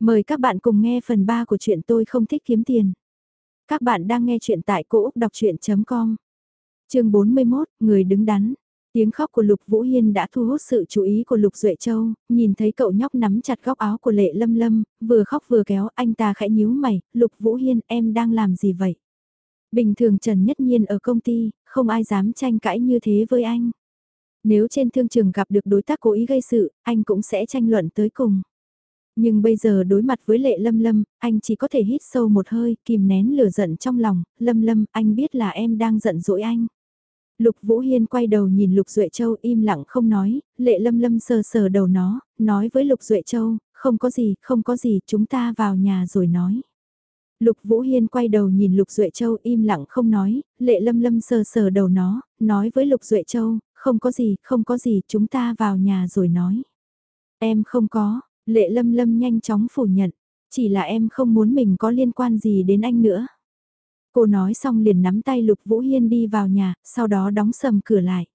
Mời các bạn cùng nghe phần 3 của chuyện tôi không thích kiếm tiền. Các bạn đang nghe chuyện tại cỗ Úc Đọc Chuyện.com Trường 41, Người đứng đắn. Tiếng khóc của Lục Vũ Hiên đã thu hút sự chú ý của Lục Duệ Châu, nhìn thấy cậu nhóc nắm chặt góc áo của Lệ Lâm Lâm, vừa khóc vừa kéo anh ta khẽ nhíu mày, Lục Vũ Hiên em đang làm gì vậy? Bình thường Trần Nhất Nhiên ở công ty, không ai dám tranh cãi như thế với anh. Nếu trên thương trường gặp được đối tác cố ý gây sự, anh cũng sẽ tranh luận tới cùng. Nhưng bây giờ đối mặt với lệ lâm lâm, anh chỉ có thể hít sâu một hơi, kìm nén lửa giận trong lòng, lâm lâm, anh biết là em đang giận dỗi anh. Lục Vũ Hiên quay đầu nhìn Lục Duệ Châu im lặng không nói, lệ lâm lâm sờ sờ đầu nó, nói với Lục Duệ Châu, không có gì, không có gì, chúng ta vào nhà rồi nói. Lục Vũ Hiên quay đầu nhìn Lục Duệ Châu im lặng không nói, lệ lâm lâm sờ sờ đầu nó, nói với Lục Duệ Châu, không có gì, không có gì, chúng ta vào nhà rồi nói. Em không có, Lệ lâm lâm nhanh chóng phủ nhận, chỉ là em không muốn mình có liên quan gì đến anh nữa. Cô nói xong liền nắm tay Lục Vũ Hiên đi vào nhà, sau đó đóng sầm cửa lại.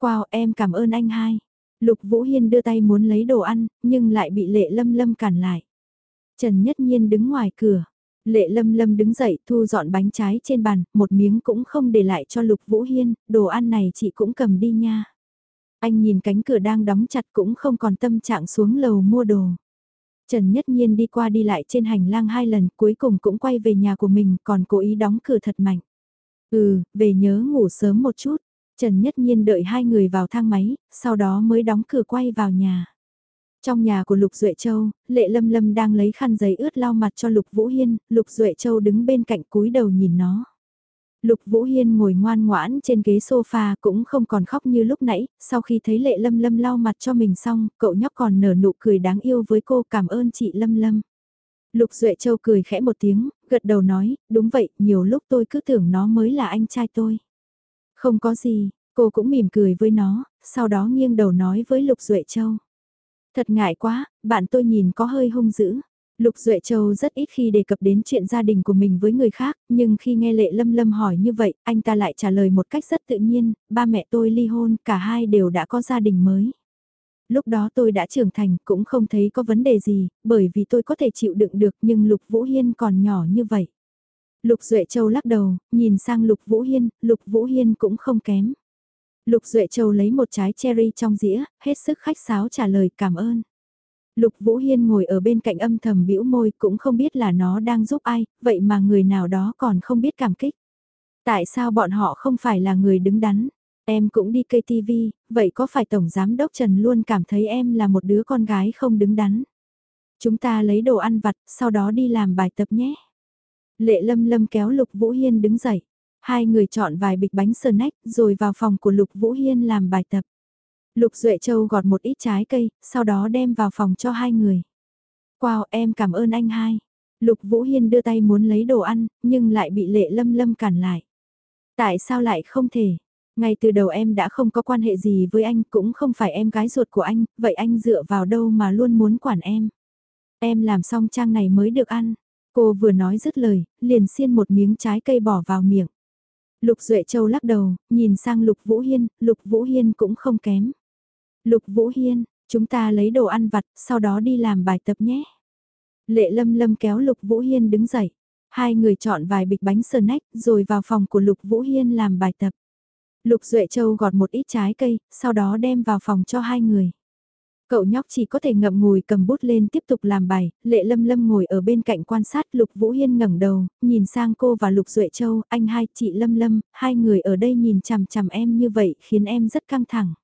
Wow, em cảm ơn anh hai. Lục Vũ Hiên đưa tay muốn lấy đồ ăn, nhưng lại bị Lệ Lâm Lâm cản lại. Trần Nhất Nhiên đứng ngoài cửa. Lệ Lâm Lâm đứng dậy thu dọn bánh trái trên bàn, một miếng cũng không để lại cho Lục Vũ Hiên, đồ ăn này chị cũng cầm đi nha. Anh nhìn cánh cửa đang đóng chặt cũng không còn tâm trạng xuống lầu mua đồ. Trần Nhất Nhiên đi qua đi lại trên hành lang hai lần cuối cùng cũng quay về nhà của mình còn cố ý đóng cửa thật mạnh. Ừ, về nhớ ngủ sớm một chút. Trần Nhất Nhiên đợi hai người vào thang máy, sau đó mới đóng cửa quay vào nhà. Trong nhà của Lục Duệ Châu, Lệ Lâm Lâm đang lấy khăn giấy ướt lau mặt cho Lục Vũ Hiên, Lục Duệ Châu đứng bên cạnh cúi đầu nhìn nó. Lục Vũ Hiên ngồi ngoan ngoãn trên ghế sofa cũng không còn khóc như lúc nãy, sau khi thấy lệ lâm lâm lau mặt cho mình xong, cậu nhóc còn nở nụ cười đáng yêu với cô cảm ơn chị lâm lâm. Lục Duệ Châu cười khẽ một tiếng, gật đầu nói, đúng vậy, nhiều lúc tôi cứ tưởng nó mới là anh trai tôi. Không có gì, cô cũng mỉm cười với nó, sau đó nghiêng đầu nói với Lục Duệ Châu. Thật ngại quá, bạn tôi nhìn có hơi hung dữ. Lục Duệ Châu rất ít khi đề cập đến chuyện gia đình của mình với người khác, nhưng khi nghe Lệ Lâm Lâm hỏi như vậy, anh ta lại trả lời một cách rất tự nhiên, ba mẹ tôi ly hôn, cả hai đều đã có gia đình mới. Lúc đó tôi đã trưởng thành, cũng không thấy có vấn đề gì, bởi vì tôi có thể chịu đựng được nhưng Lục Vũ Hiên còn nhỏ như vậy. Lục Duệ Châu lắc đầu, nhìn sang Lục Vũ Hiên, Lục Vũ Hiên cũng không kém. Lục Duệ Châu lấy một trái cherry trong dĩa, hết sức khách sáo trả lời cảm ơn. Lục Vũ Hiên ngồi ở bên cạnh âm thầm bĩu môi cũng không biết là nó đang giúp ai, vậy mà người nào đó còn không biết cảm kích. Tại sao bọn họ không phải là người đứng đắn? Em cũng đi cây TV, vậy có phải Tổng Giám Đốc Trần luôn cảm thấy em là một đứa con gái không đứng đắn? Chúng ta lấy đồ ăn vặt, sau đó đi làm bài tập nhé. Lệ Lâm Lâm kéo Lục Vũ Hiên đứng dậy. Hai người chọn vài bịch bánh snack rồi vào phòng của Lục Vũ Hiên làm bài tập. Lục Duệ Châu gọt một ít trái cây, sau đó đem vào phòng cho hai người. Wow, em cảm ơn anh hai. Lục Vũ Hiên đưa tay muốn lấy đồ ăn, nhưng lại bị lệ lâm lâm cản lại. Tại sao lại không thể? Ngay từ đầu em đã không có quan hệ gì với anh, cũng không phải em gái ruột của anh, vậy anh dựa vào đâu mà luôn muốn quản em? Em làm xong trang này mới được ăn. Cô vừa nói dứt lời, liền xiên một miếng trái cây bỏ vào miệng. Lục Duệ Châu lắc đầu, nhìn sang Lục Vũ Hiên, Lục Vũ Hiên cũng không kém. Lục Vũ Hiên, chúng ta lấy đồ ăn vặt, sau đó đi làm bài tập nhé. Lệ Lâm Lâm kéo Lục Vũ Hiên đứng dậy. Hai người chọn vài bịch bánh snack rồi vào phòng của Lục Vũ Hiên làm bài tập. Lục Duệ Châu gọt một ít trái cây, sau đó đem vào phòng cho hai người. Cậu nhóc chỉ có thể ngậm ngùi cầm bút lên tiếp tục làm bài, lệ lâm lâm ngồi ở bên cạnh quan sát Lục Vũ Hiên ngẩng đầu, nhìn sang cô và Lục Duệ Châu, anh hai, chị lâm lâm, hai người ở đây nhìn chằm chằm em như vậy khiến em rất căng thẳng.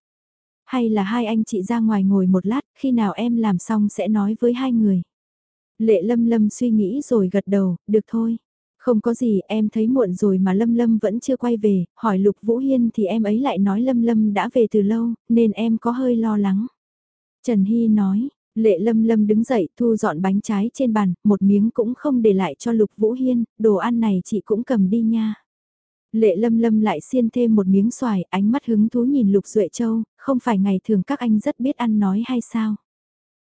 Hay là hai anh chị ra ngoài ngồi một lát, khi nào em làm xong sẽ nói với hai người. Lệ lâm lâm suy nghĩ rồi gật đầu, được thôi. Không có gì, em thấy muộn rồi mà Lâm Lâm vẫn chưa quay về, hỏi Lục Vũ Hiên thì em ấy lại nói Lâm Lâm đã về từ lâu, nên em có hơi lo lắng. Trần Hy nói, Lệ Lâm Lâm đứng dậy thu dọn bánh trái trên bàn, một miếng cũng không để lại cho Lục Vũ Hiên, đồ ăn này chị cũng cầm đi nha. Lệ lâm lâm lại xiên thêm một miếng xoài, ánh mắt hứng thú nhìn Lục Duệ Châu, không phải ngày thường các anh rất biết ăn nói hay sao?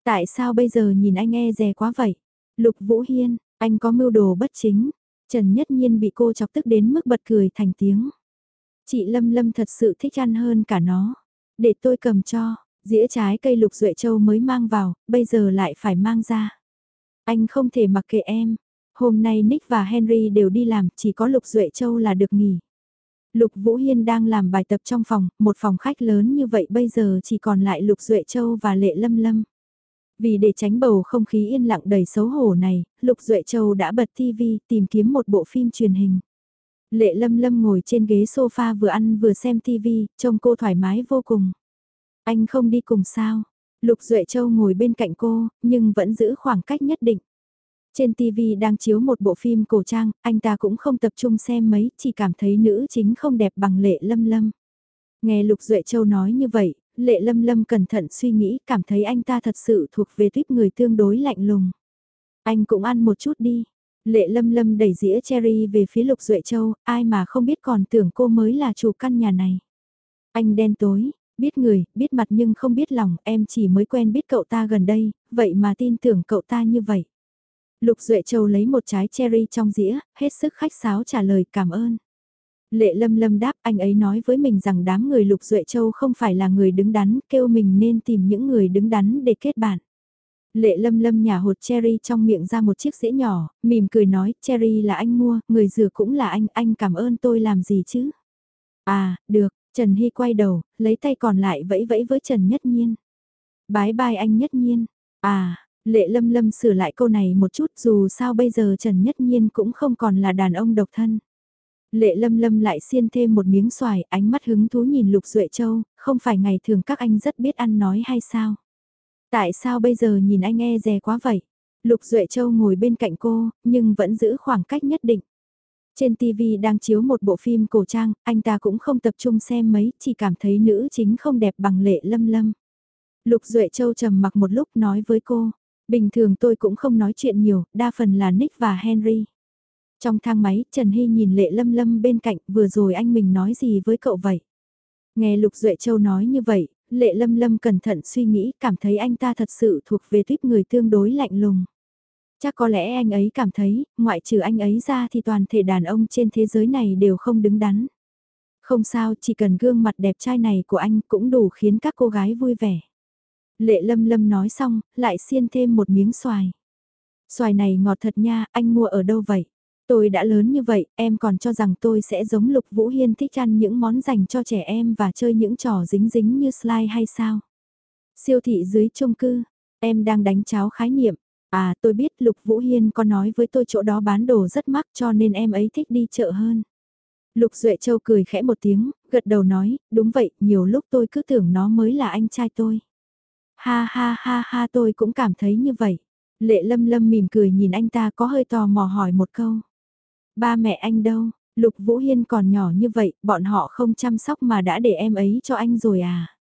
Tại sao bây giờ nhìn anh e dè quá vậy? Lục Vũ Hiên, anh có mưu đồ bất chính. Trần Nhất Nhiên bị cô chọc tức đến mức bật cười thành tiếng. Chị Lâm Lâm thật sự thích ăn hơn cả nó. Để tôi cầm cho, dĩa trái cây Lục Duệ Châu mới mang vào, bây giờ lại phải mang ra. Anh không thể mặc kệ em. Hôm nay Nick và Henry đều đi làm, chỉ có Lục Duệ Châu là được nghỉ. Lục Vũ Hiên đang làm bài tập trong phòng, một phòng khách lớn như vậy bây giờ chỉ còn lại Lục Duệ Châu và Lệ Lâm Lâm. Vì để tránh bầu không khí yên lặng đầy xấu hổ này, Lục Duệ Châu đã bật TV tìm kiếm một bộ phim truyền hình. Lệ Lâm Lâm ngồi trên ghế sofa vừa ăn vừa xem TV, trông cô thoải mái vô cùng. Anh không đi cùng sao? Lục Duệ Châu ngồi bên cạnh cô, nhưng vẫn giữ khoảng cách nhất định. Trên TV đang chiếu một bộ phim cổ trang, anh ta cũng không tập trung xem mấy, chỉ cảm thấy nữ chính không đẹp bằng Lệ Lâm Lâm. Nghe Lục Duệ Châu nói như vậy, Lệ Lâm Lâm cẩn thận suy nghĩ, cảm thấy anh ta thật sự thuộc về tuyết người tương đối lạnh lùng. Anh cũng ăn một chút đi. Lệ Lâm Lâm đẩy dĩa cherry về phía Lục Duệ Châu, ai mà không biết còn tưởng cô mới là chủ căn nhà này. Anh đen tối, biết người, biết mặt nhưng không biết lòng, em chỉ mới quen biết cậu ta gần đây, vậy mà tin tưởng cậu ta như vậy. Lục Duệ Châu lấy một trái cherry trong dĩa, hết sức khách sáo trả lời cảm ơn. Lệ lâm lâm đáp anh ấy nói với mình rằng đám người Lục Duệ Châu không phải là người đứng đắn, kêu mình nên tìm những người đứng đắn để kết bạn. Lệ lâm lâm nhả hột cherry trong miệng ra một chiếc dĩa nhỏ, mỉm cười nói, cherry là anh mua, người dừa cũng là anh, anh cảm ơn tôi làm gì chứ? À, được, Trần Hy quay đầu, lấy tay còn lại vẫy vẫy với Trần Nhất Nhiên. Bái bai anh Nhất Nhiên. À, Lệ Lâm Lâm sửa lại câu này một chút dù sao bây giờ Trần Nhất Nhiên cũng không còn là đàn ông độc thân. Lệ Lâm Lâm lại xiên thêm một miếng xoài, ánh mắt hứng thú nhìn Lục Duệ Châu, không phải ngày thường các anh rất biết ăn nói hay sao? Tại sao bây giờ nhìn anh e dè quá vậy? Lục Duệ Châu ngồi bên cạnh cô, nhưng vẫn giữ khoảng cách nhất định. Trên TV đang chiếu một bộ phim cổ trang, anh ta cũng không tập trung xem mấy, chỉ cảm thấy nữ chính không đẹp bằng lệ lâm lâm. Lục Duệ Châu trầm mặc một lúc nói với cô, bình thường tôi cũng không nói chuyện nhiều, đa phần là Nick và Henry. Trong thang máy, Trần Hy nhìn lệ lâm lâm bên cạnh, vừa rồi anh mình nói gì với cậu vậy? Nghe Lục Duệ Châu nói như vậy, lệ lâm lâm cẩn thận suy nghĩ, cảm thấy anh ta thật sự thuộc về tuyết người tương đối lạnh lùng. Chắc có lẽ anh ấy cảm thấy, ngoại trừ anh ấy ra thì toàn thể đàn ông trên thế giới này đều không đứng đắn. Không sao, chỉ cần gương mặt đẹp trai này của anh cũng đủ khiến các cô gái vui vẻ. Lệ lâm lâm nói xong, lại xiên thêm một miếng xoài. Xoài này ngọt thật nha, anh mua ở đâu vậy? Tôi đã lớn như vậy, em còn cho rằng tôi sẽ giống Lục Vũ Hiên thích ăn những món dành cho trẻ em và chơi những trò dính dính như slide hay sao? Siêu thị dưới chung cư, em đang đánh cháo khái niệm. À tôi biết Lục Vũ Hiên có nói với tôi chỗ đó bán đồ rất mắc cho nên em ấy thích đi chợ hơn. Lục Duệ Châu cười khẽ một tiếng, gật đầu nói, đúng vậy, nhiều lúc tôi cứ tưởng nó mới là anh trai tôi. Ha ha ha ha tôi cũng cảm thấy như vậy. Lệ lâm lâm mỉm cười nhìn anh ta có hơi tò mò hỏi một câu. Ba mẹ anh đâu, Lục Vũ Hiên còn nhỏ như vậy, bọn họ không chăm sóc mà đã để em ấy cho anh rồi à.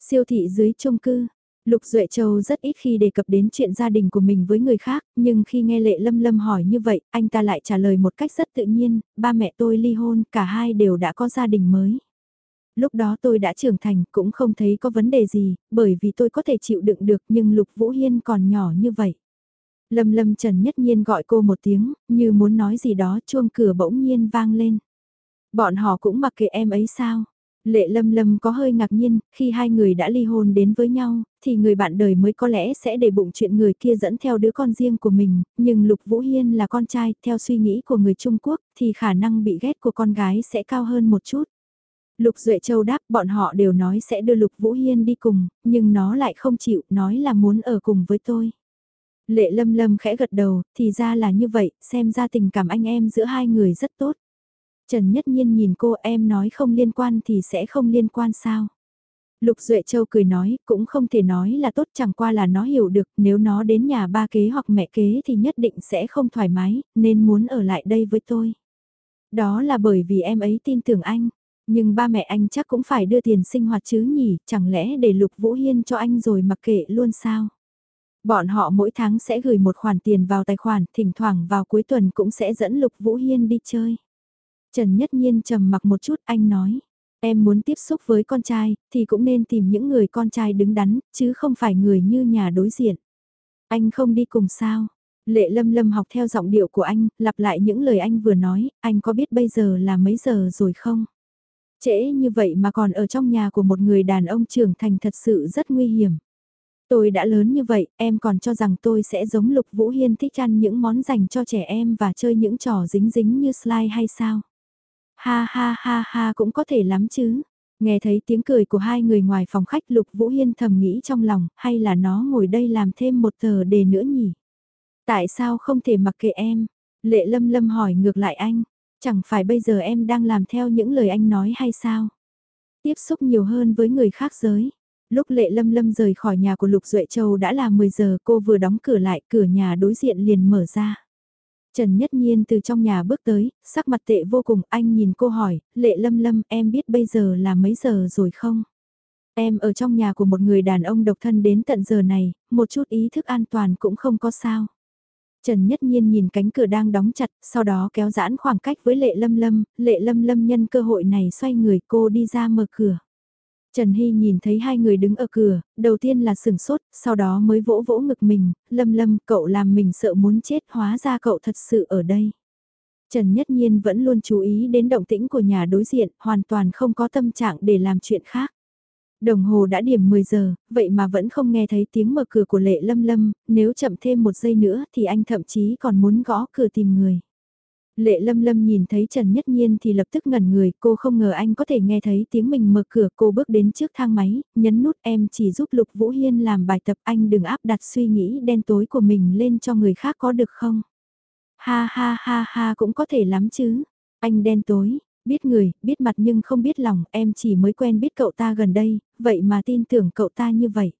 Siêu thị dưới chung cư, Lục Duệ Châu rất ít khi đề cập đến chuyện gia đình của mình với người khác, nhưng khi nghe Lệ Lâm Lâm hỏi như vậy, anh ta lại trả lời một cách rất tự nhiên, ba mẹ tôi ly hôn, cả hai đều đã có gia đình mới. Lúc đó tôi đã trưởng thành, cũng không thấy có vấn đề gì, bởi vì tôi có thể chịu đựng được nhưng Lục Vũ Hiên còn nhỏ như vậy. Lâm Lâm Trần nhất nhiên gọi cô một tiếng, như muốn nói gì đó chuông cửa bỗng nhiên vang lên. Bọn họ cũng mặc kệ em ấy sao? Lệ Lâm Lâm có hơi ngạc nhiên, khi hai người đã ly hôn đến với nhau, thì người bạn đời mới có lẽ sẽ để bụng chuyện người kia dẫn theo đứa con riêng của mình, nhưng Lục Vũ Hiên là con trai, theo suy nghĩ của người Trung Quốc, thì khả năng bị ghét của con gái sẽ cao hơn một chút. Lục Duệ Châu đáp bọn họ đều nói sẽ đưa Lục Vũ Hiên đi cùng, nhưng nó lại không chịu, nói là muốn ở cùng với tôi. Lệ Lâm Lâm khẽ gật đầu, thì ra là như vậy, xem ra tình cảm anh em giữa hai người rất tốt. Trần Nhất Nhiên nhìn cô em nói không liên quan thì sẽ không liên quan sao. Lục Duệ Châu cười nói, cũng không thể nói là tốt chẳng qua là nó hiểu được, nếu nó đến nhà ba kế hoặc mẹ kế thì nhất định sẽ không thoải mái, nên muốn ở lại đây với tôi. Đó là bởi vì em ấy tin tưởng anh, nhưng ba mẹ anh chắc cũng phải đưa tiền sinh hoạt chứ nhỉ, chẳng lẽ để Lục Vũ Hiên cho anh rồi mặc kệ luôn sao? Bọn họ mỗi tháng sẽ gửi một khoản tiền vào tài khoản, thỉnh thoảng vào cuối tuần cũng sẽ dẫn Lục Vũ Hiên đi chơi. Trần Nhất Nhiên trầm mặc một chút anh nói, em muốn tiếp xúc với con trai, thì cũng nên tìm những người con trai đứng đắn, chứ không phải người như nhà đối diện. Anh không đi cùng sao? Lệ lâm lâm học theo giọng điệu của anh, lặp lại những lời anh vừa nói, anh có biết bây giờ là mấy giờ rồi không? Trễ như vậy mà còn ở trong nhà của một người đàn ông trưởng thành thật sự rất nguy hiểm. Tôi đã lớn như vậy, em còn cho rằng tôi sẽ giống Lục Vũ Hiên thích ăn những món dành cho trẻ em và chơi những trò dính dính như slide hay sao? Ha ha ha ha cũng có thể lắm chứ. Nghe thấy tiếng cười của hai người ngoài phòng khách Lục Vũ Hiên thầm nghĩ trong lòng, hay là nó ngồi đây làm thêm một tờ đề nữa nhỉ? Tại sao không thể mặc kệ em? Lệ lâm lâm hỏi ngược lại anh, chẳng phải bây giờ em đang làm theo những lời anh nói hay sao? Tiếp xúc nhiều hơn với người khác giới. Lúc Lệ Lâm Lâm rời khỏi nhà của Lục Duệ Châu đã là 10 giờ cô vừa đóng cửa lại cửa nhà đối diện liền mở ra. Trần Nhất Nhiên từ trong nhà bước tới, sắc mặt tệ vô cùng, anh nhìn cô hỏi, Lệ Lâm Lâm em biết bây giờ là mấy giờ rồi không? Em ở trong nhà của một người đàn ông độc thân đến tận giờ này, một chút ý thức an toàn cũng không có sao. Trần Nhất Nhiên nhìn cánh cửa đang đóng chặt, sau đó kéo giãn khoảng cách với Lệ Lâm Lâm, Lệ Lâm Lâm nhân cơ hội này xoay người cô đi ra mở cửa. Trần Hy nhìn thấy hai người đứng ở cửa, đầu tiên là sừng sốt, sau đó mới vỗ vỗ ngực mình, Lâm Lâm cậu làm mình sợ muốn chết hóa ra cậu thật sự ở đây. Trần Nhất Nhiên vẫn luôn chú ý đến động tĩnh của nhà đối diện, hoàn toàn không có tâm trạng để làm chuyện khác. Đồng hồ đã điểm 10 giờ, vậy mà vẫn không nghe thấy tiếng mở cửa của lệ lâm lâm, nếu chậm thêm một giây nữa thì anh thậm chí còn muốn gõ cửa tìm người. Lệ lâm lâm nhìn thấy Trần Nhất Nhiên thì lập tức ngẩn người, cô không ngờ anh có thể nghe thấy tiếng mình mở cửa, cô bước đến trước thang máy, nhấn nút em chỉ giúp Lục Vũ Hiên làm bài tập anh đừng áp đặt suy nghĩ đen tối của mình lên cho người khác có được không? Ha ha ha ha cũng có thể lắm chứ, anh đen tối, biết người, biết mặt nhưng không biết lòng, em chỉ mới quen biết cậu ta gần đây, vậy mà tin tưởng cậu ta như vậy.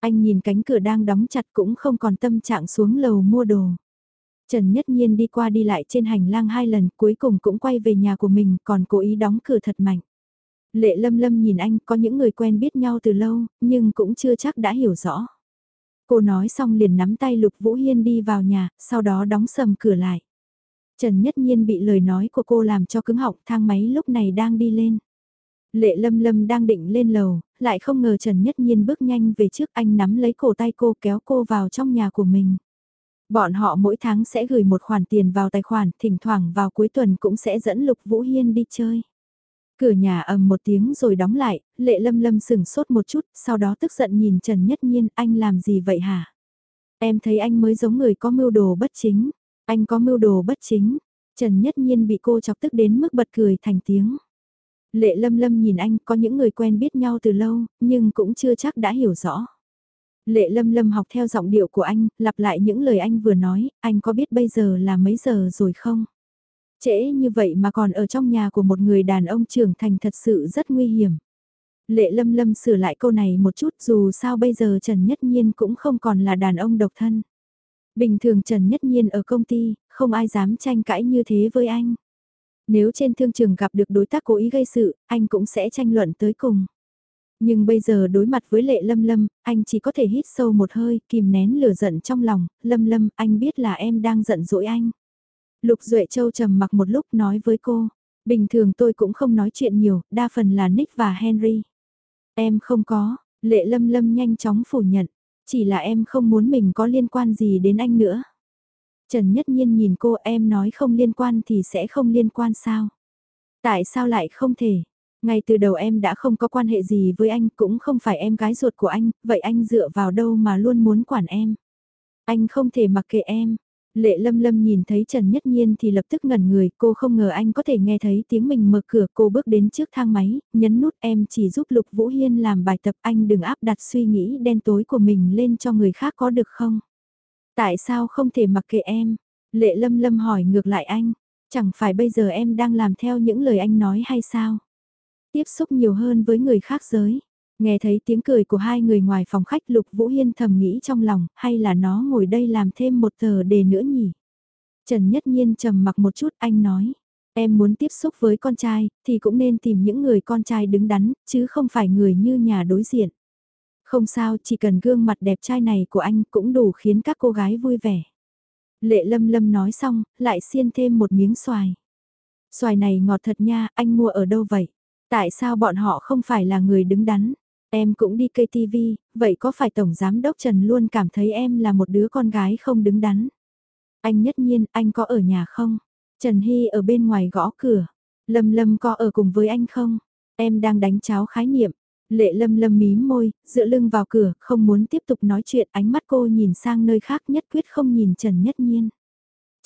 Anh nhìn cánh cửa đang đóng chặt cũng không còn tâm trạng xuống lầu mua đồ. Trần Nhất Nhiên đi qua đi lại trên hành lang hai lần cuối cùng cũng quay về nhà của mình còn cố ý đóng cửa thật mạnh. Lệ lâm lâm nhìn anh có những người quen biết nhau từ lâu nhưng cũng chưa chắc đã hiểu rõ. Cô nói xong liền nắm tay Lục Vũ Hiên đi vào nhà, sau đó đóng sầm cửa lại. Trần Nhất Nhiên bị lời nói của cô làm cho cứng họng thang máy lúc này đang đi lên. Lệ lâm lâm đang định lên lầu, lại không ngờ Trần Nhất Nhiên bước nhanh về trước anh nắm lấy cổ tay cô kéo cô vào trong nhà của mình. Bọn họ mỗi tháng sẽ gửi một khoản tiền vào tài khoản, thỉnh thoảng vào cuối tuần cũng sẽ dẫn Lục Vũ Hiên đi chơi. Cửa nhà ầm một tiếng rồi đóng lại, lệ lâm lâm sừng sốt một chút, sau đó tức giận nhìn Trần Nhất Nhiên, anh làm gì vậy hả? Em thấy anh mới giống người có mưu đồ bất chính, anh có mưu đồ bất chính. Trần Nhất Nhiên bị cô chọc tức đến mức bật cười thành tiếng. Lệ lâm lâm nhìn anh có những người quen biết nhau từ lâu, nhưng cũng chưa chắc đã hiểu rõ. Lệ lâm lâm học theo giọng điệu của anh, lặp lại những lời anh vừa nói, anh có biết bây giờ là mấy giờ rồi không? Trễ như vậy mà còn ở trong nhà của một người đàn ông trưởng thành thật sự rất nguy hiểm. Lệ lâm lâm sửa lại câu này một chút dù sao bây giờ Trần Nhất Nhiên cũng không còn là đàn ông độc thân. Bình thường Trần Nhất Nhiên ở công ty, không ai dám tranh cãi như thế với anh. Nếu trên thương trường gặp được đối tác cố ý gây sự, anh cũng sẽ tranh luận tới cùng. Nhưng bây giờ đối mặt với lệ lâm lâm, anh chỉ có thể hít sâu một hơi, kìm nén lửa giận trong lòng, lâm lâm, anh biết là em đang giận dỗi anh. Lục Duệ Châu trầm mặc một lúc nói với cô, bình thường tôi cũng không nói chuyện nhiều, đa phần là Nick và Henry. Em không có, lệ lâm lâm nhanh chóng phủ nhận, chỉ là em không muốn mình có liên quan gì đến anh nữa. Trần Nhất Nhiên nhìn cô em nói không liên quan thì sẽ không liên quan sao? Tại sao lại không thể? Ngay từ đầu em đã không có quan hệ gì với anh, cũng không phải em gái ruột của anh, vậy anh dựa vào đâu mà luôn muốn quản em. Anh không thể mặc kệ em. Lệ lâm lâm nhìn thấy Trần Nhất Nhiên thì lập tức ngẩn người, cô không ngờ anh có thể nghe thấy tiếng mình mở cửa, cô bước đến trước thang máy, nhấn nút em chỉ giúp Lục Vũ Hiên làm bài tập anh đừng áp đặt suy nghĩ đen tối của mình lên cho người khác có được không? Tại sao không thể mặc kệ em? Lệ lâm lâm hỏi ngược lại anh, chẳng phải bây giờ em đang làm theo những lời anh nói hay sao? tiếp xúc nhiều hơn với người khác giới. Nghe thấy tiếng cười của hai người ngoài phòng khách Lục Vũ Hiên thầm nghĩ trong lòng, hay là nó ngồi đây làm thêm một tờ đề nữa nhỉ? Trần Nhất Nhiên trầm mặc một chút anh nói, em muốn tiếp xúc với con trai, thì cũng nên tìm những người con trai đứng đắn, chứ không phải người như nhà đối diện. Không sao, chỉ cần gương mặt đẹp trai này của anh cũng đủ khiến các cô gái vui vẻ. Lệ lâm lâm nói xong, lại xiên thêm một miếng xoài. Xoài này ngọt thật nha, anh mua ở đâu vậy? Tại sao bọn họ không phải là người đứng đắn? Em cũng đi KTV, vậy có phải Tổng Giám Đốc Trần luôn cảm thấy em là một đứa con gái không đứng đắn? Anh nhất nhiên, anh có ở nhà không? Trần Hy ở bên ngoài gõ cửa. Lâm Lâm có ở cùng với anh không? Em đang đánh cháo khái niệm. Lệ lâm lâm mím môi, dựa lưng vào cửa, không muốn tiếp tục nói chuyện, ánh mắt cô nhìn sang nơi khác nhất quyết không nhìn Trần Nhất Nhiên.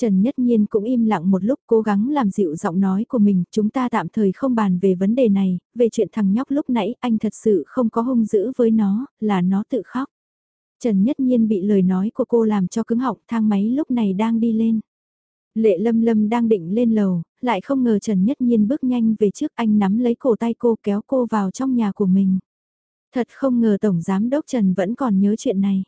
Trần Nhất Nhiên cũng im lặng một lúc cố gắng làm dịu giọng nói của mình, chúng ta tạm thời không bàn về vấn đề này, về chuyện thằng nhóc lúc nãy anh thật sự không có hung dữ với nó, là nó tự khóc. Trần Nhất Nhiên bị lời nói của cô làm cho cứng họng thang máy lúc này đang đi lên. Lệ Lâm Lâm đang định lên lầu, lại không ngờ Trần Nhất Nhiên bước nhanh về trước anh nắm lấy cổ tay cô kéo cô vào trong nhà của mình. Thật không ngờ Tổng Giám Đốc Trần vẫn còn nhớ chuyện này.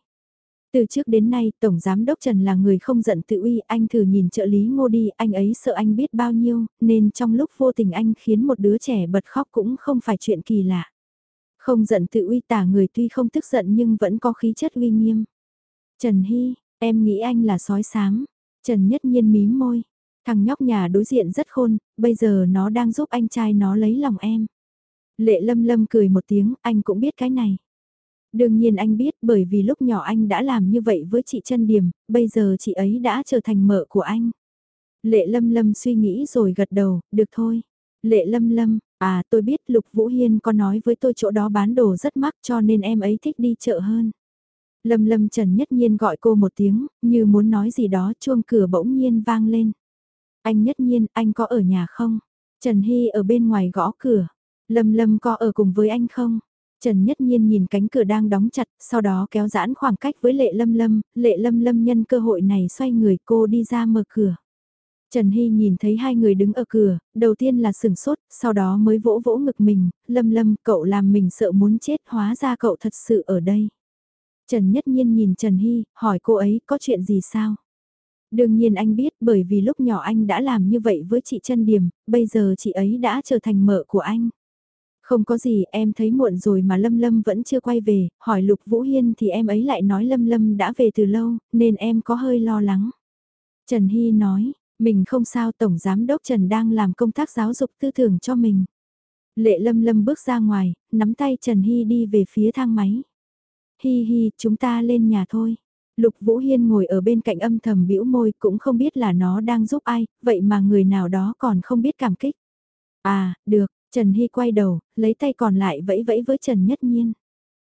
Từ trước đến nay, Tổng Giám Đốc Trần là người không giận tự uy, anh thử nhìn trợ lý ngô đi, anh ấy sợ anh biết bao nhiêu, nên trong lúc vô tình anh khiến một đứa trẻ bật khóc cũng không phải chuyện kỳ lạ. Không giận tự uy tả người tuy không tức giận nhưng vẫn có khí chất uy nghiêm. Trần Hy, em nghĩ anh là sói sáng. Trần Nhất Nhiên mím môi. Thằng nhóc nhà đối diện rất khôn, bây giờ nó đang giúp anh trai nó lấy lòng em. Lệ lâm lâm cười một tiếng, anh cũng biết cái này. Đương nhiên anh biết bởi vì lúc nhỏ anh đã làm như vậy với chị chân Điểm, bây giờ chị ấy đã trở thành mợ của anh. Lệ lâm lâm suy nghĩ rồi gật đầu, được thôi. Lệ lâm lâm, à tôi biết Lục Vũ Hiên có nói với tôi chỗ đó bán đồ rất mắc cho nên em ấy thích đi chợ hơn. Lâm lâm Trần Nhất Nhiên gọi cô một tiếng, như muốn nói gì đó chuông cửa bỗng nhiên vang lên. Anh Nhất Nhiên, anh có ở nhà không? Trần Hy ở bên ngoài gõ cửa. Lâm lâm có ở cùng với anh không? Trần Nhất Nhiên nhìn cánh cửa đang đóng chặt, sau đó kéo giãn khoảng cách với Lệ Lâm Lâm, Lệ Lâm Lâm nhân cơ hội này xoay người cô đi ra mở cửa. Trần Hy nhìn thấy hai người đứng ở cửa, đầu tiên là sừng sốt, sau đó mới vỗ vỗ ngực mình, Lâm Lâm cậu làm mình sợ muốn chết hóa ra cậu thật sự ở đây. Trần Nhất Nhiên nhìn Trần Hy, hỏi cô ấy có chuyện gì sao? Đương nhiên anh biết bởi vì lúc nhỏ anh đã làm như vậy với chị Trân Điểm, bây giờ chị ấy đã trở thành mợ của anh. Không có gì, em thấy muộn rồi mà Lâm Lâm vẫn chưa quay về, hỏi Lục Vũ Hiên thì em ấy lại nói Lâm Lâm đã về từ lâu, nên em có hơi lo lắng. Trần Hy nói, mình không sao Tổng Giám Đốc Trần đang làm công tác giáo dục tư tưởng cho mình. Lệ Lâm Lâm bước ra ngoài, nắm tay Trần Hy đi về phía thang máy. Hi hi, chúng ta lên nhà thôi. Lục Vũ Hiên ngồi ở bên cạnh âm thầm bĩu môi cũng không biết là nó đang giúp ai, vậy mà người nào đó còn không biết cảm kích. À, được, Trần Hy quay đầu, lấy tay còn lại vẫy vẫy với Trần Nhất Nhiên.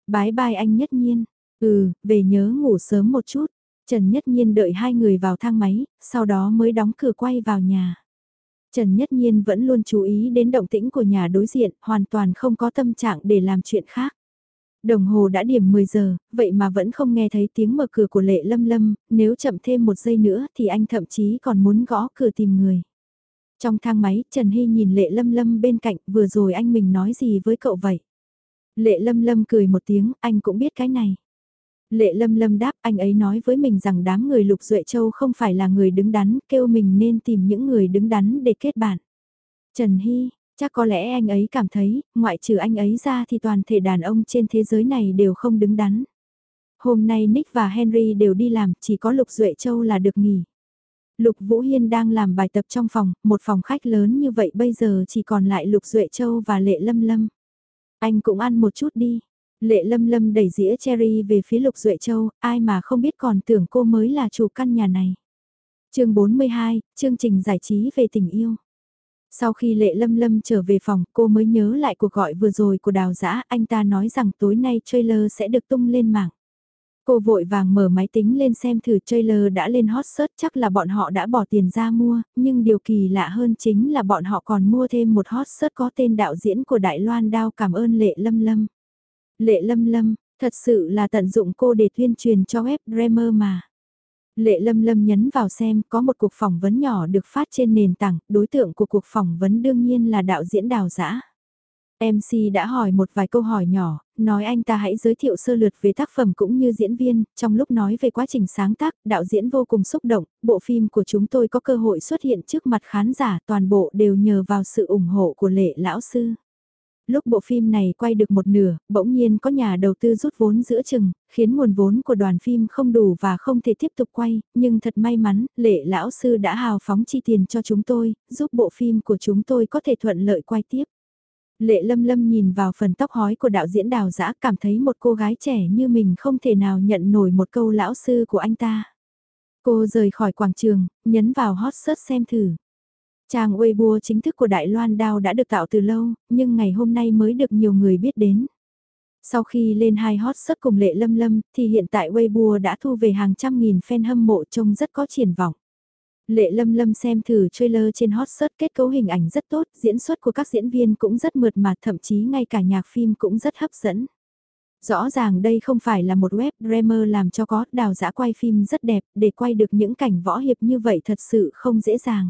Bái bai anh Nhất Nhiên, ừ, về nhớ ngủ sớm một chút. Trần Nhất Nhiên đợi hai người vào thang máy, sau đó mới đóng cửa quay vào nhà. Trần Nhất Nhiên vẫn luôn chú ý đến động tĩnh của nhà đối diện, hoàn toàn không có tâm trạng để làm chuyện khác. Đồng hồ đã điểm 10 giờ, vậy mà vẫn không nghe thấy tiếng mở cửa của Lệ Lâm Lâm, nếu chậm thêm một giây nữa thì anh thậm chí còn muốn gõ cửa tìm người. Trong thang máy, Trần Hy nhìn Lệ Lâm Lâm bên cạnh, vừa rồi anh mình nói gì với cậu vậy? Lệ Lâm Lâm cười một tiếng, anh cũng biết cái này. Lệ Lâm Lâm đáp, anh ấy nói với mình rằng đám người Lục Duệ Châu không phải là người đứng đắn, kêu mình nên tìm những người đứng đắn để kết bạn. Trần Hy, chắc có lẽ anh ấy cảm thấy, ngoại trừ anh ấy ra thì toàn thể đàn ông trên thế giới này đều không đứng đắn. Hôm nay Nick và Henry đều đi làm, chỉ có Lục Duệ Châu là được nghỉ. Lục Vũ Hiên đang làm bài tập trong phòng, một phòng khách lớn như vậy bây giờ chỉ còn lại Lục Duệ Châu và Lệ Lâm Lâm. Anh cũng ăn một chút đi. Lệ Lâm Lâm đẩy dĩa cherry về phía Lục Duệ Châu, ai mà không biết còn tưởng cô mới là chủ căn nhà này. chương 42, chương trình giải trí về tình yêu. Sau khi Lệ Lâm Lâm trở về phòng, cô mới nhớ lại cuộc gọi vừa rồi của Đào Giã, anh ta nói rằng tối nay trailer sẽ được tung lên mạng. Cô vội vàng mở máy tính lên xem thử trailer đã lên hot search chắc là bọn họ đã bỏ tiền ra mua, nhưng điều kỳ lạ hơn chính là bọn họ còn mua thêm một hot search có tên đạo diễn của Đại Loan Đao cảm ơn Lệ Lâm Lâm. Lệ Lâm Lâm, thật sự là tận dụng cô để tuyên truyền cho web Dreamer mà. Lệ Lâm Lâm nhấn vào xem có một cuộc phỏng vấn nhỏ được phát trên nền tảng, đối tượng của cuộc phỏng vấn đương nhiên là đạo diễn đào giã. MC đã hỏi một vài câu hỏi nhỏ, nói anh ta hãy giới thiệu sơ lược về tác phẩm cũng như diễn viên, trong lúc nói về quá trình sáng tác, đạo diễn vô cùng xúc động, bộ phim của chúng tôi có cơ hội xuất hiện trước mặt khán giả toàn bộ đều nhờ vào sự ủng hộ của lệ lão sư. Lúc bộ phim này quay được một nửa, bỗng nhiên có nhà đầu tư rút vốn giữa chừng, khiến nguồn vốn của đoàn phim không đủ và không thể tiếp tục quay, nhưng thật may mắn, lệ lão sư đã hào phóng chi tiền cho chúng tôi, giúp bộ phim của chúng tôi có thể thuận lợi quay tiếp. Lệ lâm lâm nhìn vào phần tóc hói của đạo diễn đào giã cảm thấy một cô gái trẻ như mình không thể nào nhận nổi một câu lão sư của anh ta. Cô rời khỏi quảng trường, nhấn vào hot search xem thử. Trang Weibo chính thức của Đại Loan Đao đã được tạo từ lâu, nhưng ngày hôm nay mới được nhiều người biết đến. Sau khi lên hai hot search cùng Lệ Lâm Lâm thì hiện tại Weibo đã thu về hàng trăm nghìn fan hâm mộ trông rất có triển vọng. Lệ Lâm Lâm xem thử trailer trên hot search kết cấu hình ảnh rất tốt, diễn xuất của các diễn viên cũng rất mượt mà, thậm chí ngay cả nhạc phim cũng rất hấp dẫn. Rõ ràng đây không phải là một web dreamer làm cho có, đào giã quay phim rất đẹp, để quay được những cảnh võ hiệp như vậy thật sự không dễ dàng.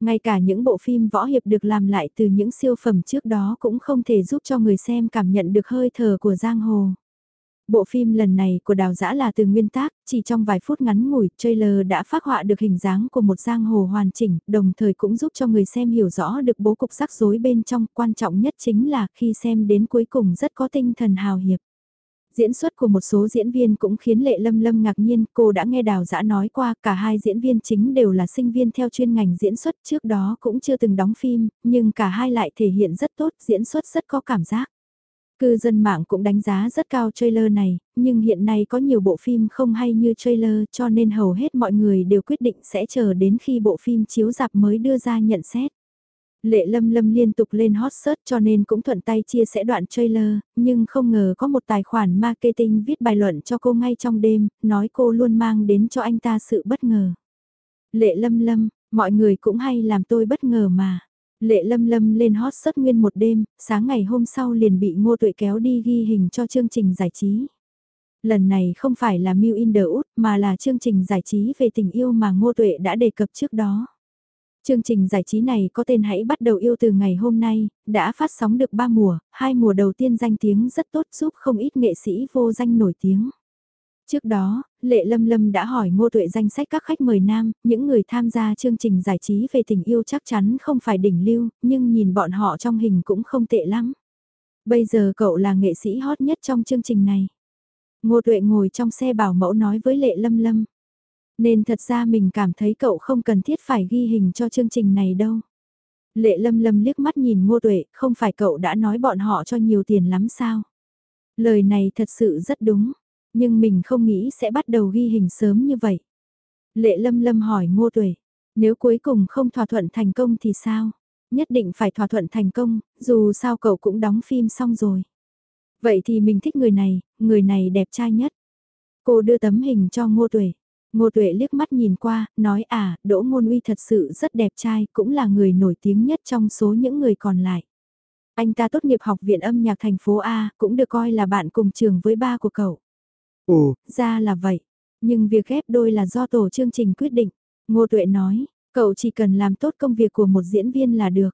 Ngay cả những bộ phim võ hiệp được làm lại từ những siêu phẩm trước đó cũng không thể giúp cho người xem cảm nhận được hơi thở của giang hồ. Bộ phim lần này của đào giã là từ nguyên tác, chỉ trong vài phút ngắn ngủi, trailer đã phát họa được hình dáng của một giang hồ hoàn chỉnh, đồng thời cũng giúp cho người xem hiểu rõ được bố cục rắc rối bên trong, quan trọng nhất chính là khi xem đến cuối cùng rất có tinh thần hào hiệp. Diễn xuất của một số diễn viên cũng khiến Lệ Lâm Lâm ngạc nhiên, cô đã nghe Đào Dã nói qua cả hai diễn viên chính đều là sinh viên theo chuyên ngành diễn xuất trước đó cũng chưa từng đóng phim, nhưng cả hai lại thể hiện rất tốt, diễn xuất rất có cảm giác. Cư dân mạng cũng đánh giá rất cao trailer này, nhưng hiện nay có nhiều bộ phim không hay như trailer cho nên hầu hết mọi người đều quyết định sẽ chờ đến khi bộ phim chiếu dạp mới đưa ra nhận xét. Lệ Lâm Lâm liên tục lên hot search cho nên cũng thuận tay chia sẻ đoạn trailer, nhưng không ngờ có một tài khoản marketing viết bài luận cho cô ngay trong đêm, nói cô luôn mang đến cho anh ta sự bất ngờ. Lệ Lâm Lâm, mọi người cũng hay làm tôi bất ngờ mà. Lệ Lâm Lâm lên hot search nguyên một đêm, sáng ngày hôm sau liền bị Ngô Tuệ kéo đi ghi hình cho chương trình giải trí. Lần này không phải là Mew in the Wood mà là chương trình giải trí về tình yêu mà Ngô Tuệ đã đề cập trước đó. Chương trình giải trí này có tên Hãy bắt đầu yêu từ ngày hôm nay, đã phát sóng được 3 mùa, hai mùa đầu tiên danh tiếng rất tốt giúp không ít nghệ sĩ vô danh nổi tiếng. Trước đó, Lệ Lâm Lâm đã hỏi Ngô Tuệ danh sách các khách mời nam, những người tham gia chương trình giải trí về tình yêu chắc chắn không phải đỉnh lưu, nhưng nhìn bọn họ trong hình cũng không tệ lắm. Bây giờ cậu là nghệ sĩ hot nhất trong chương trình này. Ngô Tuệ ngồi trong xe bảo mẫu nói với Lệ Lâm Lâm. Nên thật ra mình cảm thấy cậu không cần thiết phải ghi hình cho chương trình này đâu. Lệ lâm lâm liếc mắt nhìn ngô tuệ, không phải cậu đã nói bọn họ cho nhiều tiền lắm sao? Lời này thật sự rất đúng, nhưng mình không nghĩ sẽ bắt đầu ghi hình sớm như vậy. Lệ lâm lâm hỏi ngô tuệ, nếu cuối cùng không thỏa thuận thành công thì sao? Nhất định phải thỏa thuận thành công, dù sao cậu cũng đóng phim xong rồi. Vậy thì mình thích người này, người này đẹp trai nhất. Cô đưa tấm hình cho ngô tuệ. Ngô Tuệ liếc mắt nhìn qua, nói à, Đỗ Ngôn Uy thật sự rất đẹp trai, cũng là người nổi tiếng nhất trong số những người còn lại. Anh ta tốt nghiệp học viện âm nhạc thành phố A, cũng được coi là bạn cùng trường với ba của cậu. Ồ, ra là vậy. Nhưng việc ghép đôi là do tổ chương trình quyết định. Ngô Tuệ nói, cậu chỉ cần làm tốt công việc của một diễn viên là được.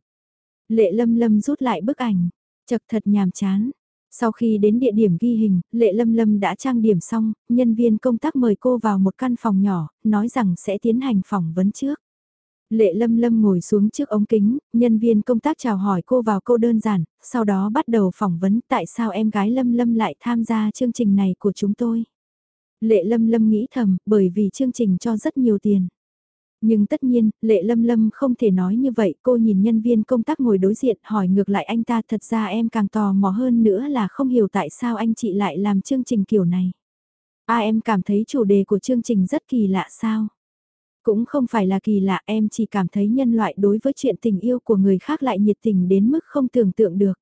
Lệ Lâm Lâm rút lại bức ảnh, chật thật nhàm chán. Sau khi đến địa điểm ghi hình, Lệ Lâm Lâm đã trang điểm xong, nhân viên công tác mời cô vào một căn phòng nhỏ, nói rằng sẽ tiến hành phỏng vấn trước. Lệ Lâm Lâm ngồi xuống trước ống kính, nhân viên công tác chào hỏi cô vào câu đơn giản, sau đó bắt đầu phỏng vấn tại sao em gái Lâm Lâm lại tham gia chương trình này của chúng tôi. Lệ Lâm Lâm nghĩ thầm, bởi vì chương trình cho rất nhiều tiền. Nhưng tất nhiên, Lệ Lâm Lâm không thể nói như vậy, cô nhìn nhân viên công tác ngồi đối diện hỏi ngược lại anh ta thật ra em càng tò mò hơn nữa là không hiểu tại sao anh chị lại làm chương trình kiểu này. À em cảm thấy chủ đề của chương trình rất kỳ lạ sao? Cũng không phải là kỳ lạ em chỉ cảm thấy nhân loại đối với chuyện tình yêu của người khác lại nhiệt tình đến mức không tưởng tượng được.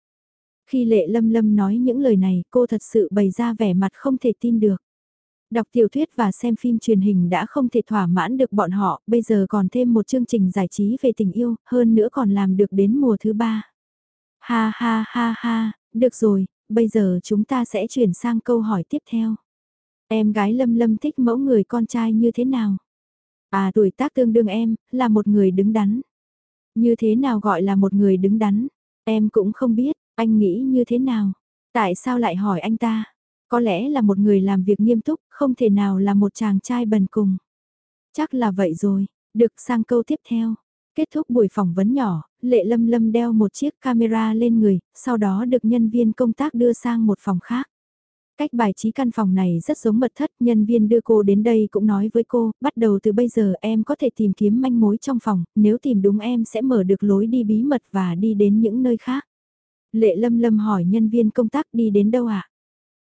Khi Lệ Lâm Lâm nói những lời này cô thật sự bày ra vẻ mặt không thể tin được. Đọc tiểu thuyết và xem phim truyền hình đã không thể thỏa mãn được bọn họ, bây giờ còn thêm một chương trình giải trí về tình yêu, hơn nữa còn làm được đến mùa thứ ba. Ha ha ha ha, được rồi, bây giờ chúng ta sẽ chuyển sang câu hỏi tiếp theo. Em gái Lâm Lâm thích mẫu người con trai như thế nào? À tuổi tác tương đương em, là một người đứng đắn. Như thế nào gọi là một người đứng đắn? Em cũng không biết, anh nghĩ như thế nào? Tại sao lại hỏi anh ta? Có lẽ là một người làm việc nghiêm túc, không thể nào là một chàng trai bần cùng. Chắc là vậy rồi, được sang câu tiếp theo. Kết thúc buổi phỏng vấn nhỏ, Lệ Lâm Lâm đeo một chiếc camera lên người, sau đó được nhân viên công tác đưa sang một phòng khác. Cách bài trí căn phòng này rất giống mật thất, nhân viên đưa cô đến đây cũng nói với cô, bắt đầu từ bây giờ em có thể tìm kiếm manh mối trong phòng, nếu tìm đúng em sẽ mở được lối đi bí mật và đi đến những nơi khác. Lệ Lâm Lâm hỏi nhân viên công tác đi đến đâu ạ? À?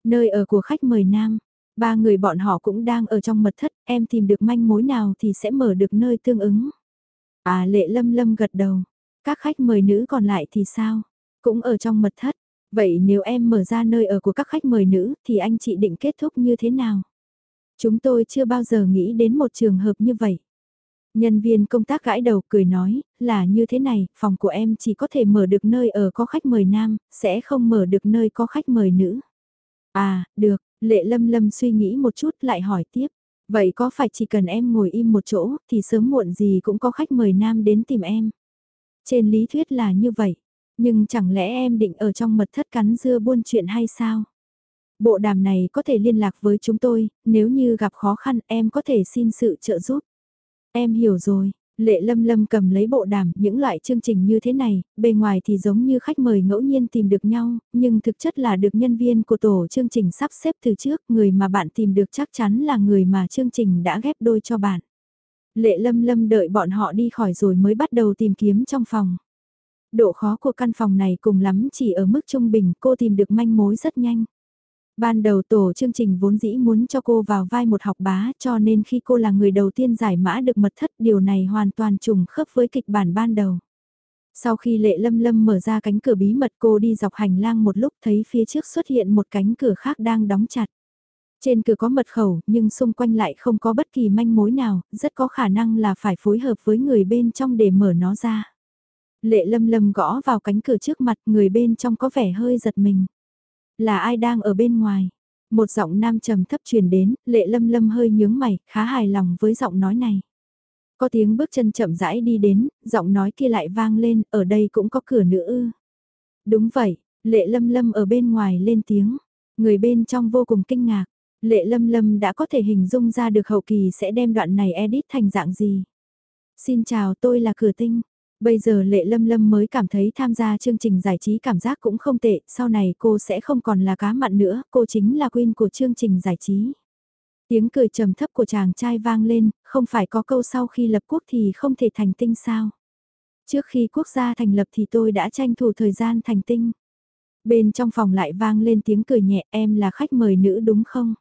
Nơi ở của khách mời nam, ba người bọn họ cũng đang ở trong mật thất, em tìm được manh mối nào thì sẽ mở được nơi tương ứng. À lệ lâm lâm gật đầu, các khách mời nữ còn lại thì sao? Cũng ở trong mật thất, Vậy nếu em mở ra nơi ở của các khách mời nữ thì anh chị định kết thúc như thế nào? Chúng tôi chưa bao giờ nghĩ đến một trường hợp như vậy. Nhân viên công tác gãi đầu cười nói, là như thế này, phòng của em chỉ có thể mở được nơi ở có khách mời nam, sẽ không mở được nơi có khách mời nữ. À, được, lệ lâm lâm suy nghĩ một chút lại hỏi tiếp. Vậy có phải chỉ cần em ngồi im một chỗ thì sớm muộn gì cũng có khách mời nam đến tìm em? Trên lý thuyết là như vậy, nhưng chẳng lẽ em định ở trong mật thất cắn dưa buôn chuyện hay sao? Bộ đàm này có thể liên lạc với chúng tôi, nếu như gặp khó khăn em có thể xin sự trợ giúp. Em hiểu rồi, Lệ Lâm Lâm cầm lấy bộ đàm, những loại chương trình như thế này, bề ngoài thì giống như khách mời ngẫu nhiên tìm được nhau, nhưng thực chất là được nhân viên của tổ chương trình sắp xếp từ trước, người mà bạn tìm được chắc chắn là người mà chương trình đã ghép đôi cho bạn. Lệ Lâm Lâm đợi bọn họ đi khỏi rồi mới bắt đầu tìm kiếm trong phòng. Độ khó của căn phòng này cùng lắm chỉ ở mức trung bình, cô tìm được manh mối rất nhanh. Ban đầu tổ chương trình vốn dĩ muốn cho cô vào vai một học bá cho nên khi cô là người đầu tiên giải mã được mật thất điều này hoàn toàn trùng khớp với kịch bản ban đầu. Sau khi lệ lâm lâm mở ra cánh cửa bí mật cô đi dọc hành lang một lúc thấy phía trước xuất hiện một cánh cửa khác đang đóng chặt. Trên cửa có mật khẩu nhưng xung quanh lại không có bất kỳ manh mối nào, rất có khả năng là phải phối hợp với người bên trong để mở nó ra. Lệ lâm lâm gõ vào cánh cửa trước mặt người bên trong có vẻ hơi giật mình. Là ai đang ở bên ngoài? Một giọng nam trầm thấp truyền đến, lệ lâm lâm hơi nhướng mày, khá hài lòng với giọng nói này. Có tiếng bước chân chậm rãi đi đến, giọng nói kia lại vang lên, ở đây cũng có cửa nữa ư. Đúng vậy, lệ lâm lâm ở bên ngoài lên tiếng, người bên trong vô cùng kinh ngạc. Lệ lâm lâm đã có thể hình dung ra được hậu kỳ sẽ đem đoạn này edit thành dạng gì. Xin chào tôi là Cửa Tinh. Bây giờ Lệ Lâm Lâm mới cảm thấy tham gia chương trình giải trí cảm giác cũng không tệ, sau này cô sẽ không còn là cá mặn nữa, cô chính là queen của chương trình giải trí. Tiếng cười trầm thấp của chàng trai vang lên, không phải có câu sau khi lập quốc thì không thể thành tinh sao. Trước khi quốc gia thành lập thì tôi đã tranh thủ thời gian thành tinh. Bên trong phòng lại vang lên tiếng cười nhẹ em là khách mời nữ đúng không?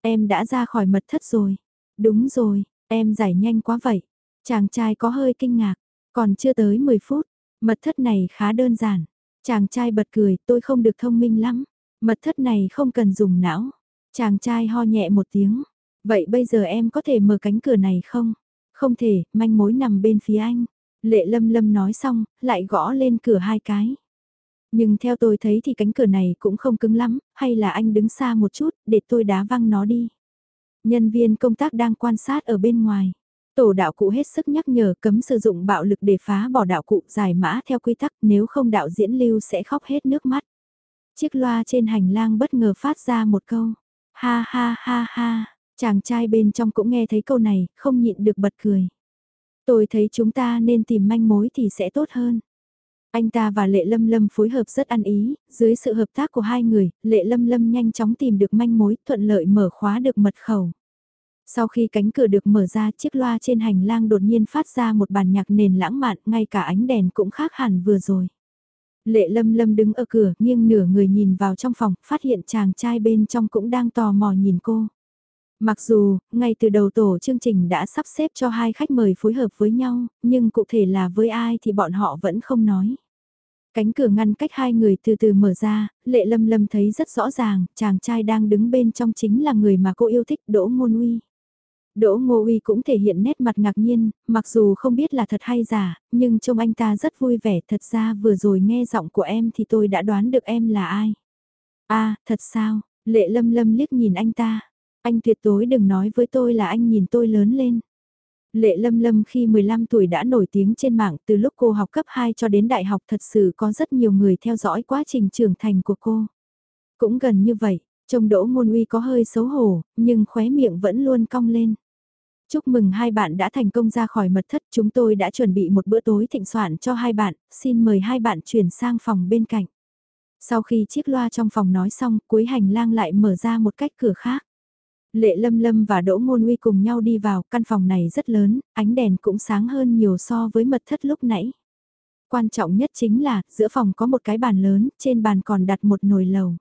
Em đã ra khỏi mật thất rồi. Đúng rồi, em giải nhanh quá vậy. Chàng trai có hơi kinh ngạc. Còn chưa tới 10 phút, mật thất này khá đơn giản. Chàng trai bật cười, tôi không được thông minh lắm. Mật thất này không cần dùng não. Chàng trai ho nhẹ một tiếng. Vậy bây giờ em có thể mở cánh cửa này không? Không thể, manh mối nằm bên phía anh. Lệ lâm lâm nói xong, lại gõ lên cửa hai cái. Nhưng theo tôi thấy thì cánh cửa này cũng không cứng lắm, hay là anh đứng xa một chút, để tôi đá văng nó đi. Nhân viên công tác đang quan sát ở bên ngoài. Tổ đạo cụ hết sức nhắc nhở cấm sử dụng bạo lực để phá bỏ đạo cụ giải mã theo quy tắc nếu không đạo diễn lưu sẽ khóc hết nước mắt. Chiếc loa trên hành lang bất ngờ phát ra một câu. Ha ha ha ha, chàng trai bên trong cũng nghe thấy câu này, không nhịn được bật cười. Tôi thấy chúng ta nên tìm manh mối thì sẽ tốt hơn. Anh ta và Lệ Lâm Lâm phối hợp rất ăn ý, dưới sự hợp tác của hai người, Lệ Lâm Lâm nhanh chóng tìm được manh mối, thuận lợi mở khóa được mật khẩu. Sau khi cánh cửa được mở ra chiếc loa trên hành lang đột nhiên phát ra một bản nhạc nền lãng mạn, ngay cả ánh đèn cũng khác hẳn vừa rồi. Lệ lâm lâm đứng ở cửa, nghiêng nửa người nhìn vào trong phòng, phát hiện chàng trai bên trong cũng đang tò mò nhìn cô. Mặc dù, ngay từ đầu tổ chương trình đã sắp xếp cho hai khách mời phối hợp với nhau, nhưng cụ thể là với ai thì bọn họ vẫn không nói. Cánh cửa ngăn cách hai người từ từ mở ra, lệ lâm lâm thấy rất rõ ràng, chàng trai đang đứng bên trong chính là người mà cô yêu thích Đỗ Ngôn Uy. Đỗ Ngô Uy cũng thể hiện nét mặt ngạc nhiên, mặc dù không biết là thật hay giả, nhưng trông anh ta rất vui vẻ. Thật ra vừa rồi nghe giọng của em thì tôi đã đoán được em là ai. À, thật sao? Lệ lâm lâm liếc nhìn anh ta. Anh tuyệt đối đừng nói với tôi là anh nhìn tôi lớn lên. Lệ Lâm Lâm khi 15 tuổi đã nổi tiếng trên mạng từ lúc cô học cấp 2 cho đến đại học thật sự có rất nhiều người theo dõi quá trình trưởng thành của cô. Cũng gần như vậy, trông Đỗ Ngôn Uy có hơi xấu hổ, nhưng khóe miệng vẫn luôn cong lên. Chúc mừng hai bạn đã thành công ra khỏi mật thất. Chúng tôi đã chuẩn bị một bữa tối thịnh soạn cho hai bạn, xin mời hai bạn chuyển sang phòng bên cạnh. Sau khi chiếc loa trong phòng nói xong, cuối hành lang lại mở ra một cách cửa khác. Lệ Lâm Lâm và Đỗ Ngôn Uy cùng nhau đi vào, căn phòng này rất lớn, ánh đèn cũng sáng hơn nhiều so với mật thất lúc nãy. Quan trọng nhất chính là, giữa phòng có một cái bàn lớn, trên bàn còn đặt một nồi lầu.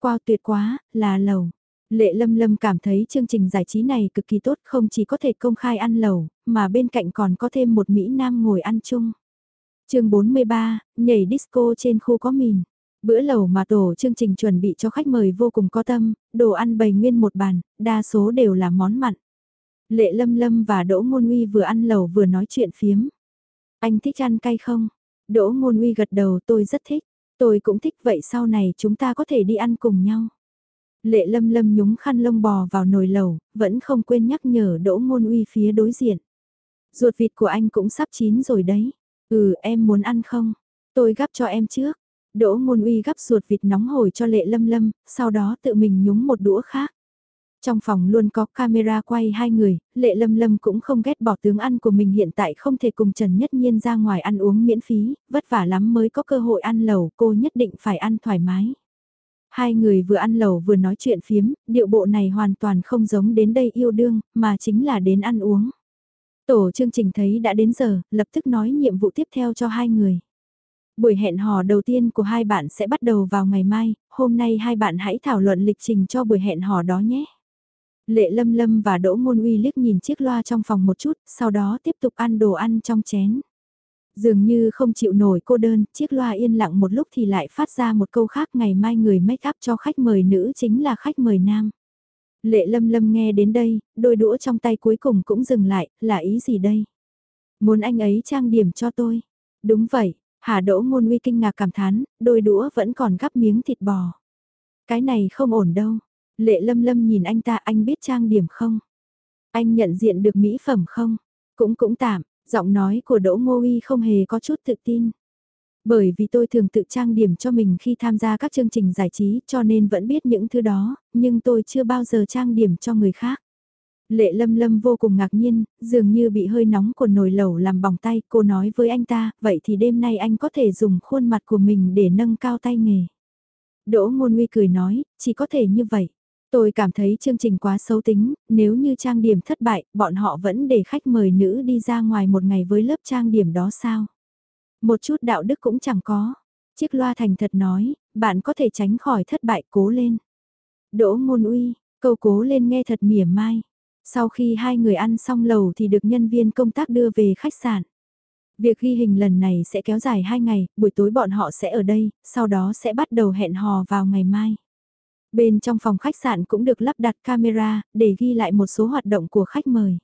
Wow tuyệt quá, là lầu. Lệ Lâm Lâm cảm thấy chương trình giải trí này cực kỳ tốt không chỉ có thể công khai ăn lẩu, mà bên cạnh còn có thêm một Mỹ Nam ngồi ăn chung. chương 43, nhảy disco trên khu có mìn. Bữa lẩu mà tổ chương trình chuẩn bị cho khách mời vô cùng có tâm, đồ ăn bày nguyên một bàn, đa số đều là món mặn. Lệ Lâm Lâm và Đỗ Ngôn Uy vừa ăn lẩu vừa nói chuyện phiếm. Anh thích ăn cay không? Đỗ Ngôn Uy gật đầu tôi rất thích. Tôi cũng thích vậy sau này chúng ta có thể đi ăn cùng nhau. Lệ Lâm Lâm nhúng khăn lông bò vào nồi lẩu, vẫn không quên nhắc nhở Đỗ Ngôn Uy phía đối diện. Ruột vịt của anh cũng sắp chín rồi đấy. Ừ em muốn ăn không? Tôi gắp cho em trước. Đỗ Ngôn Uy gắp ruột vịt nóng hổi cho Lệ Lâm Lâm, sau đó tự mình nhúng một đũa khác. Trong phòng luôn có camera quay hai người, Lệ Lâm Lâm cũng không ghét bỏ tướng ăn của mình hiện tại không thể cùng Trần Nhất Nhiên ra ngoài ăn uống miễn phí, vất vả lắm mới có cơ hội ăn lẩu, cô nhất định phải ăn thoải mái. Hai người vừa ăn lẩu vừa nói chuyện phiếm, điệu bộ này hoàn toàn không giống đến đây yêu đương, mà chính là đến ăn uống. Tổ chương trình thấy đã đến giờ, lập tức nói nhiệm vụ tiếp theo cho hai người. Buổi hẹn hò đầu tiên của hai bạn sẽ bắt đầu vào ngày mai, hôm nay hai bạn hãy thảo luận lịch trình cho buổi hẹn hò đó nhé. Lệ Lâm Lâm và Đỗ Ngôn Uy liếc nhìn chiếc loa trong phòng một chút, sau đó tiếp tục ăn đồ ăn trong chén. Dường như không chịu nổi cô đơn, chiếc loa yên lặng một lúc thì lại phát ra một câu khác ngày mai người make up cho khách mời nữ chính là khách mời nam. Lệ Lâm Lâm nghe đến đây, đôi đũa trong tay cuối cùng cũng dừng lại, là ý gì đây? Muốn anh ấy trang điểm cho tôi. Đúng vậy, Hà Đỗ Ngôn Uy kinh ngạc cảm thán, đôi đũa vẫn còn gắp miếng thịt bò. Cái này không ổn đâu. Lệ lâm lâm nhìn anh ta anh biết trang điểm không? Anh nhận diện được mỹ phẩm không? Cũng cũng tạm, giọng nói của Đỗ Ngô Uy không hề có chút tự tin. Bởi vì tôi thường tự trang điểm cho mình khi tham gia các chương trình giải trí cho nên vẫn biết những thứ đó, nhưng tôi chưa bao giờ trang điểm cho người khác. Lệ lâm lâm vô cùng ngạc nhiên, dường như bị hơi nóng của nồi lẩu làm bỏng tay, cô nói với anh ta, vậy thì đêm nay anh có thể dùng khuôn mặt của mình để nâng cao tay nghề. Đỗ ngôn nguy cười nói, chỉ có thể như vậy. Tôi cảm thấy chương trình quá xấu tính, nếu như trang điểm thất bại, bọn họ vẫn để khách mời nữ đi ra ngoài một ngày với lớp trang điểm đó sao? Một chút đạo đức cũng chẳng có. Chiếc loa thành thật nói, bạn có thể tránh khỏi thất bại cố lên. Đỗ ngôn uy, câu cố lên nghe thật mỉa mai. Sau khi hai người ăn xong lầu thì được nhân viên công tác đưa về khách sạn. Việc ghi hình lần này sẽ kéo dài 2 ngày, buổi tối bọn họ sẽ ở đây, sau đó sẽ bắt đầu hẹn hò vào ngày mai. Bên trong phòng khách sạn cũng được lắp đặt camera, để ghi lại một số hoạt động của khách mời.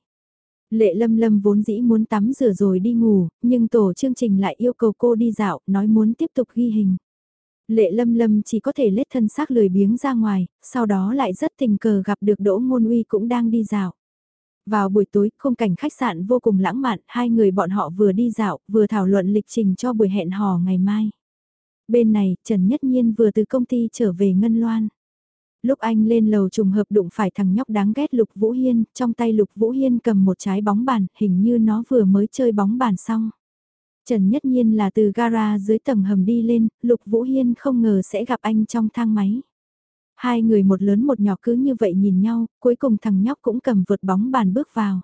Lệ Lâm Lâm vốn dĩ muốn tắm rửa rồi đi ngủ, nhưng tổ chương trình lại yêu cầu cô đi dạo, nói muốn tiếp tục ghi hình. Lệ Lâm Lâm chỉ có thể lết thân xác lười biếng ra ngoài, sau đó lại rất tình cờ gặp được Đỗ Ngôn Uy cũng đang đi dạo. Vào buổi tối, khung cảnh khách sạn vô cùng lãng mạn, hai người bọn họ vừa đi dạo, vừa thảo luận lịch trình cho buổi hẹn hò ngày mai. Bên này, Trần Nhất Nhiên vừa từ công ty trở về Ngân Loan. Lúc anh lên lầu trùng hợp đụng phải thằng nhóc đáng ghét Lục Vũ Hiên, trong tay Lục Vũ Hiên cầm một trái bóng bàn, hình như nó vừa mới chơi bóng bàn xong. Trần Nhất Nhiên là từ gara dưới tầng hầm đi lên, Lục Vũ Hiên không ngờ sẽ gặp anh trong thang máy. Hai người một lớn một nhỏ cứ như vậy nhìn nhau, cuối cùng thằng nhóc cũng cầm vượt bóng bàn bước vào.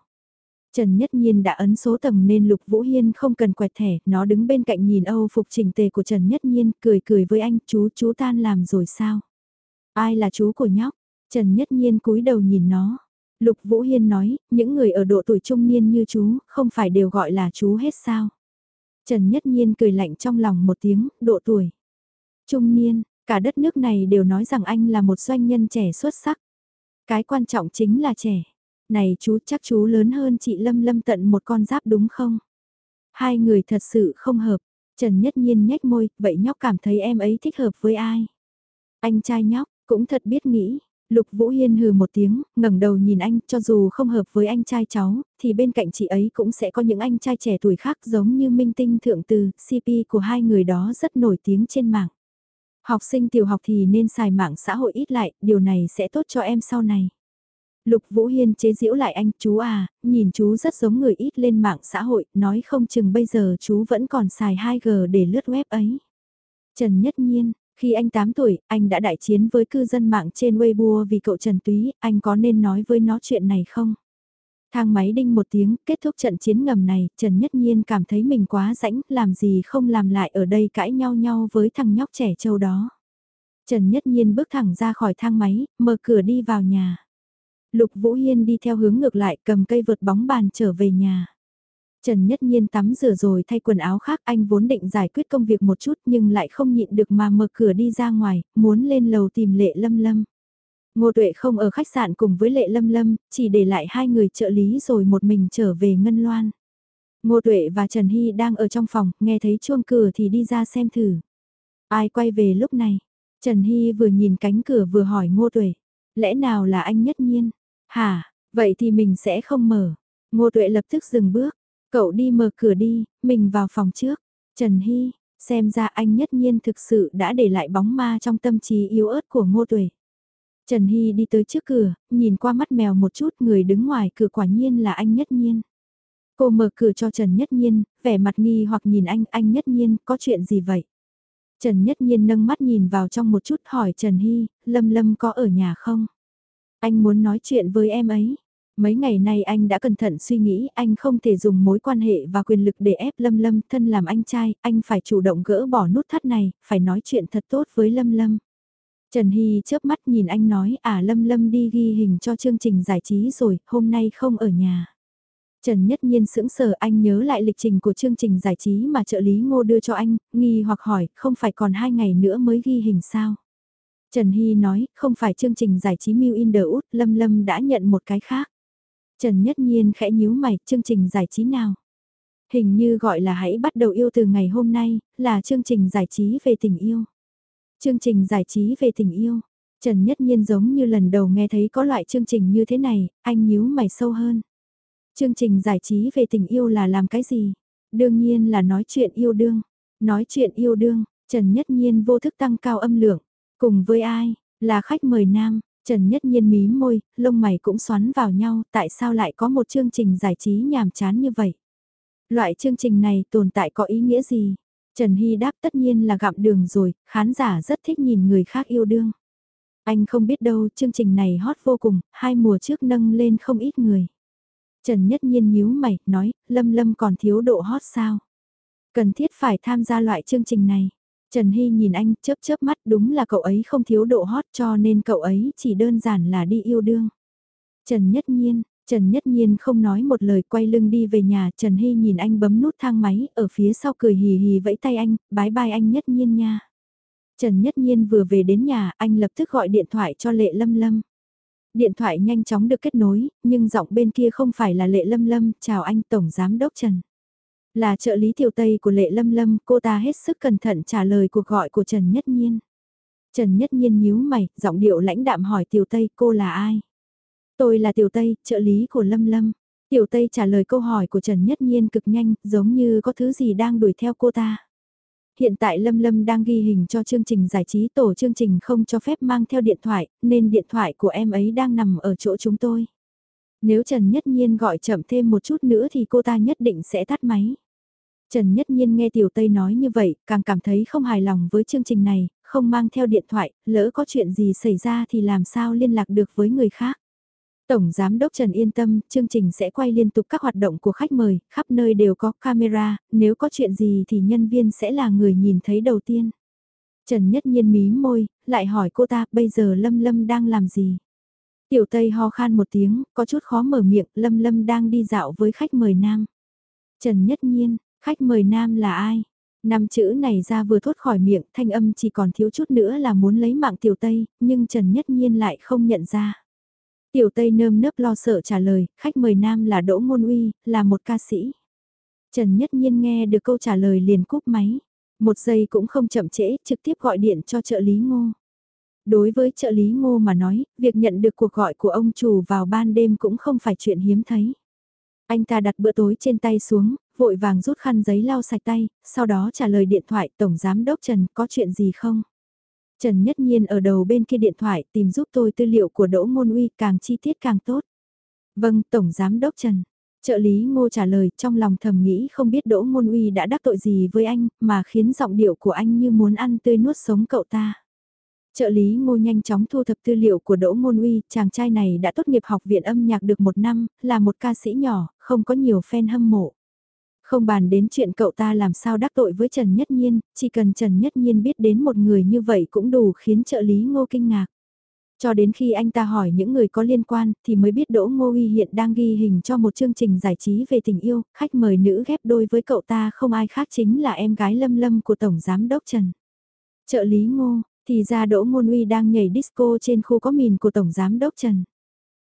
Trần Nhất Nhiên đã ấn số tầng nên Lục Vũ Hiên không cần quẹt thẻ, nó đứng bên cạnh nhìn Âu phục chỉnh tề của Trần Nhất Nhiên, cười cười với anh, chú, chú tan làm rồi sao? Ai là chú của nhóc? Trần Nhất Nhiên cúi đầu nhìn nó. Lục Vũ Hiên nói, những người ở độ tuổi trung niên như chú, không phải đều gọi là chú hết sao? Trần Nhất Nhiên cười lạnh trong lòng một tiếng, độ tuổi. Trung niên, cả đất nước này đều nói rằng anh là một doanh nhân trẻ xuất sắc. Cái quan trọng chính là trẻ. Này chú chắc chú lớn hơn chị Lâm Lâm tận một con giáp đúng không? Hai người thật sự không hợp. Trần Nhất Nhiên nhếch môi, vậy nhóc cảm thấy em ấy thích hợp với ai? Anh trai nhóc, cũng thật biết nghĩ, Lục Vũ Hiên hừ một tiếng, ngẩng đầu nhìn anh, cho dù không hợp với anh trai cháu, thì bên cạnh chị ấy cũng sẽ có những anh trai trẻ tuổi khác giống như Minh Tinh Thượng Từ, CP của hai người đó rất nổi tiếng trên mạng. Học sinh tiểu học thì nên xài mạng xã hội ít lại, điều này sẽ tốt cho em sau này. Lục Vũ Hiên chế giễu lại anh, chú à, nhìn chú rất giống người ít lên mạng xã hội, nói không chừng bây giờ chú vẫn còn xài 2G để lướt web ấy. Trần Nhất Nhiên, khi anh 8 tuổi, anh đã đại chiến với cư dân mạng trên Weibo vì cậu Trần Túy, anh có nên nói với nó chuyện này không? Thang máy đinh một tiếng, kết thúc trận chiến ngầm này, Trần Nhất Nhiên cảm thấy mình quá rãnh, làm gì không làm lại ở đây cãi nhau nhau với thằng nhóc trẻ trâu đó. Trần Nhất Nhiên bước thẳng ra khỏi thang máy, mở cửa đi vào nhà. Lục Vũ Hiên đi theo hướng ngược lại cầm cây vượt bóng bàn trở về nhà. Trần Nhất Nhiên tắm rửa rồi thay quần áo khác anh vốn định giải quyết công việc một chút nhưng lại không nhịn được mà mở cửa đi ra ngoài, muốn lên lầu tìm Lệ Lâm Lâm. Ngô Tuệ không ở khách sạn cùng với Lệ Lâm Lâm, chỉ để lại hai người trợ lý rồi một mình trở về Ngân Loan. Ngô Tuệ và Trần Hy đang ở trong phòng, nghe thấy chuông cửa thì đi ra xem thử. Ai quay về lúc này? Trần Hy vừa nhìn cánh cửa vừa hỏi Ngô Tuệ. Lẽ nào là anh nhất nhiên? Hả, vậy thì mình sẽ không mở. Ngô Tuệ lập tức dừng bước. Cậu đi mở cửa đi, mình vào phòng trước. Trần Hy, xem ra anh nhất nhiên thực sự đã để lại bóng ma trong tâm trí yếu ớt của Ngô Tuệ. Trần Hy đi tới trước cửa, nhìn qua mắt mèo một chút người đứng ngoài cửa quả nhiên là anh nhất nhiên. Cô mở cửa cho Trần Nhất Nhiên, vẻ mặt nghi hoặc nhìn anh, anh Nhất Nhiên, có chuyện gì vậy? Trần Nhất Nhiên nâng mắt nhìn vào trong một chút hỏi Trần Hy, Lâm Lâm có ở nhà không? Anh muốn nói chuyện với em ấy. Mấy ngày nay anh đã cẩn thận suy nghĩ anh không thể dùng mối quan hệ và quyền lực để ép Lâm Lâm thân làm anh trai, anh phải chủ động gỡ bỏ nút thắt này, phải nói chuyện thật tốt với Lâm Lâm. Trần Hy chớp mắt nhìn anh nói à Lâm Lâm đi ghi hình cho chương trình giải trí rồi, hôm nay không ở nhà. Trần Nhất Nhiên sững sờ anh nhớ lại lịch trình của chương trình giải trí mà trợ lý ngô đưa cho anh, nghi hoặc hỏi, không phải còn hai ngày nữa mới ghi hình sao? Trần Hy nói, không phải chương trình giải trí Mew in the Wood, Lâm Lâm đã nhận một cái khác. Trần Nhất Nhiên khẽ nhíu mày, chương trình giải trí nào? Hình như gọi là hãy bắt đầu yêu từ ngày hôm nay, là chương trình giải trí về tình yêu. Chương trình giải trí về tình yêu. Trần Nhất Nhiên giống như lần đầu nghe thấy có loại chương trình như thế này, anh nhíu mày sâu hơn. Chương trình giải trí về tình yêu là làm cái gì? Đương nhiên là nói chuyện yêu đương. Nói chuyện yêu đương, Trần Nhất Nhiên vô thức tăng cao âm lượng. Cùng với ai? Là khách mời nam. Trần Nhất Nhiên mí môi, lông mày cũng xoắn vào nhau, tại sao lại có một chương trình giải trí nhàm chán như vậy? Loại chương trình này tồn tại có ý nghĩa gì? Trần Hy đáp tất nhiên là gặm đường rồi, khán giả rất thích nhìn người khác yêu đương. Anh không biết đâu, chương trình này hot vô cùng, hai mùa trước nâng lên không ít người. Trần Nhất Nhiên nhíu mày, nói, Lâm Lâm còn thiếu độ hot sao? Cần thiết phải tham gia loại chương trình này. Trần Hy nhìn anh chớp chớp mắt đúng là cậu ấy không thiếu độ hot cho nên cậu ấy chỉ đơn giản là đi yêu đương. Trần Nhất Nhiên, Trần Nhất Nhiên không nói một lời quay lưng đi về nhà, Trần Hy nhìn anh bấm nút thang máy, ở phía sau cười hì hì vẫy tay anh, bái bai anh Nhất Nhiên nha. Trần Nhất Nhiên vừa về đến nhà, anh lập tức gọi điện thoại cho Lệ Lâm Lâm. Điện thoại nhanh chóng được kết nối, nhưng giọng bên kia không phải là Lệ Lâm Lâm, chào anh Tổng Giám Đốc Trần. Là trợ lý tiểu Tây của Lệ Lâm Lâm, cô ta hết sức cẩn thận trả lời cuộc gọi của Trần Nhất Nhiên. Trần Nhất Nhiên nhíu mày, giọng điệu lãnh đạm hỏi tiểu Tây cô là ai? Tôi là tiểu Tây, trợ lý của Lâm Lâm. Tiểu Tây trả lời câu hỏi của Trần Nhất Nhiên cực nhanh, giống như có thứ gì đang đuổi theo cô ta hiện tại Lâm Lâm đang ghi hình cho chương trình giải trí tổ chương trình không cho phép mang theo điện thoại, nên điện thoại của em ấy đang nằm ở chỗ chúng tôi. Nếu Trần Nhất Nhiên gọi chậm thêm một chút nữa thì cô ta nhất định sẽ tắt máy. Trần Nhất Nhiên nghe Tiểu Tây nói như vậy, càng cảm thấy không hài lòng với chương trình này, không mang theo điện thoại, lỡ có chuyện gì xảy ra thì làm sao liên lạc được với người khác. Tổng Giám đốc Trần yên tâm, chương trình sẽ quay liên tục các hoạt động của khách mời, khắp nơi đều có camera, nếu có chuyện gì thì nhân viên sẽ là người nhìn thấy đầu tiên. Trần Nhất Nhiên mí môi, lại hỏi cô ta, bây giờ Lâm Lâm đang làm gì? Tiểu Tây ho khan một tiếng, có chút khó mở miệng, Lâm Lâm đang đi dạo với khách mời nam. Trần Nhất Nhiên, khách mời nam là ai? Năm chữ này ra vừa thốt khỏi miệng, thanh âm chỉ còn thiếu chút nữa là muốn lấy mạng Tiểu Tây, nhưng Trần Nhất Nhiên lại không nhận ra. Tiểu Tây nơm nớp lo sợ trả lời, khách mời nam là Đỗ Ngôn Uy, là một ca sĩ. Trần Nhất Nhiên nghe được câu trả lời liền cúp máy. Một giây cũng không chậm trễ, trực tiếp gọi điện cho trợ lý ngô. Đối với trợ lý ngô mà nói, việc nhận được cuộc gọi của ông chủ vào ban đêm cũng không phải chuyện hiếm thấy. Anh ta đặt bữa tối trên tay xuống, vội vàng rút khăn giấy lau sạch tay, sau đó trả lời điện thoại Tổng Giám Đốc Trần có chuyện gì không? Trần Nhất Nhiên ở đầu bên kia điện thoại tìm giúp tôi tư liệu của Đỗ Ngôn Uy càng chi tiết càng tốt. Vâng, Tổng Giám Đốc Trần. Trợ lý Ngô trả lời trong lòng thầm nghĩ không biết Đỗ Ngôn Uy đã đắc tội gì với anh mà khiến giọng điệu của anh như muốn ăn tươi nuốt sống cậu ta. Trợ lý Ngô nhanh chóng thu thập tư liệu của Đỗ Ngôn Uy, chàng trai này đã tốt nghiệp học viện âm nhạc được một năm, là một ca sĩ nhỏ, không có nhiều fan hâm mộ. Không bàn đến chuyện cậu ta làm sao đắc tội với Trần Nhất Nhiên, chỉ cần Trần Nhất Nhiên biết đến một người như vậy cũng đủ khiến trợ lý ngô kinh ngạc. Cho đến khi anh ta hỏi những người có liên quan thì mới biết Đỗ Ngô Uy hiện đang ghi hình cho một chương trình giải trí về tình yêu, khách mời nữ ghép đôi với cậu ta không ai khác chính là em gái Lâm Lâm của Tổng Giám Đốc Trần. Trợ lý Ngô, thì ra Đỗ Ngôn Uy đang nhảy disco trên khu có mìn của Tổng Giám Đốc Trần.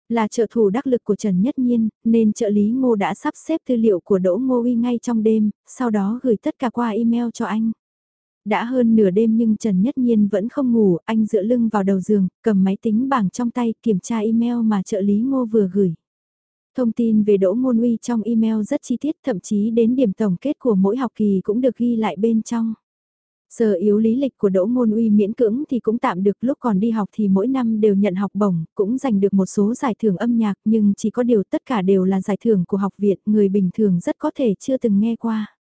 Là trợ thủ đắc lực của Trần Nhất Nhiên, nên trợ lý Ngô đã sắp xếp tư liệu của Đỗ Ngô Uy ngay trong đêm, sau đó gửi tất cả qua email cho anh. Đã hơn nửa đêm nhưng Trần Nhất Nhiên vẫn không ngủ, anh dựa lưng vào đầu giường, cầm máy tính bảng trong tay kiểm tra email mà trợ lý Ngô vừa gửi. Thông tin về Đỗ Ngôn Uy trong email rất chi tiết thậm chí đến điểm tổng kết của mỗi học kỳ cũng được ghi lại bên trong. Giờ yếu lý lịch của Đỗ Ngôn Uy miễn cưỡng thì cũng tạm được lúc còn đi học thì mỗi năm đều nhận học bổng, cũng giành được một số giải thưởng âm nhạc nhưng chỉ có điều tất cả đều là giải thưởng của học viện, người bình thường rất có thể chưa từng nghe qua.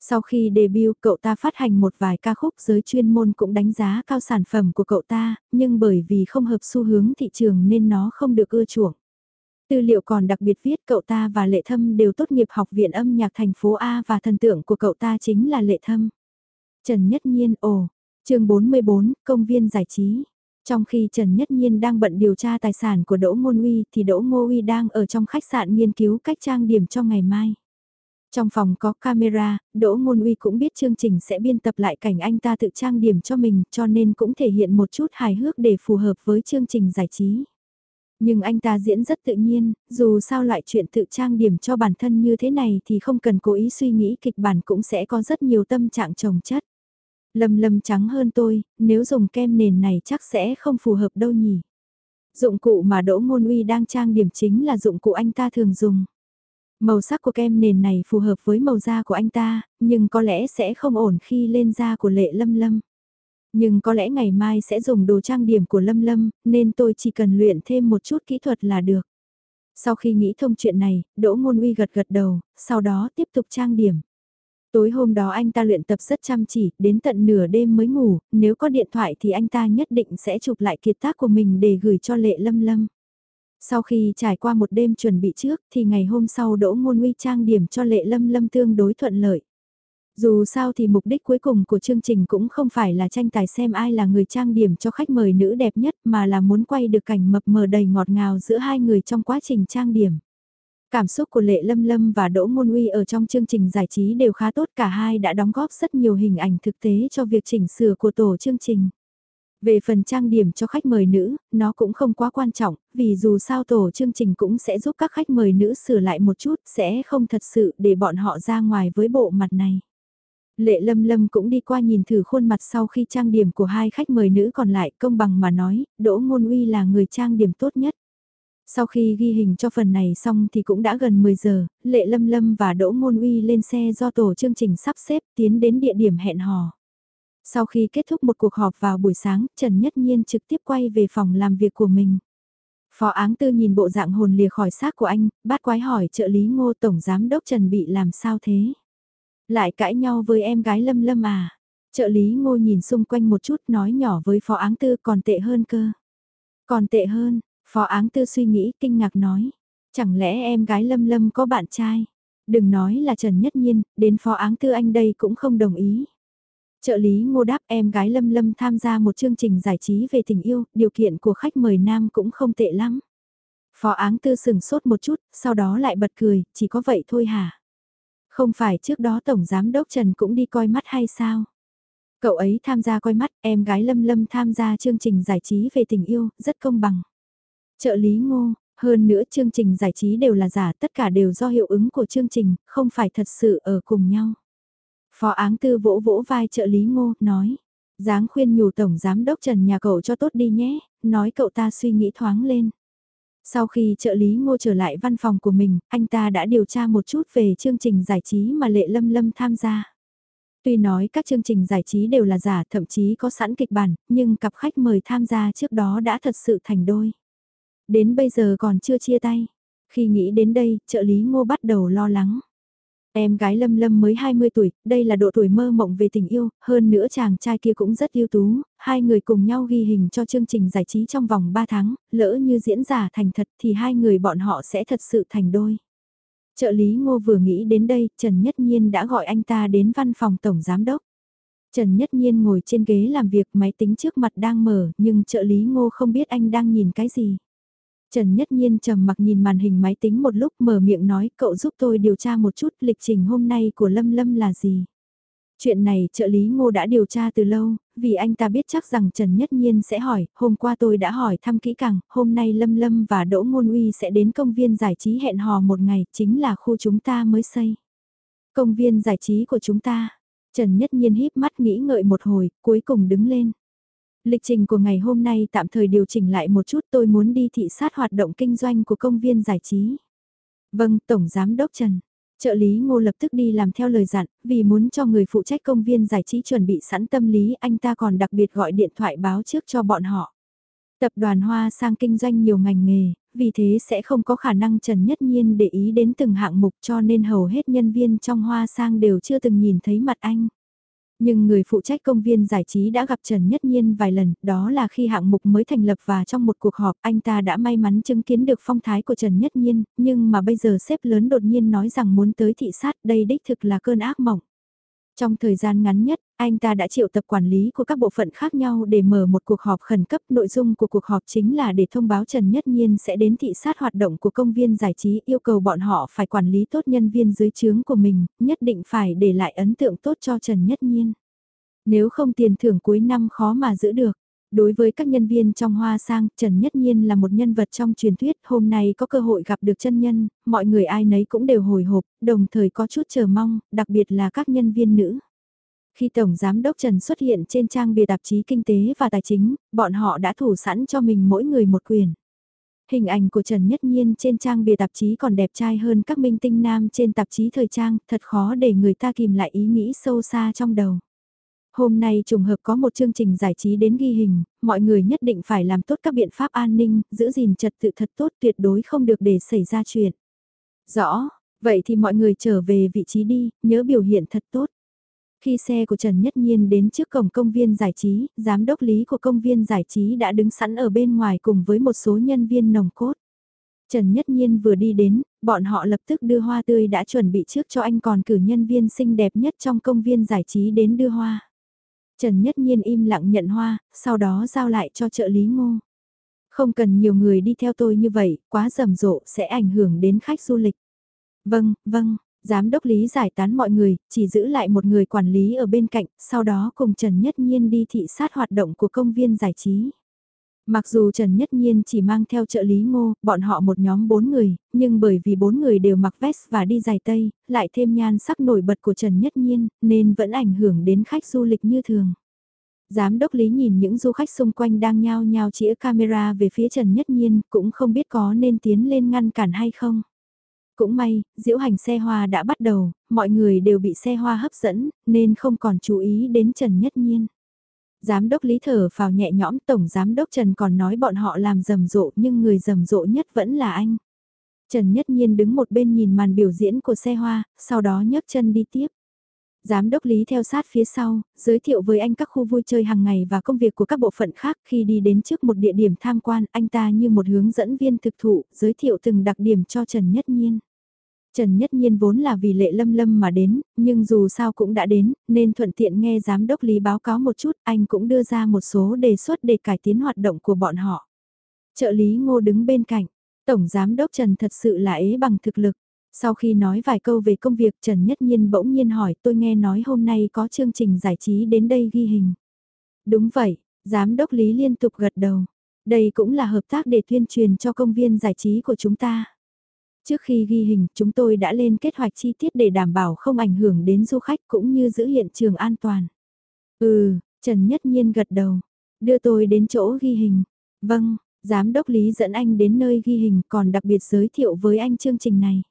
Sau khi debut cậu ta phát hành một vài ca khúc giới chuyên môn cũng đánh giá cao sản phẩm của cậu ta, nhưng bởi vì không hợp xu hướng thị trường nên nó không được ưa chuộng. Tư liệu còn đặc biệt viết cậu ta và Lệ Thâm đều tốt nghiệp học viện âm nhạc thành phố A và thần tượng của cậu ta chính là Lệ Thâm. Trần Nhất Nhiên, ồ, chương 44, công viên giải trí. Trong khi Trần Nhất Nhiên đang bận điều tra tài sản của Đỗ Ngôn Uy thì Đỗ Ngô Uy đang ở trong khách sạn nghiên cứu cách trang điểm cho ngày mai. Trong phòng có camera, Đỗ Ngôn Uy cũng biết chương trình sẽ biên tập lại cảnh anh ta tự trang điểm cho mình cho nên cũng thể hiện một chút hài hước để phù hợp với chương trình giải trí. Nhưng anh ta diễn rất tự nhiên, dù sao loại chuyện tự trang điểm cho bản thân như thế này thì không cần cố ý suy nghĩ kịch bản cũng sẽ có rất nhiều tâm trạng trồng chất. Lâm lâm trắng hơn tôi, nếu dùng kem nền này chắc sẽ không phù hợp đâu nhỉ. Dụng cụ mà Đỗ Ngôn Uy đang trang điểm chính là dụng cụ anh ta thường dùng. Màu sắc của kem nền này phù hợp với màu da của anh ta, nhưng có lẽ sẽ không ổn khi lên da của lệ lâm lâm. Nhưng có lẽ ngày mai sẽ dùng đồ trang điểm của lâm lâm, nên tôi chỉ cần luyện thêm một chút kỹ thuật là được. Sau khi nghĩ thông chuyện này, Đỗ Ngôn Uy gật gật đầu, sau đó tiếp tục trang điểm. Tối hôm đó anh ta luyện tập rất chăm chỉ, đến tận nửa đêm mới ngủ, nếu có điện thoại thì anh ta nhất định sẽ chụp lại kiệt tác của mình để gửi cho Lệ Lâm Lâm. Sau khi trải qua một đêm chuẩn bị trước thì ngày hôm sau Đỗ Ngôn Uy trang điểm cho Lệ Lâm Lâm tương đối thuận lợi. Dù sao thì mục đích cuối cùng của chương trình cũng không phải là tranh tài xem ai là người trang điểm cho khách mời nữ đẹp nhất mà là muốn quay được cảnh mập mờ đầy ngọt ngào giữa hai người trong quá trình trang điểm. Cảm xúc của Lệ Lâm Lâm và Đỗ Ngôn Uy ở trong chương trình giải trí đều khá tốt cả hai đã đóng góp rất nhiều hình ảnh thực tế cho việc chỉnh sửa của tổ chương trình. Về phần trang điểm cho khách mời nữ, nó cũng không quá quan trọng, vì dù sao tổ chương trình cũng sẽ giúp các khách mời nữ sửa lại một chút, sẽ không thật sự để bọn họ ra ngoài với bộ mặt này. Lệ Lâm Lâm cũng đi qua nhìn thử khuôn mặt sau khi trang điểm của hai khách mời nữ còn lại công bằng mà nói, Đỗ Ngôn Uy là người trang điểm tốt nhất. Sau khi ghi hình cho phần này xong thì cũng đã gần 10 giờ, Lệ Lâm Lâm và Đỗ Ngôn Uy lên xe do tổ chương trình sắp xếp tiến đến địa điểm hẹn hò. Sau khi kết thúc một cuộc họp vào buổi sáng, Trần Nhất Nhiên trực tiếp quay về phòng làm việc của mình. Phó áng tư nhìn bộ dạng hồn lìa khỏi xác của anh, bát quái hỏi trợ lý ngô tổng giám đốc Trần bị làm sao thế? Lại cãi nhau với em gái Lâm Lâm à? Trợ lý ngô nhìn xung quanh một chút nói nhỏ với phó áng tư còn tệ hơn cơ. Còn tệ hơn, phó áng tư suy nghĩ kinh ngạc nói. Chẳng lẽ em gái Lâm Lâm có bạn trai? Đừng nói là Trần Nhất Nhiên, đến phó áng tư anh đây cũng không đồng ý. Trợ lý ngô đáp em gái Lâm Lâm tham gia một chương trình giải trí về tình yêu, điều kiện của khách mời nam cũng không tệ lắm. Phó áng tư sừng sốt một chút, sau đó lại bật cười, chỉ có vậy thôi hả? Không phải trước đó Tổng Giám Đốc Trần cũng đi coi mắt hay sao? Cậu ấy tham gia coi mắt, em gái Lâm Lâm tham gia chương trình giải trí về tình yêu, rất công bằng. Trợ lý ngô, hơn nữa chương trình giải trí đều là giả, tất cả đều do hiệu ứng của chương trình, không phải thật sự ở cùng nhau. Phó áng tư vỗ vỗ vai trợ lý ngô, nói. Giáng khuyên nhủ tổng giám đốc Trần nhà cậu cho tốt đi nhé, nói cậu ta suy nghĩ thoáng lên. Sau khi trợ lý ngô trở lại văn phòng của mình, anh ta đã điều tra một chút về chương trình giải trí mà Lệ Lâm Lâm tham gia. Tuy nói các chương trình giải trí đều là giả, thậm chí có sẵn kịch bản, nhưng cặp khách mời tham gia trước đó đã thật sự thành đôi. Đến bây giờ còn chưa chia tay. Khi nghĩ đến đây, trợ lý ngô bắt đầu lo lắng. Em gái Lâm Lâm mới 20 tuổi, đây là độ tuổi mơ mộng về tình yêu, hơn nữa chàng trai kia cũng rất ưu tú, hai người cùng nhau ghi hình cho chương trình giải trí trong vòng 3 tháng, lỡ như diễn giả thành thật thì hai người bọn họ sẽ thật sự thành đôi. Trợ lý Ngô vừa nghĩ đến đây, Trần Nhất Nhiên đã gọi anh ta đến văn phòng Tổng Giám Đốc. Trần Nhất Nhiên ngồi trên ghế làm việc máy tính trước mặt đang mở nhưng trợ lý ngô không biết anh đang nhìn cái gì. Trần Nhất Nhiên trầm mặc nhìn màn hình máy tính một lúc mở miệng nói cậu giúp tôi điều tra một chút lịch trình hôm nay của Lâm Lâm là gì. Chuyện này trợ lý ngô đã điều tra từ lâu, vì anh ta biết chắc rằng Trần Nhất Nhiên sẽ hỏi, hôm qua tôi đã hỏi thăm kỹ càng, hôm nay Lâm Lâm và Đỗ Ngôn Uy sẽ đến công viên giải trí hẹn hò một ngày, chính là khu chúng ta mới xây. Công viên giải trí của chúng ta, Trần Nhất Nhiên híp mắt nghĩ ngợi một hồi, cuối cùng đứng lên. Lịch trình của ngày hôm nay tạm thời điều chỉnh lại một chút tôi muốn đi thị sát hoạt động kinh doanh của công viên giải trí. Vâng, Tổng Giám Đốc Trần. Trợ lý ngô lập tức đi làm theo lời dặn, vì muốn cho người phụ trách công viên giải trí chuẩn bị sẵn tâm lý anh ta còn đặc biệt gọi điện thoại báo trước cho bọn họ. Tập đoàn Hoa sang kinh doanh nhiều ngành nghề, vì thế sẽ không có khả năng Trần Nhất Nhiên để ý đến từng hạng mục cho nên hầu hết nhân viên trong Hoa sang đều chưa từng nhìn thấy mặt anh. Nhưng người phụ trách công viên giải trí đã gặp Trần Nhất Nhiên vài lần, đó là khi hạng mục mới thành lập và trong một cuộc họp anh ta đã may mắn chứng kiến được phong thái của Trần Nhất Nhiên, nhưng mà bây giờ sếp lớn đột nhiên nói rằng muốn tới thị sát đây đích thực là cơn ác mộng. Trong thời gian ngắn nhất, anh ta đã triệu tập quản lý của các bộ phận khác nhau để mở một cuộc họp khẩn cấp. Nội dung của cuộc họp chính là để thông báo Trần Nhất Nhiên sẽ đến thị sát hoạt động của công viên giải trí yêu cầu bọn họ phải quản lý tốt nhân viên dưới trướng của mình, nhất định phải để lại ấn tượng tốt cho Trần Nhất Nhiên. Nếu không tiền thưởng cuối năm khó mà giữ được. Đối với các nhân viên trong hoa sang, Trần Nhất Nhiên là một nhân vật trong truyền thuyết, hôm nay có cơ hội gặp được chân nhân, mọi người ai nấy cũng đều hồi hộp, đồng thời có chút chờ mong, đặc biệt là các nhân viên nữ. Khi Tổng Giám đốc Trần xuất hiện trên trang bìa tạp chí Kinh tế và Tài chính, bọn họ đã thủ sẵn cho mình mỗi người một quyền. Hình ảnh của Trần Nhất Nhiên trên trang bìa tạp chí còn đẹp trai hơn các minh tinh nam trên tạp chí thời trang, thật khó để người ta kìm lại ý nghĩ sâu xa trong đầu. Hôm nay trùng hợp có một chương trình giải trí đến ghi hình, mọi người nhất định phải làm tốt các biện pháp an ninh, giữ gìn trật tự thật tốt tuyệt đối không được để xảy ra chuyện. Rõ, vậy thì mọi người trở về vị trí đi, nhớ biểu hiện thật tốt. Khi xe của Trần Nhất Nhiên đến trước cổng công viên giải trí, giám đốc lý của công viên giải trí đã đứng sẵn ở bên ngoài cùng với một số nhân viên nồng cốt. Trần Nhất Nhiên vừa đi đến, bọn họ lập tức đưa hoa tươi đã chuẩn bị trước cho anh còn cử nhân viên xinh đẹp nhất trong công viên giải trí đến đưa hoa. Trần Nhất Nhiên im lặng nhận hoa, sau đó giao lại cho trợ lý ngô. Không cần nhiều người đi theo tôi như vậy, quá rầm rộ sẽ ảnh hưởng đến khách du lịch. Vâng, vâng, giám đốc lý giải tán mọi người, chỉ giữ lại một người quản lý ở bên cạnh, sau đó cùng Trần Nhất Nhiên đi thị sát hoạt động của công viên giải trí. Mặc dù Trần Nhất Nhiên chỉ mang theo trợ lý ngô, bọn họ một nhóm bốn người, nhưng bởi vì bốn người đều mặc vest và đi giày tây, lại thêm nhan sắc nổi bật của Trần Nhất Nhiên, nên vẫn ảnh hưởng đến khách du lịch như thường. Giám đốc Lý nhìn những du khách xung quanh đang nhao nhao chĩa camera về phía Trần Nhất Nhiên, cũng không biết có nên tiến lên ngăn cản hay không. Cũng may, diễu hành xe hoa đã bắt đầu, mọi người đều bị xe hoa hấp dẫn, nên không còn chú ý đến Trần Nhất Nhiên. Giám đốc Lý thở vào nhẹ nhõm Tổng Giám đốc Trần còn nói bọn họ làm rầm rộ nhưng người rầm rộ nhất vẫn là anh. Trần Nhất Nhiên đứng một bên nhìn màn biểu diễn của xe hoa, sau đó nhấc chân đi tiếp. Giám đốc Lý theo sát phía sau, giới thiệu với anh các khu vui chơi hàng ngày và công việc của các bộ phận khác khi đi đến trước một địa điểm tham quan anh ta như một hướng dẫn viên thực thụ, giới thiệu từng đặc điểm cho Trần Nhất Nhiên. Trần Nhất Nhiên vốn là vì lệ lâm lâm mà đến, nhưng dù sao cũng đã đến, nên thuận tiện nghe giám đốc Lý báo cáo một chút, anh cũng đưa ra một số đề xuất để cải tiến hoạt động của bọn họ. Trợ lý ngô đứng bên cạnh, Tổng Giám đốc Trần thật sự là ế bằng thực lực. Sau khi nói vài câu về công việc Trần Nhất Nhiên bỗng nhiên hỏi tôi nghe nói hôm nay có chương trình giải trí đến đây ghi hình. Đúng vậy, Giám đốc Lý liên tục gật đầu. Đây cũng là hợp tác để tuyên truyền cho công viên giải trí của chúng ta. Trước khi ghi hình, chúng tôi đã lên kế hoạch chi tiết để đảm bảo không ảnh hưởng đến du khách cũng như giữ hiện trường an toàn. Ừ, Trần Nhất Nhiên gật đầu. Đưa tôi đến chỗ ghi hình. Vâng, Giám đốc Lý dẫn anh đến nơi ghi hình còn đặc biệt giới thiệu với anh chương trình này.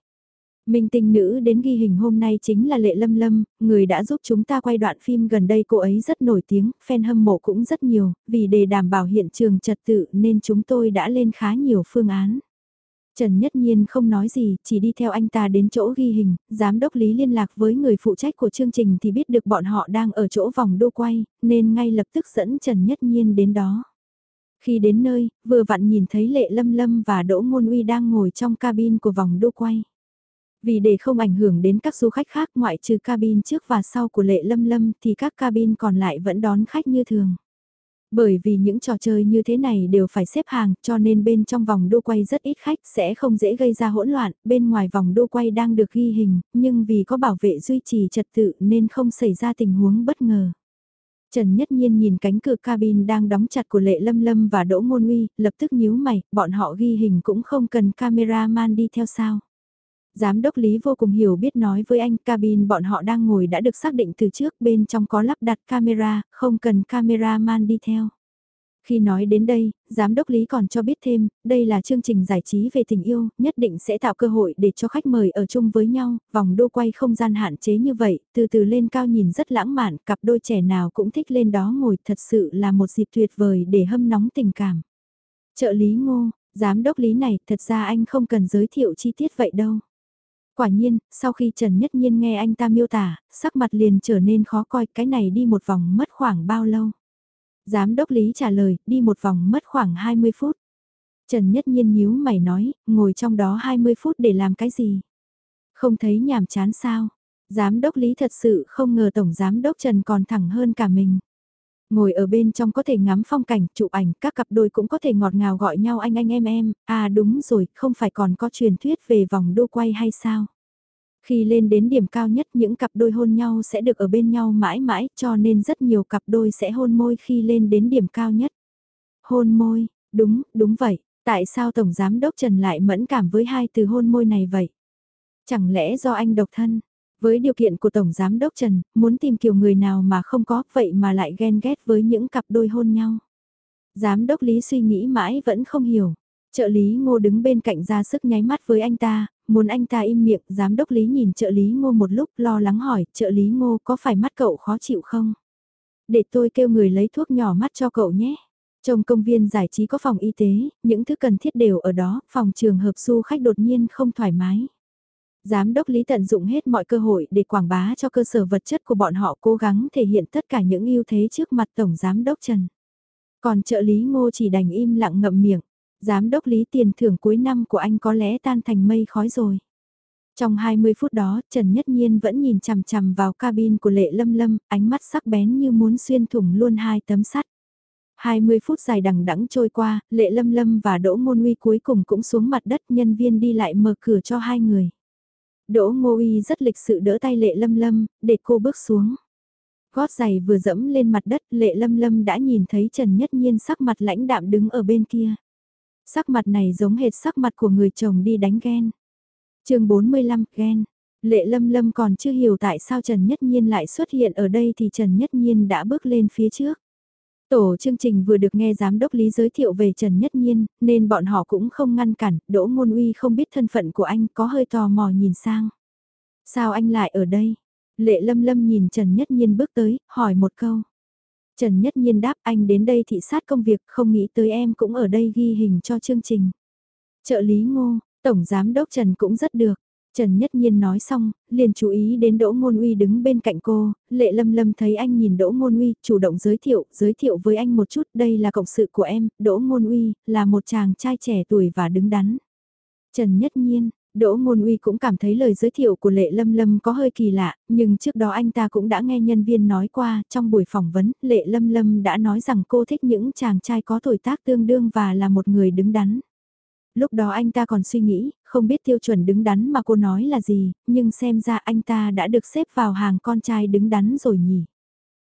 Minh tinh nữ đến ghi hình hôm nay chính là Lệ Lâm Lâm, người đã giúp chúng ta quay đoạn phim gần đây cô ấy rất nổi tiếng, fan hâm mộ cũng rất nhiều, vì để đảm bảo hiện trường trật tự nên chúng tôi đã lên khá nhiều phương án. Trần Nhất Nhiên không nói gì, chỉ đi theo anh ta đến chỗ ghi hình, giám đốc Lý liên lạc với người phụ trách của chương trình thì biết được bọn họ đang ở chỗ vòng đô quay, nên ngay lập tức dẫn Trần Nhất Nhiên đến đó. Khi đến nơi, vừa vặn nhìn thấy Lệ Lâm Lâm và Đỗ Ngôn Uy đang ngồi trong cabin của vòng đô quay. Vì để không ảnh hưởng đến các du khách khác ngoại trừ cabin trước và sau của Lệ Lâm Lâm thì các cabin còn lại vẫn đón khách như thường. Bởi vì những trò chơi như thế này đều phải xếp hàng cho nên bên trong vòng đua quay rất ít khách sẽ không dễ gây ra hỗn loạn, bên ngoài vòng đua quay đang được ghi hình, nhưng vì có bảo vệ duy trì trật tự nên không xảy ra tình huống bất ngờ. Trần Nhất Nhiên nhìn cánh cửa cabin đang đóng chặt của Lệ Lâm Lâm và Đỗ Ngôn Uy, lập tức nhíu mày, bọn họ ghi hình cũng không cần cameraman đi theo sao. Giám đốc Lý vô cùng hiểu biết nói với anh cabin bọn họ đang ngồi đã được xác định từ trước bên trong có lắp đặt camera, không cần cameraman đi theo. Khi nói đến đây, Giám đốc Lý còn cho biết thêm, đây là chương trình giải trí về tình yêu, nhất định sẽ tạo cơ hội để cho khách mời ở chung với nhau, vòng đua quay không gian hạn chế như vậy, từ từ lên cao nhìn rất lãng mạn, cặp đôi trẻ nào cũng thích lên đó ngồi, thật sự là một dịp tuyệt vời để hâm nóng tình cảm. Trợ lý ngô, Giám đốc Lý này, thật ra anh không cần giới thiệu chi tiết vậy đâu. Quả nhiên, sau khi Trần Nhất Nhiên nghe anh ta miêu tả, sắc mặt liền trở nên khó coi cái này đi một vòng mất khoảng bao lâu. Giám đốc Lý trả lời, đi một vòng mất khoảng 20 phút. Trần Nhất Nhiên nhíu mày nói, ngồi trong đó 20 phút để làm cái gì? Không thấy nhàm chán sao? Giám đốc Lý thật sự không ngờ Tổng Giám đốc Trần còn thẳng hơn cả mình. Ngồi ở bên trong có thể ngắm phong cảnh, chụp ảnh, các cặp đôi cũng có thể ngọt ngào gọi nhau anh anh em em, à đúng rồi, không phải còn có truyền thuyết về vòng đô quay hay sao? Khi lên đến điểm cao nhất những cặp đôi hôn nhau sẽ được ở bên nhau mãi mãi cho nên rất nhiều cặp đôi sẽ hôn môi khi lên đến điểm cao nhất. Hôn môi, đúng, đúng vậy, tại sao Tổng Giám Đốc Trần lại mẫn cảm với hai từ hôn môi này vậy? Chẳng lẽ do anh độc thân? Với điều kiện của Tổng Giám Đốc Trần, muốn tìm kiểu người nào mà không có, vậy mà lại ghen ghét với những cặp đôi hôn nhau. Giám Đốc Lý suy nghĩ mãi vẫn không hiểu. Trợ lý ngô đứng bên cạnh ra sức nháy mắt với anh ta, muốn anh ta im miệng, giám đốc lý nhìn trợ lý ngô một lúc lo lắng hỏi, trợ lý ngô có phải mắt cậu khó chịu không? Để tôi kêu người lấy thuốc nhỏ mắt cho cậu nhé. Trong công viên giải trí có phòng y tế, những thứ cần thiết đều ở đó, phòng trường hợp du khách đột nhiên không thoải mái. Giám đốc Lý tận dụng hết mọi cơ hội để quảng bá cho cơ sở vật chất của bọn họ cố gắng thể hiện tất cả những ưu thế trước mặt Tổng Giám đốc Trần. Còn trợ lý ngô chỉ đành im lặng ngậm miệng. Giám đốc Lý tiền thưởng cuối năm của anh có lẽ tan thành mây khói rồi. Trong 20 phút đó, Trần Nhất Nhiên vẫn nhìn chằm chằm vào cabin của Lệ Lâm Lâm, ánh mắt sắc bén như muốn xuyên thủng luôn hai tấm sắt. 20 phút dài đằng đẵng trôi qua, Lệ Lâm Lâm và Đỗ Ngôn Uy cuối cùng cũng xuống mặt đất nhân viên đi lại mở cửa cho hai người. Đỗ Ngô Y rất lịch sự đỡ tay Lệ Lâm Lâm, để cô bước xuống. Gót giày vừa dẫm lên mặt đất Lệ Lâm Lâm đã nhìn thấy Trần Nhất Nhiên sắc mặt lãnh đạm đứng ở bên kia. Sắc mặt này giống hệt sắc mặt của người chồng đi đánh ghen. chương 45, ghen. Lệ Lâm Lâm còn chưa hiểu tại sao Trần Nhất Nhiên lại xuất hiện ở đây thì Trần Nhất Nhiên đã bước lên phía trước. Tổ chương trình vừa được nghe giám đốc Lý giới thiệu về Trần Nhất Nhiên, nên bọn họ cũng không ngăn cản, Đỗ Ngôn Uy không biết thân phận của anh có hơi tò mò nhìn sang. Sao anh lại ở đây? Lệ Lâm Lâm nhìn Trần Nhất Nhiên bước tới, hỏi một câu. Trần Nhất Nhiên đáp anh đến đây thị sát công việc không nghĩ tới em cũng ở đây ghi hình cho chương trình. Trợ lý ngô, Tổng Giám Đốc Trần cũng rất được. Trần Nhất Nhiên nói xong, liền chú ý đến Đỗ Ngôn Uy đứng bên cạnh cô, Lệ Lâm Lâm thấy anh nhìn Đỗ Ngôn Uy, chủ động giới thiệu, giới thiệu với anh một chút, đây là cộng sự của em, Đỗ Ngôn Uy, là một chàng trai trẻ tuổi và đứng đắn. Trần Nhất Nhiên, Đỗ Ngôn Uy cũng cảm thấy lời giới thiệu của Lệ Lâm Lâm có hơi kỳ lạ, nhưng trước đó anh ta cũng đã nghe nhân viên nói qua, trong buổi phỏng vấn, Lệ Lâm Lâm đã nói rằng cô thích những chàng trai có tuổi tác tương đương và là một người đứng đắn. Lúc đó anh ta còn suy nghĩ, không biết tiêu chuẩn đứng đắn mà cô nói là gì, nhưng xem ra anh ta đã được xếp vào hàng con trai đứng đắn rồi nhỉ.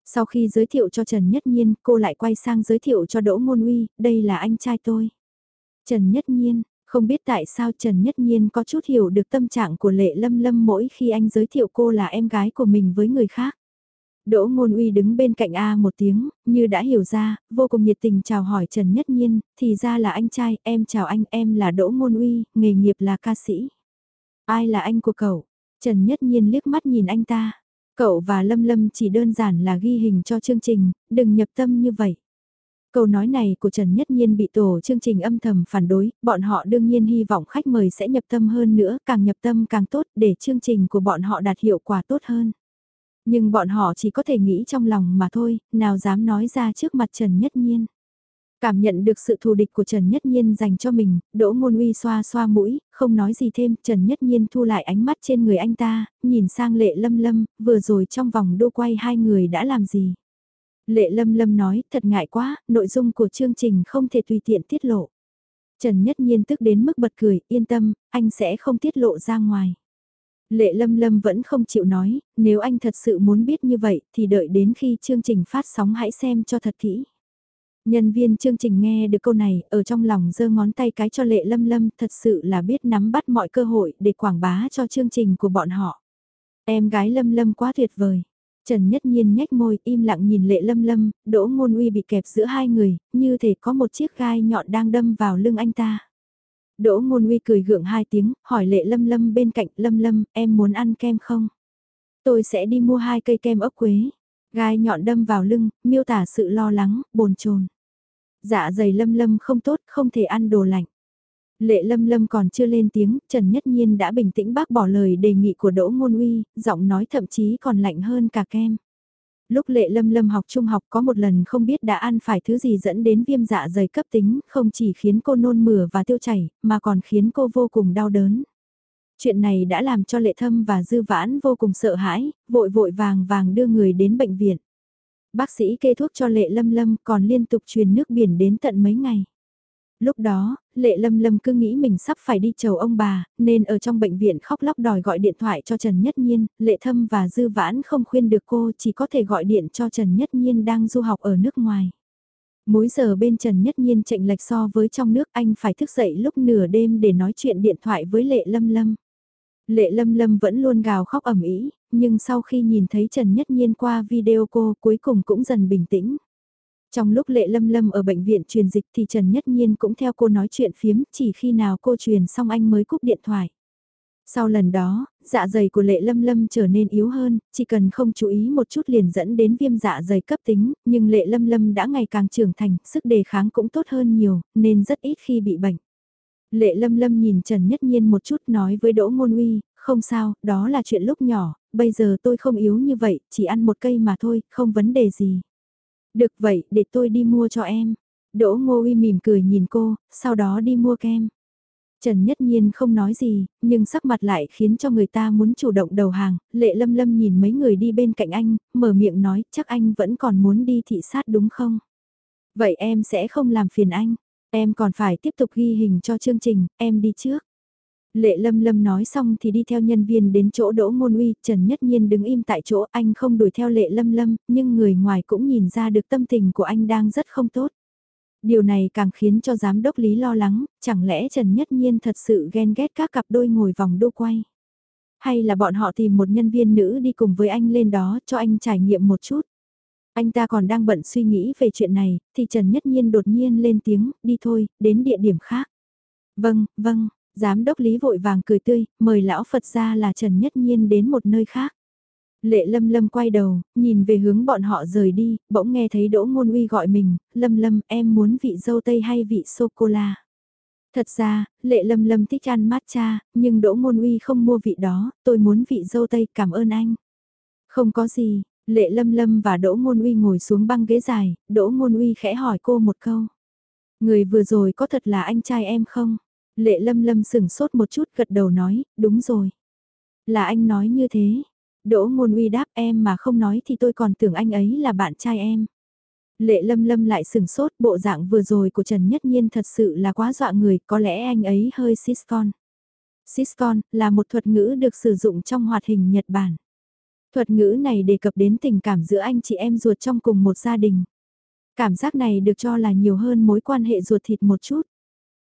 Sau khi giới thiệu cho Trần Nhất Nhiên, cô lại quay sang giới thiệu cho Đỗ Ngôn Uy, đây là anh trai tôi. Trần Nhất Nhiên, không biết tại sao Trần Nhất Nhiên có chút hiểu được tâm trạng của Lệ Lâm Lâm mỗi khi anh giới thiệu cô là em gái của mình với người khác. Đỗ Ngôn Uy đứng bên cạnh A một tiếng, như đã hiểu ra, vô cùng nhiệt tình chào hỏi Trần Nhất Nhiên, thì ra là anh trai, em chào anh, em là Đỗ Ngôn Uy, nghề nghiệp là ca sĩ. Ai là anh của cậu? Trần Nhất Nhiên liếc mắt nhìn anh ta. Cậu và Lâm Lâm chỉ đơn giản là ghi hình cho chương trình, đừng nhập tâm như vậy. Câu nói này của Trần Nhất Nhiên bị tổ chương trình âm thầm phản đối, bọn họ đương nhiên hy vọng khách mời sẽ nhập tâm hơn nữa, càng nhập tâm càng tốt để chương trình của bọn họ đạt hiệu quả tốt hơn. Nhưng bọn họ chỉ có thể nghĩ trong lòng mà thôi, nào dám nói ra trước mặt Trần Nhất Nhiên. Cảm nhận được sự thù địch của Trần Nhất Nhiên dành cho mình, Đỗ Ngôn Uy xoa xoa mũi, không nói gì thêm, Trần Nhất Nhiên thu lại ánh mắt trên người anh ta, nhìn sang Lệ Lâm Lâm, vừa rồi trong vòng đô quay hai người đã làm gì. Lệ Lâm Lâm nói, thật ngại quá, nội dung của chương trình không thể tùy tiện tiết lộ. Trần Nhất Nhiên tức đến mức bật cười, yên tâm, anh sẽ không tiết lộ ra ngoài. Lệ Lâm Lâm vẫn không chịu nói, nếu anh thật sự muốn biết như vậy thì đợi đến khi chương trình phát sóng hãy xem cho thật kỹ. Nhân viên chương trình nghe được câu này, ở trong lòng giơ ngón tay cái cho Lệ Lâm Lâm thật sự là biết nắm bắt mọi cơ hội để quảng bá cho chương trình của bọn họ. Em gái Lâm Lâm quá tuyệt vời. Trần Nhất Nhiên nhếch môi, im lặng nhìn Lệ Lâm Lâm, Đỗ Ngôn Uy bị kẹp giữa hai người, như thể có một chiếc gai nhọn đang đâm vào lưng anh ta. Đỗ Ngôn Uy cười gượng hai tiếng, hỏi Lệ Lâm Lâm bên cạnh, Lâm Lâm, em muốn ăn kem không? Tôi sẽ đi mua hai cây kem ốc quế. Gai nhọn đâm vào lưng, miêu tả sự lo lắng, bồn chồn. Dạ dày Lâm Lâm không tốt, không thể ăn đồ lạnh. Lệ Lâm Lâm còn chưa lên tiếng, Trần Nhất Nhiên đã bình tĩnh bác bỏ lời đề nghị của Đỗ Ngôn Uy, giọng nói thậm chí còn lạnh hơn cả kem. Lúc Lệ Lâm Lâm học trung học có một lần không biết đã ăn phải thứ gì dẫn đến viêm dạ dày cấp tính, không chỉ khiến cô nôn mửa và tiêu chảy, mà còn khiến cô vô cùng đau đớn. Chuyện này đã làm cho Lệ Thâm và Dư Vãn vô cùng sợ hãi, vội vội vàng vàng đưa người đến bệnh viện. Bác sĩ kê thuốc cho Lệ Lâm Lâm còn liên tục truyền nước biển đến tận mấy ngày. Lúc đó, Lệ Lâm Lâm cứ nghĩ mình sắp phải đi chầu ông bà, nên ở trong bệnh viện khóc lóc đòi gọi điện thoại cho Trần Nhất Nhiên, Lệ Thâm và Dư Vãn không khuyên được cô chỉ có thể gọi điện cho Trần Nhất Nhiên đang du học ở nước ngoài. mỗi giờ bên Trần Nhất Nhiên chệnh lệch so với trong nước anh phải thức dậy lúc nửa đêm để nói chuyện điện thoại với Lệ Lâm Lâm. Lệ Lâm Lâm vẫn luôn gào khóc ẩm ý, nhưng sau khi nhìn thấy Trần Nhất Nhiên qua video cô cuối cùng cũng dần bình tĩnh. Trong lúc Lệ Lâm Lâm ở bệnh viện truyền dịch thì Trần Nhất Nhiên cũng theo cô nói chuyện phiếm chỉ khi nào cô truyền xong anh mới cúp điện thoại. Sau lần đó, dạ dày của Lệ Lâm Lâm trở nên yếu hơn, chỉ cần không chú ý một chút liền dẫn đến viêm dạ dày cấp tính, nhưng Lệ Lâm Lâm đã ngày càng trưởng thành, sức đề kháng cũng tốt hơn nhiều, nên rất ít khi bị bệnh. Lệ Lâm Lâm nhìn Trần Nhất Nhiên một chút nói với Đỗ Ngôn Uy, không sao, đó là chuyện lúc nhỏ, bây giờ tôi không yếu như vậy, chỉ ăn một cây mà thôi, không vấn đề gì. Được vậy, để tôi đi mua cho em. Đỗ Ngô Uy mỉm cười nhìn cô, sau đó đi mua kem. Trần Nhất Nhiên không nói gì, nhưng sắc mặt lại khiến cho người ta muốn chủ động đầu hàng, lệ lâm lâm nhìn mấy người đi bên cạnh anh, mở miệng nói chắc anh vẫn còn muốn đi thị sát đúng không? Vậy em sẽ không làm phiền anh, em còn phải tiếp tục ghi hình cho chương trình, em đi trước. Lệ lâm lâm nói xong thì đi theo nhân viên đến chỗ đỗ ngôn uy, Trần Nhất Nhiên đứng im tại chỗ anh không đuổi theo lệ lâm lâm, nhưng người ngoài cũng nhìn ra được tâm tình của anh đang rất không tốt. Điều này càng khiến cho giám đốc Lý lo lắng, chẳng lẽ Trần Nhất Nhiên thật sự ghen ghét các cặp đôi ngồi vòng đô quay. Hay là bọn họ tìm một nhân viên nữ đi cùng với anh lên đó cho anh trải nghiệm một chút. Anh ta còn đang bận suy nghĩ về chuyện này, thì Trần Nhất Nhiên đột nhiên lên tiếng, đi thôi, đến địa điểm khác. Vâng, vâng, Giám đốc Lý vội vàng cười tươi, mời lão Phật ra là Trần Nhất Nhiên đến một nơi khác. Lệ Lâm Lâm quay đầu, nhìn về hướng bọn họ rời đi, bỗng nghe thấy Đỗ Ngôn Uy gọi mình, Lâm Lâm em muốn vị dâu tây hay vị sô-cô-la. Thật ra, Lệ Lâm Lâm thích ăn matcha, nhưng Đỗ Ngôn Uy không mua vị đó, tôi muốn vị dâu tây cảm ơn anh. Không có gì, Lệ Lâm Lâm và Đỗ Ngôn Uy ngồi xuống băng ghế dài, Đỗ Ngôn Uy khẽ hỏi cô một câu. Người vừa rồi có thật là anh trai em không? Lệ lâm lâm sừng sốt một chút gật đầu nói, đúng rồi. Là anh nói như thế. Đỗ ngôn uy đáp em mà không nói thì tôi còn tưởng anh ấy là bạn trai em. Lệ lâm lâm lại sừng sốt bộ dạng vừa rồi của Trần Nhất Nhiên thật sự là quá dọa người, có lẽ anh ấy hơi siscon. Siscon là một thuật ngữ được sử dụng trong hoạt hình Nhật Bản. Thuật ngữ này đề cập đến tình cảm giữa anh chị em ruột trong cùng một gia đình. Cảm giác này được cho là nhiều hơn mối quan hệ ruột thịt một chút.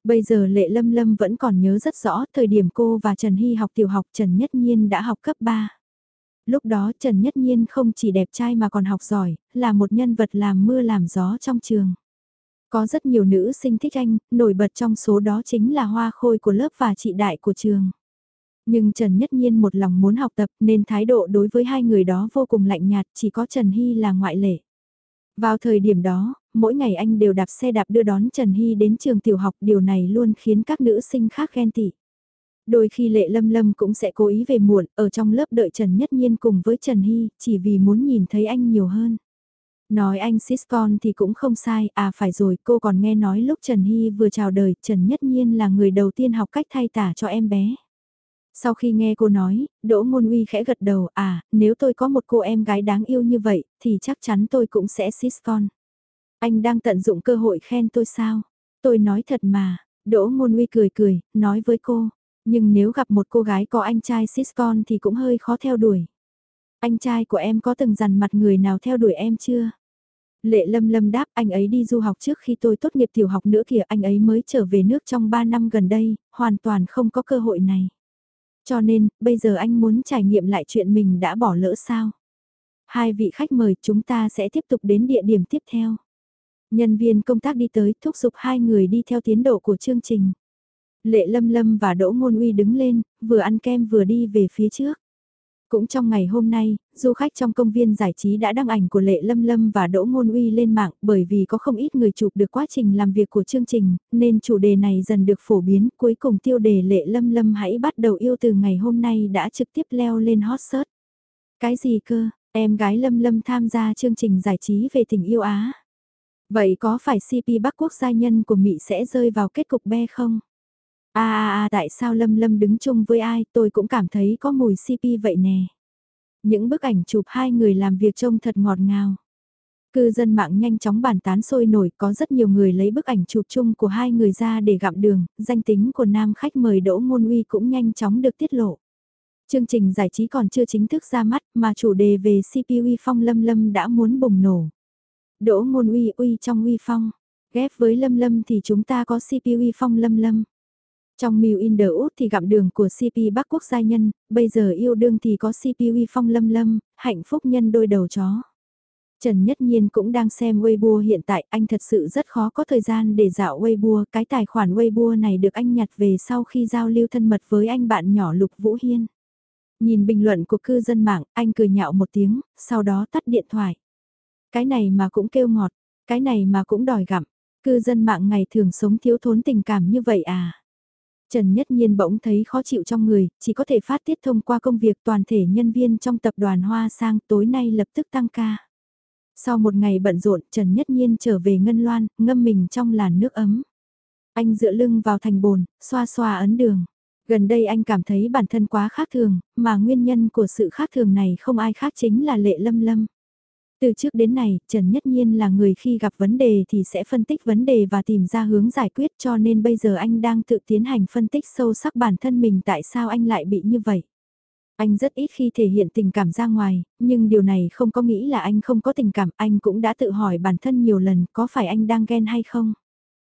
Bây giờ Lệ Lâm Lâm vẫn còn nhớ rất rõ thời điểm cô và Trần Hy học tiểu học Trần Nhất Nhiên đã học cấp 3. Lúc đó Trần Nhất Nhiên không chỉ đẹp trai mà còn học giỏi, là một nhân vật làm mưa làm gió trong trường. Có rất nhiều nữ sinh thích anh, nổi bật trong số đó chính là hoa khôi của lớp và chị đại của trường. Nhưng Trần Nhất Nhiên một lòng muốn học tập nên thái độ đối với hai người đó vô cùng lạnh nhạt, chỉ có Trần Hy là ngoại lệ. Vào thời điểm đó, mỗi ngày anh đều đạp xe đạp đưa đón Trần Hy đến trường tiểu học, điều này luôn khiến các nữ sinh khác ghen tị. Đôi khi Lệ Lâm Lâm cũng sẽ cố ý về muộn, ở trong lớp đợi Trần Nhất Nhiên cùng với Trần Hy, chỉ vì muốn nhìn thấy anh nhiều hơn. Nói anh Siscon thì cũng không sai, à phải rồi, cô còn nghe nói lúc Trần Hy vừa chào đời, Trần Nhất Nhiên là người đầu tiên học cách thay tả cho em bé. Sau khi nghe cô nói, Đỗ Ngôn Uy khẽ gật đầu, à, nếu tôi có một cô em gái đáng yêu như vậy, thì chắc chắn tôi cũng sẽ Siscon. Anh đang tận dụng cơ hội khen tôi sao? Tôi nói thật mà, Đỗ Ngôn Uy cười cười, nói với cô, nhưng nếu gặp một cô gái có anh trai Siscon thì cũng hơi khó theo đuổi. Anh trai của em có từng dằn mặt người nào theo đuổi em chưa? Lệ lâm lâm đáp anh ấy đi du học trước khi tôi tốt nghiệp tiểu học nữa kìa anh ấy mới trở về nước trong 3 năm gần đây, hoàn toàn không có cơ hội này. Cho nên, bây giờ anh muốn trải nghiệm lại chuyện mình đã bỏ lỡ sao? Hai vị khách mời chúng ta sẽ tiếp tục đến địa điểm tiếp theo. Nhân viên công tác đi tới thúc giục hai người đi theo tiến độ của chương trình. Lệ Lâm Lâm và Đỗ Ngôn Uy đứng lên, vừa ăn kem vừa đi về phía trước. Cũng trong ngày hôm nay, du khách trong công viên giải trí đã đăng ảnh của Lệ Lâm Lâm và Đỗ Ngôn Uy lên mạng bởi vì có không ít người chụp được quá trình làm việc của chương trình, nên chủ đề này dần được phổ biến. Cuối cùng tiêu đề Lệ Lâm Lâm hãy bắt đầu yêu từ ngày hôm nay đã trực tiếp leo lên hot search. Cái gì cơ, em gái Lâm Lâm tham gia chương trình giải trí về tình yêu Á. Vậy có phải CP Bắc Quốc gia nhân của Mỹ sẽ rơi vào kết cục be không? À, à à tại sao Lâm Lâm đứng chung với ai tôi cũng cảm thấy có mùi CP vậy nè. Những bức ảnh chụp hai người làm việc trông thật ngọt ngào. Cư dân mạng nhanh chóng bàn tán sôi nổi có rất nhiều người lấy bức ảnh chụp chung của hai người ra để gặm đường, danh tính của nam khách mời Đỗ Ngôn Uy cũng nhanh chóng được tiết lộ. Chương trình giải trí còn chưa chính thức ra mắt mà chủ đề về CP Uy Phong Lâm Lâm đã muốn bùng nổ. Đỗ Ngôn Uy Uy trong Uy Phong, ghép với Lâm Lâm thì chúng ta có CP Uy Phong Lâm Lâm. Trong Mill in the Út thì gặm đường của CP Bắc Quốc gia nhân, bây giờ yêu đương thì có CP Uy Phong Lâm Lâm, hạnh phúc nhân đôi đầu chó. Trần Nhất Nhiên cũng đang xem Weibo hiện tại, anh thật sự rất khó có thời gian để dạo Weibo, cái tài khoản Weibo này được anh nhặt về sau khi giao lưu thân mật với anh bạn nhỏ Lục Vũ Hiên. Nhìn bình luận của cư dân mạng, anh cười nhạo một tiếng, sau đó tắt điện thoại. Cái này mà cũng kêu ngọt, cái này mà cũng đòi gặm, cư dân mạng ngày thường sống thiếu thốn tình cảm như vậy à. Trần Nhất Nhiên bỗng thấy khó chịu trong người, chỉ có thể phát tiết thông qua công việc toàn thể nhân viên trong tập đoàn Hoa Sang tối nay lập tức tăng ca. Sau một ngày bận rộn, Trần Nhất Nhiên trở về Ngân Loan, ngâm mình trong làn nước ấm. Anh dựa lưng vào thành bồn, xoa xoa ấn đường. Gần đây anh cảm thấy bản thân quá khác thường, mà nguyên nhân của sự khác thường này không ai khác chính là Lệ Lâm Lâm. Từ trước đến nay, Trần Nhất Nhiên là người khi gặp vấn đề thì sẽ phân tích vấn đề và tìm ra hướng giải quyết cho nên bây giờ anh đang tự tiến hành phân tích sâu sắc bản thân mình tại sao anh lại bị như vậy. Anh rất ít khi thể hiện tình cảm ra ngoài, nhưng điều này không có nghĩ là anh không có tình cảm, anh cũng đã tự hỏi bản thân nhiều lần có phải anh đang ghen hay không.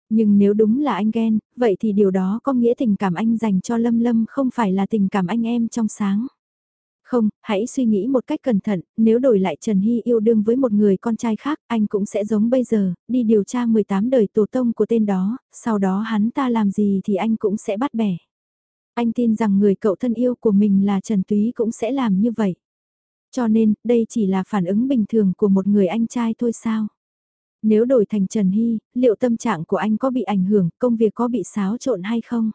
Nhưng nếu đúng là anh ghen, vậy thì điều đó có nghĩa tình cảm anh dành cho Lâm Lâm không phải là tình cảm anh em trong sáng. Không, hãy suy nghĩ một cách cẩn thận, nếu đổi lại Trần Hy yêu đương với một người con trai khác, anh cũng sẽ giống bây giờ, đi điều tra 18 đời tổ tông của tên đó, sau đó hắn ta làm gì thì anh cũng sẽ bắt bẻ. Anh tin rằng người cậu thân yêu của mình là Trần Túy cũng sẽ làm như vậy. Cho nên, đây chỉ là phản ứng bình thường của một người anh trai thôi sao? Nếu đổi thành Trần Hy, liệu tâm trạng của anh có bị ảnh hưởng, công việc có bị xáo trộn hay không?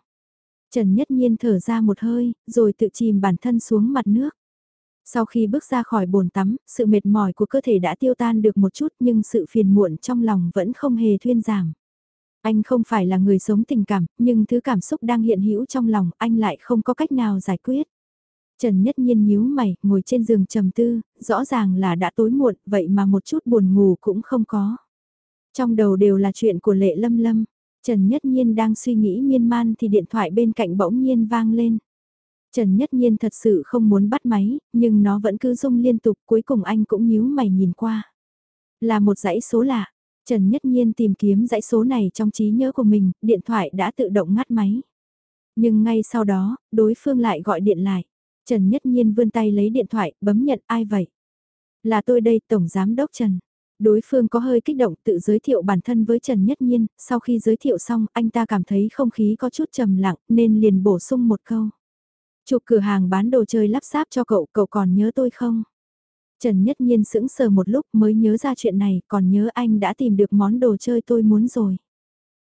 Trần Nhất Nhiên thở ra một hơi, rồi tự chìm bản thân xuống mặt nước. Sau khi bước ra khỏi bồn tắm, sự mệt mỏi của cơ thể đã tiêu tan được một chút nhưng sự phiền muộn trong lòng vẫn không hề thuyên giảm. Anh không phải là người sống tình cảm, nhưng thứ cảm xúc đang hiện hữu trong lòng anh lại không có cách nào giải quyết. Trần Nhất Nhiên nhíu mày, ngồi trên giường trầm tư, rõ ràng là đã tối muộn, vậy mà một chút buồn ngủ cũng không có. Trong đầu đều là chuyện của Lệ Lâm Lâm, Trần Nhất Nhiên đang suy nghĩ miên man thì điện thoại bên cạnh bỗng nhiên vang lên. Trần Nhất Nhiên thật sự không muốn bắt máy, nhưng nó vẫn cứ rung liên tục cuối cùng anh cũng nhíu mày nhìn qua. Là một dãy số lạ, Trần Nhất Nhiên tìm kiếm dãy số này trong trí nhớ của mình, điện thoại đã tự động ngắt máy. Nhưng ngay sau đó, đối phương lại gọi điện lại. Trần Nhất Nhiên vươn tay lấy điện thoại, bấm nhận ai vậy? Là tôi đây, Tổng Giám Đốc Trần. Đối phương có hơi kích động tự giới thiệu bản thân với Trần Nhất Nhiên, sau khi giới thiệu xong anh ta cảm thấy không khí có chút trầm lặng nên liền bổ sung một câu. Chụp cửa hàng bán đồ chơi lắp ráp cho cậu, cậu còn nhớ tôi không? Trần Nhất Nhiên sững sờ một lúc mới nhớ ra chuyện này, còn nhớ anh đã tìm được món đồ chơi tôi muốn rồi.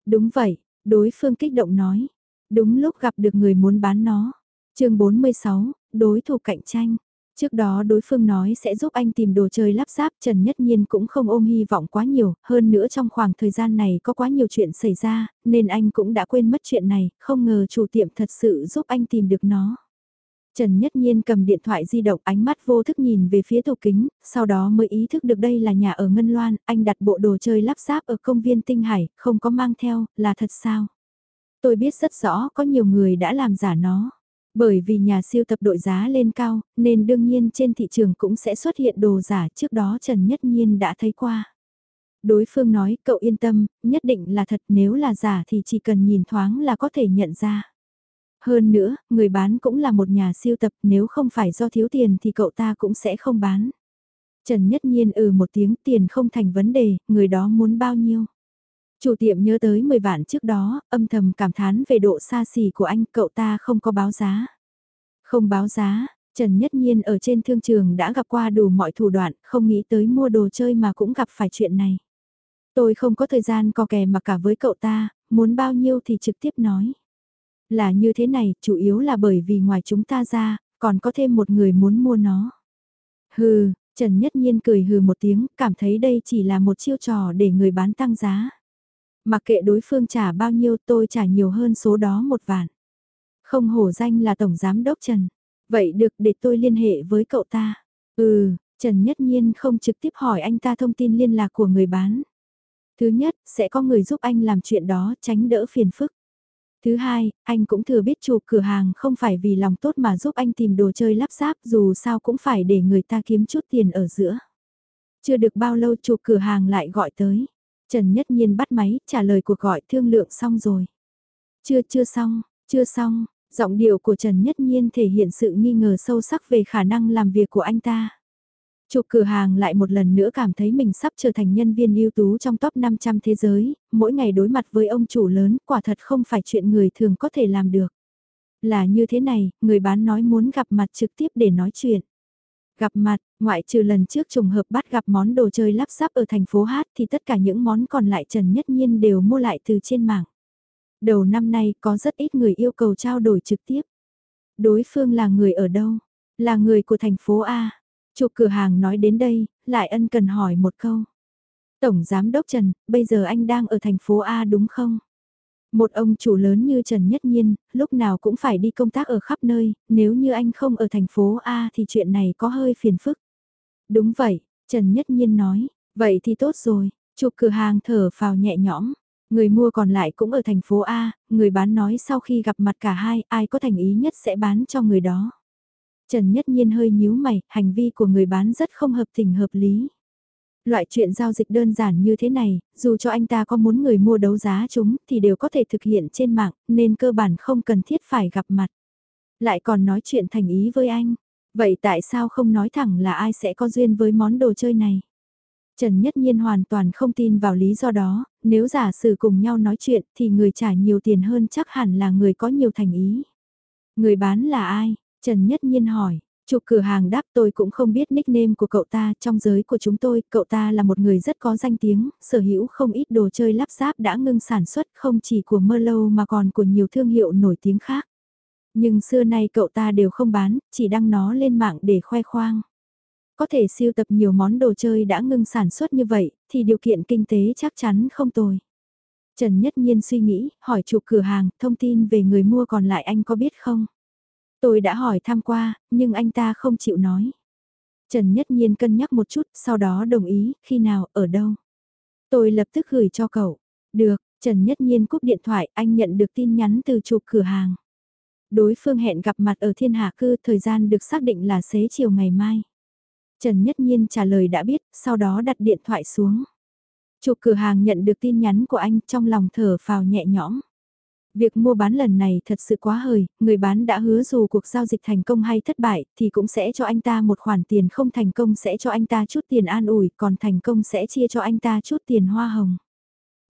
Đúng vậy, đối phương kích động nói. Đúng lúc gặp được người muốn bán nó. chương 46, đối thủ cạnh tranh. Trước đó đối phương nói sẽ giúp anh tìm đồ chơi lắp ráp Trần Nhất Nhiên cũng không ôm hy vọng quá nhiều, hơn nữa trong khoảng thời gian này có quá nhiều chuyện xảy ra, nên anh cũng đã quên mất chuyện này, không ngờ chủ tiệm thật sự giúp anh tìm được nó. Trần Nhất Nhiên cầm điện thoại di động ánh mắt vô thức nhìn về phía tủ kính, sau đó mới ý thức được đây là nhà ở Ngân Loan, anh đặt bộ đồ chơi lắp ráp ở công viên Tinh Hải, không có mang theo, là thật sao? Tôi biết rất rõ có nhiều người đã làm giả nó. Bởi vì nhà siêu tập đội giá lên cao, nên đương nhiên trên thị trường cũng sẽ xuất hiện đồ giả trước đó Trần Nhất Nhiên đã thấy qua. Đối phương nói cậu yên tâm, nhất định là thật nếu là giả thì chỉ cần nhìn thoáng là có thể nhận ra. Hơn nữa, người bán cũng là một nhà siêu tập nếu không phải do thiếu tiền thì cậu ta cũng sẽ không bán. Trần Nhất Nhiên ừ một tiếng tiền không thành vấn đề, người đó muốn bao nhiêu. Chủ tiệm nhớ tới 10 vạn trước đó, âm thầm cảm thán về độ xa xỉ của anh, cậu ta không có báo giá. Không báo giá, Trần Nhất Nhiên ở trên thương trường đã gặp qua đủ mọi thủ đoạn, không nghĩ tới mua đồ chơi mà cũng gặp phải chuyện này. Tôi không có thời gian co kè mà cả với cậu ta, muốn bao nhiêu thì trực tiếp nói. Là như thế này, chủ yếu là bởi vì ngoài chúng ta ra, còn có thêm một người muốn mua nó. Hừ, Trần Nhất Nhiên cười hừ một tiếng, cảm thấy đây chỉ là một chiêu trò để người bán tăng giá. Mặc kệ đối phương trả bao nhiêu tôi trả nhiều hơn số đó một vạn. Không hổ danh là Tổng Giám Đốc Trần. Vậy được để tôi liên hệ với cậu ta. Ừ, Trần Nhất Nhiên không trực tiếp hỏi anh ta thông tin liên lạc của người bán. Thứ nhất, sẽ có người giúp anh làm chuyện đó tránh đỡ phiền phức. Thứ hai, anh cũng thừa biết chủ cửa hàng không phải vì lòng tốt mà giúp anh tìm đồ chơi lắp ráp dù sao cũng phải để người ta kiếm chút tiền ở giữa. Chưa được bao lâu chủ cửa hàng lại gọi tới. Trần Nhất Nhiên bắt máy, trả lời cuộc gọi thương lượng xong rồi. Chưa chưa xong, chưa xong, giọng điệu của Trần Nhất Nhiên thể hiện sự nghi ngờ sâu sắc về khả năng làm việc của anh ta. Chụp cửa hàng lại một lần nữa cảm thấy mình sắp trở thành nhân viên ưu tú trong top 500 thế giới, mỗi ngày đối mặt với ông chủ lớn quả thật không phải chuyện người thường có thể làm được. Là như thế này, người bán nói muốn gặp mặt trực tiếp để nói chuyện. Gặp mặt, ngoại trừ lần trước trùng hợp bắt gặp món đồ chơi lắp ráp ở thành phố Hát thì tất cả những món còn lại Trần Nhất Nhiên đều mua lại từ trên mạng. Đầu năm nay có rất ít người yêu cầu trao đổi trực tiếp. Đối phương là người ở đâu? Là người của thành phố A. Chủ cửa hàng nói đến đây, lại ân cần hỏi một câu. Tổng Giám Đốc Trần, bây giờ anh đang ở thành phố A đúng không? Một ông chủ lớn như Trần Nhất Nhiên, lúc nào cũng phải đi công tác ở khắp nơi, nếu như anh không ở thành phố A thì chuyện này có hơi phiền phức. Đúng vậy, Trần Nhất Nhiên nói, vậy thì tốt rồi, chụp cửa hàng thở phào nhẹ nhõm. Người mua còn lại cũng ở thành phố A, người bán nói sau khi gặp mặt cả hai, ai có thành ý nhất sẽ bán cho người đó. Trần Nhất Nhiên hơi nhíu mày, hành vi của người bán rất không hợp tình hợp lý. Loại chuyện giao dịch đơn giản như thế này, dù cho anh ta có muốn người mua đấu giá chúng thì đều có thể thực hiện trên mạng, nên cơ bản không cần thiết phải gặp mặt. Lại còn nói chuyện thành ý với anh. Vậy tại sao không nói thẳng là ai sẽ có duyên với món đồ chơi này? Trần Nhất Nhiên hoàn toàn không tin vào lý do đó, nếu giả sử cùng nhau nói chuyện thì người trả nhiều tiền hơn chắc hẳn là người có nhiều thành ý. Người bán là ai? Trần Nhất Nhiên hỏi, Chủ cửa hàng đáp tôi cũng không biết nickname của cậu ta, trong giới của chúng tôi, cậu ta là một người rất có danh tiếng, sở hữu không ít đồ chơi lắp ráp đã ngưng sản xuất không chỉ của Merlot mà còn của nhiều thương hiệu nổi tiếng khác. Nhưng xưa nay cậu ta đều không bán, chỉ đăng nó lên mạng để khoe khoang. Có thể siêu tập nhiều món đồ chơi đã ngưng sản xuất như vậy, thì điều kiện kinh tế chắc chắn không tồi. Trần Nhất Nhiên suy nghĩ, hỏi chủ cửa hàng, thông tin về người mua còn lại anh có biết không? Tôi đã hỏi thăm qua, nhưng anh ta không chịu nói. Trần Nhất Nhiên cân nhắc một chút, sau đó đồng ý, khi nào, ở đâu. Tôi lập tức gửi cho cậu. Được, Trần Nhất Nhiên cúp điện thoại, anh nhận được tin nhắn từ chụp cửa hàng. Đối phương hẹn gặp mặt ở thiên hạ cư, thời gian được xác định là xế chiều ngày mai. Trần Nhất Nhiên trả lời đã biết, sau đó đặt điện thoại xuống. Chụp cửa hàng nhận được tin nhắn của anh trong lòng thở phào nhẹ nhõm. Việc mua bán lần này thật sự quá hời, người bán đã hứa dù cuộc giao dịch thành công hay thất bại thì cũng sẽ cho anh ta một khoản tiền không thành công sẽ cho anh ta chút tiền an ủi còn thành công sẽ chia cho anh ta chút tiền hoa hồng.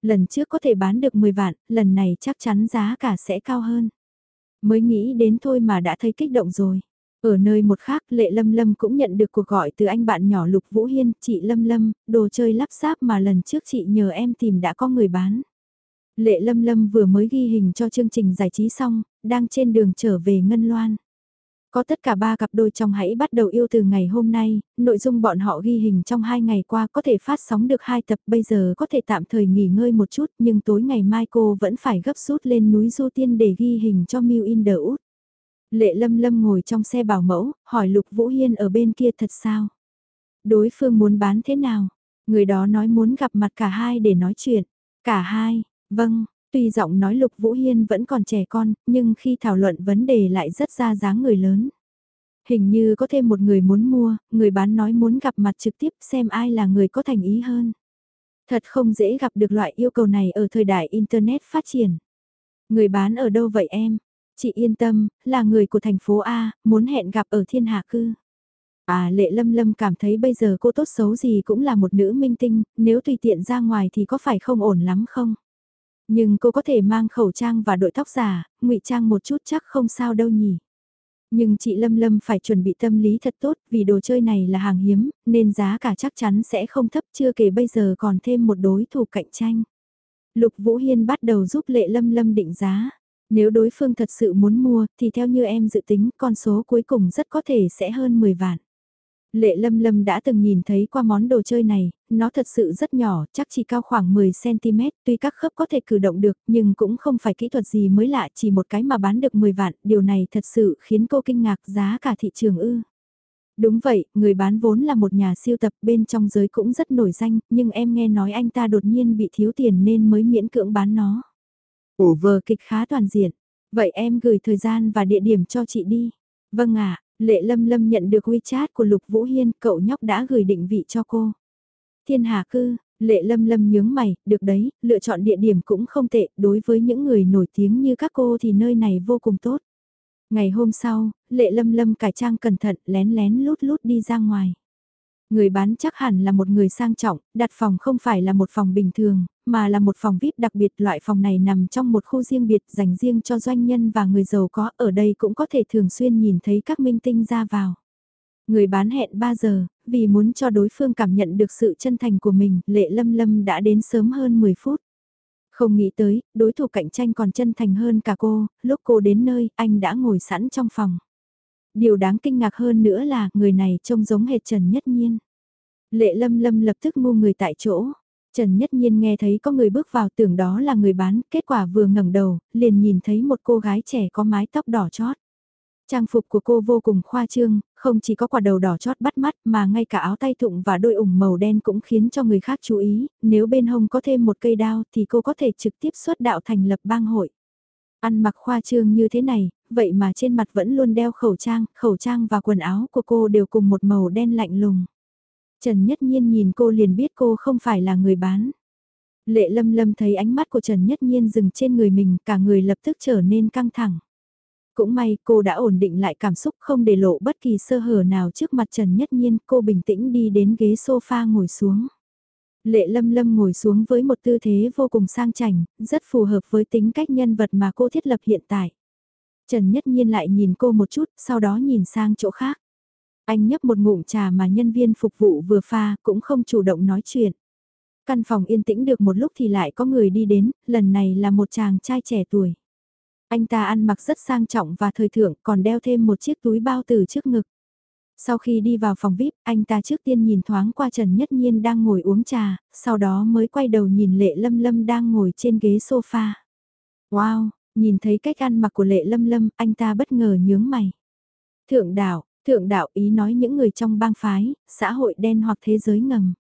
Lần trước có thể bán được 10 vạn, lần này chắc chắn giá cả sẽ cao hơn. Mới nghĩ đến thôi mà đã thấy kích động rồi. Ở nơi một khác, Lệ Lâm Lâm cũng nhận được cuộc gọi từ anh bạn nhỏ Lục Vũ Hiên, chị Lâm Lâm, đồ chơi lắp ráp mà lần trước chị nhờ em tìm đã có người bán. Lệ Lâm Lâm vừa mới ghi hình cho chương trình giải trí xong, đang trên đường trở về Ngân Loan. Có tất cả ba cặp đôi trong hãy bắt đầu yêu từ ngày hôm nay, nội dung bọn họ ghi hình trong hai ngày qua có thể phát sóng được hai tập bây giờ có thể tạm thời nghỉ ngơi một chút nhưng tối ngày mai cô vẫn phải gấp rút lên núi Du Tiên để ghi hình cho Miu In The Út. Lệ Lâm Lâm ngồi trong xe bảo mẫu, hỏi Lục Vũ Hiên ở bên kia thật sao? Đối phương muốn bán thế nào? Người đó nói muốn gặp mặt cả hai để nói chuyện. Cả hai, vâng, tuy giọng nói Lục Vũ Hiên vẫn còn trẻ con, nhưng khi thảo luận vấn đề lại rất ra dáng người lớn. Hình như có thêm một người muốn mua, người bán nói muốn gặp mặt trực tiếp xem ai là người có thành ý hơn. Thật không dễ gặp được loại yêu cầu này ở thời đại Internet phát triển. Người bán ở đâu vậy em? Chị yên tâm, là người của thành phố A, muốn hẹn gặp ở thiên hạ cư. À lệ lâm lâm cảm thấy bây giờ cô tốt xấu gì cũng là một nữ minh tinh, nếu tùy tiện ra ngoài thì có phải không ổn lắm không? Nhưng cô có thể mang khẩu trang và đội tóc giả, ngụy trang một chút chắc không sao đâu nhỉ. Nhưng chị Lâm Lâm phải chuẩn bị tâm lý thật tốt vì đồ chơi này là hàng hiếm, nên giá cả chắc chắn sẽ không thấp chưa kể bây giờ còn thêm một đối thủ cạnh tranh. Lục Vũ Hiên bắt đầu giúp Lệ Lâm Lâm định giá. Nếu đối phương thật sự muốn mua thì theo như em dự tính con số cuối cùng rất có thể sẽ hơn 10 vạn. Lệ Lâm Lâm đã từng nhìn thấy qua món đồ chơi này, nó thật sự rất nhỏ, chắc chỉ cao khoảng 10cm, tuy các khớp có thể cử động được, nhưng cũng không phải kỹ thuật gì mới lạ, chỉ một cái mà bán được 10 vạn, điều này thật sự khiến cô kinh ngạc giá cả thị trường ư. Đúng vậy, người bán vốn là một nhà siêu tập bên trong giới cũng rất nổi danh, nhưng em nghe nói anh ta đột nhiên bị thiếu tiền nên mới miễn cưỡng bán nó. Ổ vờ kịch khá toàn diện, vậy em gửi thời gian và địa điểm cho chị đi. Vâng ạ, Lệ Lâm Lâm nhận được WeChat của Lục Vũ Hiên, cậu nhóc đã gửi định vị cho cô. Thiên Hà Cư, Lệ Lâm Lâm nhướng mày, được đấy, lựa chọn địa điểm cũng không tệ, đối với những người nổi tiếng như các cô thì nơi này vô cùng tốt. Ngày hôm sau, Lệ Lâm Lâm cải trang cẩn thận, lén lén lút lút đi ra ngoài. Người bán chắc hẳn là một người sang trọng, đặt phòng không phải là một phòng bình thường, mà là một phòng VIP đặc biệt loại phòng này nằm trong một khu riêng biệt dành riêng cho doanh nhân và người giàu có ở đây cũng có thể thường xuyên nhìn thấy các minh tinh ra vào. Người bán hẹn 3 giờ, vì muốn cho đối phương cảm nhận được sự chân thành của mình, Lệ Lâm Lâm đã đến sớm hơn 10 phút. Không nghĩ tới, đối thủ cạnh tranh còn chân thành hơn cả cô, lúc cô đến nơi, anh đã ngồi sẵn trong phòng. Điều đáng kinh ngạc hơn nữa là người này trông giống hệt Trần Nhất Nhiên. Lệ Lâm Lâm lập tức ngu người tại chỗ. Trần Nhất Nhiên nghe thấy có người bước vào tưởng đó là người bán, kết quả vừa ngẩng đầu, liền nhìn thấy một cô gái trẻ có mái tóc đỏ chót. Trang phục của cô vô cùng khoa trương, không chỉ có quả đầu đỏ chót bắt mắt mà ngay cả áo tay thụng và đôi ủng màu đen cũng khiến cho người khác chú ý, nếu bên hông có thêm một cây đao thì cô có thể trực tiếp xuất đạo thành lập bang hội. Ăn mặc khoa trương như thế này, vậy mà trên mặt vẫn luôn đeo khẩu trang, khẩu trang và quần áo của cô đều cùng một màu đen lạnh lùng. Trần Nhất Nhiên nhìn cô liền biết cô không phải là người bán. Lệ lâm lâm thấy ánh mắt của Trần Nhất Nhiên dừng trên người mình, cả người lập tức trở nên căng thẳng. Cũng may cô đã ổn định lại cảm xúc không để lộ bất kỳ sơ hở nào trước mặt Trần Nhất Nhiên, cô bình tĩnh đi đến ghế sofa ngồi xuống. Lệ lâm lâm ngồi xuống với một tư thế vô cùng sang chảnh, rất phù hợp với tính cách nhân vật mà cô thiết lập hiện tại. Trần Nhất Nhiên lại nhìn cô một chút, sau đó nhìn sang chỗ khác. Anh nhấp một ngụm trà mà nhân viên phục vụ vừa pha, cũng không chủ động nói chuyện. Căn phòng yên tĩnh được một lúc thì lại có người đi đến, lần này là một chàng trai trẻ tuổi. Anh ta ăn mặc rất sang trọng và thời thượng, còn đeo thêm một chiếc túi bao từ trước ngực. Sau khi đi vào phòng VIP, anh ta trước tiên nhìn thoáng qua Trần Nhất Nhiên đang ngồi uống trà, sau đó mới quay đầu nhìn Lệ Lâm Lâm đang ngồi trên ghế sofa. Wow, nhìn thấy cách ăn mặc của Lệ Lâm Lâm, anh ta bất ngờ nhướng mày. Thượng đạo, thượng đạo ý nói những người trong bang phái, xã hội đen hoặc thế giới ngầm.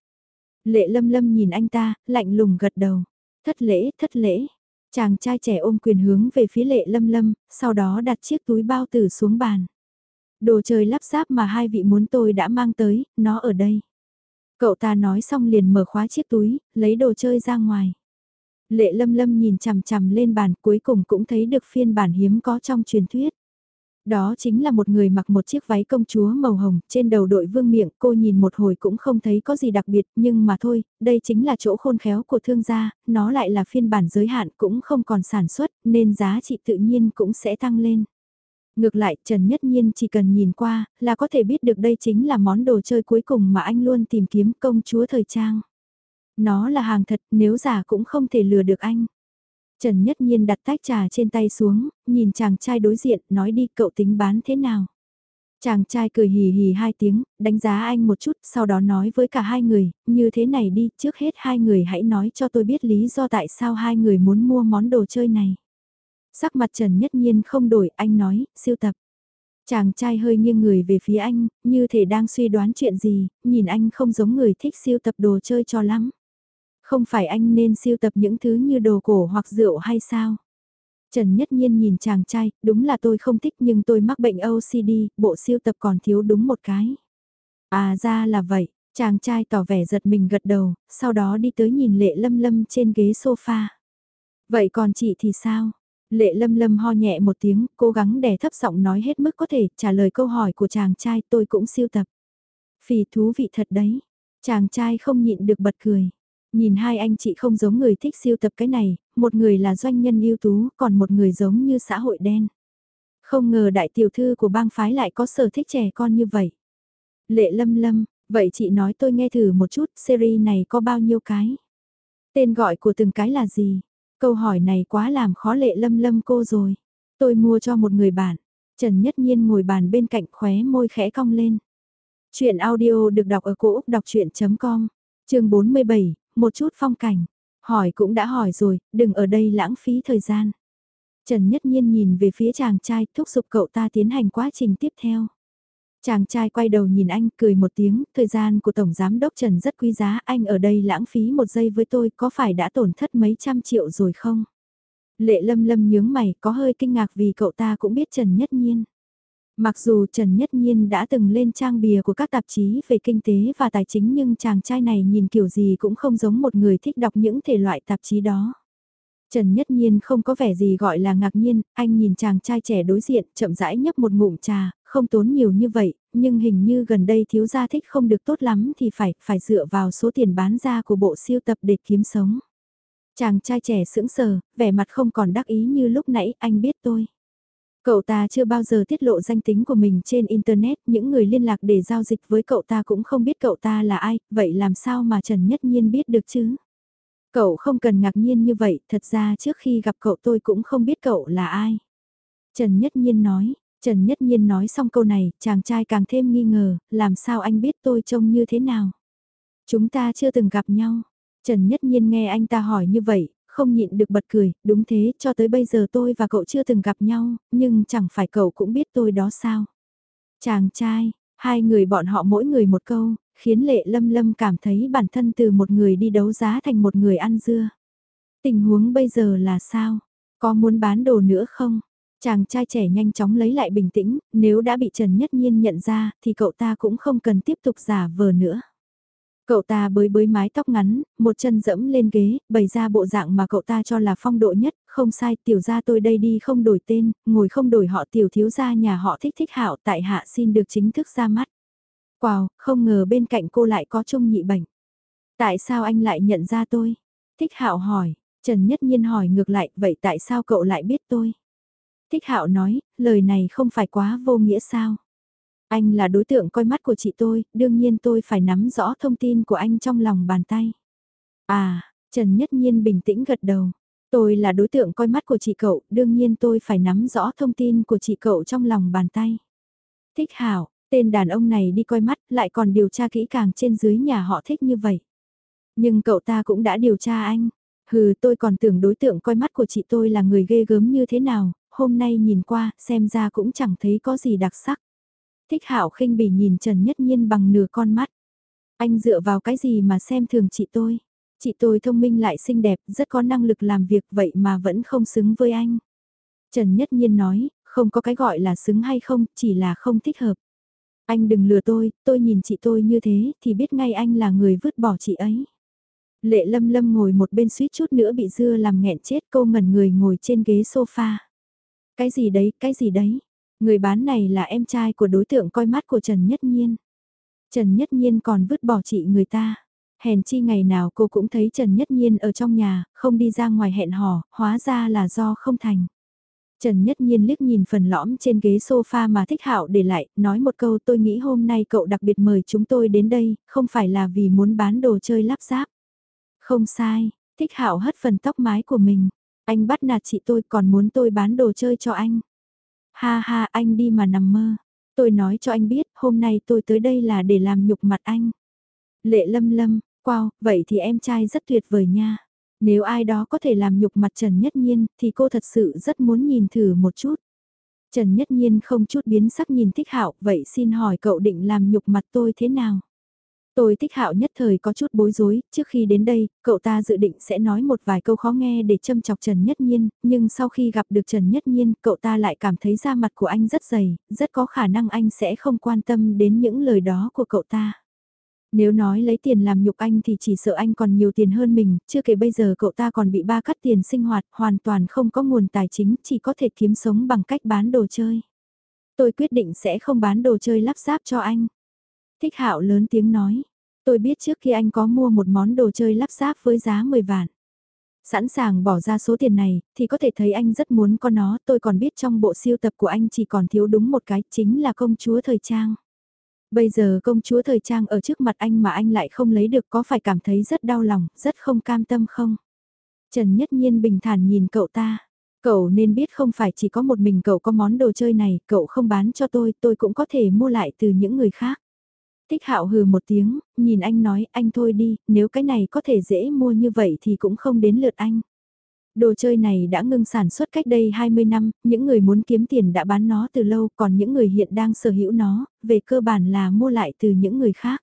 Lệ Lâm Lâm nhìn anh ta, lạnh lùng gật đầu. Thất lễ, thất lễ. Chàng trai trẻ ôm quyền hướng về phía Lệ Lâm Lâm, sau đó đặt chiếc túi bao tử xuống bàn. Đồ chơi lắp ráp mà hai vị muốn tôi đã mang tới, nó ở đây. Cậu ta nói xong liền mở khóa chiếc túi, lấy đồ chơi ra ngoài. Lệ lâm lâm nhìn chằm chằm lên bàn cuối cùng cũng thấy được phiên bản hiếm có trong truyền thuyết. Đó chính là một người mặc một chiếc váy công chúa màu hồng, trên đầu đội vương miệng, cô nhìn một hồi cũng không thấy có gì đặc biệt, nhưng mà thôi, đây chính là chỗ khôn khéo của thương gia, nó lại là phiên bản giới hạn cũng không còn sản xuất, nên giá trị tự nhiên cũng sẽ tăng lên. Ngược lại, Trần Nhất Nhiên chỉ cần nhìn qua, là có thể biết được đây chính là món đồ chơi cuối cùng mà anh luôn tìm kiếm công chúa thời trang. Nó là hàng thật, nếu giả cũng không thể lừa được anh. Trần Nhất Nhiên đặt tách trà trên tay xuống, nhìn chàng trai đối diện, nói đi cậu tính bán thế nào. Chàng trai cười hì hì hai tiếng, đánh giá anh một chút, sau đó nói với cả hai người, như thế này đi, trước hết hai người hãy nói cho tôi biết lý do tại sao hai người muốn mua món đồ chơi này. Sắc mặt Trần Nhất Nhiên không đổi, anh nói, siêu tập. Chàng trai hơi nghiêng người về phía anh, như thể đang suy đoán chuyện gì, nhìn anh không giống người thích siêu tập đồ chơi cho lắm. Không phải anh nên siêu tập những thứ như đồ cổ hoặc rượu hay sao? Trần Nhất Nhiên nhìn chàng trai, đúng là tôi không thích nhưng tôi mắc bệnh OCD, bộ siêu tập còn thiếu đúng một cái. À ra là vậy, chàng trai tỏ vẻ giật mình gật đầu, sau đó đi tới nhìn lệ lâm lâm trên ghế sofa. Vậy còn chị thì sao? Lệ lâm lâm ho nhẹ một tiếng, cố gắng đè thấp giọng nói hết mức có thể, trả lời câu hỏi của chàng trai tôi cũng siêu tập. Phì thú vị thật đấy. Chàng trai không nhịn được bật cười. Nhìn hai anh chị không giống người thích siêu tập cái này, một người là doanh nhân ưu tú, còn một người giống như xã hội đen. Không ngờ đại tiểu thư của bang phái lại có sở thích trẻ con như vậy. Lệ lâm lâm, vậy chị nói tôi nghe thử một chút, series này có bao nhiêu cái? Tên gọi của từng cái là gì? Câu hỏi này quá làm khó lệ lâm lâm cô rồi. Tôi mua cho một người bạn. Trần Nhất Nhiên ngồi bàn bên cạnh khóe môi khẽ cong lên. Chuyện audio được đọc ở cổ Úc đọc chuyện.com, trường 47, một chút phong cảnh. Hỏi cũng đã hỏi rồi, đừng ở đây lãng phí thời gian. Trần Nhất Nhiên nhìn về phía chàng trai thúc giục cậu ta tiến hành quá trình tiếp theo. Chàng trai quay đầu nhìn anh cười một tiếng, thời gian của Tổng Giám Đốc Trần rất quý giá, anh ở đây lãng phí một giây với tôi có phải đã tổn thất mấy trăm triệu rồi không? Lệ lâm lâm nhướng mày có hơi kinh ngạc vì cậu ta cũng biết Trần Nhất Nhiên. Mặc dù Trần Nhất Nhiên đã từng lên trang bìa của các tạp chí về kinh tế và tài chính nhưng chàng trai này nhìn kiểu gì cũng không giống một người thích đọc những thể loại tạp chí đó. Trần Nhất Nhiên không có vẻ gì gọi là ngạc nhiên, anh nhìn chàng trai trẻ đối diện chậm rãi nhấp một ngụm trà, không tốn nhiều như vậy, nhưng hình như gần đây thiếu gia thích không được tốt lắm thì phải, phải dựa vào số tiền bán ra của bộ siêu tập để kiếm sống. Chàng trai trẻ sững sờ, vẻ mặt không còn đắc ý như lúc nãy anh biết tôi. Cậu ta chưa bao giờ tiết lộ danh tính của mình trên Internet, những người liên lạc để giao dịch với cậu ta cũng không biết cậu ta là ai, vậy làm sao mà Trần Nhất Nhiên biết được chứ? Cậu không cần ngạc nhiên như vậy, thật ra trước khi gặp cậu tôi cũng không biết cậu là ai. Trần Nhất Nhiên nói, Trần Nhất Nhiên nói xong câu này, chàng trai càng thêm nghi ngờ, làm sao anh biết tôi trông như thế nào? Chúng ta chưa từng gặp nhau. Trần Nhất Nhiên nghe anh ta hỏi như vậy, không nhịn được bật cười, đúng thế, cho tới bây giờ tôi và cậu chưa từng gặp nhau, nhưng chẳng phải cậu cũng biết tôi đó sao. Chàng trai, hai người bọn họ mỗi người một câu, khiến lệ lâm lâm cảm thấy bản thân từ một người đi đấu giá thành một người ăn dưa. Tình huống bây giờ là sao? Có muốn bán đồ nữa không? Chàng trai trẻ nhanh chóng lấy lại bình tĩnh, nếu đã bị Trần Nhất Nhiên nhận ra thì cậu ta cũng không cần tiếp tục giả vờ nữa. Cậu ta bới bới mái tóc ngắn, một chân dẫm lên ghế, bày ra bộ dạng mà cậu ta cho là phong độ nhất, không sai, tiểu gia tôi đây đi không đổi tên, ngồi không đổi họ tiểu thiếu gia nhà họ thích thích hảo tại hạ xin được chính thức ra mắt. Wow, không ngờ bên cạnh cô lại có chung nhị bệnh. Tại sao anh lại nhận ra tôi? Thích hạo hỏi, Trần Nhất Nhiên hỏi ngược lại, vậy tại sao cậu lại biết tôi? Thích hạo nói, lời này không phải quá vô nghĩa sao? Anh là đối tượng coi mắt của chị tôi, đương nhiên tôi phải nắm rõ thông tin của anh trong lòng bàn tay. À, Trần Nhất Nhiên bình tĩnh gật đầu. Tôi là đối tượng coi mắt của chị cậu, đương nhiên tôi phải nắm rõ thông tin của chị cậu trong lòng bàn tay. Thích hảo, tên đàn ông này đi coi mắt lại còn điều tra kỹ càng trên dưới nhà họ thích như vậy. Nhưng cậu ta cũng đã điều tra anh. Hừ tôi còn tưởng đối tượng coi mắt của chị tôi là người ghê gớm như thế nào, hôm nay nhìn qua xem ra cũng chẳng thấy có gì đặc sắc. Thích hạo khinh bỉ nhìn Trần Nhất Nhiên bằng nửa con mắt. Anh dựa vào cái gì mà xem thường chị tôi? Chị tôi thông minh lại xinh đẹp, rất có năng lực làm việc vậy mà vẫn không xứng với anh. Trần Nhất Nhiên nói, không có cái gọi là xứng hay không, chỉ là không thích hợp. Anh đừng lừa tôi, tôi nhìn chị tôi như thế thì biết ngay anh là người vứt bỏ chị ấy. Lệ lâm lâm ngồi một bên suýt chút nữa bị dưa làm nghẹn chết cô ngẩn người ngồi trên ghế sofa. Cái gì đấy, cái gì đấy? Người bán này là em trai của đối tượng coi mắt của Trần Nhất Nhiên. Trần Nhất Nhiên còn vứt bỏ chị người ta. Hèn chi ngày nào cô cũng thấy Trần Nhất Nhiên ở trong nhà, không đi ra ngoài hẹn hò, hóa ra là do không thành. Trần Nhất Nhiên liếc nhìn phần lõm trên ghế sofa mà Thích Hạo để lại, nói một câu tôi nghĩ hôm nay cậu đặc biệt mời chúng tôi đến đây, không phải là vì muốn bán đồ chơi lắp ráp. Không sai, Thích Hạo hất phần tóc mái của mình, anh bắt nạt chị tôi còn muốn tôi bán đồ chơi cho anh. Ha ha anh đi mà nằm mơ. Tôi nói cho anh biết, hôm nay tôi tới đây là để làm nhục mặt anh. Lệ lâm lâm, wow, vậy thì em trai rất tuyệt vời nha. Nếu ai đó có thể làm nhục mặt Trần Nhất Nhiên, thì cô thật sự rất muốn nhìn thử một chút. Trần Nhất Nhiên không chút biến sắc nhìn Thích Hạo, vậy xin hỏi cậu định làm nhục mặt tôi thế nào? Tôi Thích Hạo nhất thời có chút bối rối, trước khi đến đây, cậu ta dự định sẽ nói một vài câu khó nghe để châm chọc Trần Nhất Nhiên, nhưng sau khi gặp được Trần Nhất Nhiên, cậu ta lại cảm thấy da mặt của anh rất dày, rất có khả năng anh sẽ không quan tâm đến những lời đó của cậu ta. Nếu nói lấy tiền làm nhục anh thì chỉ sợ anh còn nhiều tiền hơn mình, chưa kể bây giờ cậu ta còn bị ba cắt tiền sinh hoạt, hoàn toàn không có nguồn tài chính, chỉ có thể kiếm sống bằng cách bán đồ chơi. Tôi quyết định sẽ không bán đồ chơi lắp ráp cho anh. Thích hạo lớn tiếng nói, tôi biết trước khi anh có mua một món đồ chơi lắp ráp với giá 10 vạn. Sẵn sàng bỏ ra số tiền này, thì có thể thấy anh rất muốn có nó, tôi còn biết trong bộ siêu tập của anh chỉ còn thiếu đúng một cái, chính là công chúa thời trang. Bây giờ công chúa thời trang ở trước mặt anh mà anh lại không lấy được có phải cảm thấy rất đau lòng, rất không cam tâm không? Trần Nhất Nhiên bình thản nhìn cậu ta. Cậu nên biết không phải chỉ có một mình cậu có món đồ chơi này, cậu không bán cho tôi, tôi cũng có thể mua lại từ những người khác. Thích hạo hừ một tiếng, nhìn anh nói, anh thôi đi, nếu cái này có thể dễ mua như vậy thì cũng không đến lượt anh. Đồ chơi này đã ngưng sản xuất cách đây 20 năm, những người muốn kiếm tiền đã bán nó từ lâu, còn những người hiện đang sở hữu nó, về cơ bản là mua lại từ những người khác.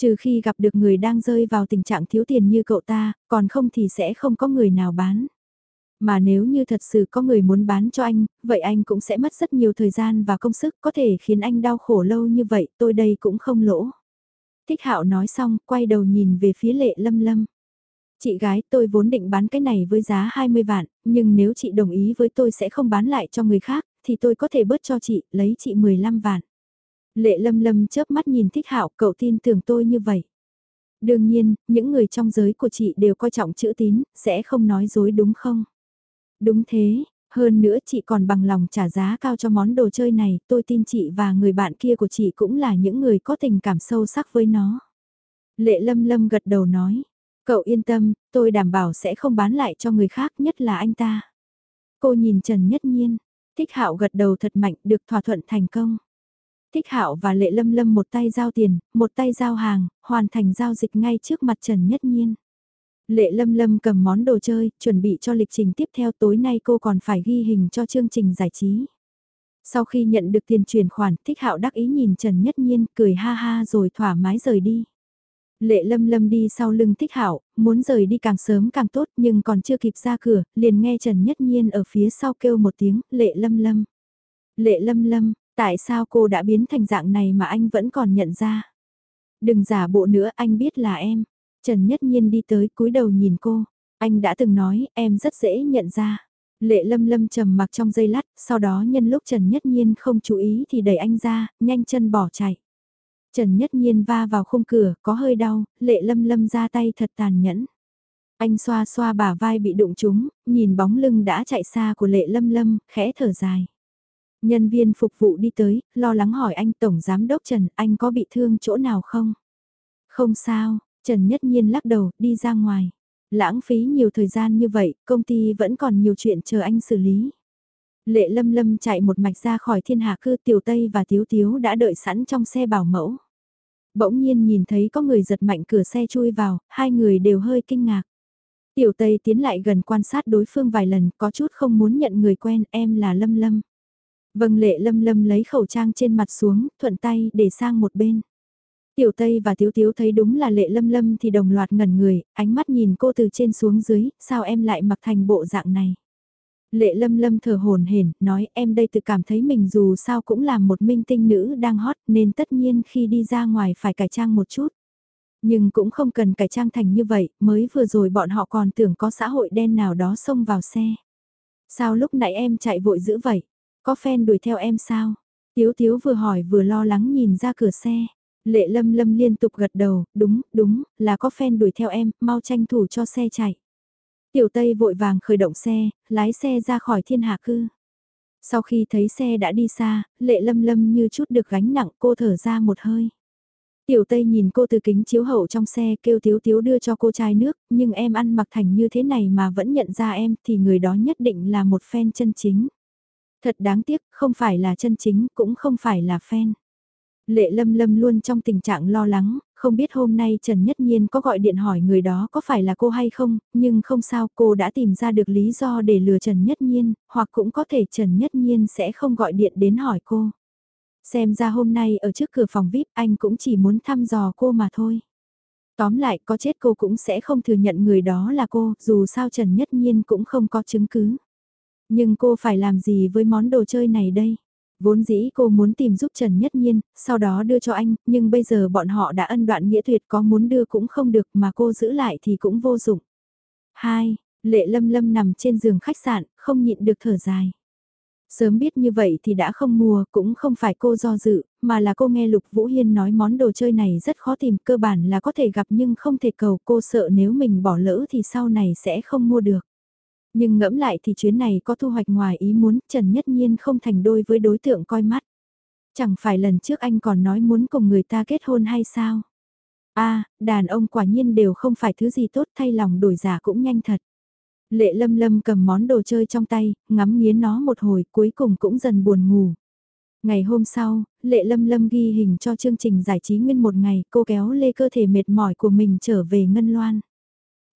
Trừ khi gặp được người đang rơi vào tình trạng thiếu tiền như cậu ta, còn không thì sẽ không có người nào bán. Mà nếu như thật sự có người muốn bán cho anh, vậy anh cũng sẽ mất rất nhiều thời gian và công sức có thể khiến anh đau khổ lâu như vậy, tôi đây cũng không lỗ. Thích hạo nói xong, quay đầu nhìn về phía lệ lâm lâm. Chị gái tôi vốn định bán cái này với giá 20 vạn, nhưng nếu chị đồng ý với tôi sẽ không bán lại cho người khác, thì tôi có thể bớt cho chị, lấy chị 15 vạn. Lệ lâm lâm chớp mắt nhìn thích hạo, cậu tin tưởng tôi như vậy. Đương nhiên, những người trong giới của chị đều coi trọng chữ tín, sẽ không nói dối đúng không? Đúng thế, hơn nữa chị còn bằng lòng trả giá cao cho món đồ chơi này, tôi tin chị và người bạn kia của chị cũng là những người có tình cảm sâu sắc với nó. Lệ lâm lâm gật đầu nói, Cậu yên tâm, tôi đảm bảo sẽ không bán lại cho người khác nhất là anh ta. Cô nhìn Trần Nhất Nhiên, Thích Hạo gật đầu thật mạnh được thỏa thuận thành công. Thích Hạo và Lệ Lâm Lâm một tay giao tiền, một tay giao hàng, hoàn thành giao dịch ngay trước mặt Trần Nhất Nhiên. Lệ Lâm Lâm cầm món đồ chơi, chuẩn bị cho lịch trình tiếp theo tối nay cô còn phải ghi hình cho chương trình giải trí. Sau khi nhận được tiền chuyển khoản, Thích Hạo đắc ý nhìn Trần Nhất Nhiên, cười ha ha rồi thoải mái rời đi. Lệ lâm lâm đi sau lưng thích Hạo muốn rời đi càng sớm càng tốt nhưng còn chưa kịp ra cửa, liền nghe Trần Nhất Nhiên ở phía sau kêu một tiếng, lệ lâm lâm. Lệ lâm lâm, tại sao cô đã biến thành dạng này mà anh vẫn còn nhận ra? Đừng giả bộ nữa anh biết là em. Trần Nhất Nhiên đi tới cúi đầu nhìn cô. Anh đã từng nói em rất dễ nhận ra. Lệ lâm lâm trầm mặc trong giây lát, sau đó nhân lúc Trần Nhất Nhiên không chú ý thì đẩy anh ra, nhanh chân bỏ chạy. Trần Nhất Nhiên va vào khung cửa, có hơi đau, lệ lâm lâm ra tay thật tàn nhẫn. Anh xoa xoa bả vai bị đụng trúng, nhìn bóng lưng đã chạy xa của lệ lâm lâm, khẽ thở dài. Nhân viên phục vụ đi tới, lo lắng hỏi anh Tổng Giám Đốc Trần, anh có bị thương chỗ nào không? Không sao, Trần Nhất Nhiên lắc đầu, đi ra ngoài. Lãng phí nhiều thời gian như vậy, công ty vẫn còn nhiều chuyện chờ anh xử lý. Lệ lâm lâm chạy một mạch ra khỏi thiên hạ cư tiểu tây và tiếu tiếu đã đợi sẵn trong xe bảo mẫu. Bỗng nhiên nhìn thấy có người giật mạnh cửa xe chui vào, hai người đều hơi kinh ngạc. Tiểu Tây tiến lại gần quan sát đối phương vài lần, có chút không muốn nhận người quen, em là Lâm Lâm. Vâng lệ Lâm Lâm lấy khẩu trang trên mặt xuống, thuận tay để sang một bên. Tiểu Tây và Tiếu Tiếu thấy đúng là lệ Lâm Lâm thì đồng loạt ngẩn người, ánh mắt nhìn cô từ trên xuống dưới, sao em lại mặc thành bộ dạng này. Lệ lâm lâm thở hồn hển nói em đây tự cảm thấy mình dù sao cũng là một minh tinh nữ đang hot nên tất nhiên khi đi ra ngoài phải cải trang một chút. Nhưng cũng không cần cải trang thành như vậy, mới vừa rồi bọn họ còn tưởng có xã hội đen nào đó xông vào xe. Sao lúc nãy em chạy vội dữ vậy? Có fan đuổi theo em sao? Tiếu Tiếu vừa hỏi vừa lo lắng nhìn ra cửa xe. Lệ lâm lâm liên tục gật đầu, đúng, đúng, là có fan đuổi theo em, mau tranh thủ cho xe chạy. Tiểu Tây vội vàng khởi động xe, lái xe ra khỏi thiên hạ cư. Sau khi thấy xe đã đi xa, lệ lâm lâm như chút được gánh nặng cô thở ra một hơi. Tiểu Tây nhìn cô từ kính chiếu hậu trong xe kêu Tiếu Tiếu đưa cho cô chai nước, nhưng em ăn mặc thành như thế này mà vẫn nhận ra em thì người đó nhất định là một fan chân chính. Thật đáng tiếc, không phải là chân chính, cũng không phải là fan. Lệ lâm lâm luôn trong tình trạng lo lắng, không biết hôm nay Trần Nhất Nhiên có gọi điện hỏi người đó có phải là cô hay không, nhưng không sao cô đã tìm ra được lý do để lừa Trần Nhất Nhiên, hoặc cũng có thể Trần Nhất Nhiên sẽ không gọi điện đến hỏi cô. Xem ra hôm nay ở trước cửa phòng VIP anh cũng chỉ muốn thăm dò cô mà thôi. Tóm lại có chết cô cũng sẽ không thừa nhận người đó là cô, dù sao Trần Nhất Nhiên cũng không có chứng cứ. Nhưng cô phải làm gì với món đồ chơi này đây? Vốn dĩ cô muốn tìm giúp Trần Nhất Nhiên, sau đó đưa cho anh, nhưng bây giờ bọn họ đã ân đoạn nghĩa tuyệt có muốn đưa cũng không được mà cô giữ lại thì cũng vô dụng. 2. Lệ Lâm Lâm nằm trên giường khách sạn, không nhịn được thở dài. Sớm biết như vậy thì đã không mua, cũng không phải cô do dự, mà là cô nghe Lục Vũ Hiên nói món đồ chơi này rất khó tìm, cơ bản là có thể gặp nhưng không thể cầu cô sợ nếu mình bỏ lỡ thì sau này sẽ không mua được. Nhưng ngẫm lại thì chuyến này có thu hoạch ngoài ý muốn, Trần Nhất Nhiên không thành đôi với đối tượng coi mắt. Chẳng phải lần trước anh còn nói muốn cùng người ta kết hôn hay sao? a à, đàn ông quả nhiên đều không phải thứ gì tốt thay lòng đổi giả cũng nhanh thật. Lệ lâm lâm cầm món đồ chơi trong tay, ngắm nghiến nó một hồi cuối cùng cũng dần buồn ngủ. Ngày hôm sau, Lệ Lâm Lâm ghi hình cho chương trình giải trí nguyên một ngày, cô kéo lê cơ thể mệt mỏi của mình trở về Ngân Loan.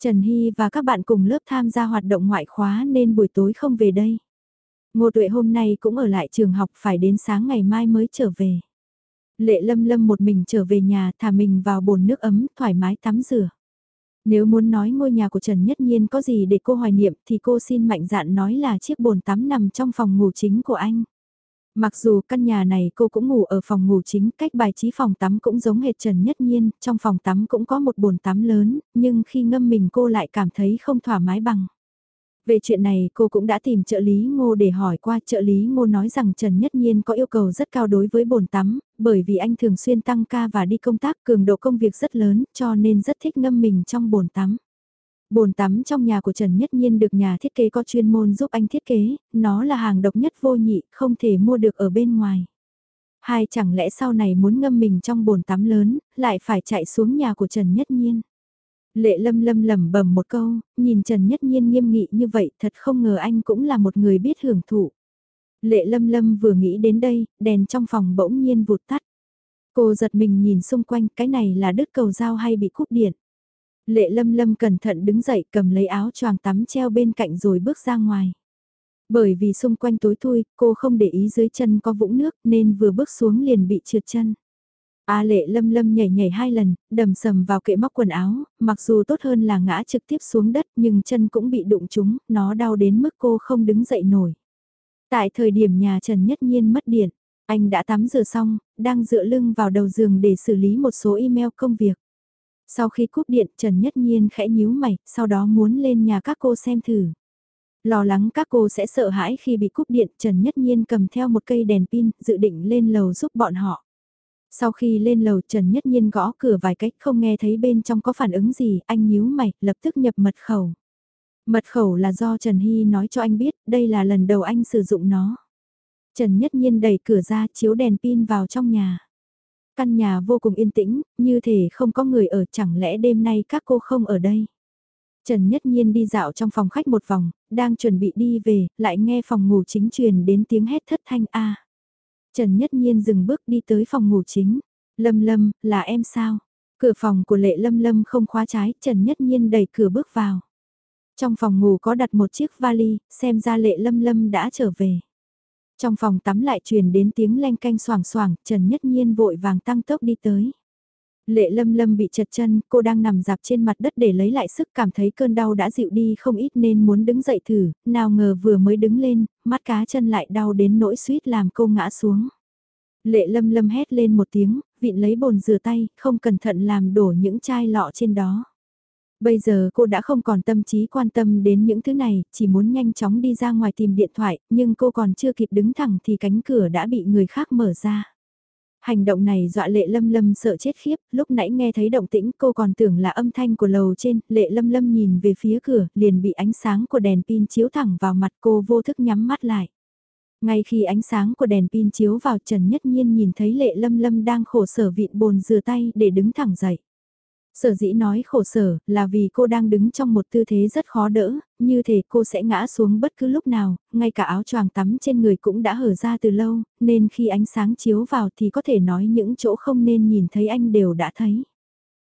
Trần Hy và các bạn cùng lớp tham gia hoạt động ngoại khóa nên buổi tối không về đây. Ngô Tuệ hôm nay cũng ở lại trường học, phải đến sáng ngày mai mới trở về. Lệ Lâm Lâm một mình trở về nhà, thả mình vào bồn nước ấm, thoải mái tắm rửa. Nếu muốn nói ngôi nhà của Trần Nhất Nhiên có gì để cô hoài niệm thì cô xin mạnh dạn nói là chiếc bồn tắm nằm trong phòng ngủ chính của anh. Mặc dù căn nhà này cô cũng ngủ ở phòng ngủ chính, cách bài trí phòng tắm cũng giống hệt Trần Nhất Nhiên, trong phòng tắm cũng có một bồn tắm lớn, nhưng khi ngâm mình cô lại cảm thấy không thoải mái bằng. Về chuyện này cô cũng đã tìm trợ lý Ngô để hỏi qua trợ lý Ngô nói rằng Trần Nhất Nhiên có yêu cầu rất cao đối với bồn tắm, bởi vì anh thường xuyên tăng ca và đi công tác cường độ công việc rất lớn cho nên rất thích ngâm mình trong bồn tắm. Bồn tắm trong nhà của Trần Nhất Nhiên được nhà thiết kế có chuyên môn giúp anh thiết kế, nó là hàng độc nhất vô nhị, không thể mua được ở bên ngoài. Hai chẳng lẽ sau này muốn ngâm mình trong bồn tắm lớn, lại phải chạy xuống nhà của Trần Nhất Nhiên. Lệ lâm lâm lẩm bẩm một câu, nhìn Trần Nhất Nhiên nghiêm nghị như vậy thật không ngờ anh cũng là một người biết hưởng thụ. Lệ lâm lâm vừa nghĩ đến đây, đèn trong phòng bỗng nhiên vụt tắt. Cô giật mình nhìn xung quanh cái này là đứt cầu dao hay bị cúp điện. Lệ lâm lâm cẩn thận đứng dậy cầm lấy áo choàng tắm treo bên cạnh rồi bước ra ngoài. Bởi vì xung quanh tối thui, cô không để ý dưới chân có vũng nước nên vừa bước xuống liền bị trượt chân. A lệ lâm lâm nhảy nhảy hai lần, đầm sầm vào kệ móc quần áo, mặc dù tốt hơn là ngã trực tiếp xuống đất nhưng chân cũng bị đụng trúng, nó đau đến mức cô không đứng dậy nổi. Tại thời điểm nhà Trần Nhất Nhiên mất điện, anh đã tắm rửa xong, đang dựa lưng vào đầu giường để xử lý một số email công việc. Sau khi cúp điện Trần Nhất Nhiên khẽ nhíu mày, sau đó muốn lên nhà các cô xem thử. Lo lắng các cô sẽ sợ hãi khi bị cúp điện Trần Nhất Nhiên cầm theo một cây đèn pin, dự định lên lầu giúp bọn họ. Sau khi lên lầu Trần Nhất Nhiên gõ cửa vài cách không nghe thấy bên trong có phản ứng gì, anh nhíu mày, lập tức nhập mật khẩu. Mật khẩu là do Trần Hy nói cho anh biết, đây là lần đầu anh sử dụng nó. Trần Nhất Nhiên đẩy cửa ra chiếu đèn pin vào trong nhà. Căn nhà vô cùng yên tĩnh, như thể không có người ở chẳng lẽ đêm nay các cô không ở đây. Trần Nhất Nhiên đi dạo trong phòng khách một vòng, đang chuẩn bị đi về, lại nghe phòng ngủ chính truyền đến tiếng hét thất thanh A. Trần Nhất Nhiên dừng bước đi tới phòng ngủ chính. Lâm Lâm, là em sao? Cửa phòng của Lệ Lâm Lâm không khóa trái, Trần Nhất Nhiên đẩy cửa bước vào. Trong phòng ngủ có đặt một chiếc vali, xem ra Lệ Lâm Lâm đã trở về. Trong phòng tắm lại truyền đến tiếng len canh soảng soảng, Trần Nhất Nhiên vội vàng tăng tốc đi tới. Lệ lâm lâm bị chật chân, cô đang nằm dạp trên mặt đất để lấy lại sức cảm thấy cơn đau đã dịu đi không ít nên muốn đứng dậy thử, nào ngờ vừa mới đứng lên, mắt cá chân lại đau đến nỗi suýt làm cô ngã xuống. Lệ lâm lâm hét lên một tiếng, vịn lấy bồn rửa tay, không cẩn thận làm đổ những chai lọ trên đó. Bây giờ cô đã không còn tâm trí quan tâm đến những thứ này, chỉ muốn nhanh chóng đi ra ngoài tìm điện thoại, nhưng cô còn chưa kịp đứng thẳng thì cánh cửa đã bị người khác mở ra. Hành động này dọa lệ lâm lâm sợ chết khiếp, lúc nãy nghe thấy động tĩnh cô còn tưởng là âm thanh của lầu trên, lệ lâm lâm nhìn về phía cửa, liền bị ánh sáng của đèn pin chiếu thẳng vào mặt cô vô thức nhắm mắt lại. Ngay khi ánh sáng của đèn pin chiếu vào Trần Nhất Nhiên nhìn thấy lệ lâm lâm đang khổ sở vịn bồn rửa tay để đứng thẳng dậy. Sở dĩ nói khổ sở là vì cô đang đứng trong một tư thế rất khó đỡ, như thể cô sẽ ngã xuống bất cứ lúc nào, ngay cả áo choàng tắm trên người cũng đã hở ra từ lâu, nên khi ánh sáng chiếu vào thì có thể nói những chỗ không nên nhìn thấy anh đều đã thấy.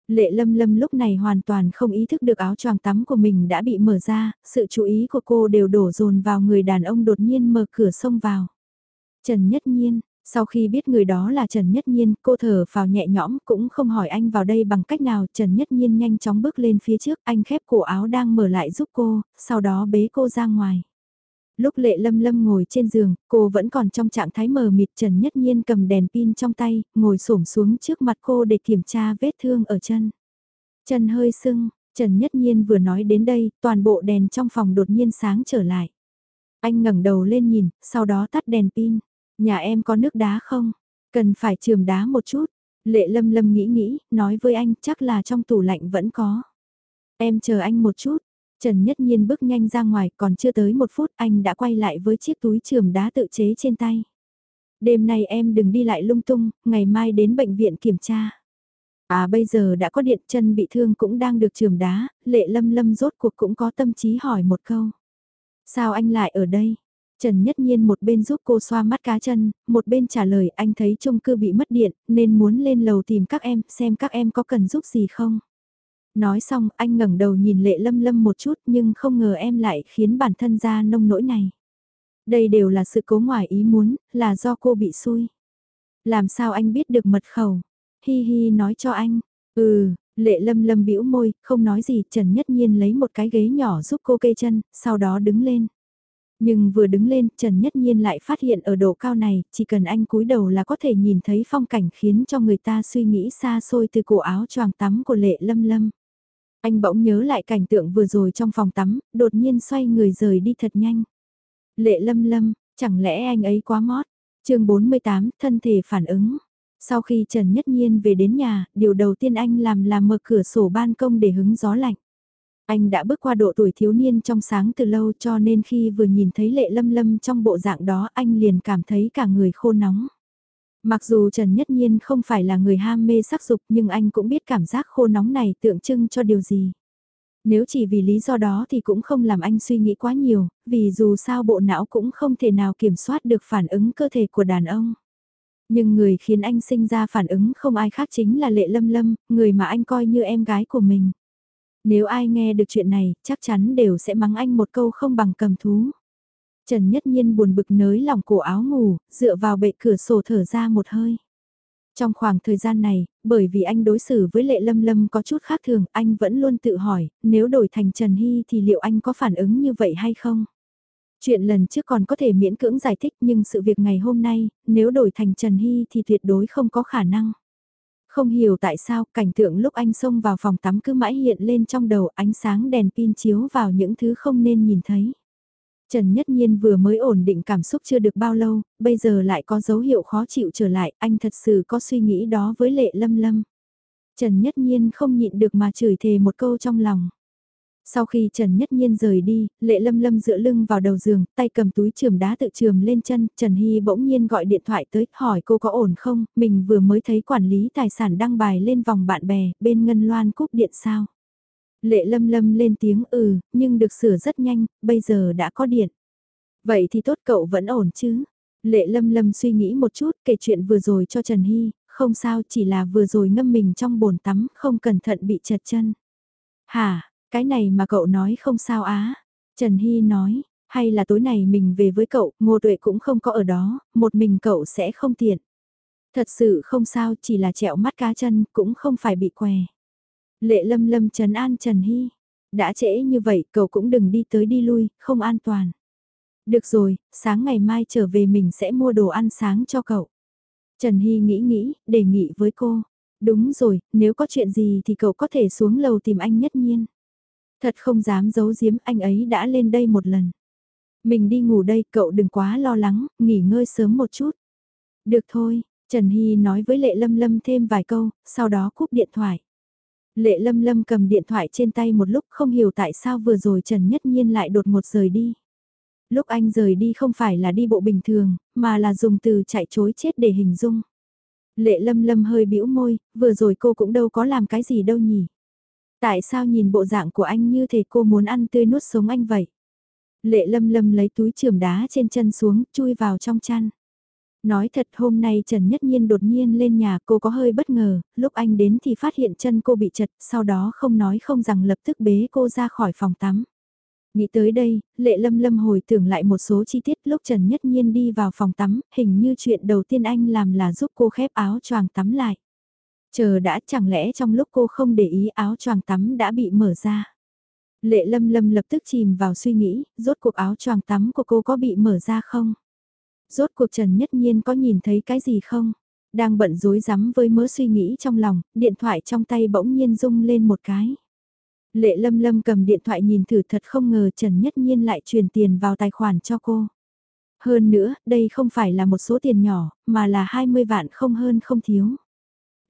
Lệ lâm lâm lúc này hoàn toàn không ý thức được áo choàng tắm của mình đã bị mở ra, sự chú ý của cô đều đổ dồn vào người đàn ông đột nhiên mở cửa xông vào. Trần Nhất Nhiên, sau khi biết người đó là Trần Nhất Nhiên, cô thở vào nhẹ nhõm cũng không hỏi anh vào đây bằng cách nào. Trần Nhất Nhiên nhanh chóng bước lên phía trước, anh khép cổ áo đang mở lại giúp cô, sau đó bế cô ra ngoài. Lúc lệ lâm lâm ngồi trên giường, cô vẫn còn trong trạng thái mờ mịt Trần Nhất Nhiên cầm đèn pin trong tay, ngồi xổm xuống trước mặt cô để kiểm tra vết thương ở chân. Chân hơi sưng, Trần Nhất Nhiên vừa nói đến đây, toàn bộ đèn trong phòng đột nhiên sáng trở lại. Anh ngẩng đầu lên nhìn, sau đó tắt đèn pin. Nhà em có nước đá không? Cần phải trường đá một chút. Lệ lâm lâm nghĩ nghĩ, nói với anh chắc là trong tủ lạnh vẫn có. Em chờ anh một chút. Trần Nhất Nhiên bước nhanh ra ngoài còn chưa tới một phút anh đã quay lại với chiếc túi trường đá tự chế trên tay. Đêm nay em đừng đi lại lung tung, ngày mai đến bệnh viện kiểm tra. À bây giờ đã có điện chân bị thương cũng đang được trường đá, lệ lâm lâm rốt cuộc cũng có tâm trí hỏi một câu. Sao anh lại ở đây? Trần Nhất Nhiên một bên giúp cô xoa mắt cá chân, một bên trả lời anh thấy chung cư bị mất điện nên muốn lên lầu tìm các em xem các em có cần giúp gì không. Nói xong anh ngẩng đầu nhìn lệ lâm lâm một chút nhưng không ngờ em lại khiến bản thân ra nông nỗi này. Đây đều là sự cố ngoài ý muốn, là do cô bị xui. Làm sao anh biết được mật khẩu? Hi hi nói cho anh. Ừ, lệ lâm lâm bĩu môi, không nói gì, Trần Nhất Nhiên lấy một cái ghế nhỏ giúp cô kê chân, sau đó đứng lên. Nhưng vừa đứng lên, Trần Nhất Nhiên lại phát hiện ở độ cao này, chỉ cần anh cúi đầu là có thể nhìn thấy phong cảnh khiến cho người ta suy nghĩ xa xôi từ cổ áo choàng tắm của lệ lâm lâm. Anh bỗng nhớ lại cảnh tượng vừa rồi trong phòng tắm, đột nhiên xoay người rời đi thật nhanh. Lệ lâm lâm, chẳng lẽ anh ấy quá mót? chương 48, thân thể phản ứng. Sau khi Trần Nhất Nhiên về đến nhà, điều đầu tiên anh làm là mở cửa sổ ban công để hứng gió lạnh. Anh đã bước qua độ tuổi thiếu niên trong sáng từ lâu cho nên khi vừa nhìn thấy lệ lâm lâm trong bộ dạng đó anh liền cảm thấy cả người khô nóng. Mặc dù Trần Nhất Nhiên không phải là người ham mê sắc dục nhưng anh cũng biết cảm giác khô nóng này tượng trưng cho điều gì. Nếu chỉ vì lý do đó thì cũng không làm anh suy nghĩ quá nhiều, vì dù sao bộ não cũng không thể nào kiểm soát được phản ứng cơ thể của đàn ông. Nhưng người khiến anh sinh ra phản ứng không ai khác chính là Lệ Lâm Lâm, người mà anh coi như em gái của mình. Nếu ai nghe được chuyện này, chắc chắn đều sẽ mắng anh một câu không bằng cầm thú. Trần Nhất Nhiên buồn bực nới lòng cổ áo ngủ, dựa vào bệ cửa sổ thở ra một hơi. Trong khoảng thời gian này, bởi vì anh đối xử với Lệ Lâm Lâm có chút khác thường, anh vẫn luôn tự hỏi, nếu đổi thành Trần Hy thì liệu anh có phản ứng như vậy hay không? Chuyện lần trước còn có thể miễn cưỡng giải thích nhưng sự việc ngày hôm nay, nếu đổi thành Trần Hy thì tuyệt đối không có khả năng. Không hiểu tại sao cảnh tượng lúc anh xông vào phòng tắm cứ mãi hiện lên trong đầu ánh sáng đèn pin chiếu vào những thứ không nên nhìn thấy. Trần Nhất Nhiên vừa mới ổn định cảm xúc chưa được bao lâu, bây giờ lại có dấu hiệu khó chịu trở lại, anh thật sự có suy nghĩ đó với lệ lâm lâm. Trần Nhất Nhiên không nhịn được mà chửi thề một câu trong lòng. Sau khi Trần Nhất Nhiên rời đi, Lệ Lâm Lâm dựa lưng vào đầu giường, tay cầm túi trường đá tự trường lên chân, Trần Hy bỗng nhiên gọi điện thoại tới, hỏi cô có ổn không, mình vừa mới thấy quản lý tài sản đăng bài lên vòng bạn bè, bên Ngân Loan cúp điện sao. Lệ Lâm Lâm lên tiếng ừ, nhưng được sửa rất nhanh, bây giờ đã có điện. Vậy thì tốt cậu vẫn ổn chứ. Lệ Lâm Lâm suy nghĩ một chút kể chuyện vừa rồi cho Trần Hy, không sao chỉ là vừa rồi ngâm mình trong bồn tắm, không cẩn thận bị chật chân. Hả, cái này mà cậu nói không sao á. Trần Hy nói, hay là tối này mình về với cậu, ngô tuệ cũng không có ở đó, một mình cậu sẽ không tiện. Thật sự không sao, chỉ là trẹo mắt cá chân, cũng không phải bị què. Lệ lâm lâm trấn an Trần Hy. Đã trễ như vậy, cậu cũng đừng đi tới đi lui, không an toàn. Được rồi, sáng ngày mai trở về mình sẽ mua đồ ăn sáng cho cậu. Trần Hy nghĩ nghĩ, đề nghị với cô. Đúng rồi, nếu có chuyện gì thì cậu có thể xuống lầu tìm anh nhất nhiên. Thật không dám giấu giếm anh ấy đã lên đây một lần. Mình đi ngủ đây, cậu đừng quá lo lắng, nghỉ ngơi sớm một chút. Được thôi, Trần Hy nói với Lệ Lâm Lâm thêm vài câu, sau đó cúp điện thoại. Lệ Lâm Lâm cầm điện thoại trên tay một lúc không hiểu tại sao vừa rồi Trần Nhất Nhiên lại đột ngột rời đi. Lúc anh rời đi không phải là đi bộ bình thường, mà là dùng từ chạy chối chết để hình dung. Lệ lâm lâm hơi bĩu môi, vừa rồi cô cũng đâu có làm cái gì đâu nhỉ. Tại sao nhìn bộ dạng của anh như thể cô muốn ăn tươi nuốt sống anh vậy? Lệ lâm lâm lấy túi trường đá trên chân xuống, chui vào trong chăn. Nói thật hôm nay Trần Nhất Nhiên đột nhiên lên nhà cô có hơi bất ngờ, lúc anh đến thì phát hiện chân cô bị chật, sau đó không nói không rằng lập tức bế cô ra khỏi phòng tắm. Nghĩ tới đây, lệ lâm lâm hồi tưởng lại một số chi tiết lúc Trần Nhất Nhiên đi vào phòng tắm, hình như chuyện đầu tiên anh làm là giúp cô khép áo choàng tắm lại. Chờ đã chẳng lẽ trong lúc cô không để ý áo choàng tắm đã bị mở ra. Lệ lâm lâm lập tức chìm vào suy nghĩ, rốt cuộc áo choàng tắm của cô có bị mở ra không? Rốt cuộc Trần Nhất Nhiên có nhìn thấy cái gì không? Đang bận rối rắm với mớ suy nghĩ trong lòng, điện thoại trong tay bỗng nhiên rung lên một cái. Lệ lâm lâm cầm điện thoại nhìn thử thật không ngờ Trần Nhất Nhiên lại truyền tiền vào tài khoản cho cô. Hơn nữa, đây không phải là một số tiền nhỏ, mà là 20 vạn không hơn không thiếu.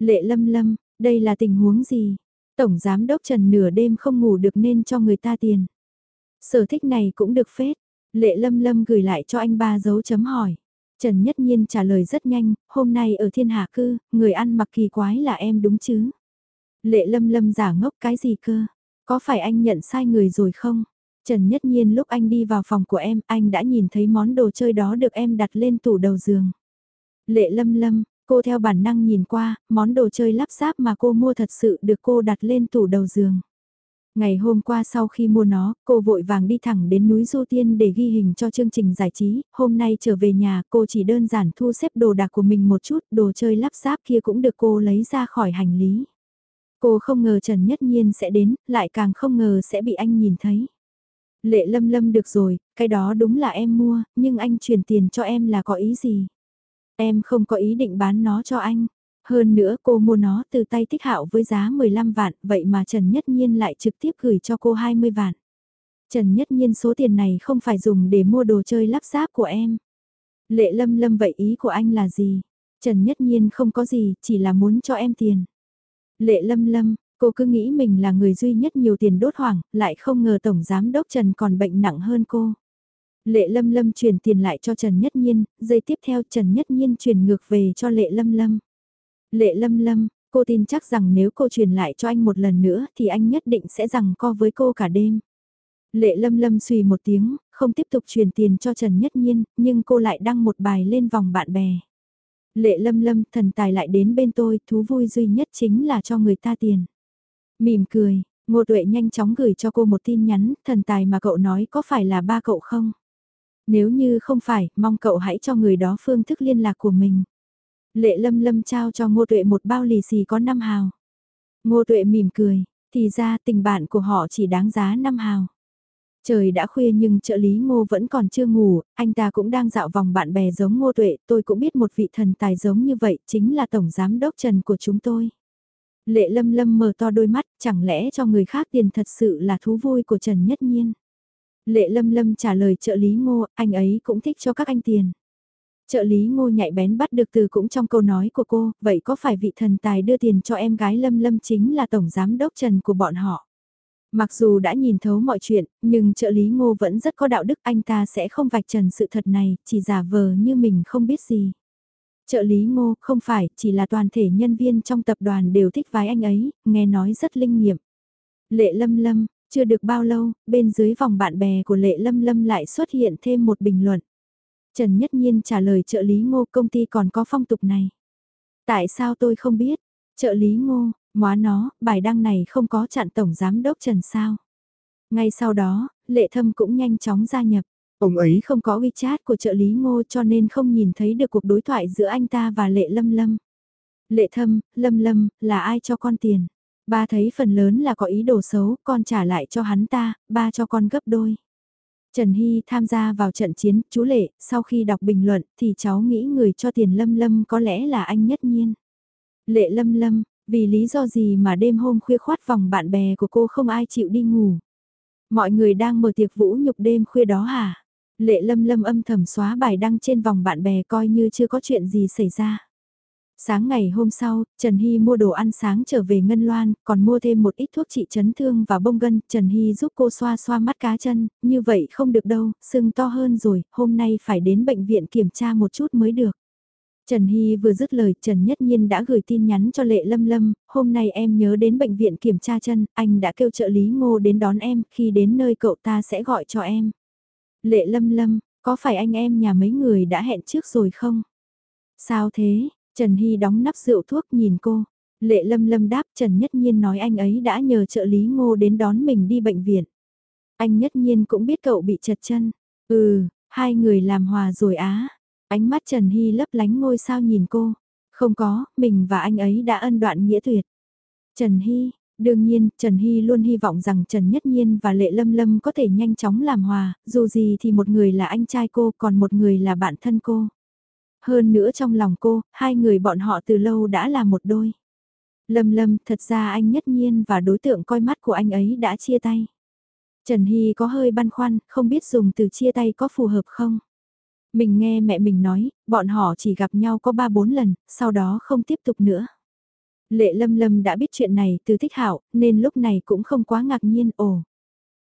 Lệ lâm lâm, đây là tình huống gì? Tổng Giám Đốc Trần nửa đêm không ngủ được nên cho người ta tiền. Sở thích này cũng được phết. Lệ lâm lâm gửi lại cho anh ba dấu chấm hỏi. Trần Nhất Nhiên trả lời rất nhanh, hôm nay ở thiên hạ cư, người ăn mặc kỳ quái là em đúng chứ? Lệ lâm lâm giả ngốc cái gì cơ? Có phải anh nhận sai người rồi không? Trần Nhất Nhiên lúc anh đi vào phòng của em, anh đã nhìn thấy món đồ chơi đó được em đặt lên tủ đầu giường. Lệ lâm lâm, cô theo bản năng nhìn qua, món đồ chơi lắp ráp mà cô mua thật sự được cô đặt lên tủ đầu giường. Ngày hôm qua sau khi mua nó, cô vội vàng đi thẳng đến núi Du Tiên để ghi hình cho chương trình giải trí, hôm nay trở về nhà cô chỉ đơn giản thu xếp đồ đạc của mình một chút, đồ chơi lắp ráp kia cũng được cô lấy ra khỏi hành lý. Cô không ngờ Trần Nhất Nhiên sẽ đến, lại càng không ngờ sẽ bị anh nhìn thấy. Lệ lâm lâm được rồi, cái đó đúng là em mua, nhưng anh chuyển tiền cho em là có ý gì? Em không có ý định bán nó cho anh. Hơn nữa cô mua nó từ tay Thích Hạo với giá 15 vạn, vậy mà Trần Nhất Nhiên lại trực tiếp gửi cho cô 20 vạn. Trần Nhất Nhiên số tiền này không phải dùng để mua đồ chơi lắp ráp của em. Lệ lâm lâm vậy ý của anh là gì? Trần Nhất Nhiên không có gì, chỉ là muốn cho em tiền. Lệ lâm lâm, cô cứ nghĩ mình là người duy nhất nhiều tiền đốt hoảng, lại không ngờ Tổng Giám Đốc Trần còn bệnh nặng hơn cô. Lệ Lâm Lâm chuyển tiền lại cho Trần Nhất Nhiên, giây tiếp theo Trần Nhất Nhiên chuyển ngược về cho Lệ Lâm Lâm. Lệ Lâm Lâm, cô tin chắc rằng nếu cô truyền lại cho anh một lần nữa thì anh nhất định sẽ rằng co với cô cả đêm. Lệ Lâm Lâm suy một tiếng, không tiếp tục truyền tiền cho Trần Nhất Nhiên, nhưng cô lại đăng một bài lên vòng bạn bè. Lệ Lâm Lâm, thần tài lại đến bên tôi, thú vui duy nhất chính là cho người ta tiền. Mỉm cười, Ngô Tuệ nhanh chóng gửi cho cô một tin nhắn, thần tài mà cậu nói có phải là ba cậu không? Nếu như không phải, mong cậu hãy cho người đó phương thức liên lạc của mình. Lệ lâm lâm trao cho ngô tuệ một bao lì xì có 5 hào. Ngô tuệ mỉm cười, thì ra tình bạn của họ chỉ đáng giá 5 hào. Trời đã khuya nhưng trợ lý ngô vẫn còn chưa ngủ, anh ta cũng đang dạo vòng bạn bè giống ngô tuệ, tôi cũng biết một vị thần tài giống như vậy, chính là tổng giám đốc Trần của chúng tôi. Lệ lâm lâm mở to đôi mắt, chẳng lẽ cho người khác tiền thật sự là thú vui của Trần Nhất Nhiên. Lệ lâm lâm trả lời trợ lý ngô, anh ấy cũng thích cho các anh tiền. Trợ lý ngô nhạy bén bắt được từ cũng trong câu nói của cô, vậy có phải vị thần tài đưa tiền cho em gái lâm lâm chính là tổng giám đốc trần của bọn họ? Mặc dù đã nhìn thấu mọi chuyện, nhưng trợ lý ngô vẫn rất có đạo đức anh ta sẽ không vạch trần sự thật này, chỉ giả vờ như mình không biết gì. Trợ lý ngô không phải, chỉ là toàn thể nhân viên trong tập đoàn đều thích vái anh ấy, nghe nói rất linh nghiệm. Lệ lâm lâm, chưa được bao lâu, bên dưới vòng bạn bè của Lệ Lâm Lâm lại xuất hiện thêm một bình luận. Trần Nhất Nhiên trả lời trợ lý ngô công ty còn có phong tục này. Tại sao tôi không biết? Trợ lý ngô, móa nó, bài đăng này không có chặn tổng giám đốc Trần sao. Ngay sau đó, Lệ Thâm cũng nhanh chóng gia nhập. Ông ấy không có WeChat của trợ lý ngô cho nên không nhìn thấy được cuộc đối thoại giữa anh ta và Lệ Lâm Lâm. Lệ Thâm, Lâm Lâm, là ai cho con tiền? Ba thấy phần lớn là có ý đồ xấu, con trả lại cho hắn ta, ba cho con gấp đôi. Trần Hy tham gia vào trận chiến, chú Lệ, sau khi đọc bình luận thì cháu nghĩ người cho tiền Lâm Lâm có lẽ là anh nhất nhiên. Lệ Lâm Lâm, vì lý do gì mà đêm hôm khuya khoát vòng bạn bè của cô không ai chịu đi ngủ. Mọi người đang mở tiệc vũ nhục đêm khuya đó hả? Lệ Lâm Lâm âm thầm xóa bài đăng trên vòng bạn bè coi như chưa có chuyện gì xảy ra. Sáng ngày hôm sau, Trần Hy mua đồ ăn sáng trở về Ngân Loan, còn mua thêm một ít thuốc trị chấn thương và bông gân. Trần Hy giúp cô xoa xoa mắt cá chân, như vậy không được đâu, sưng to hơn rồi, hôm nay phải đến bệnh viện kiểm tra một chút mới được. Trần Hy vừa dứt lời, Trần Nhất Nhiên đã gửi tin nhắn cho Lệ Lâm Lâm, hôm nay em nhớ đến bệnh viện kiểm tra chân, anh đã kêu trợ lý ngô đến đón em, khi đến nơi cậu ta sẽ gọi cho em. Lệ Lâm Lâm, có phải anh em nhà mấy người đã hẹn trước rồi không? Sao thế? Trần Hy đóng nắp rượu thuốc nhìn cô. Lệ Lâm Lâm đáp Trần Nhất Nhiên nói anh ấy đã nhờ trợ lý ngô đến đón mình đi bệnh viện. Anh Nhất Nhiên cũng biết cậu bị chật chân. Ừ, hai người làm hòa rồi á. Ánh mắt Trần Hy lấp lánh ngôi sao nhìn cô. Không có, mình và anh ấy đã ân đoạn nghĩa tuyệt. Trần Hy, đương nhiên, Trần Hy luôn hy vọng rằng Trần Nhất Nhiên và Lệ Lâm Lâm có thể nhanh chóng làm hòa, dù gì thì một người là anh trai cô còn một người là bạn thân cô. Hơn nữa trong lòng cô, hai người bọn họ từ lâu đã là một đôi. Lâm Lâm, thật ra anh Nhất Nhiên và đối tượng coi mắt của anh ấy đã chia tay. Trần Hy có hơi băn khoăn, không biết dùng từ chia tay có phù hợp không? Mình nghe mẹ mình nói, bọn họ chỉ gặp nhau có 3-4 lần, sau đó không tiếp tục nữa. Lệ Lâm Lâm đã biết chuyện này từ thích hảo, nên lúc này cũng không quá ngạc nhiên, ồ.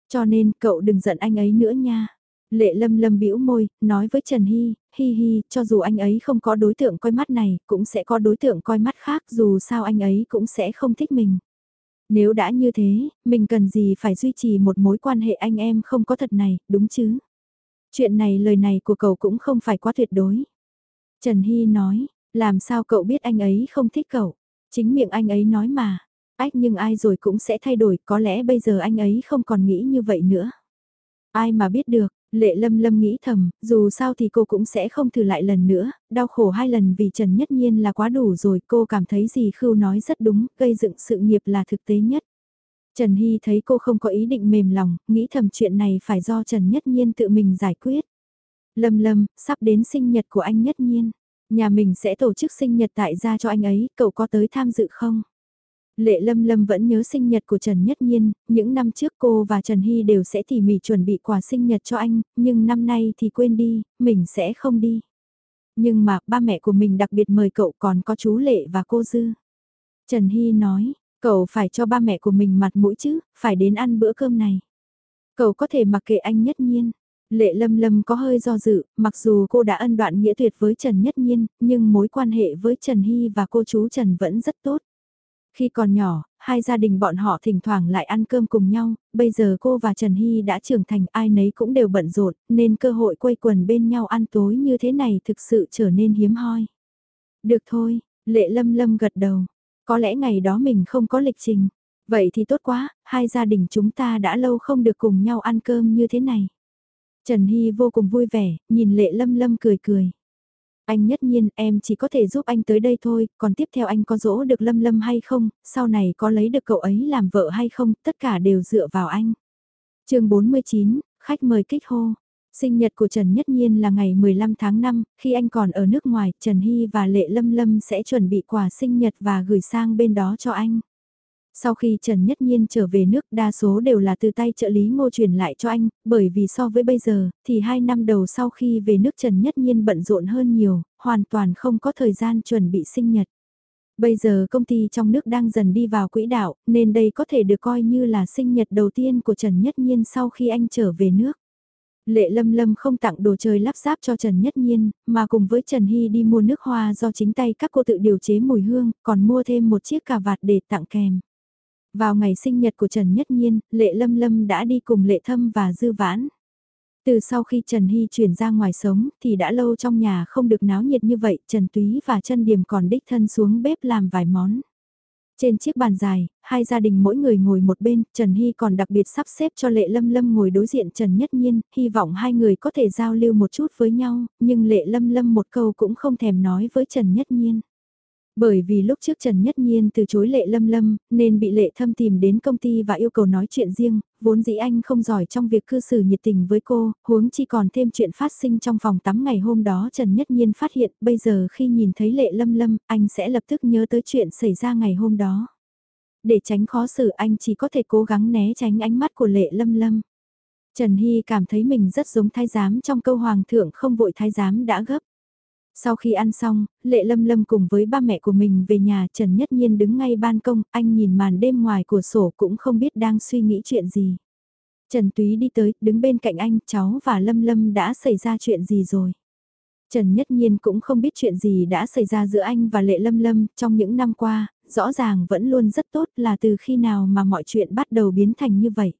Cho nên cậu đừng giận anh ấy nữa nha. Lệ Lâm Lâm bĩu môi, nói với Trần Hy, hi hi, cho dù anh ấy không có đối tượng coi mắt này, cũng sẽ có đối tượng coi mắt khác, dù sao anh ấy cũng sẽ không thích mình. Nếu đã như thế, mình cần gì phải duy trì một mối quan hệ anh em không có thật này, đúng chứ? Chuyện này lời này của cậu cũng không phải quá tuyệt đối. Trần Hy nói, làm sao cậu biết anh ấy không thích cậu? Chính miệng anh ấy nói mà. Ách nhưng ai rồi cũng sẽ thay đổi, có lẽ bây giờ anh ấy không còn nghĩ như vậy nữa. Ai mà biết được, Lệ lâm lâm nghĩ thầm, dù sao thì cô cũng sẽ không thử lại lần nữa, đau khổ hai lần vì Trần Nhất Nhiên là quá đủ rồi, cô cảm thấy gì Khưu nói rất đúng, gây dựng sự nghiệp là thực tế nhất. Trần Hy thấy cô không có ý định mềm lòng, nghĩ thầm chuyện này phải do Trần Nhất Nhiên tự mình giải quyết. Lâm lâm, sắp đến sinh nhật của anh Nhất Nhiên, nhà mình sẽ tổ chức sinh nhật tại gia cho anh ấy, cậu có tới tham dự không? Lệ Lâm Lâm vẫn nhớ sinh nhật của Trần Nhất Nhiên, những năm trước cô và Trần Hy đều sẽ tỉ mỉ chuẩn bị quà sinh nhật cho anh, nhưng năm nay thì quên đi, mình sẽ không đi. Nhưng mà ba mẹ của mình đặc biệt mời cậu còn có chú Lệ và cô Dư. Trần Hy nói, cậu phải cho ba mẹ của mình mặt mũi chứ, phải đến ăn bữa cơm này. Cậu có thể mặc kệ anh Nhất Nhiên. Lệ Lâm Lâm có hơi do dự, mặc dù cô đã ân đoạn nghĩa tuyệt với Trần Nhất Nhiên, nhưng mối quan hệ với Trần Hy và cô chú Trần vẫn rất tốt. Khi còn nhỏ, hai gia đình bọn họ thỉnh thoảng lại ăn cơm cùng nhau, bây giờ cô và Trần Hy đã trưởng thành ai nấy cũng đều bận rộn, nên cơ hội quây quần bên nhau ăn tối như thế này thực sự trở nên hiếm hoi. Được thôi, Lệ Lâm Lâm gật đầu, có lẽ ngày đó mình không có lịch trình. Vậy thì tốt quá, hai gia đình chúng ta đã lâu không được cùng nhau ăn cơm như thế này. Trần Hy vô cùng vui vẻ, nhìn Lệ Lâm Lâm cười cười. Anh nhất nhiên em chỉ có thể giúp anh tới đây thôi, còn tiếp theo anh có dỗ được Lâm Lâm hay không, sau này có lấy được cậu ấy làm vợ hay không, tất cả đều dựa vào anh. chương 49, khách mời kích hô. Sinh nhật của Trần Nhất Nhiên là ngày 15 tháng 5, khi anh còn ở nước ngoài, Trần Hy và Lệ Lâm Lâm sẽ chuẩn bị quà sinh nhật và gửi sang bên đó cho anh. Sau khi Trần Nhất Nhiên trở về nước đa số đều là từ tay trợ lý ngô truyền lại cho anh, bởi vì so với bây giờ, thì hai năm đầu sau khi về nước Trần Nhất Nhiên bận rộn hơn nhiều, hoàn toàn không có thời gian chuẩn bị sinh nhật. Bây giờ công ty trong nước đang dần đi vào quỹ đạo, nên đây có thể được coi như là sinh nhật đầu tiên của Trần Nhất Nhiên sau khi anh trở về nước. Lệ Lâm Lâm không tặng đồ chơi lắp ráp cho Trần Nhất Nhiên, mà cùng với Trần Hy đi mua nước hoa do chính tay các cô tự điều chế mùi hương, còn mua thêm một chiếc cà vạt để tặng kèm. Vào ngày sinh nhật của Trần Nhất Nhiên, Lệ Lâm Lâm đã đi cùng Lệ Thâm và Dư Vãn. Từ sau khi Trần Hy chuyển ra ngoài sống thì đã lâu trong nhà không được náo nhiệt như vậy, Trần Túy và Trân Điềm còn đích thân xuống bếp làm vài món. Trên chiếc bàn dài, hai gia đình mỗi người ngồi một bên, Trần Hy còn đặc biệt sắp xếp cho Lệ Lâm Lâm ngồi đối diện Trần Nhất Nhiên, hy vọng hai người có thể giao lưu một chút với nhau, nhưng Lệ Lâm Lâm một câu cũng không thèm nói với Trần Nhất Nhiên. Bởi vì lúc trước Trần Nhất Nhiên từ chối lệ lâm lâm, nên bị lệ thâm tìm đến công ty và yêu cầu nói chuyện riêng, vốn dĩ anh không giỏi trong việc cư xử nhiệt tình với cô, huống chi còn thêm chuyện phát sinh trong phòng tắm ngày hôm đó Trần Nhất Nhiên phát hiện, bây giờ khi nhìn thấy lệ lâm lâm, anh sẽ lập tức nhớ tới chuyện xảy ra ngày hôm đó. Để tránh khó xử anh chỉ có thể cố gắng né tránh ánh mắt của lệ lâm lâm. Trần Hy cảm thấy mình rất giống thái giám trong câu hoàng thượng không vội thái giám đã gấp. Sau khi ăn xong, Lệ Lâm Lâm cùng với ba mẹ của mình về nhà Trần Nhất Nhiên đứng ngay ban công, anh nhìn màn đêm ngoài của sổ cũng không biết đang suy nghĩ chuyện gì. Trần Túy đi tới, đứng bên cạnh anh, cháu và Lâm Lâm đã xảy ra chuyện gì rồi. Trần Nhất Nhiên cũng không biết chuyện gì đã xảy ra giữa anh và Lệ Lâm Lâm trong những năm qua, rõ ràng vẫn luôn rất tốt là từ khi nào mà mọi chuyện bắt đầu biến thành như vậy.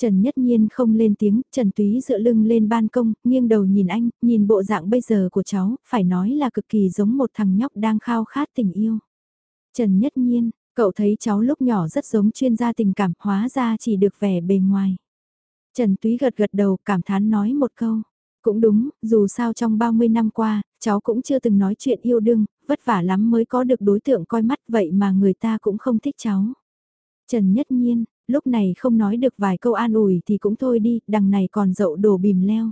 Trần Nhất Nhiên không lên tiếng, Trần Túy dựa lưng lên ban công, nghiêng đầu nhìn anh, nhìn bộ dạng bây giờ của cháu, phải nói là cực kỳ giống một thằng nhóc đang khao khát tình yêu. Trần Nhất Nhiên, cậu thấy cháu lúc nhỏ rất giống chuyên gia tình cảm, hóa ra chỉ được vẻ bề ngoài. Trần Túy gật gật đầu, cảm thán nói một câu. Cũng đúng, dù sao trong 30 năm qua, cháu cũng chưa từng nói chuyện yêu đương, vất vả lắm mới có được đối tượng coi mắt vậy mà người ta cũng không thích cháu. Trần Nhất Nhiên, lúc này không nói được vài câu an ủi thì cũng thôi đi, đằng này còn dậu đổ bìm leo.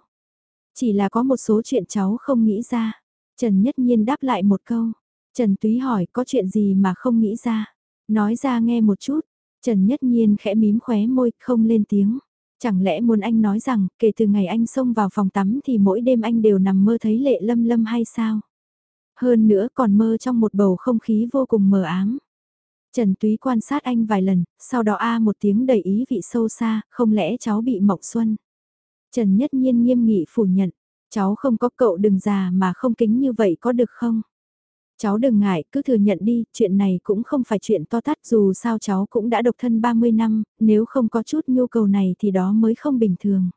Chỉ là có một số chuyện cháu không nghĩ ra. Trần Nhất Nhiên đáp lại một câu. Trần Túy hỏi có chuyện gì mà không nghĩ ra. Nói ra nghe một chút. Trần Nhất Nhiên khẽ mím khóe môi, không lên tiếng. Chẳng lẽ muốn anh nói rằng, kể từ ngày anh xông vào phòng tắm thì mỗi đêm anh đều nằm mơ thấy lệ lâm lâm hay sao? Hơn nữa còn mơ trong một bầu không khí vô cùng mờ ám. Trần Túy quan sát anh vài lần, sau đó a một tiếng đầy ý vị sâu xa, không lẽ cháu bị mộng xuân? Trần Nhất Nhiên nghiêm nghị phủ nhận, cháu không có cậu đừng già mà không kính như vậy có được không? Cháu đừng ngại, cứ thừa nhận đi, chuyện này cũng không phải chuyện to tát dù sao cháu cũng đã độc thân 30 năm, nếu không có chút nhu cầu này thì đó mới không bình thường.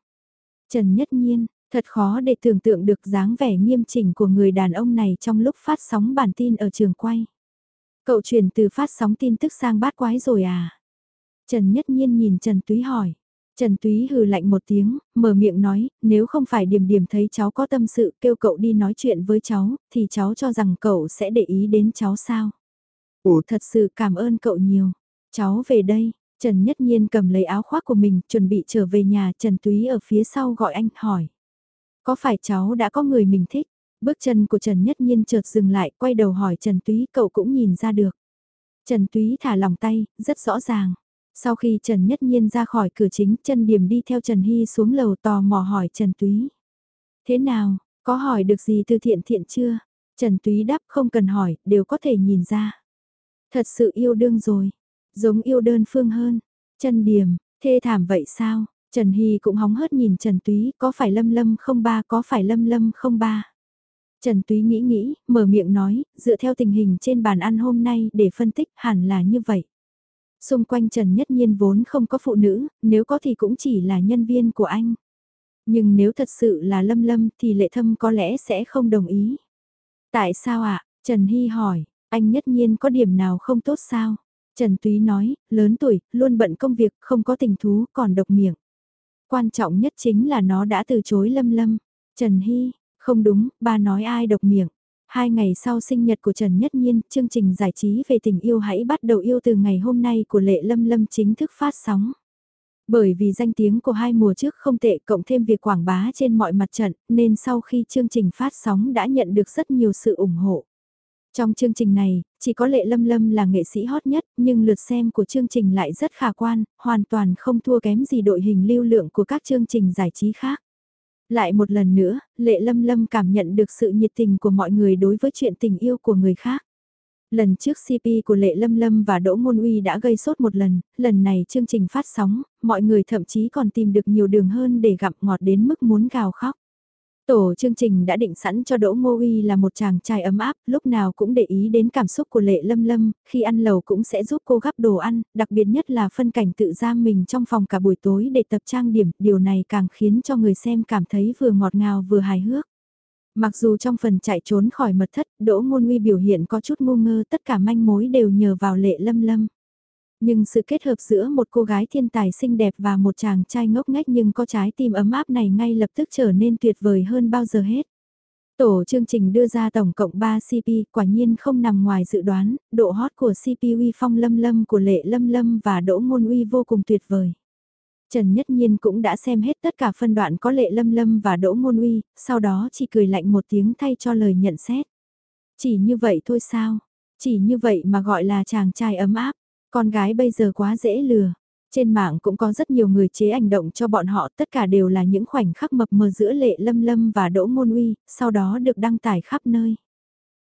Trần Nhất Nhiên, thật khó để tưởng tượng được dáng vẻ nghiêm chỉnh của người đàn ông này trong lúc phát sóng bản tin ở trường quay. Cậu chuyển từ phát sóng tin tức sang bát quái rồi à? Trần Nhất Nhiên nhìn Trần Túy hỏi. Trần Túy hừ lạnh một tiếng, mở miệng nói, nếu không phải điểm điểm thấy cháu có tâm sự kêu cậu đi nói chuyện với cháu, thì cháu cho rằng cậu sẽ để ý đến cháu sao. Ủa thật sự cảm ơn cậu nhiều. Cháu về đây, Trần Nhất Nhiên cầm lấy áo khoác của mình, chuẩn bị trở về nhà, Trần Túy ở phía sau gọi anh, hỏi. Có phải cháu đã có người mình thích? Bước chân của Trần Nhất Nhiên chợt dừng lại, quay đầu hỏi Trần Túy, cậu cũng nhìn ra được. Trần Túy thả lòng tay, rất rõ ràng. Sau khi Trần Nhất Nhiên ra khỏi cửa chính, chân điểm đi theo Trần Hy xuống lầu tò mò hỏi Trần Túy. Thế nào, có hỏi được gì từ thiện thiện chưa? Trần Túy đáp không cần hỏi, đều có thể nhìn ra. Thật sự yêu đương rồi, giống yêu đơn phương hơn. Trần Điểm, thê thảm vậy sao? Trần Hy cũng hóng hớt nhìn Trần Túy, có phải lâm lâm không ba, có phải lâm lâm không ba? Trần Túy nghĩ nghĩ, mở miệng nói, dựa theo tình hình trên bàn ăn hôm nay để phân tích hẳn là như vậy. Xung quanh Trần Nhất Nhiên vốn không có phụ nữ, nếu có thì cũng chỉ là nhân viên của anh. Nhưng nếu thật sự là Lâm Lâm thì Lệ Thâm có lẽ sẽ không đồng ý. Tại sao ạ? Trần Hy hỏi, anh Nhất Nhiên có điểm nào không tốt sao? Trần Túy nói, lớn tuổi, luôn bận công việc, không có tình thú, còn độc miệng. Quan trọng nhất chính là nó đã từ chối Lâm Lâm. Trần Hy, không đúng, ba nói ai độc miệng. Hai ngày sau sinh nhật của Trần Nhất Nhiên, chương trình giải trí về tình yêu hãy bắt đầu yêu từ ngày hôm nay của Lệ Lâm Lâm chính thức phát sóng. Bởi vì danh tiếng của hai mùa trước không tệ cộng thêm việc quảng bá trên mọi mặt trận, nên sau khi chương trình phát sóng đã nhận được rất nhiều sự ủng hộ. Trong chương trình này, chỉ có Lệ Lâm Lâm là nghệ sĩ hot nhất, nhưng lượt xem của chương trình lại rất khả quan, hoàn toàn không thua kém gì đội hình lưu lượng của các chương trình giải trí khác. Lại một lần nữa, Lệ Lâm Lâm cảm nhận được sự nhiệt tình của mọi người đối với chuyện tình yêu của người khác. Lần trước CP của Lệ Lâm Lâm và Đỗ Ngôn Uy đã gây sốt một lần, lần này chương trình phát sóng, mọi người thậm chí còn tìm được nhiều đường hơn để gặp ngọt đến mức muốn gào khóc. Tổ chương trình đã định sẵn cho Đỗ Ngô Uy là một chàng trai ấm áp, lúc nào cũng để ý đến cảm xúc của Lệ Lâm Lâm, khi ăn lầu cũng sẽ giúp cô gắp đồ ăn, đặc biệt nhất là phân cảnh tự giam mình trong phòng cả buổi tối để tập trang điểm, điều này càng khiến cho người xem cảm thấy vừa ngọt ngào vừa hài hước. Mặc dù trong phần chạy trốn khỏi mật thất, Đỗ Ngôn Uy biểu hiện có chút ngu ngơ tất cả manh mối đều nhờ vào Lệ Lâm Lâm. Nhưng sự kết hợp giữa một cô gái thiên tài xinh đẹp và một chàng trai ngốc nghếch nhưng có trái tim ấm áp này ngay lập tức trở nên tuyệt vời hơn bao giờ hết. Tổ chương trình đưa ra tổng cộng 3 CP, quả nhiên không nằm ngoài dự đoán, độ hot của CP uy phong lâm lâm của Lệ Lâm Lâm và Đỗ Ngôn Uy vô cùng tuyệt vời. Trần Nhất Nhiên cũng đã xem hết tất cả phân đoạn có Lệ Lâm Lâm và Đỗ Ngôn Uy, sau đó chỉ cười lạnh một tiếng thay cho lời nhận xét. Chỉ như vậy thôi sao? Chỉ như vậy mà gọi là chàng trai ấm áp. Con gái bây giờ quá dễ lừa. Trên mạng cũng có rất nhiều người chế ảnh động cho bọn họ, tất cả đều là những khoảnh khắc mập mờ giữa Lệ Lâm Lâm và Đỗ Ngôn Uy, sau đó được đăng tải khắp nơi.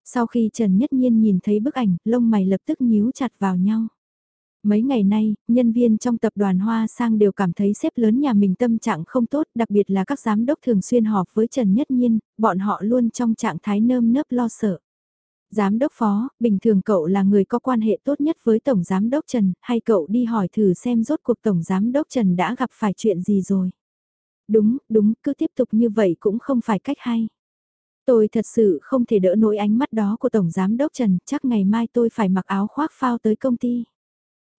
Sau khi Trần Nhất Nhiên nhìn thấy bức ảnh, lông mày lập tức nhíu chặt vào nhau. Mấy ngày nay, nhân viên trong tập đoàn Hoa Sang đều cảm thấy xếp lớn nhà mình tâm trạng không tốt, đặc biệt là các giám đốc thường xuyên họp với Trần Nhất Nhiên, bọn họ luôn trong trạng thái nơm nớp lo sợ. Giám đốc phó, bình thường cậu là người có quan hệ tốt nhất với Tổng Giám đốc Trần, hay cậu đi hỏi thử xem rốt cuộc Tổng Giám đốc Trần đã gặp phải chuyện gì rồi. Đúng, đúng, cứ tiếp tục như vậy cũng không phải cách hay. Tôi thật sự không thể đỡ nỗi ánh mắt đó của Tổng Giám đốc Trần, chắc ngày mai tôi phải mặc áo khoác phao tới công ty.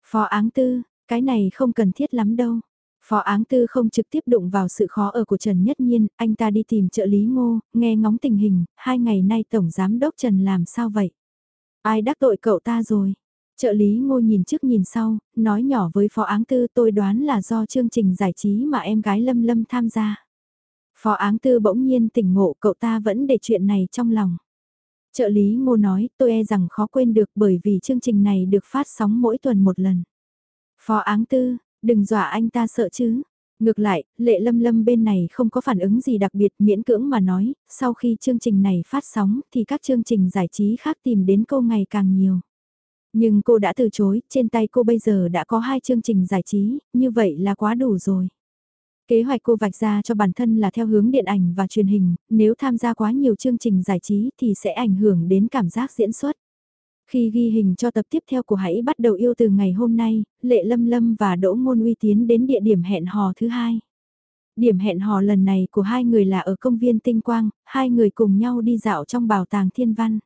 Phó áng tư, cái này không cần thiết lắm đâu. Phó áng tư không trực tiếp đụng vào sự khó ở của Trần Nhất Nhiên, anh ta đi tìm trợ lý ngô, nghe ngóng tình hình, hai ngày nay Tổng Giám Đốc Trần làm sao vậy? Ai đắc tội cậu ta rồi? Trợ lý ngô nhìn trước nhìn sau, nói nhỏ với phó áng tư tôi đoán là do chương trình giải trí mà em gái Lâm Lâm tham gia. Phó áng tư bỗng nhiên tỉnh ngộ cậu ta vẫn để chuyện này trong lòng. Trợ lý ngô nói tôi e rằng khó quên được bởi vì chương trình này được phát sóng mỗi tuần một lần. Phó áng tư, đừng dọa anh ta sợ chứ. Ngược lại, lệ lâm lâm bên này không có phản ứng gì đặc biệt miễn cưỡng mà nói, sau khi chương trình này phát sóng thì các chương trình giải trí khác tìm đến cô ngày càng nhiều. Nhưng cô đã từ chối, trên tay cô bây giờ đã có hai chương trình giải trí, như vậy là quá đủ rồi. Kế hoạch cô vạch ra cho bản thân là theo hướng điện ảnh và truyền hình, nếu tham gia quá nhiều chương trình giải trí thì sẽ ảnh hưởng đến cảm giác diễn xuất. Khi ghi hình cho tập tiếp theo của Hãy bắt đầu yêu từ ngày hôm nay, Lệ Lâm Lâm và Đỗ Ngôn Uy tiến đến địa điểm hẹn hò thứ hai. Điểm hẹn hò lần này của hai người là ở công viên Tinh Quang, hai người cùng nhau đi dạo trong bảo tàng thiên văn.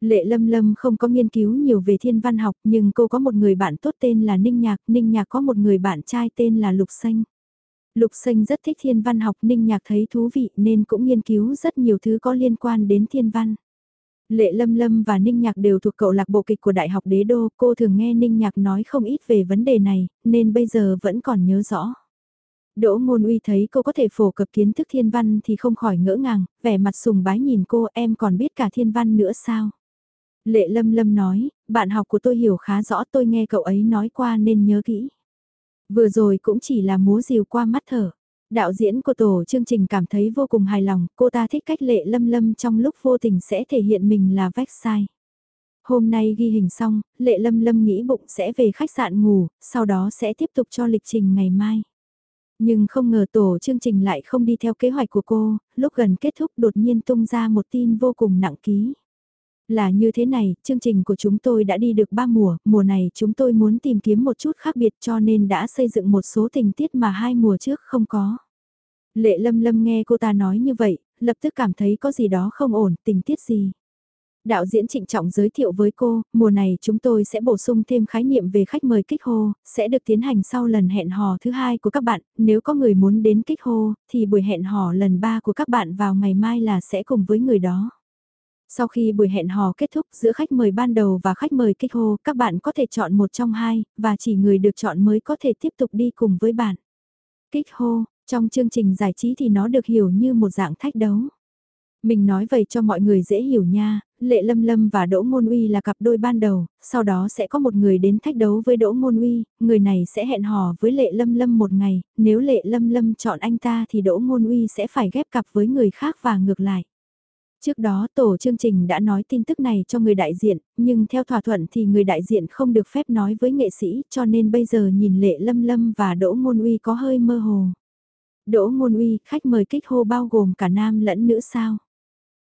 Lệ Lâm Lâm không có nghiên cứu nhiều về thiên văn học nhưng cô có một người bạn tốt tên là Ninh Nhạc, Ninh Nhạc có một người bạn trai tên là Lục Xanh. Lục Xanh rất thích thiên văn học, Ninh Nhạc thấy thú vị nên cũng nghiên cứu rất nhiều thứ có liên quan đến thiên văn. Lệ Lâm Lâm và Ninh Nhạc đều thuộc cậu lạc bộ kịch của Đại học Đế Đô, cô thường nghe Ninh Nhạc nói không ít về vấn đề này, nên bây giờ vẫn còn nhớ rõ. Đỗ Ngôn Uy thấy cô có thể phổ cập kiến thức thiên văn thì không khỏi ngỡ ngàng, vẻ mặt sùng bái nhìn cô em còn biết cả thiên văn nữa sao. Lệ Lâm Lâm nói, bạn học của tôi hiểu khá rõ tôi nghe cậu ấy nói qua nên nhớ kỹ. Vừa rồi cũng chỉ là múa rìu qua mắt thở. Đạo diễn của tổ chương trình cảm thấy vô cùng hài lòng, cô ta thích cách lệ lâm lâm trong lúc vô tình sẽ thể hiện mình là vách sai. Hôm nay ghi hình xong, lệ lâm lâm nghĩ bụng sẽ về khách sạn ngủ, sau đó sẽ tiếp tục cho lịch trình ngày mai. Nhưng không ngờ tổ chương trình lại không đi theo kế hoạch của cô, lúc gần kết thúc đột nhiên tung ra một tin vô cùng nặng ký. Là như thế này, chương trình của chúng tôi đã đi được 3 mùa, mùa này chúng tôi muốn tìm kiếm một chút khác biệt cho nên đã xây dựng một số tình tiết mà hai mùa trước không có. Lệ lâm lâm nghe cô ta nói như vậy, lập tức cảm thấy có gì đó không ổn, tình tiết gì. Đạo diễn trịnh trọng giới thiệu với cô, mùa này chúng tôi sẽ bổ sung thêm khái niệm về khách mời kích hô, sẽ được tiến hành sau lần hẹn hò thứ hai của các bạn, nếu có người muốn đến kích hô, thì buổi hẹn hò lần ba của các bạn vào ngày mai là sẽ cùng với người đó. Sau khi buổi hẹn hò kết thúc giữa khách mời ban đầu và khách mời kích hô, các bạn có thể chọn một trong hai, và chỉ người được chọn mới có thể tiếp tục đi cùng với bạn. Kích hô, trong chương trình giải trí thì nó được hiểu như một dạng thách đấu. Mình nói vậy cho mọi người dễ hiểu nha, Lệ Lâm Lâm và Đỗ Ngôn Uy là cặp đôi ban đầu, sau đó sẽ có một người đến thách đấu với Đỗ Ngôn Uy, người này sẽ hẹn hò với Lệ Lâm Lâm một ngày, nếu Lệ Lâm Lâm chọn anh ta thì Đỗ Ngôn Uy sẽ phải ghép cặp với người khác và ngược lại. Trước đó tổ chương trình đã nói tin tức này cho người đại diện, nhưng theo thỏa thuận thì người đại diện không được phép nói với nghệ sĩ cho nên bây giờ nhìn Lệ Lâm Lâm và Đỗ Ngôn Uy có hơi mơ hồ. Đỗ Ngôn Uy, khách mời kích hô bao gồm cả nam lẫn nữ sao?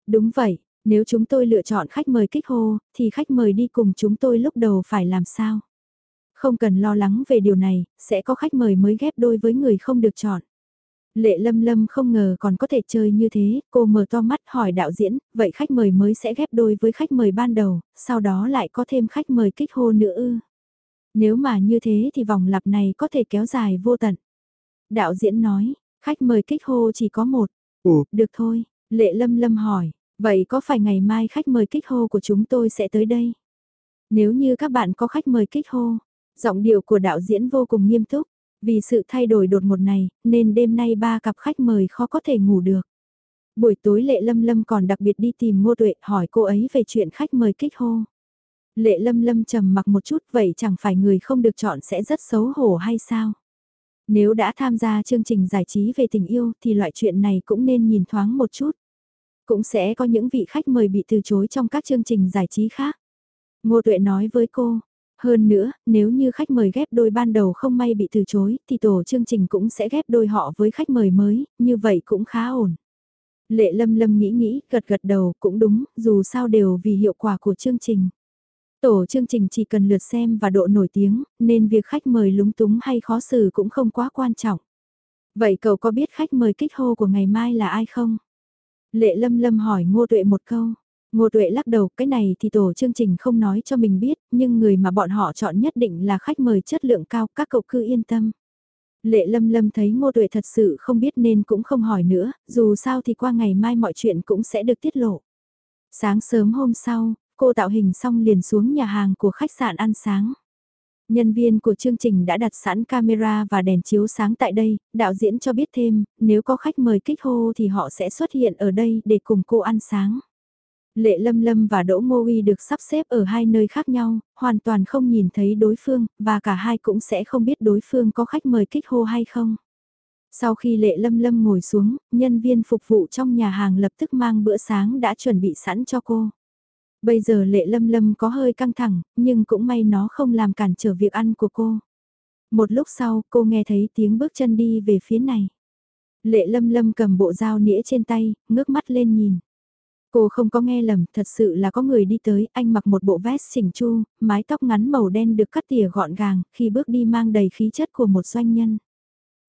Đúng vậy, nếu chúng tôi lựa chọn khách mời kích hô, thì khách mời đi cùng chúng tôi lúc đầu phải làm sao? Không cần lo lắng về điều này, sẽ có khách mời mới ghép đôi với người không được chọn. Lệ lâm lâm không ngờ còn có thể chơi như thế, cô mở to mắt hỏi đạo diễn, vậy khách mời mới sẽ ghép đôi với khách mời ban đầu, sau đó lại có thêm khách mời kích hô nữa ư. Nếu mà như thế thì vòng lặp này có thể kéo dài vô tận. Đạo diễn nói, khách mời kích hô chỉ có một. Ủa, được thôi, lệ lâm lâm hỏi, vậy có phải ngày mai khách mời kích hô của chúng tôi sẽ tới đây? Nếu như các bạn có khách mời kích hô, giọng điệu của đạo diễn vô cùng nghiêm túc. Vì sự thay đổi đột ngột này, nên đêm nay ba cặp khách mời khó có thể ngủ được. Buổi tối Lệ Lâm Lâm còn đặc biệt đi tìm Ngô Tuệ hỏi cô ấy về chuyện khách mời kích hô. Lệ Lâm Lâm trầm mặc một chút vậy chẳng phải người không được chọn sẽ rất xấu hổ hay sao? Nếu đã tham gia chương trình giải trí về tình yêu thì loại chuyện này cũng nên nhìn thoáng một chút. Cũng sẽ có những vị khách mời bị từ chối trong các chương trình giải trí khác. Ngô Tuệ nói với cô, hơn nữa, nếu như khách mời ghép đôi ban đầu không may bị từ chối, thì tổ chương trình cũng sẽ ghép đôi họ với khách mời mới, như vậy cũng khá ổn. Lệ lâm lâm nghĩ nghĩ, gật gật đầu, cũng đúng, dù sao đều vì hiệu quả của chương trình. Tổ chương trình chỉ cần lượt xem và độ nổi tiếng, nên việc khách mời lúng túng hay khó xử cũng không quá quan trọng. Vậy cậu có biết khách mời kích hô của ngày mai là ai không? Lệ lâm lâm hỏi ngô tuệ một câu. Ngô tuệ lắc đầu, cái này thì tổ chương trình không nói cho mình biết, nhưng người mà bọn họ chọn nhất định là khách mời chất lượng cao, các cậu cứ yên tâm. Lệ lâm lâm thấy ngô tuệ thật sự không biết nên cũng không hỏi nữa, dù sao thì qua ngày mai mọi chuyện cũng sẽ được tiết lộ. Sáng sớm hôm sau, cô tạo hình xong liền xuống nhà hàng của khách sạn ăn sáng. Nhân viên của chương trình đã đặt sẵn camera và đèn chiếu sáng tại đây, đạo diễn cho biết thêm, nếu có khách mời kích hô thì họ sẽ xuất hiện ở đây để cùng cô ăn sáng. Lệ Lâm Lâm và Đỗ Ngô Uy được sắp xếp ở hai nơi khác nhau, hoàn toàn không nhìn thấy đối phương, và cả hai cũng sẽ không biết đối phương có khách mời kích hô hay không. Sau khi Lệ Lâm Lâm ngồi xuống, nhân viên phục vụ trong nhà hàng lập tức mang bữa sáng đã chuẩn bị sẵn cho cô. Bây giờ Lệ Lâm Lâm có hơi căng thẳng, nhưng cũng may nó không làm cản trở việc ăn của cô. Một lúc sau, cô nghe thấy tiếng bước chân đi về phía này. Lệ Lâm Lâm cầm bộ dao nĩa trên tay, ngước mắt lên nhìn. Cô không có nghe lầm, thật sự là có người đi tới, anh mặc một bộ vest chỉnh chu, mái tóc ngắn màu đen được cắt tỉa gọn gàng, khi bước đi mang đầy khí chất của một doanh nhân.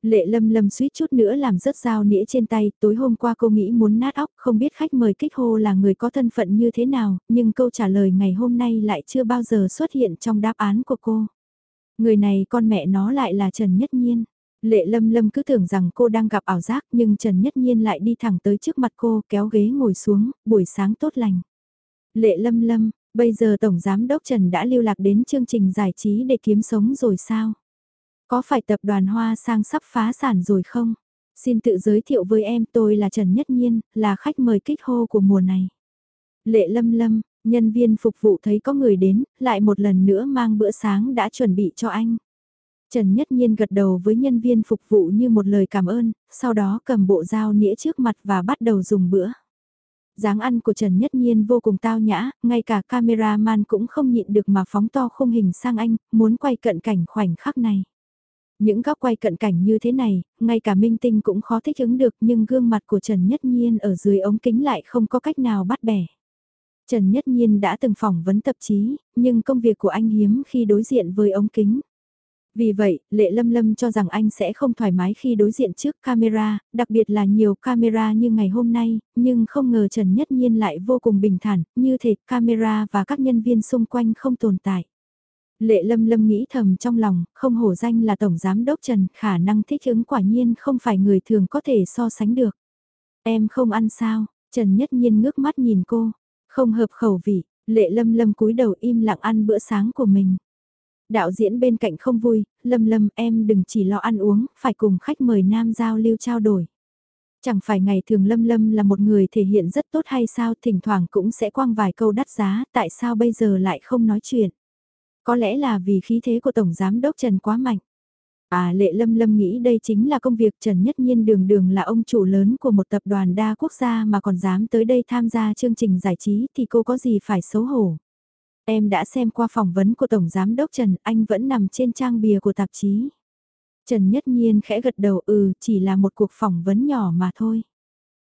Lệ lâm lâm suýt chút nữa làm rớt dao nĩa trên tay, tối hôm qua cô nghĩ muốn nát óc, không biết khách mời kích hô là người có thân phận như thế nào, nhưng câu trả lời ngày hôm nay lại chưa bao giờ xuất hiện trong đáp án của cô. Người này con mẹ nó lại là Trần Nhất Nhiên. Lệ lâm lâm cứ tưởng rằng cô đang gặp ảo giác nhưng Trần Nhất Nhiên lại đi thẳng tới trước mặt cô kéo ghế ngồi xuống, buổi sáng tốt lành. Lệ lâm lâm, bây giờ Tổng Giám Đốc Trần đã lưu lạc đến chương trình giải trí để kiếm sống rồi sao? Có phải tập đoàn Hoa Sang sắp phá sản rồi không? Xin tự giới thiệu với em tôi là Trần Nhất Nhiên, là khách mời kích hô của mùa này. Lệ lâm lâm, nhân viên phục vụ thấy có người đến, lại một lần nữa mang bữa sáng đã chuẩn bị cho anh. Trần Nhất Nhiên gật đầu với nhân viên phục vụ như một lời cảm ơn, sau đó cầm bộ dao nĩa trước mặt và bắt đầu dùng bữa. dáng ăn của Trần Nhất Nhiên vô cùng tao nhã, ngay cả cameraman cũng không nhịn được mà phóng to khung hình sang anh, muốn quay cận cảnh khoảnh khắc này. Những góc quay cận cảnh như thế này, ngay cả minh tinh cũng khó thích ứng được nhưng gương mặt của Trần Nhất Nhiên ở dưới ống kính lại không có cách nào bắt bẻ. Trần Nhất Nhiên đã từng phỏng vấn tạp chí, nhưng công việc của anh hiếm khi đối diện với ống kính. Vì vậy, Lệ Lâm Lâm cho rằng anh sẽ không thoải mái khi đối diện trước camera, đặc biệt là nhiều camera như ngày hôm nay, nhưng không ngờ Trần Nhất Nhiên lại vô cùng bình thản, như thể camera và các nhân viên xung quanh không tồn tại. Lệ Lâm Lâm nghĩ thầm trong lòng, không hổ danh là Tổng Giám Đốc Trần, khả năng thích ứng quả nhiên không phải người thường có thể so sánh được. Em không ăn sao, Trần Nhất Nhiên ngước mắt nhìn cô, không hợp khẩu vị, Lệ Lâm Lâm cúi đầu im lặng ăn bữa sáng của mình. Đạo diễn bên cạnh không vui, Lâm Lâm em đừng chỉ lo ăn uống, phải cùng khách mời nam giao lưu trao đổi. Chẳng phải ngày thường Lâm Lâm là một người thể hiện rất tốt hay sao thỉnh thoảng cũng sẽ quăng vài câu đắt giá, tại sao bây giờ lại không nói chuyện. Có lẽ là vì khí thế của Tổng Giám Đốc Trần quá mạnh. À Lệ Lâm Lâm nghĩ đây chính là công việc Trần Nhất Nhiên đường đường là ông chủ lớn của một tập đoàn đa quốc gia mà còn dám tới đây tham gia chương trình giải trí thì cô có gì phải xấu hổ. Em đã xem qua phỏng vấn của Tổng Giám Đốc Trần, anh vẫn nằm trên trang bìa của tạp chí. Trần Nhất Nhiên khẽ gật đầu ừ, chỉ là một cuộc phỏng vấn nhỏ mà thôi.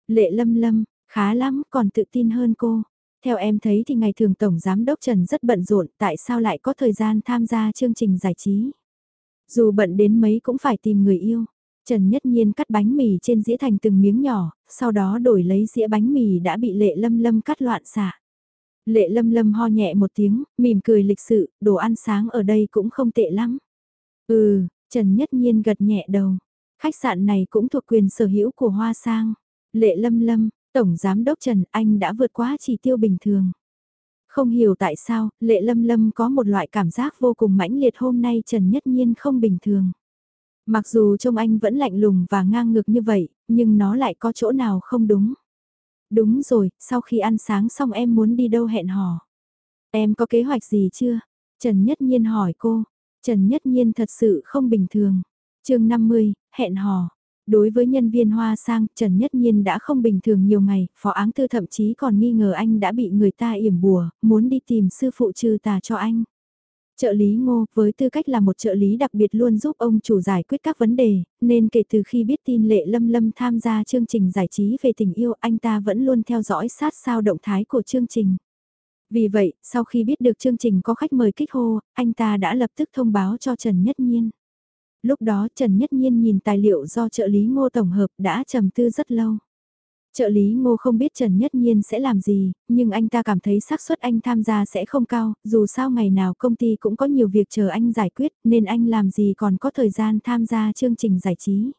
Lệ Lâm Lâm, khá lắm, còn tự tin hơn cô. Theo em thấy thì ngày thường Tổng Giám Đốc Trần rất bận rộn, tại sao lại có thời gian tham gia chương trình giải trí? Dù bận đến mấy cũng phải tìm người yêu. Trần Nhất Nhiên cắt bánh mì trên dĩa thành từng miếng nhỏ, sau đó đổi lấy dĩa bánh mì đã bị Lệ Lâm Lâm cắt loạn xạ. Lệ lâm lâm ho nhẹ một tiếng, mỉm cười lịch sự, đồ ăn sáng ở đây cũng không tệ lắm. Ừ, Trần Nhất Nhiên gật nhẹ đầu. Khách sạn này cũng thuộc quyền sở hữu của Hoa Sang. Lệ lâm lâm, Tổng Giám Đốc Trần Anh đã vượt quá chỉ tiêu bình thường. Không hiểu tại sao, Lệ Lâm Lâm có một loại cảm giác vô cùng mãnh liệt hôm nay Trần Nhất Nhiên không bình thường. Mặc dù trông anh vẫn lạnh lùng và ngang ngược như vậy, nhưng nó lại có chỗ nào không đúng. Đúng rồi, sau khi ăn sáng xong em muốn đi đâu hẹn hò. Em có kế hoạch gì chưa? Trần Nhất Nhiên hỏi cô. Trần Nhất Nhiên thật sự không bình thường. chương 50, hẹn hò. Đối với nhân viên hoa sang, Trần Nhất Nhiên đã không bình thường nhiều ngày, phó áng tư thậm chí còn nghi ngờ anh đã bị người ta yểm bùa, muốn đi tìm sư phụ trừ tà cho anh. Trợ lý ngô, với tư cách là một trợ lý đặc biệt luôn giúp ông chủ giải quyết các vấn đề, nên kể từ khi biết tin lệ lâm lâm tham gia chương trình giải trí về tình yêu anh ta vẫn luôn theo dõi sát sao động thái của chương trình. Vì vậy, sau khi biết được chương trình có khách mời kích hô, anh ta đã lập tức thông báo cho Trần Nhất Nhiên. Lúc đó Trần Nhất Nhiên nhìn tài liệu do trợ lý ngô tổng hợp đã trầm tư rất lâu. Trợ lý ngô không biết Trần Nhất Nhiên sẽ làm gì, nhưng anh ta cảm thấy xác suất anh tham gia sẽ không cao, dù sao ngày nào công ty cũng có nhiều việc chờ anh giải quyết, nên anh làm gì còn có thời gian tham gia chương trình giải trí.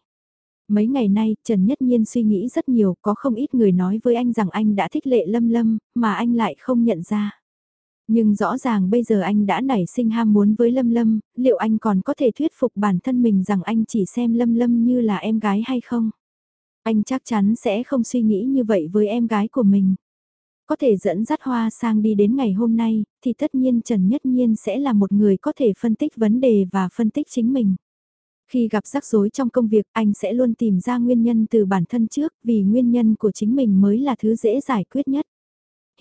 Mấy ngày nay, Trần Nhất Nhiên suy nghĩ rất nhiều, có không ít người nói với anh rằng anh đã thích lệ lâm lâm, mà anh lại không nhận ra. Nhưng rõ ràng bây giờ anh đã nảy sinh ham muốn với Lâm Lâm, liệu anh còn có thể thuyết phục bản thân mình rằng anh chỉ xem Lâm Lâm như là em gái hay không? Anh chắc chắn sẽ không suy nghĩ như vậy với em gái của mình. Có thể dẫn dắt Hoa sang đi đến ngày hôm nay, thì tất nhiên Trần Nhất Nhiên sẽ là một người có thể phân tích vấn đề và phân tích chính mình. Khi gặp rắc rối trong công việc, anh sẽ luôn tìm ra nguyên nhân từ bản thân trước, vì nguyên nhân của chính mình mới là thứ dễ giải quyết nhất.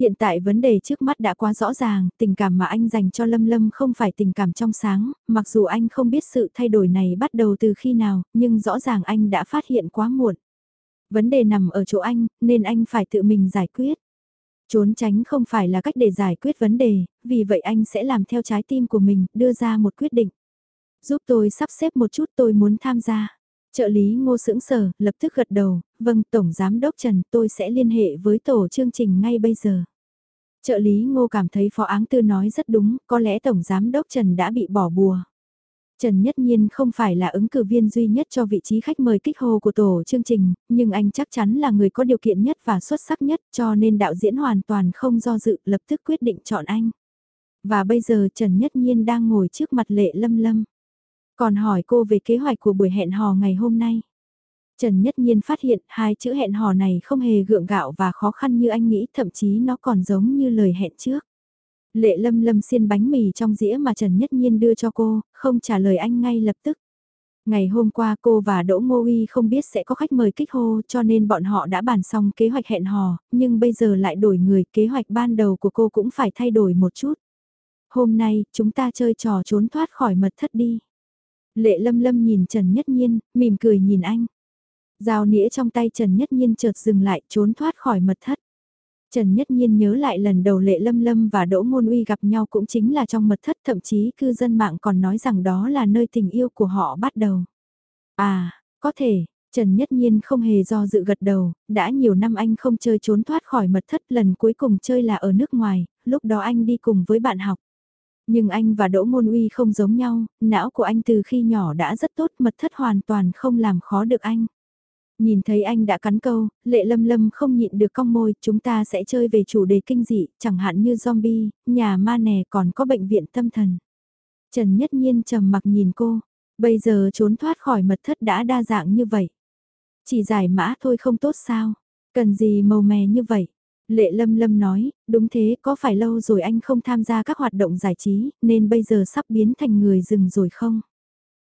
Hiện tại vấn đề trước mắt đã quá rõ ràng, tình cảm mà anh dành cho Lâm Lâm không phải tình cảm trong sáng, mặc dù anh không biết sự thay đổi này bắt đầu từ khi nào, nhưng rõ ràng anh đã phát hiện quá muộn. Vấn đề nằm ở chỗ anh, nên anh phải tự mình giải quyết. Trốn tránh không phải là cách để giải quyết vấn đề, vì vậy anh sẽ làm theo trái tim của mình, đưa ra một quyết định. Giúp tôi sắp xếp một chút tôi muốn tham gia. Trợ lý ngô sững sờ, lập tức gật đầu, vâng Tổng Giám Đốc Trần tôi sẽ liên hệ với tổ chương trình ngay bây giờ. Trợ lý ngô cảm thấy Phó Áng Tư nói rất đúng, có lẽ Tổng Giám Đốc Trần đã bị bỏ bùa. Trần Nhất Nhiên không phải là ứng cử viên duy nhất cho vị trí khách mời kích hồ của tổ chương trình, nhưng anh chắc chắn là người có điều kiện nhất và xuất sắc nhất cho nên đạo diễn hoàn toàn không do dự lập tức quyết định chọn anh. Và bây giờ Trần Nhất Nhiên đang ngồi trước mặt Lệ Lâm Lâm. Còn hỏi cô về kế hoạch của buổi hẹn hò ngày hôm nay. Trần Nhất Nhiên phát hiện hai chữ hẹn hò này không hề gượng gạo và khó khăn như anh nghĩ, thậm chí nó còn giống như lời hẹn trước. Lệ lâm lâm xiên bánh mì trong dĩa mà Trần Nhất Nhiên đưa cho cô, không trả lời anh ngay lập tức. Ngày hôm qua cô và Đỗ Ngô Uy không biết sẽ có khách mời kích hô cho nên bọn họ đã bàn xong kế hoạch hẹn hò, nhưng bây giờ lại đổi người, kế hoạch ban đầu của cô cũng phải thay đổi một chút. Hôm nay, chúng ta chơi trò trốn thoát khỏi mật thất đi. Lệ lâm lâm nhìn Trần Nhất Nhiên, mỉm cười nhìn anh. Giao nĩa trong tay Trần Nhất Nhiên chợt dừng lại trốn thoát khỏi mật thất. Trần Nhất Nhiên nhớ lại lần đầu Lệ Lâm Lâm và Đỗ Ngôn Uy gặp nhau cũng chính là trong mật thất thậm chí cư dân mạng còn nói rằng đó là nơi tình yêu của họ bắt đầu. À, có thể, Trần Nhất Nhiên không hề do dự gật đầu, đã nhiều năm anh không chơi trốn thoát khỏi mật thất lần cuối cùng chơi là ở nước ngoài, lúc đó anh đi cùng với bạn học. Nhưng anh và Đỗ Ngôn Uy không giống nhau, não của anh từ khi nhỏ đã rất tốt mật thất hoàn toàn không làm khó được anh. Nhìn thấy anh đã cắn câu, lệ lâm lâm không nhịn được cong môi, chúng ta sẽ chơi về chủ đề kinh dị, chẳng hạn như zombie, nhà ma nè còn có bệnh viện tâm thần. Trần Nhất Nhiên trầm mặc nhìn cô, bây giờ trốn thoát khỏi mật thất đã đa dạng như vậy. Chỉ giải mã thôi không tốt sao, cần gì màu mè như vậy. Lệ Lâm Lâm nói, đúng thế có phải lâu rồi anh không tham gia các hoạt động giải trí, nên bây giờ sắp biến thành người rừng rồi không?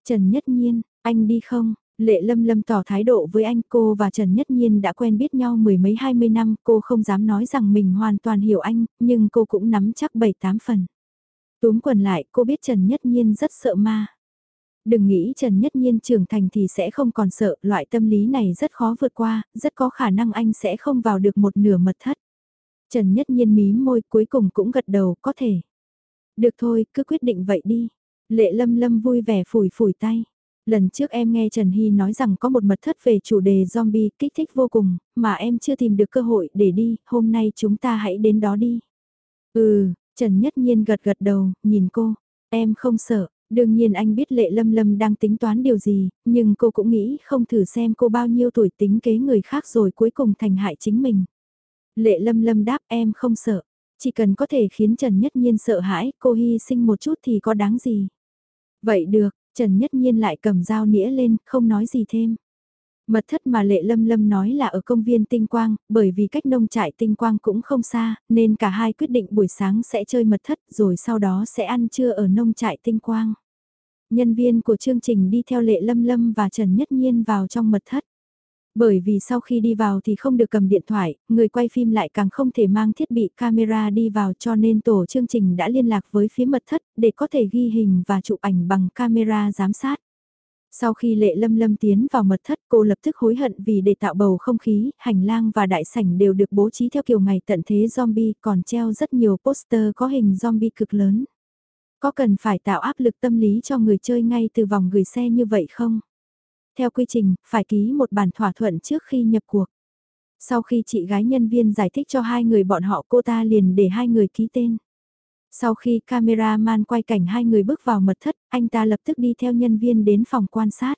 Trần Nhất Nhiên, anh đi không? Lệ Lâm Lâm tỏ thái độ với anh cô và Trần Nhất Nhiên đã quen biết nhau mười mấy hai mươi năm, cô không dám nói rằng mình hoàn toàn hiểu anh, nhưng cô cũng nắm chắc bảy tám phần. Túm quần lại, cô biết Trần Nhất Nhiên rất sợ ma. Đừng nghĩ Trần Nhất Nhiên trưởng thành thì sẽ không còn sợ, loại tâm lý này rất khó vượt qua, rất có khả năng anh sẽ không vào được một nửa mật thất. Trần Nhất Nhiên mí môi cuối cùng cũng gật đầu, có thể. Được thôi, cứ quyết định vậy đi. Lệ Lâm Lâm vui vẻ phủi phủi tay. Lần trước em nghe Trần Hy nói rằng có một mật thất về chủ đề zombie kích thích vô cùng, mà em chưa tìm được cơ hội để đi, hôm nay chúng ta hãy đến đó đi. Ừ, Trần Nhất Nhiên gật gật đầu, nhìn cô, em không sợ, đương nhiên anh biết Lệ Lâm Lâm đang tính toán điều gì, nhưng cô cũng nghĩ không thử xem cô bao nhiêu tuổi tính kế người khác rồi cuối cùng thành hại chính mình. Lệ Lâm Lâm đáp em không sợ, chỉ cần có thể khiến Trần Nhất Nhiên sợ hãi, cô hy sinh một chút thì có đáng gì. Vậy được, Trần Nhất Nhiên lại cầm dao nĩa lên, không nói gì thêm. Mật thất mà Lệ Lâm Lâm nói là ở công viên Tinh Quang, bởi vì cách nông trại Tinh Quang cũng không xa, nên cả hai quyết định buổi sáng sẽ chơi mật thất rồi sau đó sẽ ăn trưa ở nông trại Tinh Quang. Nhân viên của chương trình đi theo Lệ Lâm Lâm và Trần Nhất Nhiên vào trong mật thất. Bởi vì sau khi đi vào thì không được cầm điện thoại, người quay phim lại càng không thể mang thiết bị camera đi vào cho nên tổ chương trình đã liên lạc với phía mật thất để có thể ghi hình và chụp ảnh bằng camera giám sát. Sau khi lệ lâm lâm tiến vào mật thất cô lập tức hối hận vì để tạo bầu không khí, hành lang và đại sảnh đều được bố trí theo kiểu ngày tận thế zombie còn treo rất nhiều poster có hình zombie cực lớn. Có cần phải tạo áp lực tâm lý cho người chơi ngay từ vòng gửi xe như vậy không? Theo quy trình, phải ký một bản thỏa thuận trước khi nhập cuộc. Sau khi chị gái nhân viên giải thích cho hai người bọn họ cô ta liền để hai người ký tên. Sau khi camera man quay cảnh hai người bước vào mật thất, anh ta lập tức đi theo nhân viên đến phòng quan sát.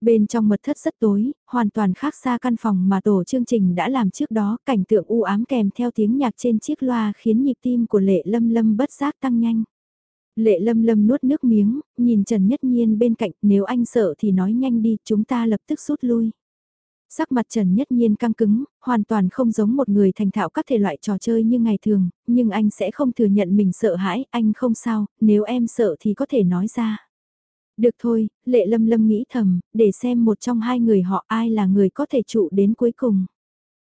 Bên trong mật thất rất tối, hoàn toàn khác xa căn phòng mà tổ chương trình đã làm trước đó, cảnh tượng u ám kèm theo tiếng nhạc trên chiếc loa khiến nhịp tim của lệ lâm lâm bất giác tăng nhanh. Lệ lâm lâm nuốt nước miếng, nhìn Trần Nhất Nhiên bên cạnh, nếu anh sợ thì nói nhanh đi, chúng ta lập tức rút lui. Sắc mặt Trần Nhất Nhiên căng cứng, hoàn toàn không giống một người thành thạo các thể loại trò chơi như ngày thường, nhưng anh sẽ không thừa nhận mình sợ hãi, anh không sao, nếu em sợ thì có thể nói ra. Được thôi, Lệ Lâm Lâm nghĩ thầm, để xem một trong hai người họ ai là người có thể trụ đến cuối cùng.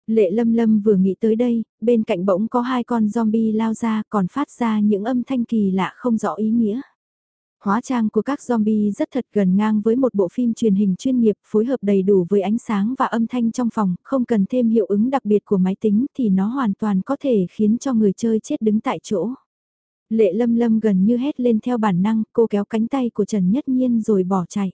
Lệ Lâm Lâm vừa nghĩ tới đây, bên cạnh bỗng có hai con zombie lao ra còn phát ra những âm thanh kỳ lạ không rõ ý nghĩa. Hóa trang của các zombie rất thật gần ngang với một bộ phim truyền hình chuyên nghiệp phối hợp đầy đủ với ánh sáng và âm thanh trong phòng, không cần thêm hiệu ứng đặc biệt của máy tính thì nó hoàn toàn có thể khiến cho người chơi chết đứng tại chỗ. Lệ lâm lâm gần như hét lên theo bản năng, cô kéo cánh tay của Trần Nhất Nhiên rồi bỏ chạy.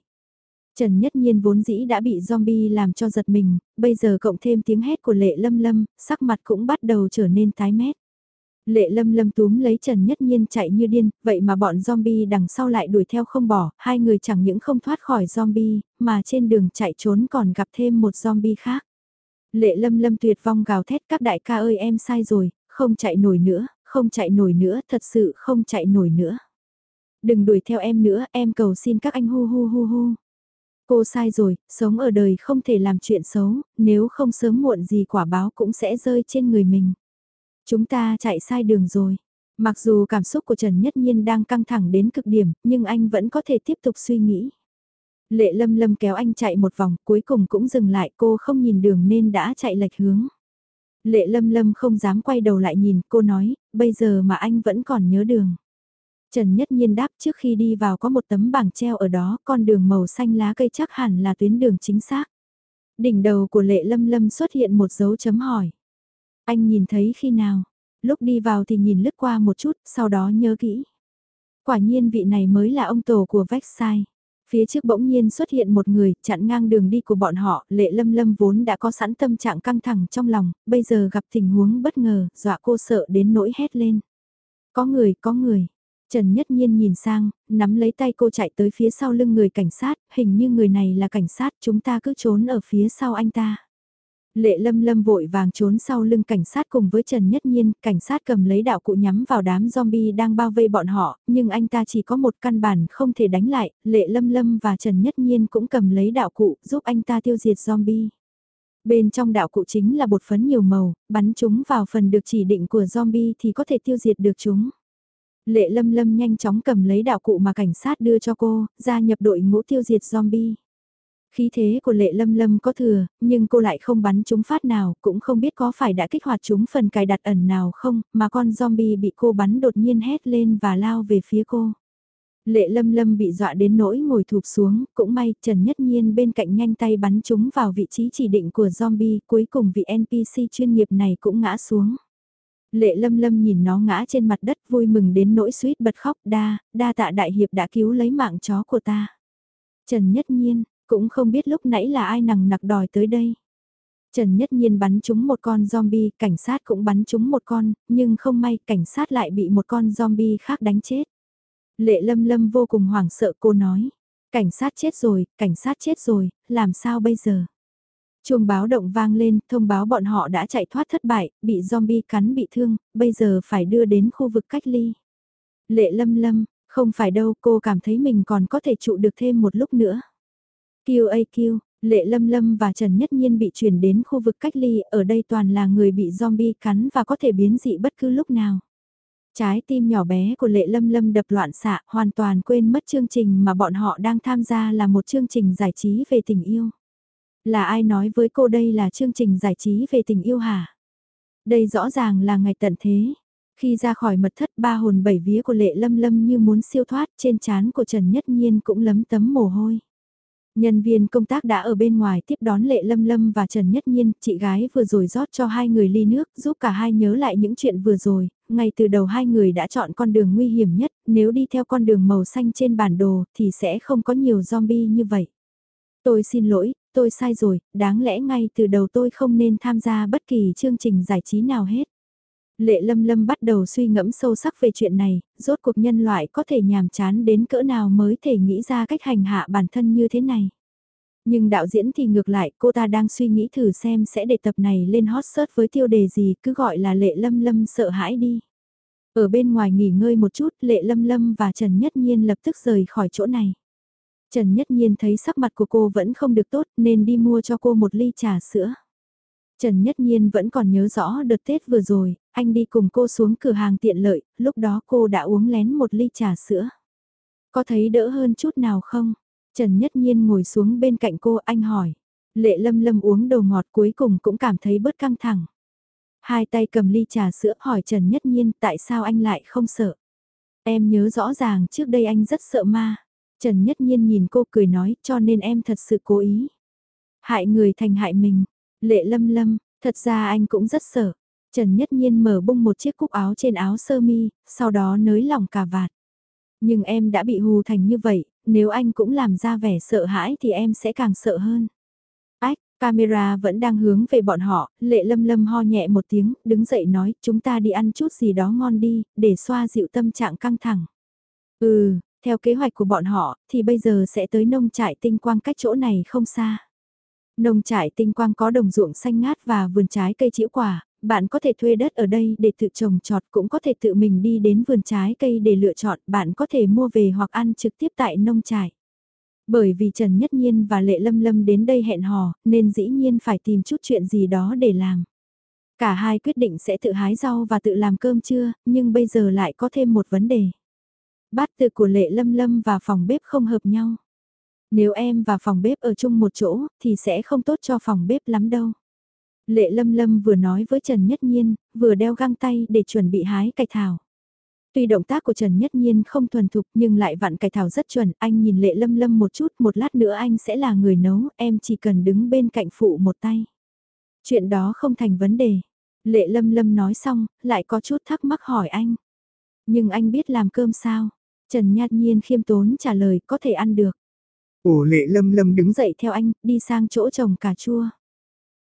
Trần Nhất Nhiên vốn dĩ đã bị zombie làm cho giật mình, bây giờ cộng thêm tiếng hét của lệ lâm lâm, sắc mặt cũng bắt đầu trở nên tái mét. Lệ lâm lâm túm lấy Trần Nhất Nhiên chạy như điên, vậy mà bọn zombie đằng sau lại đuổi theo không bỏ, hai người chẳng những không thoát khỏi zombie, mà trên đường chạy trốn còn gặp thêm một zombie khác. Lệ lâm lâm tuyệt vong gào thét các đại ca ơi em sai rồi, không chạy nổi nữa, không chạy nổi nữa, thật sự không chạy nổi nữa. Đừng đuổi theo em nữa, em cầu xin các anh hu hu hu hu. Cô sai rồi, sống ở đời không thể làm chuyện xấu, nếu không sớm muộn gì quả báo cũng sẽ rơi trên người mình. Chúng ta chạy sai đường rồi. Mặc dù cảm xúc của Trần Nhất Nhiên đang căng thẳng đến cực điểm, nhưng anh vẫn có thể tiếp tục suy nghĩ. Lệ lâm lâm kéo anh chạy một vòng, cuối cùng cũng dừng lại cô không nhìn đường nên đã chạy lệch hướng. Lệ lâm lâm không dám quay đầu lại nhìn, cô nói, bây giờ mà anh vẫn còn nhớ đường. Trần Nhất Nhiên đáp trước khi đi vào có một tấm bảng treo ở đó, con đường màu xanh lá cây chắc hẳn là tuyến đường chính xác. Đỉnh đầu của lệ lâm lâm xuất hiện một dấu chấm hỏi. Anh nhìn thấy khi nào? Lúc đi vào thì nhìn lướt qua một chút, sau đó nhớ kỹ. Quả nhiên vị này mới là ông tổ của Vexai. Phía trước bỗng nhiên xuất hiện một người, chặn ngang đường đi của bọn họ, lệ lâm lâm vốn đã có sẵn tâm trạng căng thẳng trong lòng, bây giờ gặp tình huống bất ngờ, dọa cô sợ đến nỗi hét lên. Có người, có người. Trần Nhất Nhiên nhìn sang, nắm lấy tay cô chạy tới phía sau lưng người cảnh sát, hình như người này là cảnh sát, chúng ta cứ trốn ở phía sau anh ta. Lệ lâm lâm vội vàng trốn sau lưng cảnh sát cùng với Trần Nhất Nhiên, cảnh sát cầm lấy đạo cụ nhắm vào đám zombie đang bao vây bọn họ, nhưng anh ta chỉ có một căn bản không thể đánh lại, lệ lâm lâm và Trần Nhất Nhiên cũng cầm lấy đạo cụ giúp anh ta tiêu diệt zombie. Bên trong đạo cụ chính là bột phấn nhiều màu, bắn chúng vào phần được chỉ định của zombie thì có thể tiêu diệt được chúng. Lệ lâm lâm nhanh chóng cầm lấy đạo cụ mà cảnh sát đưa cho cô, gia nhập đội ngũ tiêu diệt zombie. Khí thế của lệ lâm lâm có thừa, nhưng cô lại không bắn chúng phát nào, cũng không biết có phải đã kích hoạt chúng phần cài đặt ẩn nào không, mà con zombie bị cô bắn đột nhiên hét lên và lao về phía cô. Lệ lâm lâm bị dọa đến nỗi ngồi thụp xuống, cũng may Trần Nhất Nhiên bên cạnh nhanh tay bắn chúng vào vị trí chỉ định của zombie, cuối cùng vị NPC chuyên nghiệp này cũng ngã xuống. Lệ lâm lâm nhìn nó ngã trên mặt đất vui mừng đến nỗi suýt bật khóc đa, đa tạ đại hiệp đã cứu lấy mạng chó của ta. Trần Nhất Nhiên, cũng không biết lúc nãy là ai nằng nặc đòi tới đây. Trần Nhất Nhiên bắn trúng một con zombie, cảnh sát cũng bắn trúng một con, nhưng không may cảnh sát lại bị một con zombie khác đánh chết. Lệ lâm lâm vô cùng hoảng sợ cô nói, cảnh sát chết rồi, cảnh sát chết rồi, làm sao bây giờ? Chuông báo động vang lên, thông báo bọn họ đã chạy thoát thất bại, bị zombie cắn bị thương, bây giờ phải đưa đến khu vực cách ly. Lệ lâm lâm, không phải đâu cô cảm thấy mình còn có thể trụ được thêm một lúc nữa. QAQ, Lệ Lâm Lâm và Trần Nhất Nhiên bị chuyển đến khu vực cách ly, ở đây toàn là người bị zombie cắn và có thể biến dị bất cứ lúc nào. Trái tim nhỏ bé của Lệ Lâm Lâm đập loạn xạ, hoàn toàn quên mất chương trình mà bọn họ đang tham gia là một chương trình giải trí về tình yêu. Là ai nói với cô đây là chương trình giải trí về tình yêu hả? Đây rõ ràng là ngày tận thế. Khi ra khỏi mật thất ba hồn bảy vía của lệ lâm lâm như muốn siêu thoát trên trán của Trần Nhất Nhiên cũng lấm tấm mồ hôi. Nhân viên công tác đã ở bên ngoài tiếp đón Lệ Lâm Lâm và Trần Nhất Nhiên, chị gái vừa rồi rót cho hai người ly nước, giúp cả hai nhớ lại những chuyện vừa rồi, ngay từ đầu hai người đã chọn con đường nguy hiểm nhất, nếu đi theo con đường màu xanh trên bản đồ thì sẽ không có nhiều zombie như vậy. Tôi xin lỗi, tôi sai rồi, đáng lẽ ngay từ đầu tôi không nên tham gia bất kỳ chương trình giải trí nào hết. Lệ Lâm Lâm bắt đầu suy ngẫm sâu sắc về chuyện này, rốt cuộc nhân loại có thể nhàm chán đến cỡ nào mới thể nghĩ ra cách hành hạ bản thân như thế này. Nhưng đạo diễn thì ngược lại, cô ta đang suy nghĩ thử xem sẽ để tập này lên hot search với tiêu đề gì, cứ gọi là Lệ Lâm Lâm sợ hãi đi. Ở bên ngoài nghỉ ngơi một chút, Lệ Lâm Lâm và Trần Nhất Nhiên lập tức rời khỏi chỗ này. Trần Nhất Nhiên thấy sắc mặt của cô vẫn không được tốt nên đi mua cho cô một ly trà sữa. Trần Nhất Nhiên vẫn còn nhớ rõ đợt Tết vừa rồi, anh đi cùng cô xuống cửa hàng tiện lợi, lúc đó cô đã uống lén một ly trà sữa. Có thấy đỡ hơn chút nào không? Trần Nhất Nhiên ngồi xuống bên cạnh cô anh hỏi. Lệ lâm lâm uống đồ ngọt cuối cùng cũng cảm thấy bớt căng thẳng. Hai tay cầm ly trà sữa hỏi Trần Nhất Nhiên tại sao anh lại không sợ. Em nhớ rõ ràng trước đây anh rất sợ ma. Trần Nhất Nhiên nhìn cô cười nói cho nên em thật sự cố ý. Hại người thành hại mình. Lệ lâm lâm, thật ra anh cũng rất sợ. Trần Nhất Nhiên mở bung một chiếc cúc áo trên áo sơ mi, sau đó nới lỏng cà vạt. Nhưng em đã bị hù thành như vậy, nếu anh cũng làm ra vẻ sợ hãi thì em sẽ càng sợ hơn. Ách, camera vẫn đang hướng về bọn họ, lệ lâm lâm ho nhẹ một tiếng, đứng dậy nói, chúng ta đi ăn chút gì đó ngon đi, để xoa dịu tâm trạng căng thẳng. Ừ, theo kế hoạch của bọn họ, thì bây giờ sẽ tới nông trại tinh quang cách chỗ này không xa. Nông trại tinh quang có đồng ruộng xanh ngát và vườn trái cây chĩu quả, bạn có thể thuê đất ở đây để tự trồng trọt cũng có thể tự mình đi đến vườn trái cây để lựa chọn, bạn có thể mua về hoặc ăn trực tiếp tại nông trại. Bởi vì Trần Nhất Nhiên và Lệ Lâm Lâm đến đây hẹn hò, nên dĩ nhiên phải tìm chút chuyện gì đó để làm. Cả hai quyết định sẽ tự hái rau và tự làm cơm trưa, nhưng bây giờ lại có thêm một vấn đề. Bát tự của Lệ Lâm Lâm và phòng bếp không hợp nhau. Nếu em và phòng bếp ở chung một chỗ, thì sẽ không tốt cho phòng bếp lắm đâu. Lệ Lâm Lâm vừa nói với Trần Nhất Nhiên, vừa đeo găng tay để chuẩn bị hái cải thảo. Tuy động tác của Trần Nhất Nhiên không thuần thục nhưng lại vặn cải thảo rất chuẩn, anh nhìn Lệ Lâm Lâm một chút, một lát nữa anh sẽ là người nấu, em chỉ cần đứng bên cạnh phụ một tay. Chuyện đó không thành vấn đề. Lệ Lâm Lâm nói xong, lại có chút thắc mắc hỏi anh. Nhưng anh biết làm cơm sao? Trần Nhạt Nhiên khiêm tốn trả lời có thể ăn được. Ồ Lệ Lâm Lâm đứng dậy theo anh, đi sang chỗ trồng cà chua.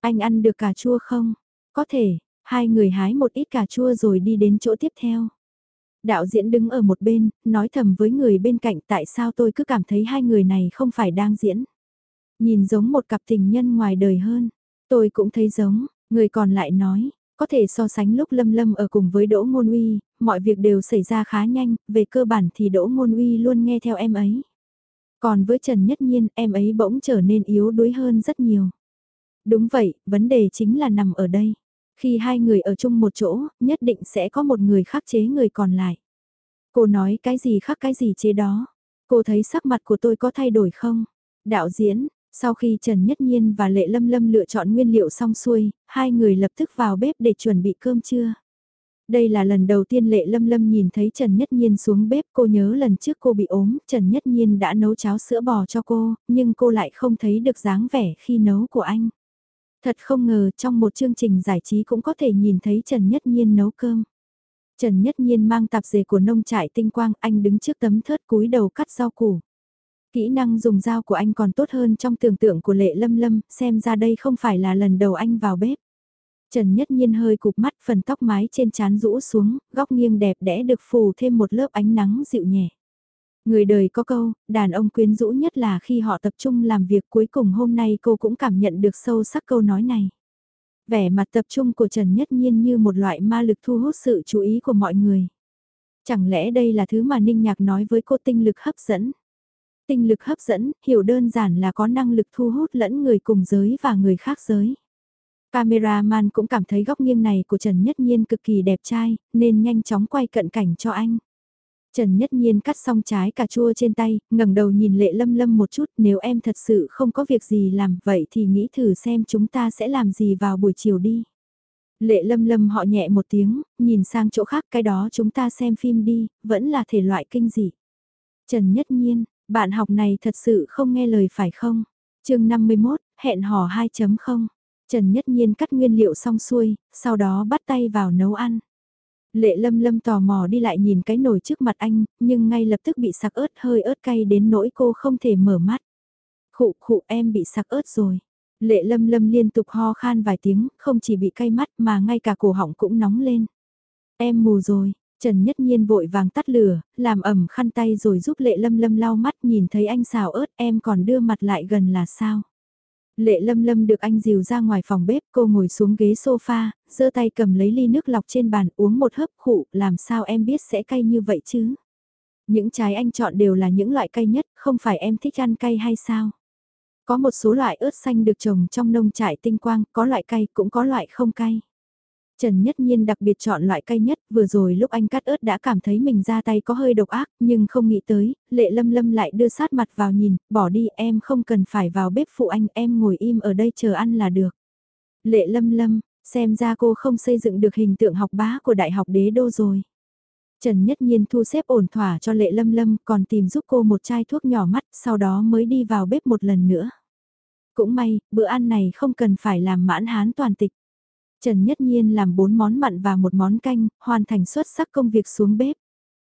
Anh ăn được cà chua không? Có thể, hai người hái một ít cà chua rồi đi đến chỗ tiếp theo. Đạo diễn đứng ở một bên, nói thầm với người bên cạnh tại sao tôi cứ cảm thấy hai người này không phải đang diễn. Nhìn giống một cặp tình nhân ngoài đời hơn. Tôi cũng thấy giống, người còn lại nói, có thể so sánh lúc Lâm Lâm ở cùng với Đỗ Ngôn Uy, mọi việc đều xảy ra khá nhanh, về cơ bản thì Đỗ Ngôn Uy luôn nghe theo em ấy. Còn với Trần Nhất Nhiên, em ấy bỗng trở nên yếu đuối hơn rất nhiều. Đúng vậy, vấn đề chính là nằm ở đây. Khi hai người ở chung một chỗ, nhất định sẽ có một người khắc chế người còn lại. Cô nói cái gì khác cái gì chế đó. Cô thấy sắc mặt của tôi có thay đổi không? Đạo diễn, sau khi Trần Nhất Nhiên và Lệ Lâm Lâm lựa chọn nguyên liệu xong xuôi, hai người lập tức vào bếp để chuẩn bị cơm trưa. Đây là lần đầu tiên Lệ Lâm Lâm nhìn thấy Trần Nhất Nhiên xuống bếp cô nhớ lần trước cô bị ốm, Trần Nhất Nhiên đã nấu cháo sữa bò cho cô, nhưng cô lại không thấy được dáng vẻ khi nấu của anh. Thật không ngờ trong một chương trình giải trí cũng có thể nhìn thấy Trần Nhất Nhiên nấu cơm. Trần Nhất Nhiên mang tạp dề của nông trại tinh quang, anh đứng trước tấm thớt cúi đầu cắt rau củ. Kỹ năng dùng dao của anh còn tốt hơn trong tưởng tượng của Lệ Lâm Lâm, xem ra đây không phải là lần đầu anh vào bếp. Trần Nhất Nhiên hơi cụp mắt phần tóc mái trên trán rũ xuống, góc nghiêng đẹp đẽ được phủ thêm một lớp ánh nắng dịu nhẹ. Người đời có câu, đàn ông quyến rũ nhất là khi họ tập trung làm việc cuối cùng hôm nay cô cũng cảm nhận được sâu sắc câu nói này. Vẻ mặt tập trung của Trần Nhất Nhiên như một loại ma lực thu hút sự chú ý của mọi người. Chẳng lẽ đây là thứ mà Ninh Nhạc nói với cô tinh lực hấp dẫn? Tinh lực hấp dẫn, hiểu đơn giản là có năng lực thu hút lẫn người cùng giới và người khác giới. Cameraman cũng cảm thấy góc nghiêng này của Trần Nhất Nhiên cực kỳ đẹp trai, nên nhanh chóng quay cận cảnh cho anh. Trần Nhất Nhiên cắt xong trái cà chua trên tay, ngẩng đầu nhìn lệ lâm lâm một chút, nếu em thật sự không có việc gì làm, vậy thì nghĩ thử xem chúng ta sẽ làm gì vào buổi chiều đi. Lệ lâm lâm họ nhẹ một tiếng, nhìn sang chỗ khác cái đó chúng ta xem phim đi, vẫn là thể loại kinh dị. Trần Nhất Nhiên, bạn học này thật sự không nghe lời phải không? chương 51, hẹn hò 2.0. Trần Nhất Nhiên cắt nguyên liệu xong xuôi, sau đó bắt tay vào nấu ăn. Lệ lâm lâm tò mò đi lại nhìn cái nồi trước mặt anh, nhưng ngay lập tức bị sặc ớt hơi ớt cay đến nỗi cô không thể mở mắt. Khụ khụ em bị sặc ớt rồi. Lệ lâm lâm liên tục ho khan vài tiếng, không chỉ bị cay mắt mà ngay cả cổ họng cũng nóng lên. Em mù rồi, Trần Nhất Nhiên vội vàng tắt lửa, làm ẩm khăn tay rồi giúp Lệ Lâm Lâm lau mắt nhìn thấy anh xào ớt em còn đưa mặt lại gần là sao. Lệ Lâm Lâm được anh dìu ra ngoài phòng bếp cô ngồi xuống ghế sofa, giơ tay cầm lấy ly nước lọc trên bàn uống một hớp khụ làm sao em biết sẽ cay như vậy chứ. Những trái anh chọn đều là những loại cay nhất, không phải em thích ăn cay hay sao? Có một số loại ớt xanh được trồng trong nông trại tinh quang, có loại cay cũng có loại không cay. Trần Nhất Nhiên đặc biệt chọn loại cay nhất, vừa rồi lúc anh cắt ớt đã cảm thấy mình ra tay có hơi độc ác, nhưng không nghĩ tới, lệ lâm lâm lại đưa sát mặt vào nhìn, bỏ đi em không cần phải vào bếp phụ anh, em ngồi im ở đây chờ ăn là được. Lệ lâm lâm, xem ra cô không xây dựng được hình tượng học bá của Đại học Đế Đô rồi. Trần Nhất Nhiên thu xếp ổn thỏa cho Lệ Lâm Lâm còn tìm giúp cô một chai thuốc nhỏ mắt, sau đó mới đi vào bếp một lần nữa. Cũng may, bữa ăn này không cần phải làm mãn hán toàn tịch. Trần Nhất Nhiên làm bốn món mặn và một món canh, hoàn thành xuất sắc công việc xuống bếp.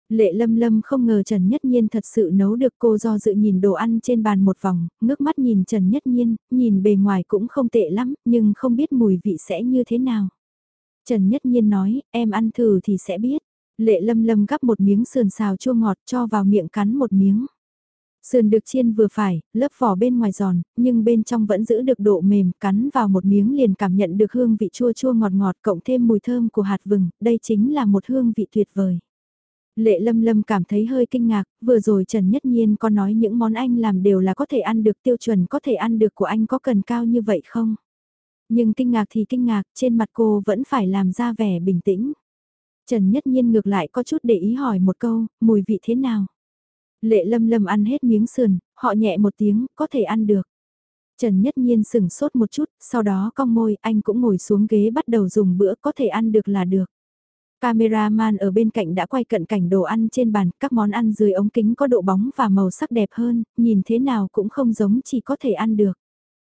Lệ lâm lâm không ngờ Trần Nhất Nhiên thật sự nấu được cô do dự nhìn đồ ăn trên bàn một vòng, ngước mắt nhìn Trần Nhất Nhiên, nhìn bề ngoài cũng không tệ lắm, nhưng không biết mùi vị sẽ như thế nào. Trần Nhất Nhiên nói, em ăn thử thì sẽ biết. Lệ lâm lâm gắp một miếng sườn xào chua ngọt cho vào miệng cắn một miếng. Sườn được chiên vừa phải, lớp vỏ bên ngoài giòn, nhưng bên trong vẫn giữ được độ mềm, cắn vào một miếng liền cảm nhận được hương vị chua chua ngọt ngọt cộng thêm mùi thơm của hạt vừng, đây chính là một hương vị tuyệt vời. Lệ lâm lâm cảm thấy hơi kinh ngạc, vừa rồi Trần Nhất Nhiên có nói những món anh làm đều là có thể ăn được tiêu chuẩn có thể ăn được của anh có cần cao như vậy không? Nhưng kinh ngạc thì kinh ngạc, trên mặt cô vẫn phải làm ra vẻ bình tĩnh. Trần Nhất Nhiên ngược lại có chút để ý hỏi một câu, mùi vị thế nào? Lệ lâm lâm ăn hết miếng sườn, họ nhẹ một tiếng, có thể ăn được. Trần Nhất Nhiên sừng sốt một chút, sau đó cong môi, anh cũng ngồi xuống ghế bắt đầu dùng bữa có thể ăn được là được. Cameraman ở bên cạnh đã quay cận cảnh đồ ăn trên bàn, các món ăn dưới ống kính có độ bóng và màu sắc đẹp hơn, nhìn thế nào cũng không giống chỉ có thể ăn được.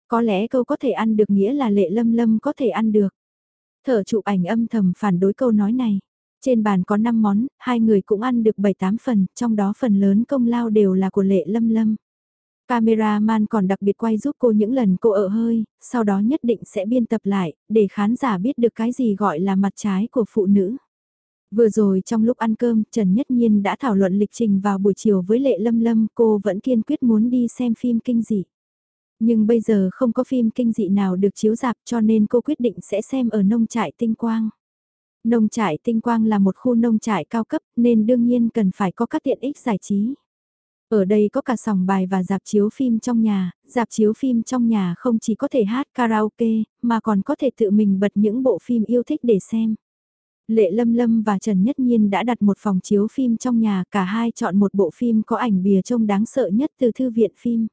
Có lẽ câu có thể ăn được nghĩa là lệ lâm lâm có thể ăn được. Thở chụp ảnh âm thầm phản đối câu nói này. Trên bàn có 5 món, hai người cũng ăn được 7-8 phần, trong đó phần lớn công lao đều là của lệ lâm lâm. Cameraman còn đặc biệt quay giúp cô những lần cô ở hơi, sau đó nhất định sẽ biên tập lại, để khán giả biết được cái gì gọi là mặt trái của phụ nữ. Vừa rồi trong lúc ăn cơm, Trần Nhất Nhiên đã thảo luận lịch trình vào buổi chiều với Lệ Lâm Lâm, cô vẫn kiên quyết muốn đi xem phim kinh dị. Nhưng bây giờ không có phim kinh dị nào được chiếu dạp cho nên cô quyết định sẽ xem ở nông trại tinh quang. Nông trại tinh quang là một khu nông trại cao cấp nên đương nhiên cần phải có các tiện ích giải trí. Ở đây có cả sòng bài và dạp chiếu phim trong nhà, dạp chiếu phim trong nhà không chỉ có thể hát karaoke, mà còn có thể tự mình bật những bộ phim yêu thích để xem. Lệ Lâm Lâm và Trần Nhất Nhiên đã đặt một phòng chiếu phim trong nhà, cả hai chọn một bộ phim có ảnh bìa trông đáng sợ nhất từ thư viện phim.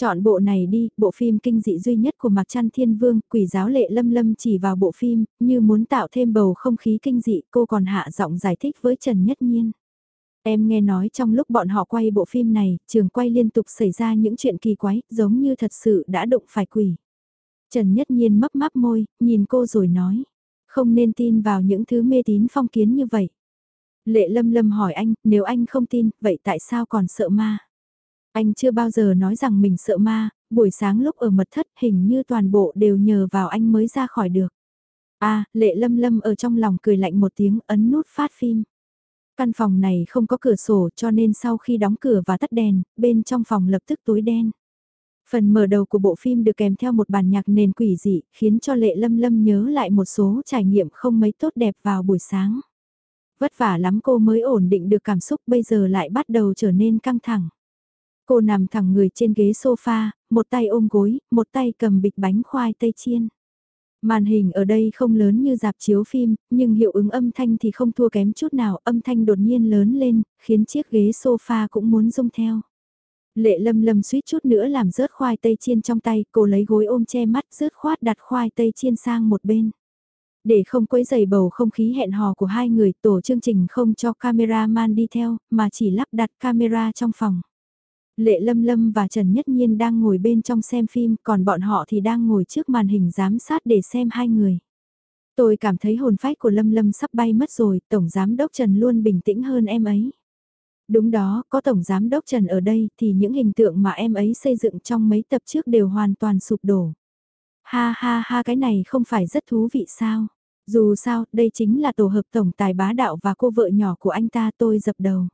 Chọn bộ này đi, bộ phim kinh dị duy nhất của Mạc Trăn Thiên Vương, quỷ giáo lệ lâm lâm chỉ vào bộ phim, như muốn tạo thêm bầu không khí kinh dị, cô còn hạ giọng giải thích với Trần Nhất Nhiên. Em nghe nói trong lúc bọn họ quay bộ phim này, trường quay liên tục xảy ra những chuyện kỳ quái, giống như thật sự đã đụng phải quỷ. Trần Nhất Nhiên mấp máp môi, nhìn cô rồi nói, không nên tin vào những thứ mê tín phong kiến như vậy. Lệ lâm lâm hỏi anh, nếu anh không tin, vậy tại sao còn sợ ma? Anh chưa bao giờ nói rằng mình sợ ma, buổi sáng lúc ở mật thất hình như toàn bộ đều nhờ vào anh mới ra khỏi được. a à, lệ lâm lâm ở trong lòng cười lạnh một tiếng ấn nút phát phim. Căn phòng này không có cửa sổ cho nên sau khi đóng cửa và tắt đèn, bên trong phòng lập tức tối đen. Phần mở đầu của bộ phim được kèm theo một bản nhạc nền quỷ dị, khiến cho Lệ Lâm Lâm nhớ lại một số trải nghiệm không mấy tốt đẹp vào buổi sáng. Vất vả lắm cô mới ổn định được cảm xúc bây giờ lại bắt đầu trở nên căng thẳng. Cô nằm thẳng người trên ghế sofa, một tay ôm gối, một tay cầm bịch bánh khoai tây chiên. Màn hình ở đây không lớn như dạp chiếu phim, nhưng hiệu ứng âm thanh thì không thua kém chút nào, âm thanh đột nhiên lớn lên, khiến chiếc ghế sofa cũng muốn rung theo. Lệ lâm lâm suýt chút nữa làm rớt khoai tây chiên trong tay, cô lấy gối ôm che mắt rớt khoát đặt khoai tây chiên sang một bên. Để không quấy dày bầu không khí hẹn hò của hai người, tổ chương trình không cho cameraman đi theo, mà chỉ lắp đặt camera trong phòng. Lệ Lâm Lâm và Trần Nhất Nhiên đang ngồi bên trong xem phim, còn bọn họ thì đang ngồi trước màn hình giám sát để xem hai người. Tôi cảm thấy hồn phách của Lâm Lâm sắp bay mất rồi, Tổng Giám Đốc Trần luôn bình tĩnh hơn em ấy. Đúng đó, có Tổng Giám Đốc Trần ở đây thì những hình tượng mà em ấy xây dựng trong mấy tập trước đều hoàn toàn sụp đổ. Ha ha ha cái này không phải rất thú vị sao? Dù sao, đây chính là tổ hợp tổng tài bá đạo và cô vợ nhỏ của anh ta tôi dập đầu.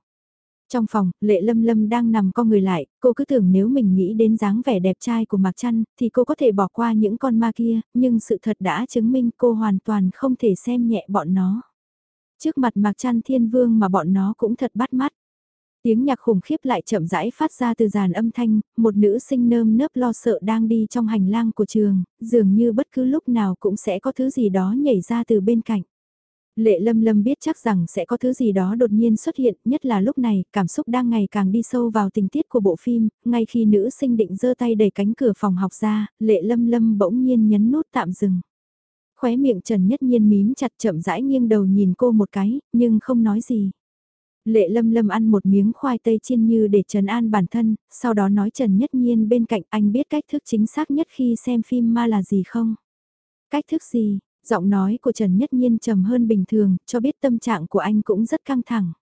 Trong phòng, Lệ Lâm Lâm đang nằm co người lại, cô cứ tưởng nếu mình nghĩ đến dáng vẻ đẹp trai của Mạc Trăn, thì cô có thể bỏ qua những con ma kia, nhưng sự thật đã chứng minh cô hoàn toàn không thể xem nhẹ bọn nó. Trước mặt Mạc Trăn Thiên Vương mà bọn nó cũng thật bắt mắt. Tiếng nhạc khủng khiếp lại chậm rãi phát ra từ dàn âm thanh, một nữ sinh nơm nớp lo sợ đang đi trong hành lang của trường, dường như bất cứ lúc nào cũng sẽ có thứ gì đó nhảy ra từ bên cạnh. Lệ lâm lâm biết chắc rằng sẽ có thứ gì đó đột nhiên xuất hiện, nhất là lúc này, cảm xúc đang ngày càng đi sâu vào tình tiết của bộ phim, ngay khi nữ sinh định giơ tay đẩy cánh cửa phòng học ra, lệ lâm lâm bỗng nhiên nhấn nút tạm dừng. Khóe miệng Trần Nhất Nhiên mím chặt chậm rãi nghiêng đầu nhìn cô một cái, nhưng không nói gì. Lệ lâm lâm ăn một miếng khoai tây chiên như để trần an bản thân, sau đó nói Trần Nhất Nhiên bên cạnh anh biết cách thức chính xác nhất khi xem phim ma là gì không? Cách thức gì? Giọng nói của Trần Nhất Nhiên trầm hơn bình thường, cho biết tâm trạng của anh cũng rất căng thẳng.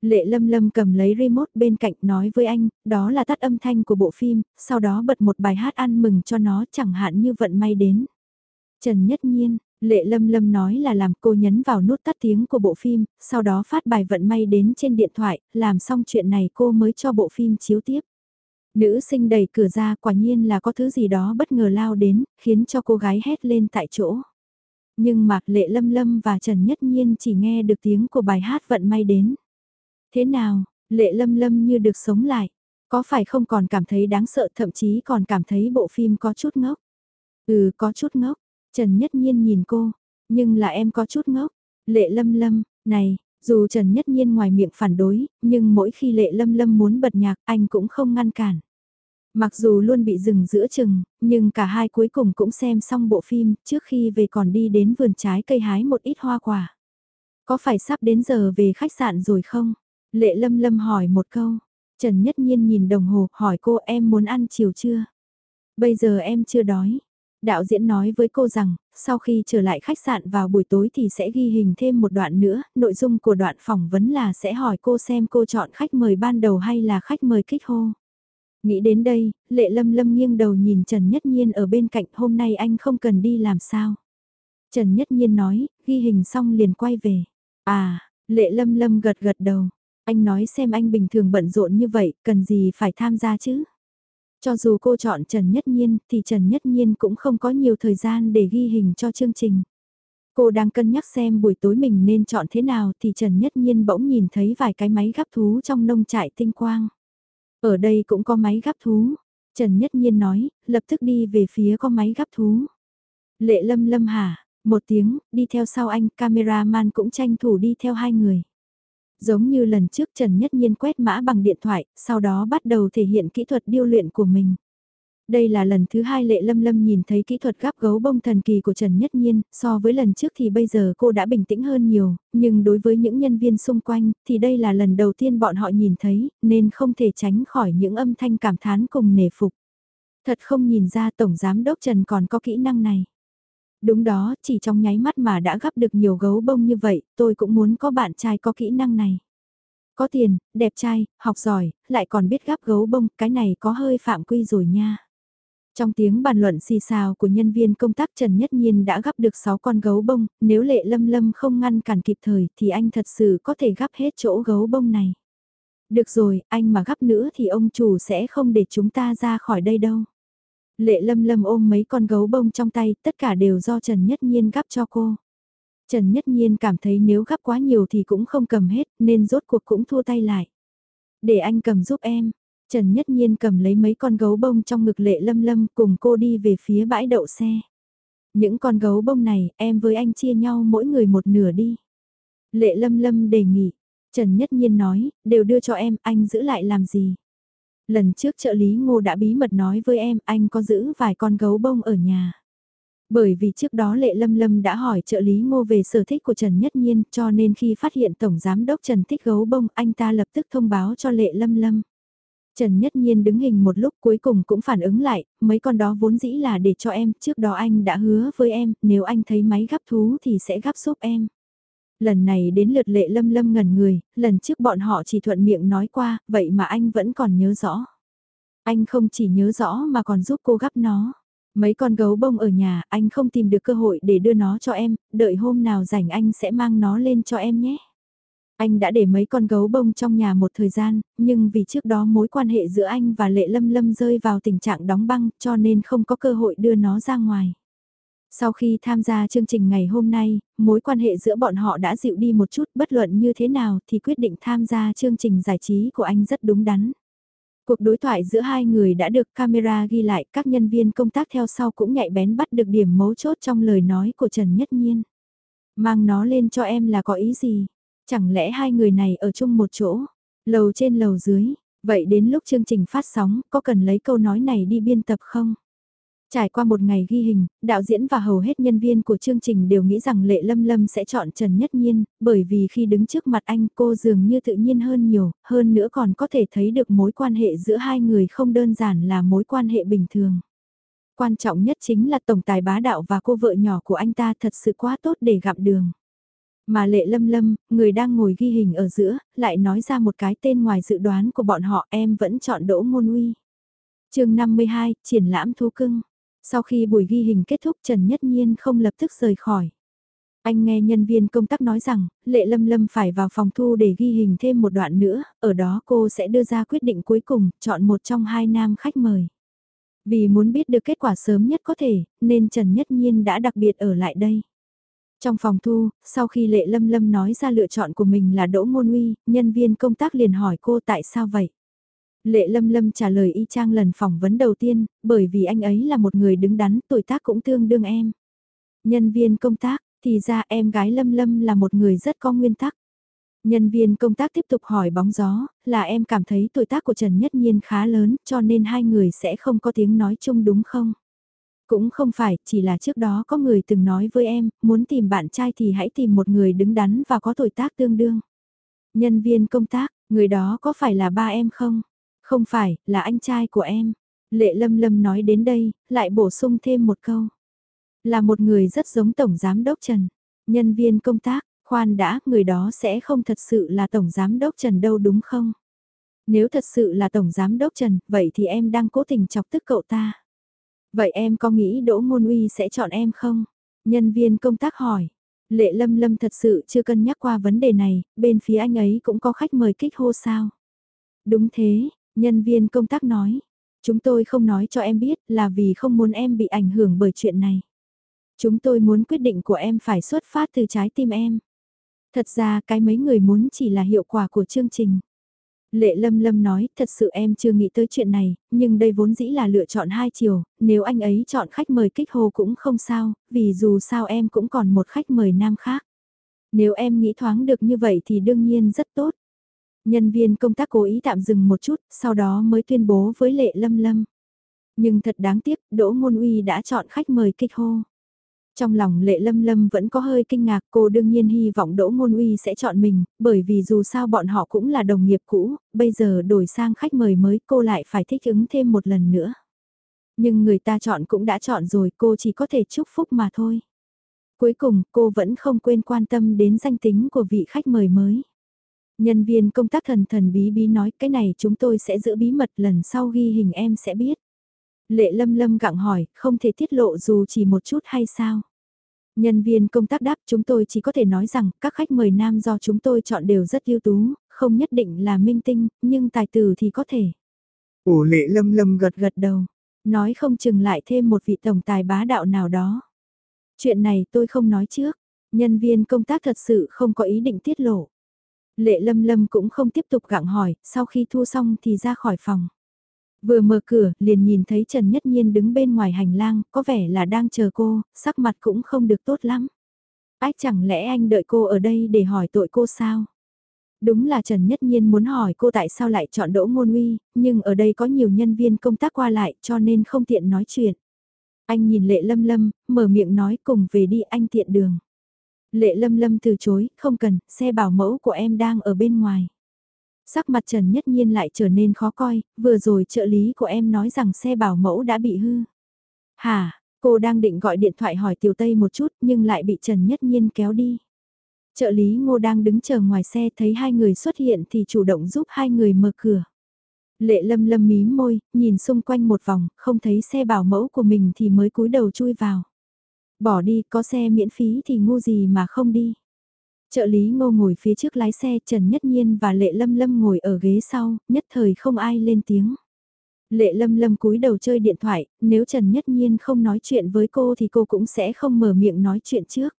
Lệ lâm lâm cầm lấy remote bên cạnh nói với anh, đó là tắt âm thanh của bộ phim, sau đó bật một bài hát ăn mừng cho nó chẳng hạn như vận may đến. Trần Nhất Nhiên, Lệ Lâm Lâm nói là làm cô nhấn vào nút tắt tiếng của bộ phim, sau đó phát bài vận may đến trên điện thoại, làm xong chuyện này cô mới cho bộ phim chiếu tiếp. Nữ sinh đẩy cửa ra quả nhiên là có thứ gì đó bất ngờ lao đến, khiến cho cô gái hét lên tại chỗ. Nhưng Mạc Lệ Lâm Lâm và Trần Nhất Nhiên chỉ nghe được tiếng của bài hát vận may đến. Thế nào, Lệ Lâm Lâm như được sống lại, có phải không còn cảm thấy đáng sợ thậm chí còn cảm thấy bộ phim có chút ngốc? Ừ có chút ngốc, Trần Nhất Nhiên nhìn cô, nhưng là em có chút ngốc. Lệ Lâm Lâm, này, dù Trần Nhất Nhiên ngoài miệng phản đối, nhưng mỗi khi Lệ Lâm Lâm muốn bật nhạc anh cũng không ngăn cản. Mặc dù luôn bị dừng giữa chừng, nhưng cả hai cuối cùng cũng xem xong bộ phim trước khi về còn đi đến vườn trái cây hái một ít hoa quả. Có phải sắp đến giờ về khách sạn rồi không? Lệ Lâm Lâm hỏi một câu. Trần Nhất Nhiên nhìn đồng hồ hỏi cô em muốn ăn chiều chưa? Bây giờ em chưa đói. Đạo diễn nói với cô rằng, sau khi trở lại khách sạn vào buổi tối thì sẽ ghi hình thêm một đoạn nữa, nội dung của đoạn phỏng vấn là sẽ hỏi cô xem cô chọn khách mời ban đầu hay là khách mời kích hô. Nghĩ đến đây, lệ lâm lâm nghiêng đầu nhìn Trần Nhất Nhiên ở bên cạnh hôm nay anh không cần đi làm sao. Trần Nhất Nhiên nói, ghi hình xong liền quay về. À, lệ lâm lâm gật gật đầu. Anh nói xem anh bình thường bận rộn như vậy, cần gì phải tham gia chứ? Cho dù cô chọn Trần Nhất Nhiên thì Trần Nhất Nhiên cũng không có nhiều thời gian để ghi hình cho chương trình. Cô đang cân nhắc xem buổi tối mình nên chọn thế nào thì Trần Nhất Nhiên bỗng nhìn thấy vài cái máy gắp thú trong nông trại tinh quang. Ở đây cũng có máy gắp thú. Trần Nhất Nhiên nói, lập tức đi về phía có máy gắp thú. Lệ lâm lâm hả, một tiếng, đi theo sau anh, cameraman cũng tranh thủ đi theo hai người. Giống như lần trước Trần Nhất Nhiên quét mã bằng điện thoại, sau đó bắt đầu thể hiện kỹ thuật điêu luyện của mình. Đây là lần thứ hai Lệ Lâm Lâm nhìn thấy kỹ thuật gắp gấu bông thần kỳ của Trần Nhất Nhiên, so với lần trước thì bây giờ cô đã bình tĩnh hơn nhiều, nhưng đối với những nhân viên xung quanh thì đây là lần đầu tiên bọn họ nhìn thấy, nên không thể tránh khỏi những âm thanh cảm thán cùng nể phục. Thật không nhìn ra Tổng Giám Đốc Trần còn có kỹ năng này. Đúng đó, chỉ trong nháy mắt mà đã gắp được nhiều gấu bông như vậy, tôi cũng muốn có bạn trai có kỹ năng này. Có tiền, đẹp trai, học giỏi, lại còn biết gắp gấu bông, cái này có hơi phạm quy rồi nha. Trong tiếng bàn luận xì xào của nhân viên công tác Trần Nhất Nhiên đã gắp được 6 con gấu bông, nếu lệ lâm lâm không ngăn cản kịp thời thì anh thật sự có thể gắp hết chỗ gấu bông này. Được rồi, anh mà gắp nữa thì ông chủ sẽ không để chúng ta ra khỏi đây đâu. Lệ lâm lâm ôm mấy con gấu bông trong tay, tất cả đều do Trần Nhất Nhiên gắp cho cô. Trần Nhất Nhiên cảm thấy nếu gắp quá nhiều thì cũng không cầm hết, nên rốt cuộc cũng thua tay lại. Để anh cầm giúp em. Trần Nhất Nhiên cầm lấy mấy con gấu bông trong ngực lệ lâm lâm cùng cô đi về phía bãi đậu xe. Những con gấu bông này, em với anh chia nhau mỗi người một nửa đi. Lệ lâm lâm đề nghị. Trần Nhất Nhiên nói, đều đưa cho em, anh giữ lại làm gì? Lần trước trợ lý ngô đã bí mật nói với em, anh có giữ vài con gấu bông ở nhà. Bởi vì trước đó Lệ Lâm Lâm đã hỏi trợ lý ngô về sở thích của Trần Nhất Nhiên cho nên khi phát hiện Tổng Giám Đốc Trần thích gấu bông anh ta lập tức thông báo cho Lệ Lâm Lâm. Trần Nhất Nhiên đứng hình một lúc cuối cùng cũng phản ứng lại, mấy con đó vốn dĩ là để cho em, trước đó anh đã hứa với em, nếu anh thấy máy gắp thú thì sẽ gắp giúp em. Lần này đến lượt lệ lâm lâm ngẩn người, lần trước bọn họ chỉ thuận miệng nói qua, vậy mà anh vẫn còn nhớ rõ. Anh không chỉ nhớ rõ mà còn giúp cô gắp nó. Mấy con gấu bông ở nhà, anh không tìm được cơ hội để đưa nó cho em, đợi hôm nào rảnh anh sẽ mang nó lên cho em nhé. Anh đã để mấy con gấu bông trong nhà một thời gian, nhưng vì trước đó mối quan hệ giữa anh và Lệ Lâm Lâm rơi vào tình trạng đóng băng cho nên không có cơ hội đưa nó ra ngoài. Sau khi tham gia chương trình ngày hôm nay, mối quan hệ giữa bọn họ đã dịu đi một chút bất luận như thế nào thì quyết định tham gia chương trình giải trí của anh rất đúng đắn. Cuộc đối thoại giữa hai người đã được camera ghi lại, các nhân viên công tác theo sau cũng nhạy bén bắt được điểm mấu chốt trong lời nói của Trần Nhất Nhiên. Mang nó lên cho em là có ý gì? Chẳng lẽ hai người này ở chung một chỗ? Lầu trên lầu dưới, vậy đến lúc chương trình phát sóng, có cần lấy câu nói này đi biên tập không? Trải qua một ngày ghi hình, đạo diễn và hầu hết nhân viên của chương trình đều nghĩ rằng Lệ Lâm Lâm sẽ chọn Trần Nhất Nhiên, bởi vì khi đứng trước mặt anh cô dường như tự nhiên hơn nhiều, hơn nữa còn có thể thấy được mối quan hệ giữa hai người không đơn giản là mối quan hệ bình thường. Quan trọng nhất chính là tổng tài bá đạo và cô vợ nhỏ của anh ta thật sự quá tốt để gặp đường. Mà Lệ Lâm Lâm, người đang ngồi ghi hình ở giữa, lại nói ra một cái tên ngoài dự đoán của bọn họ em vẫn chọn Đỗ Ngôn Uy. chương 52, triển lãm thú cưng. Sau khi buổi ghi hình kết thúc Trần Nhất Nhiên không lập tức rời khỏi. Anh nghe nhân viên công tác nói rằng, Lệ Lâm Lâm phải vào phòng thu để ghi hình thêm một đoạn nữa, ở đó cô sẽ đưa ra quyết định cuối cùng, chọn một trong hai nam khách mời. Vì muốn biết được kết quả sớm nhất có thể, nên Trần Nhất Nhiên đã đặc biệt ở lại đây. Trong phòng thu, sau khi Lệ Lâm Lâm nói ra lựa chọn của mình là Đỗ Ngôn Uy, nhân viên công tác liền hỏi cô tại sao vậy. Lệ Lâm Lâm trả lời y chang lần phỏng vấn đầu tiên, bởi vì anh ấy là một người đứng đắn, tuổi tác cũng tương đương em. Nhân viên công tác, thì ra em gái Lâm Lâm là một người rất có nguyên tắc. Nhân viên công tác tiếp tục hỏi bóng gió, là em cảm thấy tuổi tác của Trần Nhất Nhiên khá lớn, cho nên hai người sẽ không có tiếng nói chung đúng không? Cũng không phải, chỉ là trước đó có người từng nói với em, muốn tìm bạn trai thì hãy tìm một người đứng đắn và có tuổi tác tương đương. Nhân viên công tác, người đó có phải là ba em không? Không phải, là anh trai của em. Lệ Lâm Lâm nói đến đây, lại bổ sung thêm một câu. Là một người rất giống Tổng Giám Đốc Trần. Nhân viên công tác, khoan đã, người đó sẽ không thật sự là Tổng Giám Đốc Trần đâu đúng không? Nếu thật sự là Tổng Giám Đốc Trần, vậy thì em đang cố tình chọc tức cậu ta. Vậy em có nghĩ Đỗ Ngôn Uy sẽ chọn em không? Nhân viên công tác hỏi. Lệ Lâm Lâm thật sự chưa cân nhắc qua vấn đề này, bên phía anh ấy cũng có khách mời kích hô sao? Đúng thế, Nhân viên công tác nói, chúng tôi không nói cho em biết là vì không muốn em bị ảnh hưởng bởi chuyện này. Chúng tôi muốn quyết định của em phải xuất phát từ trái tim em. Thật ra cái mấy người muốn chỉ là hiệu quả của chương trình. Lệ Lâm Lâm nói, thật sự em chưa nghĩ tới chuyện này, nhưng đây vốn dĩ là lựa chọn hai chiều, nếu anh ấy chọn khách mời kích hồ cũng không sao, vì dù sao em cũng còn một khách mời nam khác. Nếu em nghĩ thoáng được như vậy thì đương nhiên rất tốt. Nhân viên công tác cố ý tạm dừng một chút, sau đó mới tuyên bố với Lệ Lâm Lâm. Nhưng thật đáng tiếc, Đỗ Ngôn Uy đã chọn khách mời kịch hô. Trong lòng Lệ Lâm Lâm vẫn có hơi kinh ngạc, cô đương nhiên hy vọng Đỗ Ngôn Uy sẽ chọn mình, bởi vì dù sao bọn họ cũng là đồng nghiệp cũ, bây giờ đổi sang khách mời mới cô lại phải thích ứng thêm một lần nữa. Nhưng người ta chọn cũng đã chọn rồi, cô chỉ có thể chúc phúc mà thôi. Cuối cùng, cô vẫn không quên quan tâm đến danh tính của vị khách mời mới. Nhân viên công tác thần thần bí bí nói cái này chúng tôi sẽ giữ bí mật lần sau ghi hình em sẽ biết. Lệ lâm lâm gặng hỏi, không thể tiết lộ dù chỉ một chút hay sao? Nhân viên công tác đáp chúng tôi chỉ có thể nói rằng các khách mời nam do chúng tôi chọn đều rất ưu tú, không nhất định là minh tinh, nhưng tài tử thì có thể. Ủa lệ lâm lâm gật gật đầu, nói không chừng lại thêm một vị tổng tài bá đạo nào đó. Chuyện này tôi không nói trước, nhân viên công tác thật sự không có ý định tiết lộ. Lệ lâm lâm cũng không tiếp tục gặng hỏi, sau khi thu xong thì ra khỏi phòng. Vừa mở cửa, liền nhìn thấy Trần Nhất Nhiên đứng bên ngoài hành lang, có vẻ là đang chờ cô, sắc mặt cũng không được tốt lắm. Ách chẳng lẽ anh đợi cô ở đây để hỏi tội cô sao? Đúng là Trần Nhất Nhiên muốn hỏi cô tại sao lại chọn Đỗ Ngôn Uy, nhưng ở đây có nhiều nhân viên công tác qua lại cho nên không tiện nói chuyện. Anh nhìn Lệ Lâm Lâm, mở miệng nói cùng về đi anh tiện đường. Lệ Lâm Lâm từ chối, không cần, xe bảo mẫu của em đang ở bên ngoài. Sắc mặt Trần Nhất Nhiên lại trở nên khó coi, vừa rồi trợ lý của em nói rằng xe bảo mẫu đã bị hư. Hả, cô đang định gọi điện thoại hỏi Tiểu Tây một chút nhưng lại bị Trần Nhất Nhiên kéo đi. Trợ lý Ngô đang đứng chờ ngoài xe thấy hai người xuất hiện thì chủ động giúp hai người mở cửa. Lệ lâm lâm mí môi, nhìn xung quanh một vòng, không thấy xe bảo mẫu của mình thì mới cúi đầu chui vào. Bỏ đi, có xe miễn phí thì ngu gì mà không đi. Trợ lý ngô ngồi phía trước lái xe Trần Nhất Nhiên và Lệ Lâm Lâm ngồi ở ghế sau, nhất thời không ai lên tiếng. Lệ Lâm Lâm cúi đầu chơi điện thoại, nếu Trần Nhất Nhiên không nói chuyện với cô thì cô cũng sẽ không mở miệng nói chuyện trước.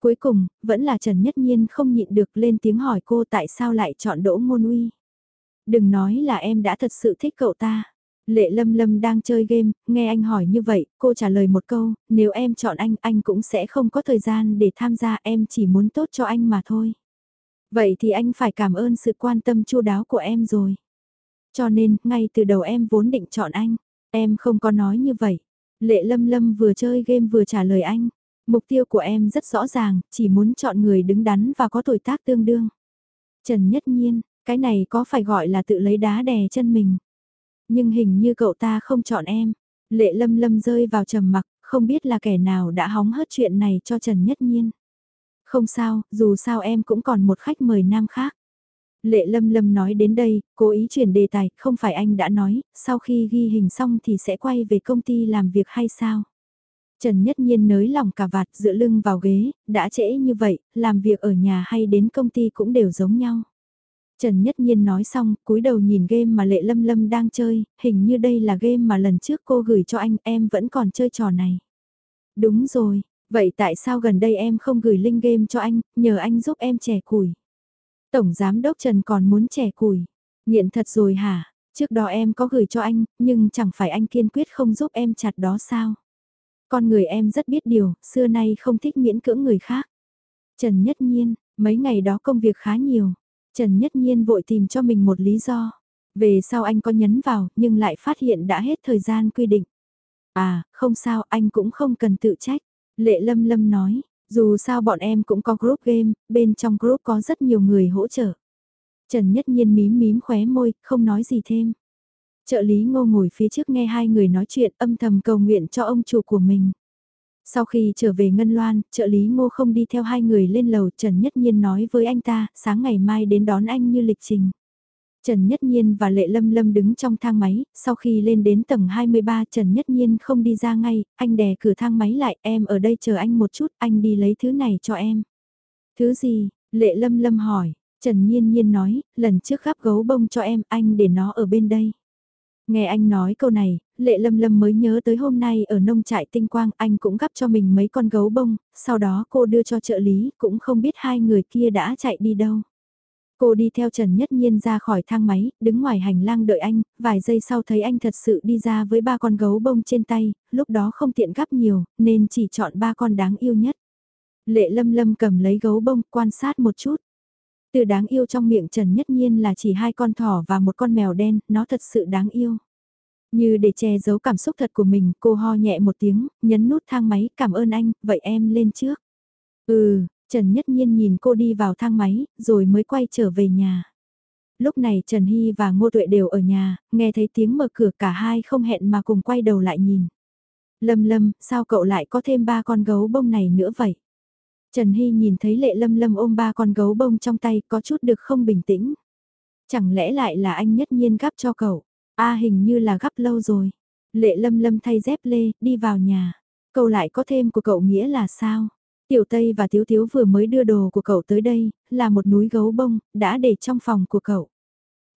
Cuối cùng, vẫn là Trần Nhất Nhiên không nhịn được lên tiếng hỏi cô tại sao lại chọn Đỗ Ngôn Uy. Đừng nói là em đã thật sự thích cậu ta. Lệ Lâm Lâm đang chơi game, nghe anh hỏi như vậy, cô trả lời một câu, nếu em chọn anh, anh cũng sẽ không có thời gian để tham gia, em chỉ muốn tốt cho anh mà thôi. Vậy thì anh phải cảm ơn sự quan tâm chu đáo của em rồi. Cho nên, ngay từ đầu em vốn định chọn anh, em không có nói như vậy. Lệ Lâm Lâm vừa chơi game vừa trả lời anh, mục tiêu của em rất rõ ràng, chỉ muốn chọn người đứng đắn và có tuổi tác tương đương. Trần Nhất Nhiên, cái này có phải gọi là tự lấy đá đè chân mình. Nhưng hình như cậu ta không chọn em. Lệ lâm lâm rơi vào trầm mặc, không biết là kẻ nào đã hóng hớt chuyện này cho Trần Nhất Nhiên. Không sao, dù sao em cũng còn một khách mời nam khác. Lệ lâm lâm nói đến đây, cố ý chuyển đề tài, không phải anh đã nói, sau khi ghi hình xong thì sẽ quay về công ty làm việc hay sao? Trần Nhất Nhiên nới lòng cả vạt dựa lưng vào ghế, đã trễ như vậy, làm việc ở nhà hay đến công ty cũng đều giống nhau. Trần Nhất Nhiên nói xong, cúi đầu nhìn game mà Lệ Lâm Lâm đang chơi, hình như đây là game mà lần trước cô gửi cho anh, em vẫn còn chơi trò này. Đúng rồi, vậy tại sao gần đây em không gửi link game cho anh, nhờ anh giúp em trẻ củi. Tổng Giám Đốc Trần còn muốn trẻ củi. Nghiện thật rồi hả? Trước đó em có gửi cho anh, nhưng chẳng phải anh kiên quyết không giúp em chặt đó sao? Con người em rất biết điều, xưa nay không thích miễn cưỡng người khác. Trần Nhất Nhiên, mấy ngày đó công việc khá nhiều. Trần Nhất Nhiên vội tìm cho mình một lý do. Về sau anh có nhấn vào, nhưng lại phát hiện đã hết thời gian quy định. À, không sao, anh cũng không cần tự trách. Lệ Lâm Lâm nói, dù sao bọn em cũng có group game, bên trong group có rất nhiều người hỗ trợ. Trần Nhất Nhiên mím mím khóe môi, không nói gì thêm. Trợ lý ngô ngồi phía trước nghe hai người nói chuyện âm thầm cầu nguyện cho ông chủ của mình. Sau khi trở về Ngân Loan, trợ lý ngô không đi theo hai người lên lầu, Trần Nhất Nhiên nói với anh ta, sáng ngày mai đến đón anh như lịch trình. Trần Nhất Nhiên và Lệ Lâm Lâm đứng trong thang máy, sau khi lên đến tầng 23 Trần Nhất Nhiên không đi ra ngay, anh đè cửa thang máy lại, em ở đây chờ anh một chút, anh đi lấy thứ này cho em. Thứ gì? Lệ Lâm Lâm hỏi, Trần Nhiên Nhiên nói, lần trước gắp gấu bông cho em, anh để nó ở bên đây. Nghe anh nói câu này, Lệ Lâm Lâm mới nhớ tới hôm nay ở nông trại tinh quang anh cũng gắp cho mình mấy con gấu bông, sau đó cô đưa cho trợ lý, cũng không biết hai người kia đã chạy đi đâu. Cô đi theo Trần Nhất Nhiên ra khỏi thang máy, đứng ngoài hành lang đợi anh, vài giây sau thấy anh thật sự đi ra với ba con gấu bông trên tay, lúc đó không tiện gắp nhiều, nên chỉ chọn ba con đáng yêu nhất. Lệ Lâm Lâm cầm lấy gấu bông, quan sát một chút. Từ đáng yêu trong miệng Trần Nhất Nhiên là chỉ hai con thỏ và một con mèo đen, nó thật sự đáng yêu. Như để che giấu cảm xúc thật của mình, cô ho nhẹ một tiếng, nhấn nút thang máy, cảm ơn anh, vậy em lên trước. Ừ, Trần Nhất Nhiên nhìn cô đi vào thang máy, rồi mới quay trở về nhà. Lúc này Trần Hy và Ngô Tuệ đều ở nhà, nghe thấy tiếng mở cửa cả hai không hẹn mà cùng quay đầu lại nhìn. Lâm Lâm, sao cậu lại có thêm ba con gấu bông này nữa vậy? Trần Hy nhìn thấy lệ lâm lâm ôm ba con gấu bông trong tay có chút được không bình tĩnh. Chẳng lẽ lại là anh nhất nhiên gắp cho cậu? a hình như là gắp lâu rồi. Lệ lâm lâm thay dép lê, đi vào nhà. Cậu lại có thêm của cậu nghĩa là sao? Tiểu Tây và Tiếu Tiếu vừa mới đưa đồ của cậu tới đây, là một núi gấu bông, đã để trong phòng của cậu.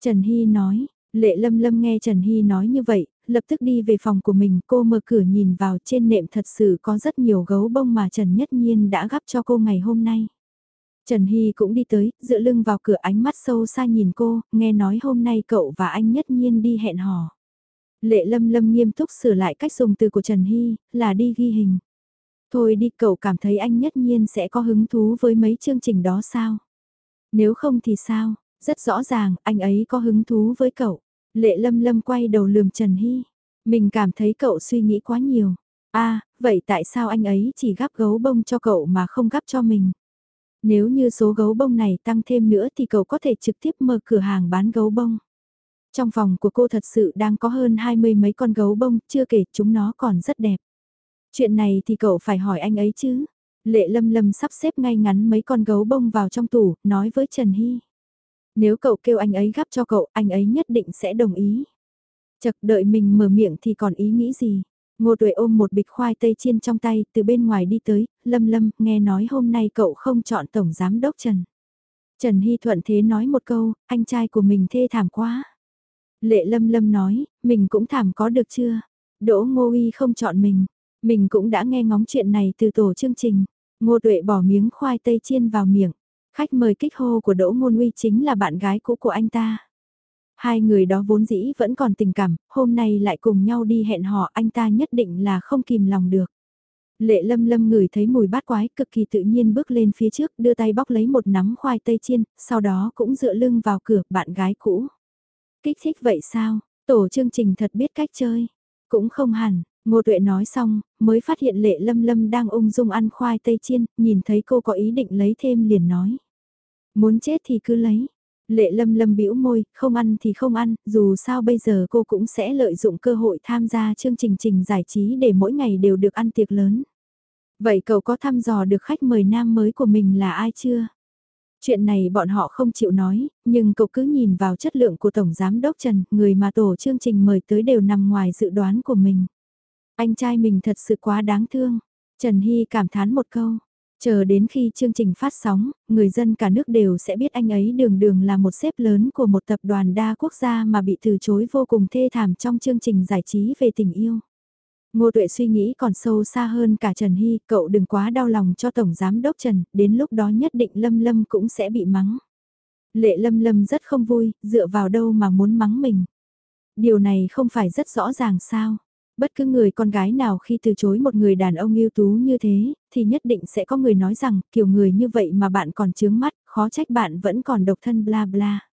Trần Hy nói, Lệ Lâm Lâm nghe Trần Hy nói như vậy, lập tức đi về phòng của mình, cô mở cửa nhìn vào trên nệm thật sự có rất nhiều gấu bông mà Trần Nhất Nhiên đã gắp cho cô ngày hôm nay. Trần Hy cũng đi tới, dựa lưng vào cửa ánh mắt sâu xa nhìn cô, nghe nói hôm nay cậu và anh Nhất Nhiên đi hẹn hò. Lệ lâm lâm nghiêm túc sửa lại cách dùng từ của Trần Hy, là đi ghi hình. Thôi đi cậu cảm thấy anh nhất nhiên sẽ có hứng thú với mấy chương trình đó sao? Nếu không thì sao? Rất rõ ràng, anh ấy có hứng thú với cậu. Lệ lâm lâm quay đầu lườm Trần Hy. Mình cảm thấy cậu suy nghĩ quá nhiều. à, vậy tại sao anh ấy chỉ gắp gấu bông cho cậu mà không gắp cho mình? Nếu như số gấu bông này tăng thêm nữa thì cậu có thể trực tiếp mở cửa hàng bán gấu bông. Trong phòng của cô thật sự đang có hơn hai mươi mấy con gấu bông, chưa kể chúng nó còn rất đẹp. Chuyện này thì cậu phải hỏi anh ấy chứ. Lệ lâm lâm sắp xếp ngay ngắn mấy con gấu bông vào trong tủ, nói với Trần Hy. Nếu cậu kêu anh ấy gắp cho cậu, anh ấy nhất định sẽ đồng ý. Chật đợi mình mở miệng thì còn ý nghĩ gì. Ngô Tuệ ôm một bịch khoai tây chiên trong tay, từ bên ngoài đi tới, lâm lâm, nghe nói hôm nay cậu không chọn Tổng Giám Đốc Trần. Trần Hy thuận thế nói một câu, anh trai của mình thê thảm quá. Lệ lâm lâm nói, mình cũng thảm có được chưa? Đỗ Ngô Uy không chọn mình. Mình cũng đã nghe ngóng chuyện này từ tổ chương trình. Ngô Tuệ bỏ miếng khoai tây chiên vào miệng. Khách mời kích hô của Đỗ Ngôn Uy chính là bạn gái cũ của anh ta. Hai người đó vốn dĩ vẫn còn tình cảm, hôm nay lại cùng nhau đi hẹn hò anh ta nhất định là không kìm lòng được. Lệ lâm lâm ngửi thấy mùi bát quái cực kỳ tự nhiên bước lên phía trước đưa tay bóc lấy một nắm khoai tây chiên, sau đó cũng dựa lưng vào cửa bạn gái cũ. Kích thích vậy sao, tổ chương trình thật biết cách chơi. Cũng không hẳn, Ngô Tuệ nói xong, mới phát hiện lệ lâm lâm đang ung dung ăn khoai tây chiên, nhìn thấy cô có ý định lấy thêm liền nói. Muốn chết thì cứ lấy. Lệ lâm lâm bĩu môi, không ăn thì không ăn, dù sao bây giờ cô cũng sẽ lợi dụng cơ hội tham gia chương trình trình giải trí để mỗi ngày đều được ăn tiệc lớn. Vậy cậu có thăm dò được khách mời nam mới của mình là ai chưa? Chuyện này bọn họ không chịu nói, nhưng cậu cứ nhìn vào chất lượng của Tổng Giám Đốc Trần, người mà tổ chương trình mời tới đều nằm ngoài dự đoán của mình. Anh trai mình thật sự quá đáng thương. Trần Hy cảm thán một câu. Chờ đến khi chương trình phát sóng, người dân cả nước đều sẽ biết anh ấy đường đường là một xếp lớn của một tập đoàn đa quốc gia mà bị từ chối vô cùng thê thảm trong chương trình giải trí về tình yêu. Ngô Tuệ suy nghĩ còn sâu xa hơn cả Trần Hy, cậu đừng quá đau lòng cho Tổng Giám Đốc Trần, đến lúc đó nhất định Lâm Lâm cũng sẽ bị mắng. Lệ Lâm Lâm rất không vui, dựa vào đâu mà muốn mắng mình. Điều này không phải rất rõ ràng sao. Bất cứ người con gái nào khi từ chối một người đàn ông ưu tú như thế, thì nhất định sẽ có người nói rằng, kiểu người như vậy mà bạn còn chướng mắt, khó trách bạn vẫn còn độc thân bla bla.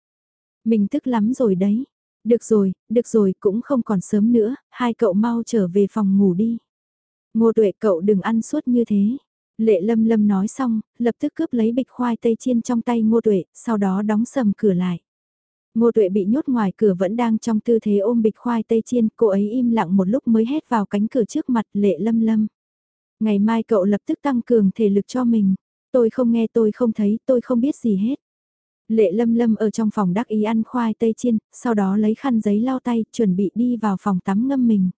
Mình tức lắm rồi đấy. Được rồi, được rồi, cũng không còn sớm nữa, hai cậu mau trở về phòng ngủ đi. Ngô tuệ cậu đừng ăn suốt như thế. Lệ lâm lâm nói xong, lập tức cướp lấy bịch khoai tây chiên trong tay ngô tuệ, sau đó đóng sầm cửa lại. Ngô tuệ bị nhốt ngoài cửa vẫn đang trong tư thế ôm bịch khoai tây chiên, cô ấy im lặng một lúc mới hét vào cánh cửa trước mặt lệ lâm lâm. Ngày mai cậu lập tức tăng cường thể lực cho mình. Tôi không nghe tôi không thấy, tôi không biết gì hết. Lệ lâm lâm ở trong phòng đắc ý ăn khoai tây chiên, sau đó lấy khăn giấy lau tay, chuẩn bị đi vào phòng tắm ngâm mình.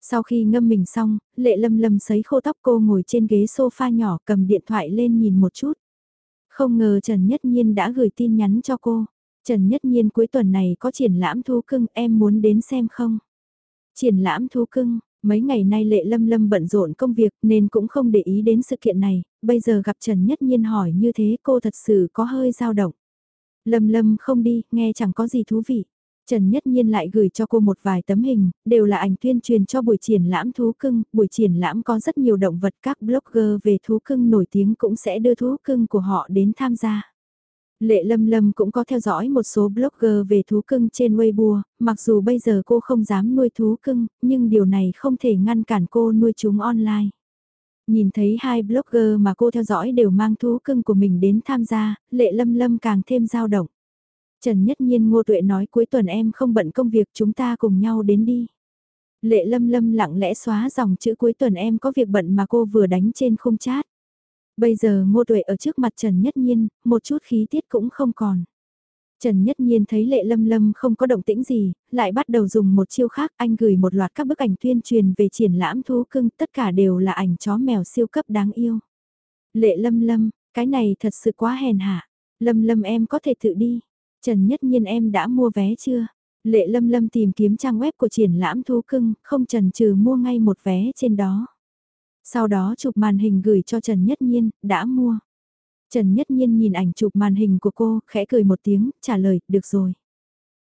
Sau khi ngâm mình xong, lệ lâm lâm sấy khô tóc cô ngồi trên ghế sofa nhỏ cầm điện thoại lên nhìn một chút. Không ngờ Trần Nhất Nhiên đã gửi tin nhắn cho cô. Trần Nhất Nhiên cuối tuần này có triển lãm thú cưng em muốn đến xem không? Triển lãm thú cưng, mấy ngày nay lệ lâm lâm bận rộn công việc nên cũng không để ý đến sự kiện này, bây giờ gặp Trần Nhất Nhiên hỏi như thế cô thật sự có hơi dao động. Lâm lâm không đi, nghe chẳng có gì thú vị. Trần Nhất Nhiên lại gửi cho cô một vài tấm hình, đều là ảnh tuyên truyền cho buổi triển lãm thú cưng, buổi triển lãm có rất nhiều động vật các blogger về thú cưng nổi tiếng cũng sẽ đưa thú cưng của họ đến tham gia. Lệ Lâm Lâm cũng có theo dõi một số blogger về thú cưng trên Weibo, mặc dù bây giờ cô không dám nuôi thú cưng, nhưng điều này không thể ngăn cản cô nuôi chúng online. Nhìn thấy hai blogger mà cô theo dõi đều mang thú cưng của mình đến tham gia, Lệ Lâm Lâm càng thêm dao động. Trần Nhất Nhiên Ngô Tuệ nói cuối tuần em không bận công việc chúng ta cùng nhau đến đi. Lệ Lâm Lâm lặng lẽ xóa dòng chữ cuối tuần em có việc bận mà cô vừa đánh trên khung chat. Bây giờ ngô tuệ ở trước mặt Trần Nhất Nhiên, một chút khí tiết cũng không còn. Trần Nhất Nhiên thấy lệ lâm lâm không có động tĩnh gì, lại bắt đầu dùng một chiêu khác anh gửi một loạt các bức ảnh tuyên truyền về triển lãm thú cưng, tất cả đều là ảnh chó mèo siêu cấp đáng yêu. Lệ lâm lâm, cái này thật sự quá hèn hạ. Lâm lâm em có thể tự đi. Trần Nhất Nhiên em đã mua vé chưa? Lệ lâm lâm tìm kiếm trang web của triển lãm thú cưng, không trần trừ mua ngay một vé trên đó. Sau đó chụp màn hình gửi cho Trần Nhất Nhiên, đã mua. Trần Nhất Nhiên nhìn ảnh chụp màn hình của cô, khẽ cười một tiếng, trả lời, được rồi.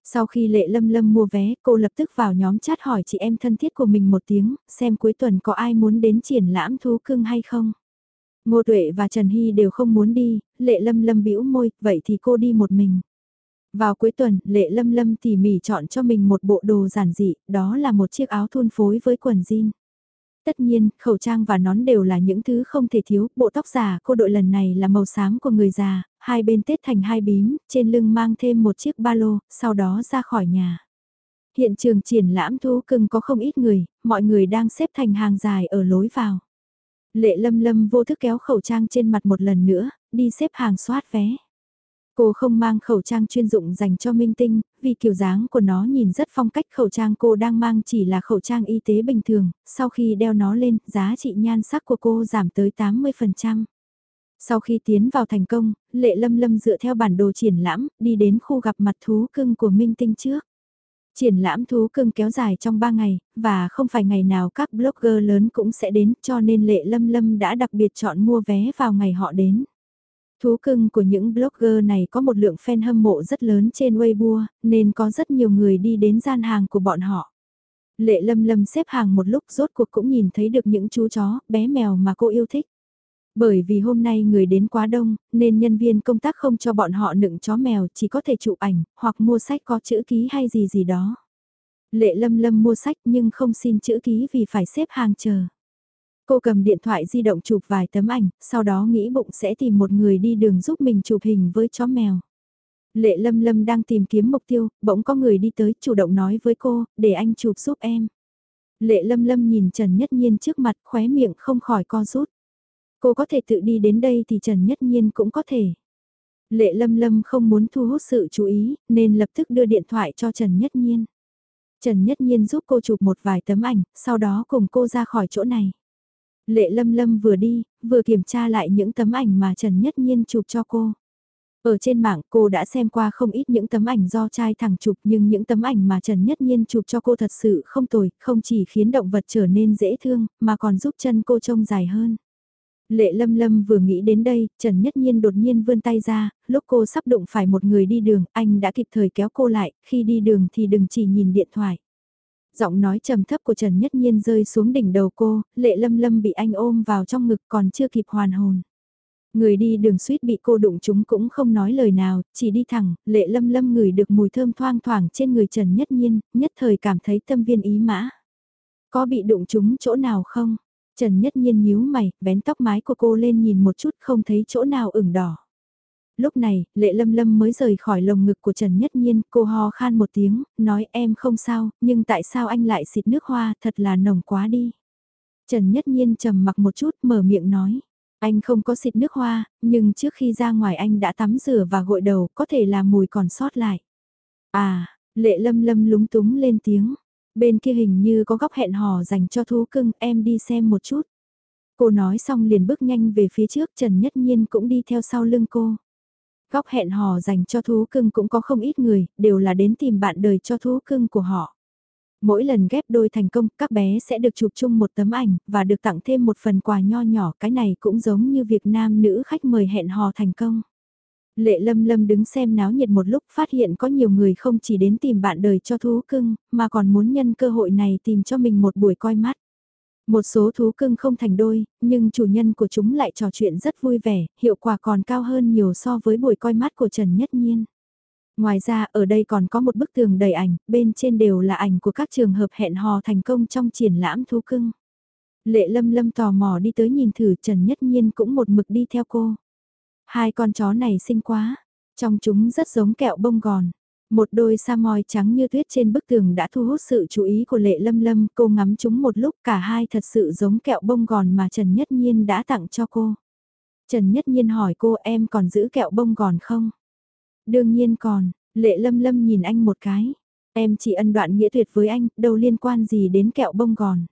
Sau khi lệ lâm lâm mua vé, cô lập tức vào nhóm chat hỏi chị em thân thiết của mình một tiếng, xem cuối tuần có ai muốn đến triển lãm thú cưng hay không. Ngô Tuệ và Trần Hy đều không muốn đi, lệ lâm lâm bĩu môi, vậy thì cô đi một mình. Vào cuối tuần, Lệ Lâm Lâm tỉ mỉ chọn cho mình một bộ đồ giản dị, đó là một chiếc áo thun phối với quần jean. Tất nhiên, khẩu trang và nón đều là những thứ không thể thiếu, bộ tóc giả cô đội lần này là màu xám của người già, hai bên tết thành hai bím, trên lưng mang thêm một chiếc ba lô, sau đó ra khỏi nhà. Hiện trường triển lãm thú cưng có không ít người, mọi người đang xếp thành hàng dài ở lối vào. Lệ lâm lâm vô thức kéo khẩu trang trên mặt một lần nữa, đi xếp hàng soát vé. Cô không mang khẩu trang chuyên dụng dành cho minh tinh, vì kiểu dáng của nó nhìn rất phong cách khẩu trang cô đang mang chỉ là khẩu trang y tế bình thường, sau khi đeo nó lên, giá trị nhan sắc của cô giảm tới 80%. Sau khi tiến vào thành công, Lệ Lâm Lâm dựa theo bản đồ triển lãm, đi đến khu gặp mặt thú cưng của minh tinh trước. Triển lãm thú cưng kéo dài trong 3 ngày, và không phải ngày nào các blogger lớn cũng sẽ đến cho nên Lệ Lâm Lâm đã đặc biệt chọn mua vé vào ngày họ đến. Thú cưng của những blogger này có một lượng fan hâm mộ rất lớn trên Weibo, nên có rất nhiều người đi đến gian hàng của bọn họ. Lệ lâm lâm xếp hàng một lúc rốt cuộc cũng nhìn thấy được những chú chó, bé mèo mà cô yêu thích. Bởi vì hôm nay người đến quá đông, nên nhân viên công tác không cho bọn họ nựng chó mèo, chỉ có thể chụp ảnh, hoặc mua sách có chữ ký hay gì gì đó. Lệ lâm lâm mua sách nhưng không xin chữ ký vì phải xếp hàng chờ. Cô cầm điện thoại di động chụp vài tấm ảnh, sau đó nghĩ bụng sẽ tìm một người đi đường giúp mình chụp hình với chó mèo. Lệ Lâm Lâm đang tìm kiếm mục tiêu, bỗng có người đi tới chủ động nói với cô, để anh chụp giúp em. Lệ Lâm Lâm nhìn Trần Nhất Nhiên trước mặt khóe miệng không khỏi co rút. Cô có thể tự đi đến đây thì Trần Nhất Nhiên cũng có thể. Lệ Lâm Lâm không muốn thu hút sự chú ý, nên lập tức đưa điện thoại cho Trần Nhất Nhiên. Trần Nhất Nhiên giúp cô chụp một vài tấm ảnh, sau đó cùng cô ra khỏi chỗ này. Lệ Lâm Lâm vừa đi, vừa kiểm tra lại những tấm ảnh mà Trần Nhất Nhiên chụp cho cô. Ở trên mạng cô đã xem qua không ít những tấm ảnh do trai thẳng chụp nhưng những tấm ảnh mà Trần Nhất Nhiên chụp cho cô thật sự không tồi, không chỉ khiến động vật trở nên dễ thương, mà còn giúp chân cô trông dài hơn. Lệ Lâm Lâm vừa nghĩ đến đây, Trần Nhất Nhiên đột nhiên vươn tay ra, lúc cô sắp đụng phải một người đi đường, anh đã kịp thời kéo cô lại, khi đi đường thì đừng chỉ nhìn điện thoại giọng nói trầm thấp của Trần Nhất Nhiên rơi xuống đỉnh đầu cô, lệ lâm lâm bị anh ôm vào trong ngực còn chưa kịp hoàn hồn. Người đi đường suýt bị cô đụng chúng cũng không nói lời nào, chỉ đi thẳng, lệ lâm lâm ngửi được mùi thơm thoang thoảng trên người Trần Nhất Nhiên, nhất thời cảm thấy tâm viên ý mã. Có bị đụng chúng chỗ nào không? Trần Nhất Nhiên nhíu mày, vén tóc mái của cô lên nhìn một chút không thấy chỗ nào ửng đỏ lúc này, lệ lâm lâm mới rời khỏi lồng ngực của Trần Nhất Nhiên, cô ho khan một tiếng, nói em không sao, nhưng tại sao anh lại xịt nước hoa, thật là nồng quá đi. Trần Nhất Nhiên trầm mặc một chút, mở miệng nói. Anh không có xịt nước hoa, nhưng trước khi ra ngoài anh đã tắm rửa và gội đầu, có thể là mùi còn sót lại. À, lệ lâm lâm lúng túng lên tiếng. Bên kia hình như có góc hẹn hò dành cho thú cưng, em đi xem một chút. Cô nói xong liền bước nhanh về phía trước, Trần Nhất Nhiên cũng đi theo sau lưng cô. Góc hẹn hò dành cho thú cưng cũng có không ít người, đều là đến tìm bạn đời cho thú cưng của họ. Mỗi lần ghép đôi thành công, các bé sẽ được chụp chung một tấm ảnh, và được tặng thêm một phần quà nho nhỏ, cái này cũng giống như việc nam nữ khách mời hẹn hò thành công. Lệ lâm lâm đứng xem náo nhiệt một lúc phát hiện có nhiều người không chỉ đến tìm bạn đời cho thú cưng, mà còn muốn nhân cơ hội này tìm cho mình một buổi coi mắt. Một số thú cưng không thành đôi, nhưng chủ nhân của chúng lại trò chuyện rất vui vẻ, hiệu quả còn cao hơn nhiều so với buổi coi mắt của Trần Nhất Nhiên. Ngoài ra ở đây còn có một bức tường đầy ảnh, bên trên đều là ảnh của các trường hợp hẹn hò thành công trong triển lãm thú cưng. Lệ lâm lâm tò mò đi tới nhìn thử Trần Nhất Nhiên cũng một mực đi theo cô. Hai con chó này xinh quá, trong chúng rất giống kẹo bông gòn. Một đôi sa mòi trắng như tuyết trên bức tường đã thu hút sự chú ý của lệ lâm lâm, cô ngắm chúng một lúc cả hai thật sự giống kẹo bông gòn mà Trần Nhất Nhiên đã tặng cho cô. Trần Nhất Nhiên hỏi cô em còn giữ kẹo bông gòn không? Đương nhiên còn, lệ lâm lâm nhìn anh một cái. Em chỉ ân đoạn nghĩa tuyệt với anh, đâu liên quan gì đến kẹo bông gòn.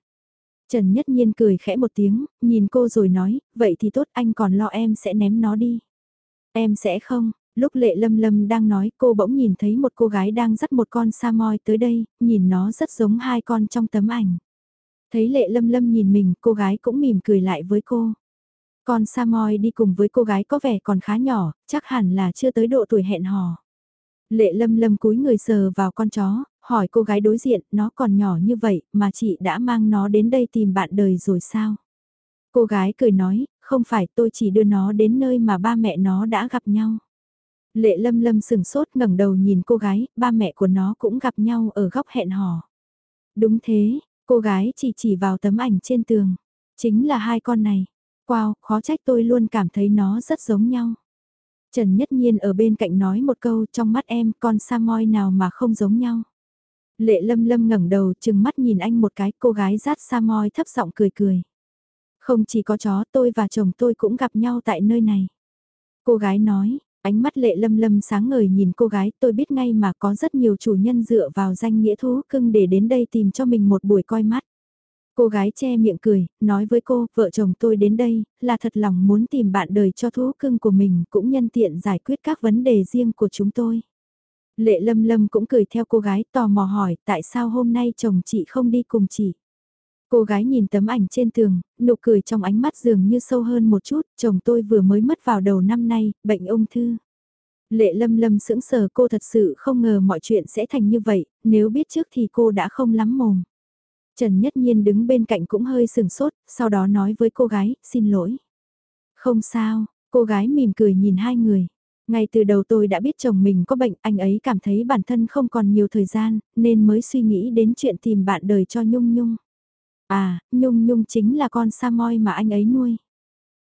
Trần Nhất Nhiên cười khẽ một tiếng, nhìn cô rồi nói, vậy thì tốt anh còn lo em sẽ ném nó đi. Em sẽ không, lúc lệ lâm lâm đang nói cô bỗng nhìn thấy một cô gái đang dắt một con sa moi tới đây, nhìn nó rất giống hai con trong tấm ảnh. Thấy lệ lâm lâm nhìn mình, cô gái cũng mỉm cười lại với cô. Con sa moi đi cùng với cô gái có vẻ còn khá nhỏ, chắc hẳn là chưa tới độ tuổi hẹn hò. Lệ lâm lâm cúi người sờ vào con chó, hỏi cô gái đối diện, nó còn nhỏ như vậy, mà chị đã mang nó đến đây tìm bạn đời rồi sao? Cô gái cười nói, không phải tôi chỉ đưa nó đến nơi mà ba mẹ nó đã gặp nhau. Lệ lâm lâm sừng sốt ngẩng đầu nhìn cô gái, ba mẹ của nó cũng gặp nhau ở góc hẹn hò. Đúng thế, cô gái chỉ chỉ vào tấm ảnh trên tường. Chính là hai con này. Wow, khó trách tôi luôn cảm thấy nó rất giống nhau. Trần Nhất Nhiên ở bên cạnh nói một câu trong mắt em con Samoy nào mà không giống nhau. Lệ lâm lâm ngẩng đầu chừng mắt nhìn anh một cái cô gái rát Samoy thấp giọng cười cười. Không chỉ có chó tôi và chồng tôi cũng gặp nhau tại nơi này. Cô gái nói, ánh mắt lệ lâm lâm sáng ngời nhìn cô gái tôi biết ngay mà có rất nhiều chủ nhân dựa vào danh nghĩa thú cưng để đến đây tìm cho mình một buổi coi mắt. Cô gái che miệng cười, nói với cô, vợ chồng tôi đến đây, là thật lòng muốn tìm bạn đời cho thú cưng của mình, cũng nhân tiện giải quyết các vấn đề riêng của chúng tôi. Lệ lâm lâm cũng cười theo cô gái tò mò hỏi, tại sao hôm nay chồng chị không đi cùng chị? Cô gái nhìn tấm ảnh trên tường, nụ cười trong ánh mắt dường như sâu hơn một chút, chồng tôi vừa mới mất vào đầu năm nay, bệnh ung thư. Lệ lâm lâm sững sờ cô thật sự không ngờ mọi chuyện sẽ thành như vậy, nếu biết trước thì cô đã không lắm mồm. Trần Nhất Nhiên đứng bên cạnh cũng hơi sừng sốt, sau đó nói với cô gái, xin lỗi. Không sao, cô gái mỉm cười nhìn hai người. Ngay từ đầu tôi đã biết chồng mình có bệnh, anh ấy cảm thấy bản thân không còn nhiều thời gian, nên mới suy nghĩ đến chuyện tìm bạn đời cho Nhung Nhung. À, Nhung Nhung chính là con Samoy mà anh ấy nuôi.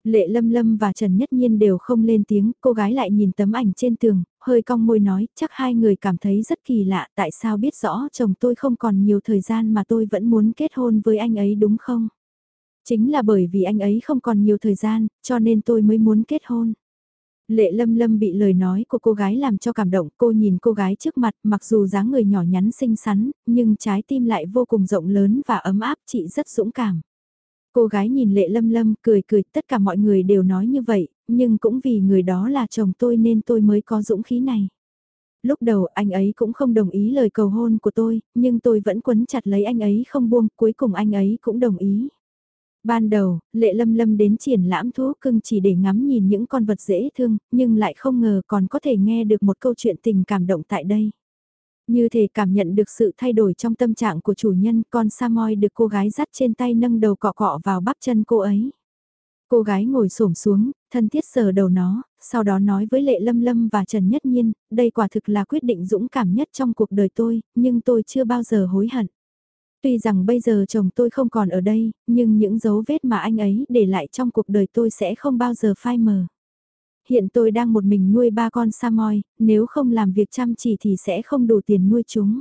Lệ Lâm Lâm và Trần Nhất Nhiên đều không lên tiếng, cô gái lại nhìn tấm ảnh trên tường, hơi cong môi nói, chắc hai người cảm thấy rất kỳ lạ, tại sao biết rõ chồng tôi không còn nhiều thời gian mà tôi vẫn muốn kết hôn với anh ấy đúng không? Chính là bởi vì anh ấy không còn nhiều thời gian, cho nên tôi mới muốn kết hôn. Lệ lâm lâm bị lời nói của cô gái làm cho cảm động, cô nhìn cô gái trước mặt, mặc dù dáng người nhỏ nhắn xinh xắn, nhưng trái tim lại vô cùng rộng lớn và ấm áp, chị rất dũng cảm. Cô gái nhìn lệ lâm lâm, cười cười, tất cả mọi người đều nói như vậy, nhưng cũng vì người đó là chồng tôi nên tôi mới có dũng khí này. Lúc đầu anh ấy cũng không đồng ý lời cầu hôn của tôi, nhưng tôi vẫn quấn chặt lấy anh ấy không buông, cuối cùng anh ấy cũng đồng ý. Ban đầu, Lệ Lâm Lâm đến triển lãm thú cưng chỉ để ngắm nhìn những con vật dễ thương, nhưng lại không ngờ còn có thể nghe được một câu chuyện tình cảm động tại đây. Như thể cảm nhận được sự thay đổi trong tâm trạng của chủ nhân, con Samoy được cô gái dắt trên tay nâng đầu cọ cọ vào bắp chân cô ấy. Cô gái ngồi xổm xuống, thân thiết sờ đầu nó, sau đó nói với Lệ Lâm Lâm và Trần Nhất Nhiên, đây quả thực là quyết định dũng cảm nhất trong cuộc đời tôi, nhưng tôi chưa bao giờ hối hận. Tuy rằng bây giờ chồng tôi không còn ở đây, nhưng những dấu vết mà anh ấy để lại trong cuộc đời tôi sẽ không bao giờ phai mờ. Hiện tôi đang một mình nuôi ba con Samoy, nếu không làm việc chăm chỉ thì sẽ không đủ tiền nuôi chúng.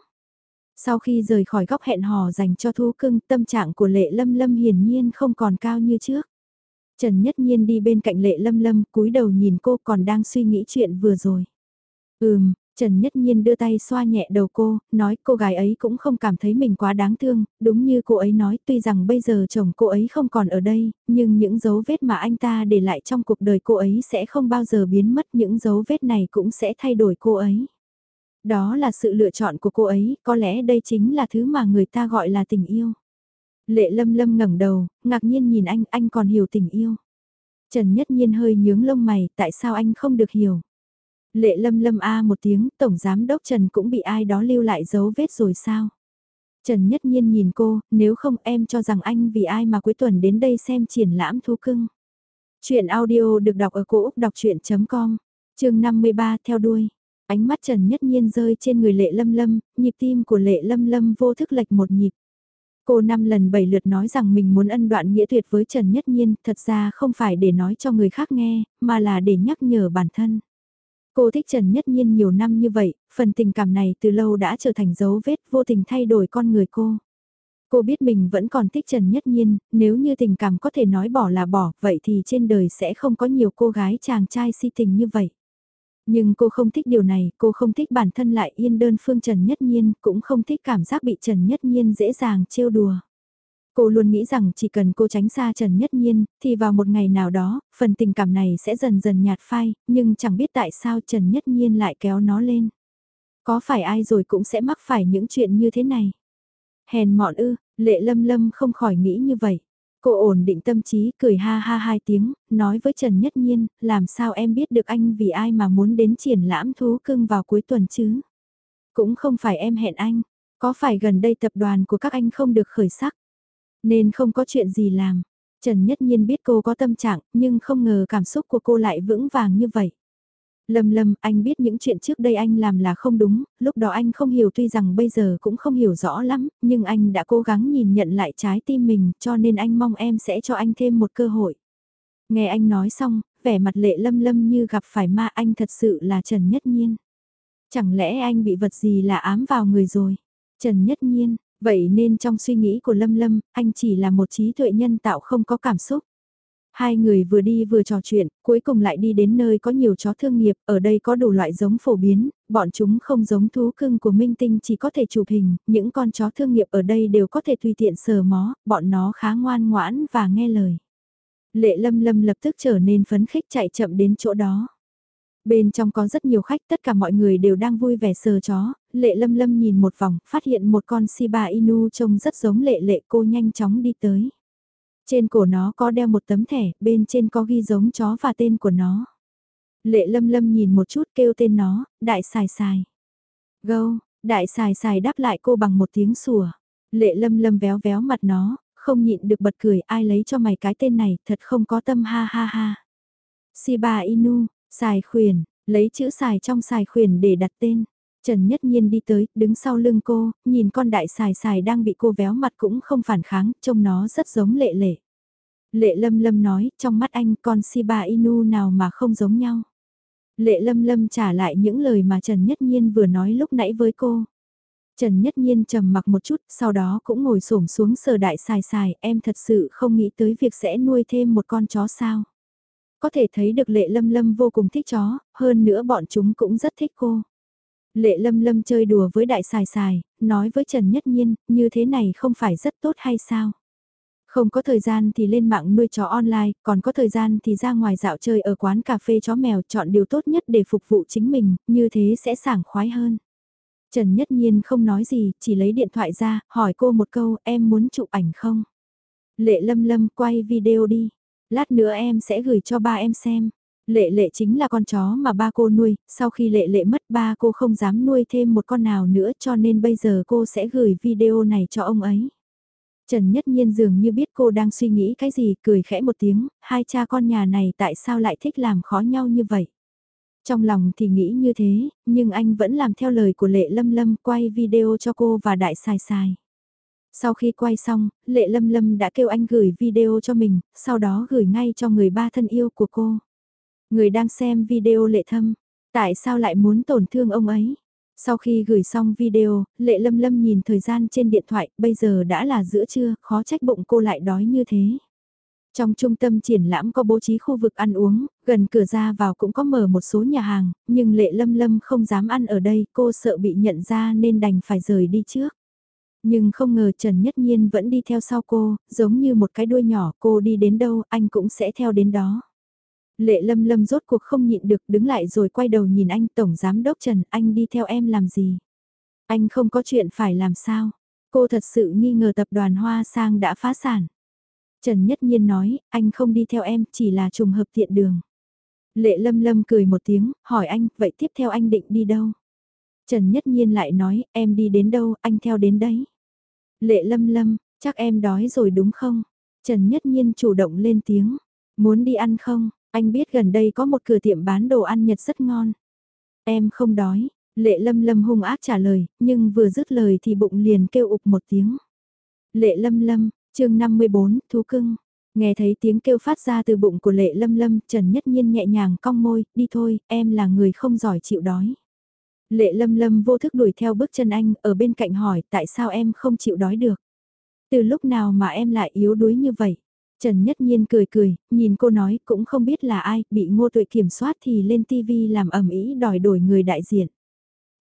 Sau khi rời khỏi góc hẹn hò dành cho thú cưng, tâm trạng của Lệ Lâm Lâm hiển nhiên không còn cao như trước. Trần Nhất Nhiên đi bên cạnh Lệ Lâm Lâm, cúi đầu nhìn cô còn đang suy nghĩ chuyện vừa rồi. Ừm, Trần Nhất Nhiên đưa tay xoa nhẹ đầu cô, nói cô gái ấy cũng không cảm thấy mình quá đáng thương, đúng như cô ấy nói tuy rằng bây giờ chồng cô ấy không còn ở đây, nhưng những dấu vết mà anh ta để lại trong cuộc đời cô ấy sẽ không bao giờ biến mất những dấu vết này cũng sẽ thay đổi cô ấy. Đó là sự lựa chọn của cô ấy, có lẽ đây chính là thứ mà người ta gọi là tình yêu. Lệ lâm lâm ngẩng đầu, ngạc nhiên nhìn anh, anh còn hiểu tình yêu. Trần Nhất Nhiên hơi nhướng lông mày, tại sao anh không được hiểu? Lệ lâm lâm a một tiếng, Tổng Giám Đốc Trần cũng bị ai đó lưu lại dấu vết rồi sao? Trần Nhất Nhiên nhìn cô, nếu không em cho rằng anh vì ai mà cuối tuần đến đây xem triển lãm thú cưng. Chuyện audio được đọc ở cổ Úc đọc chuyện.com, chương 53 theo đuôi. Ánh mắt Trần Nhất Nhiên rơi trên người Lệ Lâm Lâm, nhịp tim của Lệ Lâm Lâm vô thức lệch một nhịp. Cô năm lần bảy lượt nói rằng mình muốn ân đoạn nghĩa tuyệt với Trần Nhất Nhiên, thật ra không phải để nói cho người khác nghe, mà là để nhắc nhở bản thân. Cô thích Trần Nhất Nhiên nhiều năm như vậy, phần tình cảm này từ lâu đã trở thành dấu vết vô tình thay đổi con người cô. Cô biết mình vẫn còn thích Trần Nhất Nhiên, nếu như tình cảm có thể nói bỏ là bỏ, vậy thì trên đời sẽ không có nhiều cô gái chàng trai si tình như vậy. Nhưng cô không thích điều này, cô không thích bản thân lại yên đơn phương Trần Nhất Nhiên, cũng không thích cảm giác bị Trần Nhất Nhiên dễ dàng trêu đùa. Cô luôn nghĩ rằng chỉ cần cô tránh xa Trần Nhất Nhiên, thì vào một ngày nào đó, phần tình cảm này sẽ dần dần nhạt phai, nhưng chẳng biết tại sao Trần Nhất Nhiên lại kéo nó lên. Có phải ai rồi cũng sẽ mắc phải những chuyện như thế này. Hèn mọn ư, lệ lâm lâm không khỏi nghĩ như vậy. Cô ổn định tâm trí, cười ha ha hai tiếng, nói với Trần Nhất Nhiên, làm sao em biết được anh vì ai mà muốn đến triển lãm thú cưng vào cuối tuần chứ? Cũng không phải em hẹn anh, có phải gần đây tập đoàn của các anh không được khởi sắc, nên không có chuyện gì làm. Trần Nhất Nhiên biết cô có tâm trạng, nhưng không ngờ cảm xúc của cô lại vững vàng như vậy. Lâm Lâm, anh biết những chuyện trước đây anh làm là không đúng, lúc đó anh không hiểu tuy rằng bây giờ cũng không hiểu rõ lắm, nhưng anh đã cố gắng nhìn nhận lại trái tim mình cho nên anh mong em sẽ cho anh thêm một cơ hội. Nghe anh nói xong, vẻ mặt lệ Lâm Lâm như gặp phải ma anh thật sự là Trần Nhất Nhiên. Chẳng lẽ anh bị vật gì là ám vào người rồi? Trần Nhất Nhiên, vậy nên trong suy nghĩ của Lâm Lâm, anh chỉ là một trí tuệ nhân tạo không có cảm xúc. Hai người vừa đi vừa trò chuyện, cuối cùng lại đi đến nơi có nhiều chó thương nghiệp, ở đây có đủ loại giống phổ biến, bọn chúng không giống thú cưng của minh tinh chỉ có thể chụp hình, những con chó thương nghiệp ở đây đều có thể tùy tiện sờ mó, bọn nó khá ngoan ngoãn và nghe lời. Lệ lâm lâm lập tức trở nên phấn khích chạy chậm đến chỗ đó. Bên trong có rất nhiều khách, tất cả mọi người đều đang vui vẻ sờ chó, lệ lâm lâm nhìn một vòng, phát hiện một con Shiba Inu trông rất giống lệ lệ cô nhanh chóng đi tới. Trên cổ nó có đeo một tấm thẻ, bên trên có ghi giống chó và tên của nó. Lệ lâm lâm nhìn một chút kêu tên nó, đại xài xài. Gâu, đại xài xài đáp lại cô bằng một tiếng sủa. Lệ lâm lâm véo véo mặt nó, không nhịn được bật cười ai lấy cho mày cái tên này, thật không có tâm ha ha ha. Shiba Inu, xài khuyền, lấy chữ xài trong xài khuyền để đặt tên. Trần Nhất Nhiên đi tới, đứng sau lưng cô, nhìn con đại xài xài đang bị cô véo mặt cũng không phản kháng, trông nó rất giống lệ lệ. Lệ Lâm Lâm nói, trong mắt anh con Shiba Inu nào mà không giống nhau. Lệ Lâm Lâm trả lại những lời mà Trần Nhất Nhiên vừa nói lúc nãy với cô. Trần Nhất Nhiên trầm mặc một chút, sau đó cũng ngồi xổm xuống sờ đại xài xài, em thật sự không nghĩ tới việc sẽ nuôi thêm một con chó sao. Có thể thấy được Lệ Lâm Lâm vô cùng thích chó, hơn nữa bọn chúng cũng rất thích cô. Lệ lâm lâm chơi đùa với đại xài xài, nói với Trần Nhất Nhiên, như thế này không phải rất tốt hay sao? Không có thời gian thì lên mạng nuôi chó online, còn có thời gian thì ra ngoài dạo chơi ở quán cà phê chó mèo chọn điều tốt nhất để phục vụ chính mình, như thế sẽ sảng khoái hơn. Trần Nhất Nhiên không nói gì, chỉ lấy điện thoại ra, hỏi cô một câu, em muốn chụp ảnh không? Lệ lâm lâm quay video đi, lát nữa em sẽ gửi cho ba em xem. Lệ lệ chính là con chó mà ba cô nuôi, sau khi lệ lệ mất ba cô không dám nuôi thêm một con nào nữa cho nên bây giờ cô sẽ gửi video này cho ông ấy. Trần Nhất Nhiên dường như biết cô đang suy nghĩ cái gì, cười khẽ một tiếng, hai cha con nhà này tại sao lại thích làm khó nhau như vậy. Trong lòng thì nghĩ như thế, nhưng anh vẫn làm theo lời của Lệ Lâm Lâm quay video cho cô và Đại Sai Sai. Sau khi quay xong, Lệ Lâm Lâm đã kêu anh gửi video cho mình, sau đó gửi ngay cho người ba thân yêu của cô. Người đang xem video lệ thâm, tại sao lại muốn tổn thương ông ấy? Sau khi gửi xong video, lệ lâm lâm nhìn thời gian trên điện thoại, bây giờ đã là giữa trưa, khó trách bụng cô lại đói như thế. Trong trung tâm triển lãm có bố trí khu vực ăn uống, gần cửa ra vào cũng có mở một số nhà hàng, nhưng lệ lâm lâm không dám ăn ở đây, cô sợ bị nhận ra nên đành phải rời đi trước. Nhưng không ngờ Trần Nhất Nhiên vẫn đi theo sau cô, giống như một cái đuôi nhỏ cô đi đến đâu anh cũng sẽ theo đến đó. Lệ lâm lâm rốt cuộc không nhịn được đứng lại rồi quay đầu nhìn anh Tổng Giám Đốc Trần, anh đi theo em làm gì? Anh không có chuyện phải làm sao? Cô thật sự nghi ngờ tập đoàn Hoa Sang đã phá sản. Trần Nhất Nhiên nói, anh không đi theo em, chỉ là trùng hợp tiện đường. Lệ lâm lâm cười một tiếng, hỏi anh, vậy tiếp theo anh định đi đâu? Trần Nhất Nhiên lại nói, em đi đến đâu, anh theo đến đấy. Lệ lâm lâm, chắc em đói rồi đúng không? Trần Nhất Nhiên chủ động lên tiếng, muốn đi ăn không? Anh biết gần đây có một cửa tiệm bán đồ ăn Nhật rất ngon. Em không đói, lệ lâm lâm hung ác trả lời, nhưng vừa dứt lời thì bụng liền kêu ục một tiếng. Lệ lâm lâm, chương 54, thú cưng. Nghe thấy tiếng kêu phát ra từ bụng của lệ lâm lâm, Trần Nhất Nhiên nhẹ nhàng cong môi, đi thôi, em là người không giỏi chịu đói. Lệ lâm lâm vô thức đuổi theo bước chân anh, ở bên cạnh hỏi tại sao em không chịu đói được. Từ lúc nào mà em lại yếu đuối như vậy? Trần Nhất Nhiên cười cười, nhìn cô nói cũng không biết là ai, bị ngô tuệ kiểm soát thì lên TV làm ẩm ý đòi đổi người đại diện.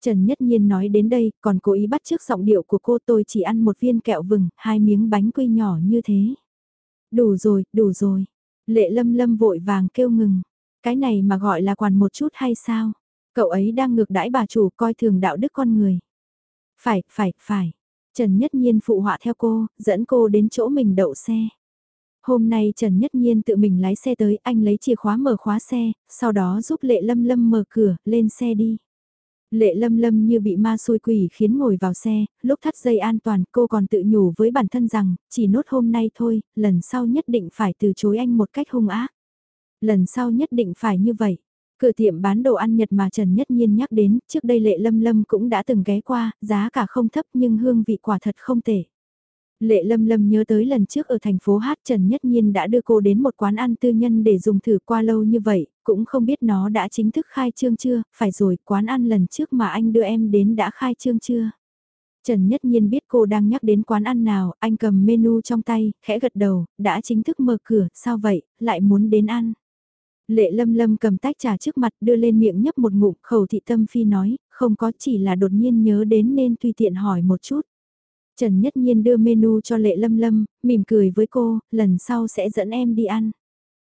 Trần Nhất Nhiên nói đến đây, còn cố ý bắt trước giọng điệu của cô tôi chỉ ăn một viên kẹo vừng, hai miếng bánh quy nhỏ như thế. Đủ rồi, đủ rồi. Lệ lâm lâm vội vàng kêu ngừng. Cái này mà gọi là quản một chút hay sao? Cậu ấy đang ngược đãi bà chủ coi thường đạo đức con người. Phải, phải, phải. Trần Nhất Nhiên phụ họa theo cô, dẫn cô đến chỗ mình đậu xe. Hôm nay Trần Nhất Nhiên tự mình lái xe tới, anh lấy chìa khóa mở khóa xe, sau đó giúp Lệ Lâm Lâm mở cửa, lên xe đi. Lệ Lâm Lâm như bị ma xôi quỷ khiến ngồi vào xe, lúc thắt dây an toàn cô còn tự nhủ với bản thân rằng, chỉ nốt hôm nay thôi, lần sau nhất định phải từ chối anh một cách hung ác. Lần sau nhất định phải như vậy. Cửa tiệm bán đồ ăn Nhật mà Trần Nhất Nhiên nhắc đến, trước đây Lệ Lâm Lâm cũng đã từng ghé qua, giá cả không thấp nhưng hương vị quả thật không tệ. Lệ Lâm Lâm nhớ tới lần trước ở thành phố Hát Trần Nhất Nhiên đã đưa cô đến một quán ăn tư nhân để dùng thử qua lâu như vậy, cũng không biết nó đã chính thức khai trương chưa, phải rồi quán ăn lần trước mà anh đưa em đến đã khai trương chưa. Trần Nhất Nhiên biết cô đang nhắc đến quán ăn nào, anh cầm menu trong tay, khẽ gật đầu, đã chính thức mở cửa, sao vậy, lại muốn đến ăn. Lệ lâm lâm cầm tách trà trước mặt đưa lên miệng nhấp một ngụm khẩu thị tâm phi nói, không có chỉ là đột nhiên nhớ đến nên tùy tiện hỏi một chút. Trần Nhất Nhiên đưa menu cho Lệ Lâm Lâm, mỉm cười với cô, lần sau sẽ dẫn em đi ăn.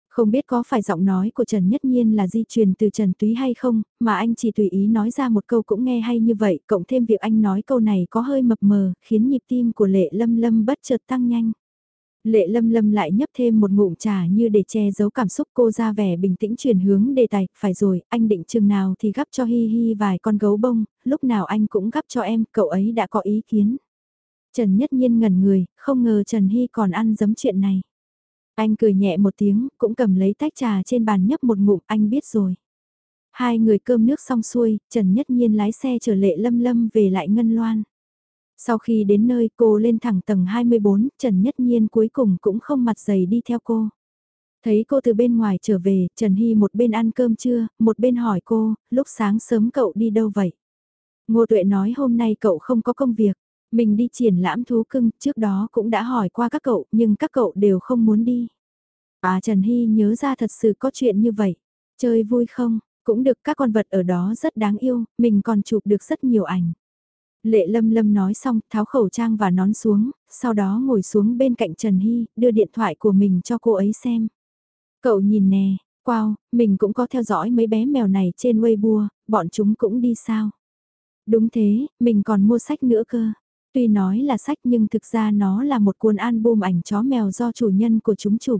Không biết có phải giọng nói của Trần Nhất Nhiên là di truyền từ Trần Túy hay không, mà anh chỉ tùy ý nói ra một câu cũng nghe hay như vậy, cộng thêm việc anh nói câu này có hơi mập mờ, khiến nhịp tim của Lệ Lâm Lâm bất chợt tăng nhanh. Lệ lâm lâm lại nhấp thêm một ngụm trà như để che giấu cảm xúc cô ra vẻ bình tĩnh chuyển hướng đề tài, phải rồi, anh định chừng nào thì gắp cho Hi Hi vài con gấu bông, lúc nào anh cũng gắp cho em, cậu ấy đã có ý kiến. Trần Nhất Nhiên ngẩn người, không ngờ Trần Hy còn ăn dấm chuyện này. Anh cười nhẹ một tiếng, cũng cầm lấy tách trà trên bàn nhấp một ngụm, anh biết rồi. Hai người cơm nước xong xuôi, Trần Nhất Nhiên lái xe chở lệ lâm lâm về lại Ngân Loan. Sau khi đến nơi cô lên thẳng tầng 24, Trần Nhất Nhiên cuối cùng cũng không mặt dày đi theo cô. Thấy cô từ bên ngoài trở về, Trần Hy một bên ăn cơm trưa, một bên hỏi cô, lúc sáng sớm cậu đi đâu vậy? Ngô Tuệ nói hôm nay cậu không có công việc, mình đi triển lãm thú cưng, trước đó cũng đã hỏi qua các cậu, nhưng các cậu đều không muốn đi. À Trần Hy nhớ ra thật sự có chuyện như vậy, chơi vui không, cũng được các con vật ở đó rất đáng yêu, mình còn chụp được rất nhiều ảnh. Lệ lâm lâm nói xong, tháo khẩu trang và nón xuống, sau đó ngồi xuống bên cạnh Trần Hy, đưa điện thoại của mình cho cô ấy xem. Cậu nhìn nè, wow, mình cũng có theo dõi mấy bé mèo này trên Weibo, bọn chúng cũng đi sao? Đúng thế, mình còn mua sách nữa cơ. Tuy nói là sách nhưng thực ra nó là một cuốn album ảnh chó mèo do chủ nhân của chúng chụp.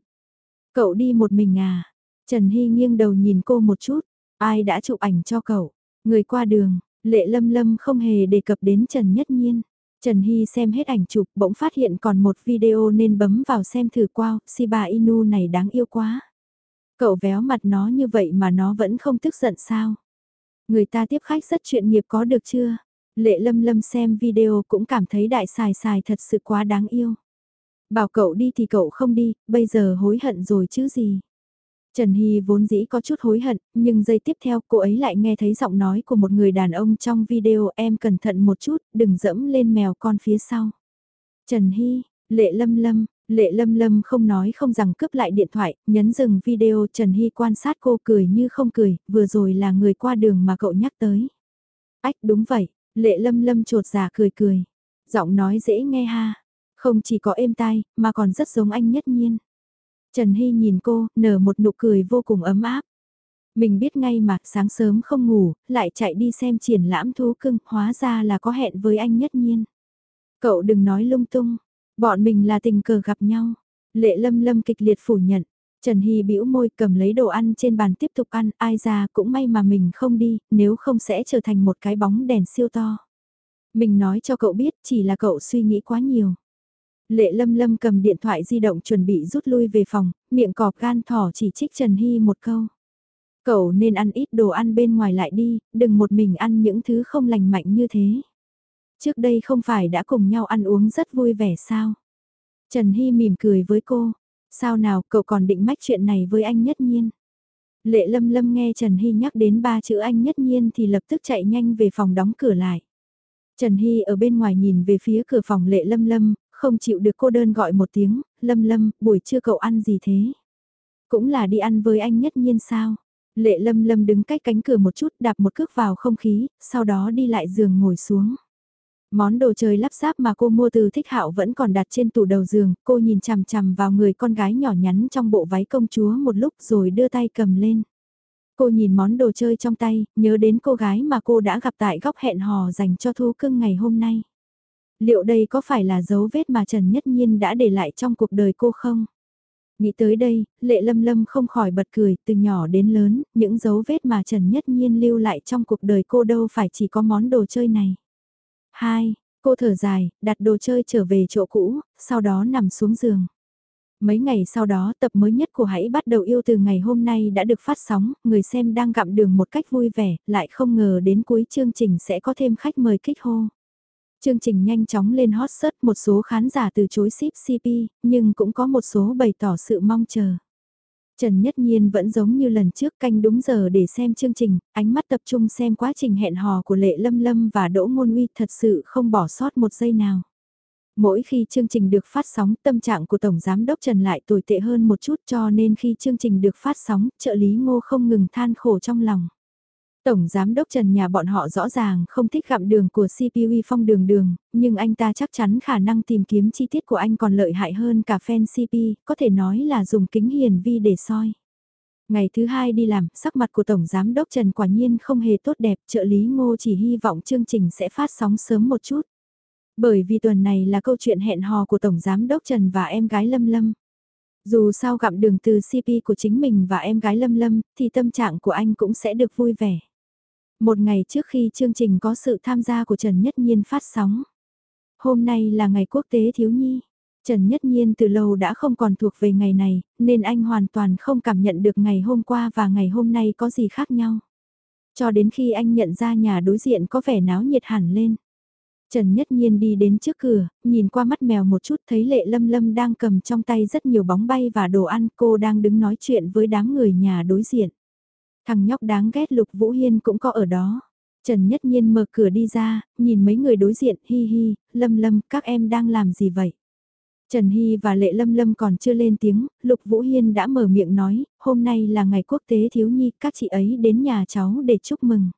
Cậu đi một mình à? Trần Hy nghiêng đầu nhìn cô một chút. Ai đã chụp ảnh cho cậu? Người qua đường, Lệ Lâm Lâm không hề đề cập đến Trần Nhất Nhiên. Trần Hy xem hết ảnh chụp bỗng phát hiện còn một video nên bấm vào xem thử qua, Shiba Inu này đáng yêu quá. Cậu véo mặt nó như vậy mà nó vẫn không tức giận sao? Người ta tiếp khách rất chuyện nghiệp có được chưa? Lệ Lâm Lâm xem video cũng cảm thấy đại xài xài thật sự quá đáng yêu. Bảo cậu đi thì cậu không đi, bây giờ hối hận rồi chứ gì? Trần Hy vốn dĩ có chút hối hận, nhưng giây tiếp theo cô ấy lại nghe thấy giọng nói của một người đàn ông trong video em cẩn thận một chút, đừng dẫm lên mèo con phía sau. Trần Hy, Lệ Lâm Lâm, Lệ Lâm Lâm không nói không rằng cướp lại điện thoại, nhấn dừng video Trần Hy quan sát cô cười như không cười, vừa rồi là người qua đường mà cậu nhắc tới. Ách đúng vậy, Lệ Lâm Lâm trột giả cười cười, giọng nói dễ nghe ha, không chỉ có êm tai, mà còn rất giống anh nhất nhiên. Trần Hy nhìn cô, nở một nụ cười vô cùng ấm áp. Mình biết ngay mà sáng sớm không ngủ, lại chạy đi xem triển lãm thú cưng, hóa ra là có hẹn với anh nhất nhiên. Cậu đừng nói lung tung, bọn mình là tình cờ gặp nhau. Lệ lâm lâm kịch liệt phủ nhận. Trần Hy bĩu môi cầm lấy đồ ăn trên bàn tiếp tục ăn, ai ra cũng may mà mình không đi, nếu không sẽ trở thành một cái bóng đèn siêu to. Mình nói cho cậu biết chỉ là cậu suy nghĩ quá nhiều. Lệ lâm lâm cầm điện thoại di động chuẩn bị rút lui về phòng, miệng cọp gan thỏ chỉ trích Trần Hy một câu. Cậu nên ăn ít đồ ăn bên ngoài lại đi, đừng một mình ăn những thứ không lành mạnh như thế. Trước đây không phải đã cùng nhau ăn uống rất vui vẻ sao? Trần Hy mỉm cười với cô. Sao nào cậu còn định mách chuyện này với anh nhất nhiên? Lệ lâm lâm nghe Trần Hy nhắc đến ba chữ anh nhất nhiên thì lập tức chạy nhanh về phòng đóng cửa lại. Trần Hy ở bên ngoài nhìn về phía cửa phòng lệ lâm lâm, không chịu được cô đơn gọi một tiếng, lâm lâm, buổi trưa cậu ăn gì thế? Cũng là đi ăn với anh nhất nhiên sao? Lệ lâm lâm đứng cách cánh cửa một chút đạp một cước vào không khí, sau đó đi lại giường ngồi xuống. Món đồ chơi lắp ráp mà cô mua từ thích hạo vẫn còn đặt trên tủ đầu giường, cô nhìn chằm chằm vào người con gái nhỏ nhắn trong bộ váy công chúa một lúc rồi đưa tay cầm lên. Cô nhìn món đồ chơi trong tay, nhớ đến cô gái mà cô đã gặp tại góc hẹn hò dành cho thú cưng ngày hôm nay. Liệu đây có phải là dấu vết mà Trần Nhất Nhiên đã để lại trong cuộc đời cô không? Nghĩ tới đây, lệ lâm lâm không khỏi bật cười, từ nhỏ đến lớn, những dấu vết mà Trần Nhất Nhiên lưu lại trong cuộc đời cô đâu phải chỉ có món đồ chơi này. 2. Cô thở dài, đặt đồ chơi trở về chỗ cũ, sau đó nằm xuống giường. Mấy ngày sau đó tập mới nhất của Hãy bắt đầu yêu từ ngày hôm nay đã được phát sóng, người xem đang gặm đường một cách vui vẻ, lại không ngờ đến cuối chương trình sẽ có thêm khách mời kích hô. Chương trình nhanh chóng lên hot search một số khán giả từ chối ship CP, nhưng cũng có một số bày tỏ sự mong chờ. Trần Nhất Nhiên vẫn giống như lần trước canh đúng giờ để xem chương trình, ánh mắt tập trung xem quá trình hẹn hò của Lệ Lâm Lâm và Đỗ Ngôn Uy thật sự không bỏ sót một giây nào. Mỗi khi chương trình được phát sóng tâm trạng của Tổng Giám Đốc Trần lại tồi tệ hơn một chút cho nên khi chương trình được phát sóng trợ lý ngô không ngừng than khổ trong lòng. Tổng Giám Đốc Trần nhà bọn họ rõ ràng không thích gặm đường của CPU phong đường đường, nhưng anh ta chắc chắn khả năng tìm kiếm chi tiết của anh còn lợi hại hơn cả fan CP, có thể nói là dùng kính hiền vi để soi. Ngày thứ hai đi làm, sắc mặt của Tổng Giám Đốc Trần quả nhiên không hề tốt đẹp, trợ lý ngô chỉ hy vọng chương trình sẽ phát sóng sớm một chút. Bởi vì tuần này là câu chuyện hẹn hò của Tổng Giám Đốc Trần và em gái Lâm Lâm. Dù sao gặm đường từ CP của chính mình và em gái Lâm Lâm, thì tâm trạng của anh cũng sẽ được vui vẻ. Một ngày trước khi chương trình có sự tham gia của Trần Nhất Nhiên phát sóng. Hôm nay là ngày quốc tế thiếu nhi. Trần Nhất Nhiên từ lâu đã không còn thuộc về ngày này, nên anh hoàn toàn không cảm nhận được ngày hôm qua và ngày hôm nay có gì khác nhau. Cho đến khi anh nhận ra nhà đối diện có vẻ náo nhiệt hẳn lên. Trần Nhất Nhiên đi đến trước cửa, nhìn qua mắt mèo một chút thấy Lệ Lâm Lâm đang cầm trong tay rất nhiều bóng bay và đồ ăn cô đang đứng nói chuyện với đám người nhà đối diện. Thằng nhóc đáng ghét Lục Vũ Hiên cũng có ở đó. Trần Nhất Nhiên mở cửa đi ra, nhìn mấy người đối diện, hi hi, Lâm Lâm, các em đang làm gì vậy? Trần Hy và Lệ Lâm Lâm còn chưa lên tiếng, Lục Vũ Hiên đã mở miệng nói, hôm nay là ngày quốc tế thiếu nhi, các chị ấy đến nhà cháu để chúc mừng.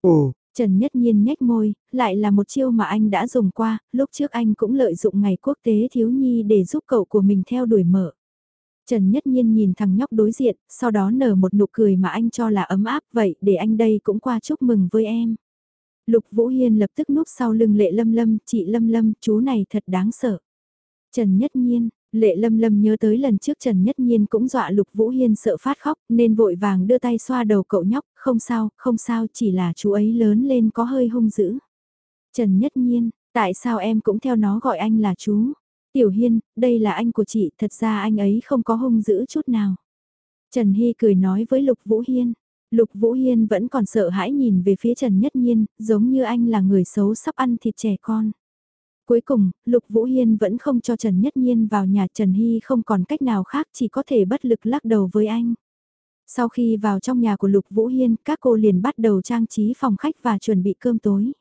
Ồ, Trần Nhất Nhiên nhếch môi, lại là một chiêu mà anh đã dùng qua, lúc trước anh cũng lợi dụng ngày quốc tế thiếu nhi để giúp cậu của mình theo đuổi mở. Trần Nhất Nhiên nhìn thằng nhóc đối diện, sau đó nở một nụ cười mà anh cho là ấm áp vậy để anh đây cũng qua chúc mừng với em. Lục Vũ Hiên lập tức núp sau lưng lệ lâm lâm, chị lâm lâm, chú này thật đáng sợ. Trần Nhất Nhiên, lệ lâm lâm nhớ tới lần trước Trần Nhất Nhiên cũng dọa Lục Vũ Hiên sợ phát khóc nên vội vàng đưa tay xoa đầu cậu nhóc, không sao, không sao, chỉ là chú ấy lớn lên có hơi hung dữ. Trần Nhất Nhiên, tại sao em cũng theo nó gọi anh là chú? Tiểu Hiên, đây là anh của chị, thật ra anh ấy không có hung dữ chút nào. Trần Hy cười nói với Lục Vũ Hiên. Lục Vũ Hiên vẫn còn sợ hãi nhìn về phía Trần Nhất Nhiên, giống như anh là người xấu sắp ăn thịt trẻ con. Cuối cùng, Lục Vũ Hiên vẫn không cho Trần Nhất Nhiên vào nhà Trần Hy không còn cách nào khác chỉ có thể bất lực lắc đầu với anh. Sau khi vào trong nhà của Lục Vũ Hiên, các cô liền bắt đầu trang trí phòng khách và chuẩn bị cơm tối.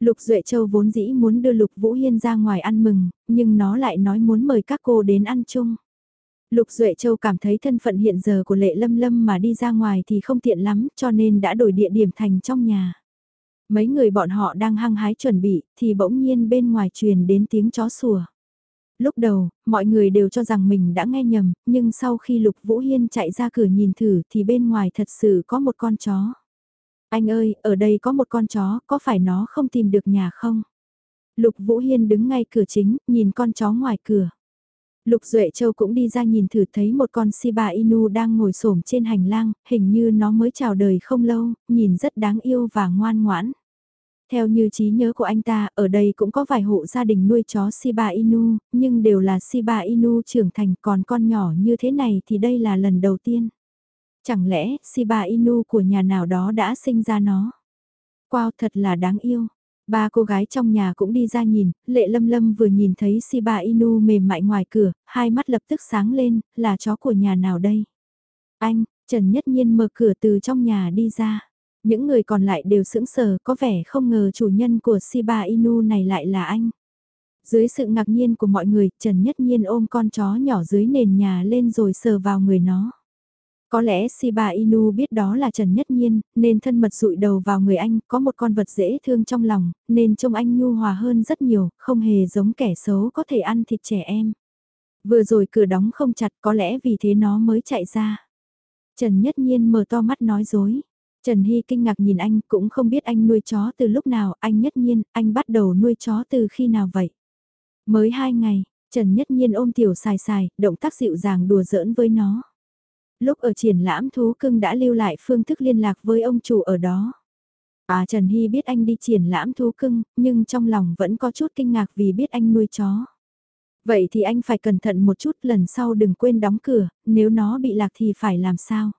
Lục Duệ Châu vốn dĩ muốn đưa Lục Vũ Hiên ra ngoài ăn mừng, nhưng nó lại nói muốn mời các cô đến ăn chung. Lục Duệ Châu cảm thấy thân phận hiện giờ của Lệ Lâm Lâm mà đi ra ngoài thì không tiện lắm cho nên đã đổi địa điểm thành trong nhà. Mấy người bọn họ đang hăng hái chuẩn bị thì bỗng nhiên bên ngoài truyền đến tiếng chó sủa. Lúc đầu, mọi người đều cho rằng mình đã nghe nhầm, nhưng sau khi Lục Vũ Hiên chạy ra cửa nhìn thử thì bên ngoài thật sự có một con chó. Anh ơi, ở đây có một con chó, có phải nó không tìm được nhà không? Lục Vũ Hiên đứng ngay cửa chính, nhìn con chó ngoài cửa. Lục Duệ Châu cũng đi ra nhìn thử thấy một con Shiba Inu đang ngồi xổm trên hành lang, hình như nó mới chào đời không lâu, nhìn rất đáng yêu và ngoan ngoãn. Theo như trí nhớ của anh ta, ở đây cũng có vài hộ gia đình nuôi chó Shiba Inu, nhưng đều là Shiba Inu trưởng thành còn con nhỏ như thế này thì đây là lần đầu tiên. Chẳng lẽ Shiba Inu của nhà nào đó đã sinh ra nó? Wow thật là đáng yêu. Ba cô gái trong nhà cũng đi ra nhìn, lệ lâm lâm vừa nhìn thấy Shiba Inu mềm mại ngoài cửa, hai mắt lập tức sáng lên, là chó của nhà nào đây? Anh, Trần Nhất Nhiên mở cửa từ trong nhà đi ra. Những người còn lại đều sững sờ có vẻ không ngờ chủ nhân của Shiba Inu này lại là anh. Dưới sự ngạc nhiên của mọi người, Trần Nhất Nhiên ôm con chó nhỏ dưới nền nhà lên rồi sờ vào người nó. Có lẽ Shiba Inu biết đó là Trần Nhất Nhiên, nên thân mật rụi đầu vào người anh, có một con vật dễ thương trong lòng, nên trông anh nhu hòa hơn rất nhiều, không hề giống kẻ xấu có thể ăn thịt trẻ em. Vừa rồi cửa đóng không chặt có lẽ vì thế nó mới chạy ra. Trần Nhất Nhiên mở to mắt nói dối. Trần Hy kinh ngạc nhìn anh cũng không biết anh nuôi chó từ lúc nào, anh Nhất Nhiên, anh bắt đầu nuôi chó từ khi nào vậy? Mới hai ngày, Trần Nhất Nhiên ôm tiểu xài xài, động tác dịu dàng đùa giỡn với nó. Lúc ở triển lãm thú cưng đã lưu lại phương thức liên lạc với ông chủ ở đó. À Trần Hy biết anh đi triển lãm thú cưng, nhưng trong lòng vẫn có chút kinh ngạc vì biết anh nuôi chó. Vậy thì anh phải cẩn thận một chút lần sau đừng quên đóng cửa, nếu nó bị lạc thì phải làm sao?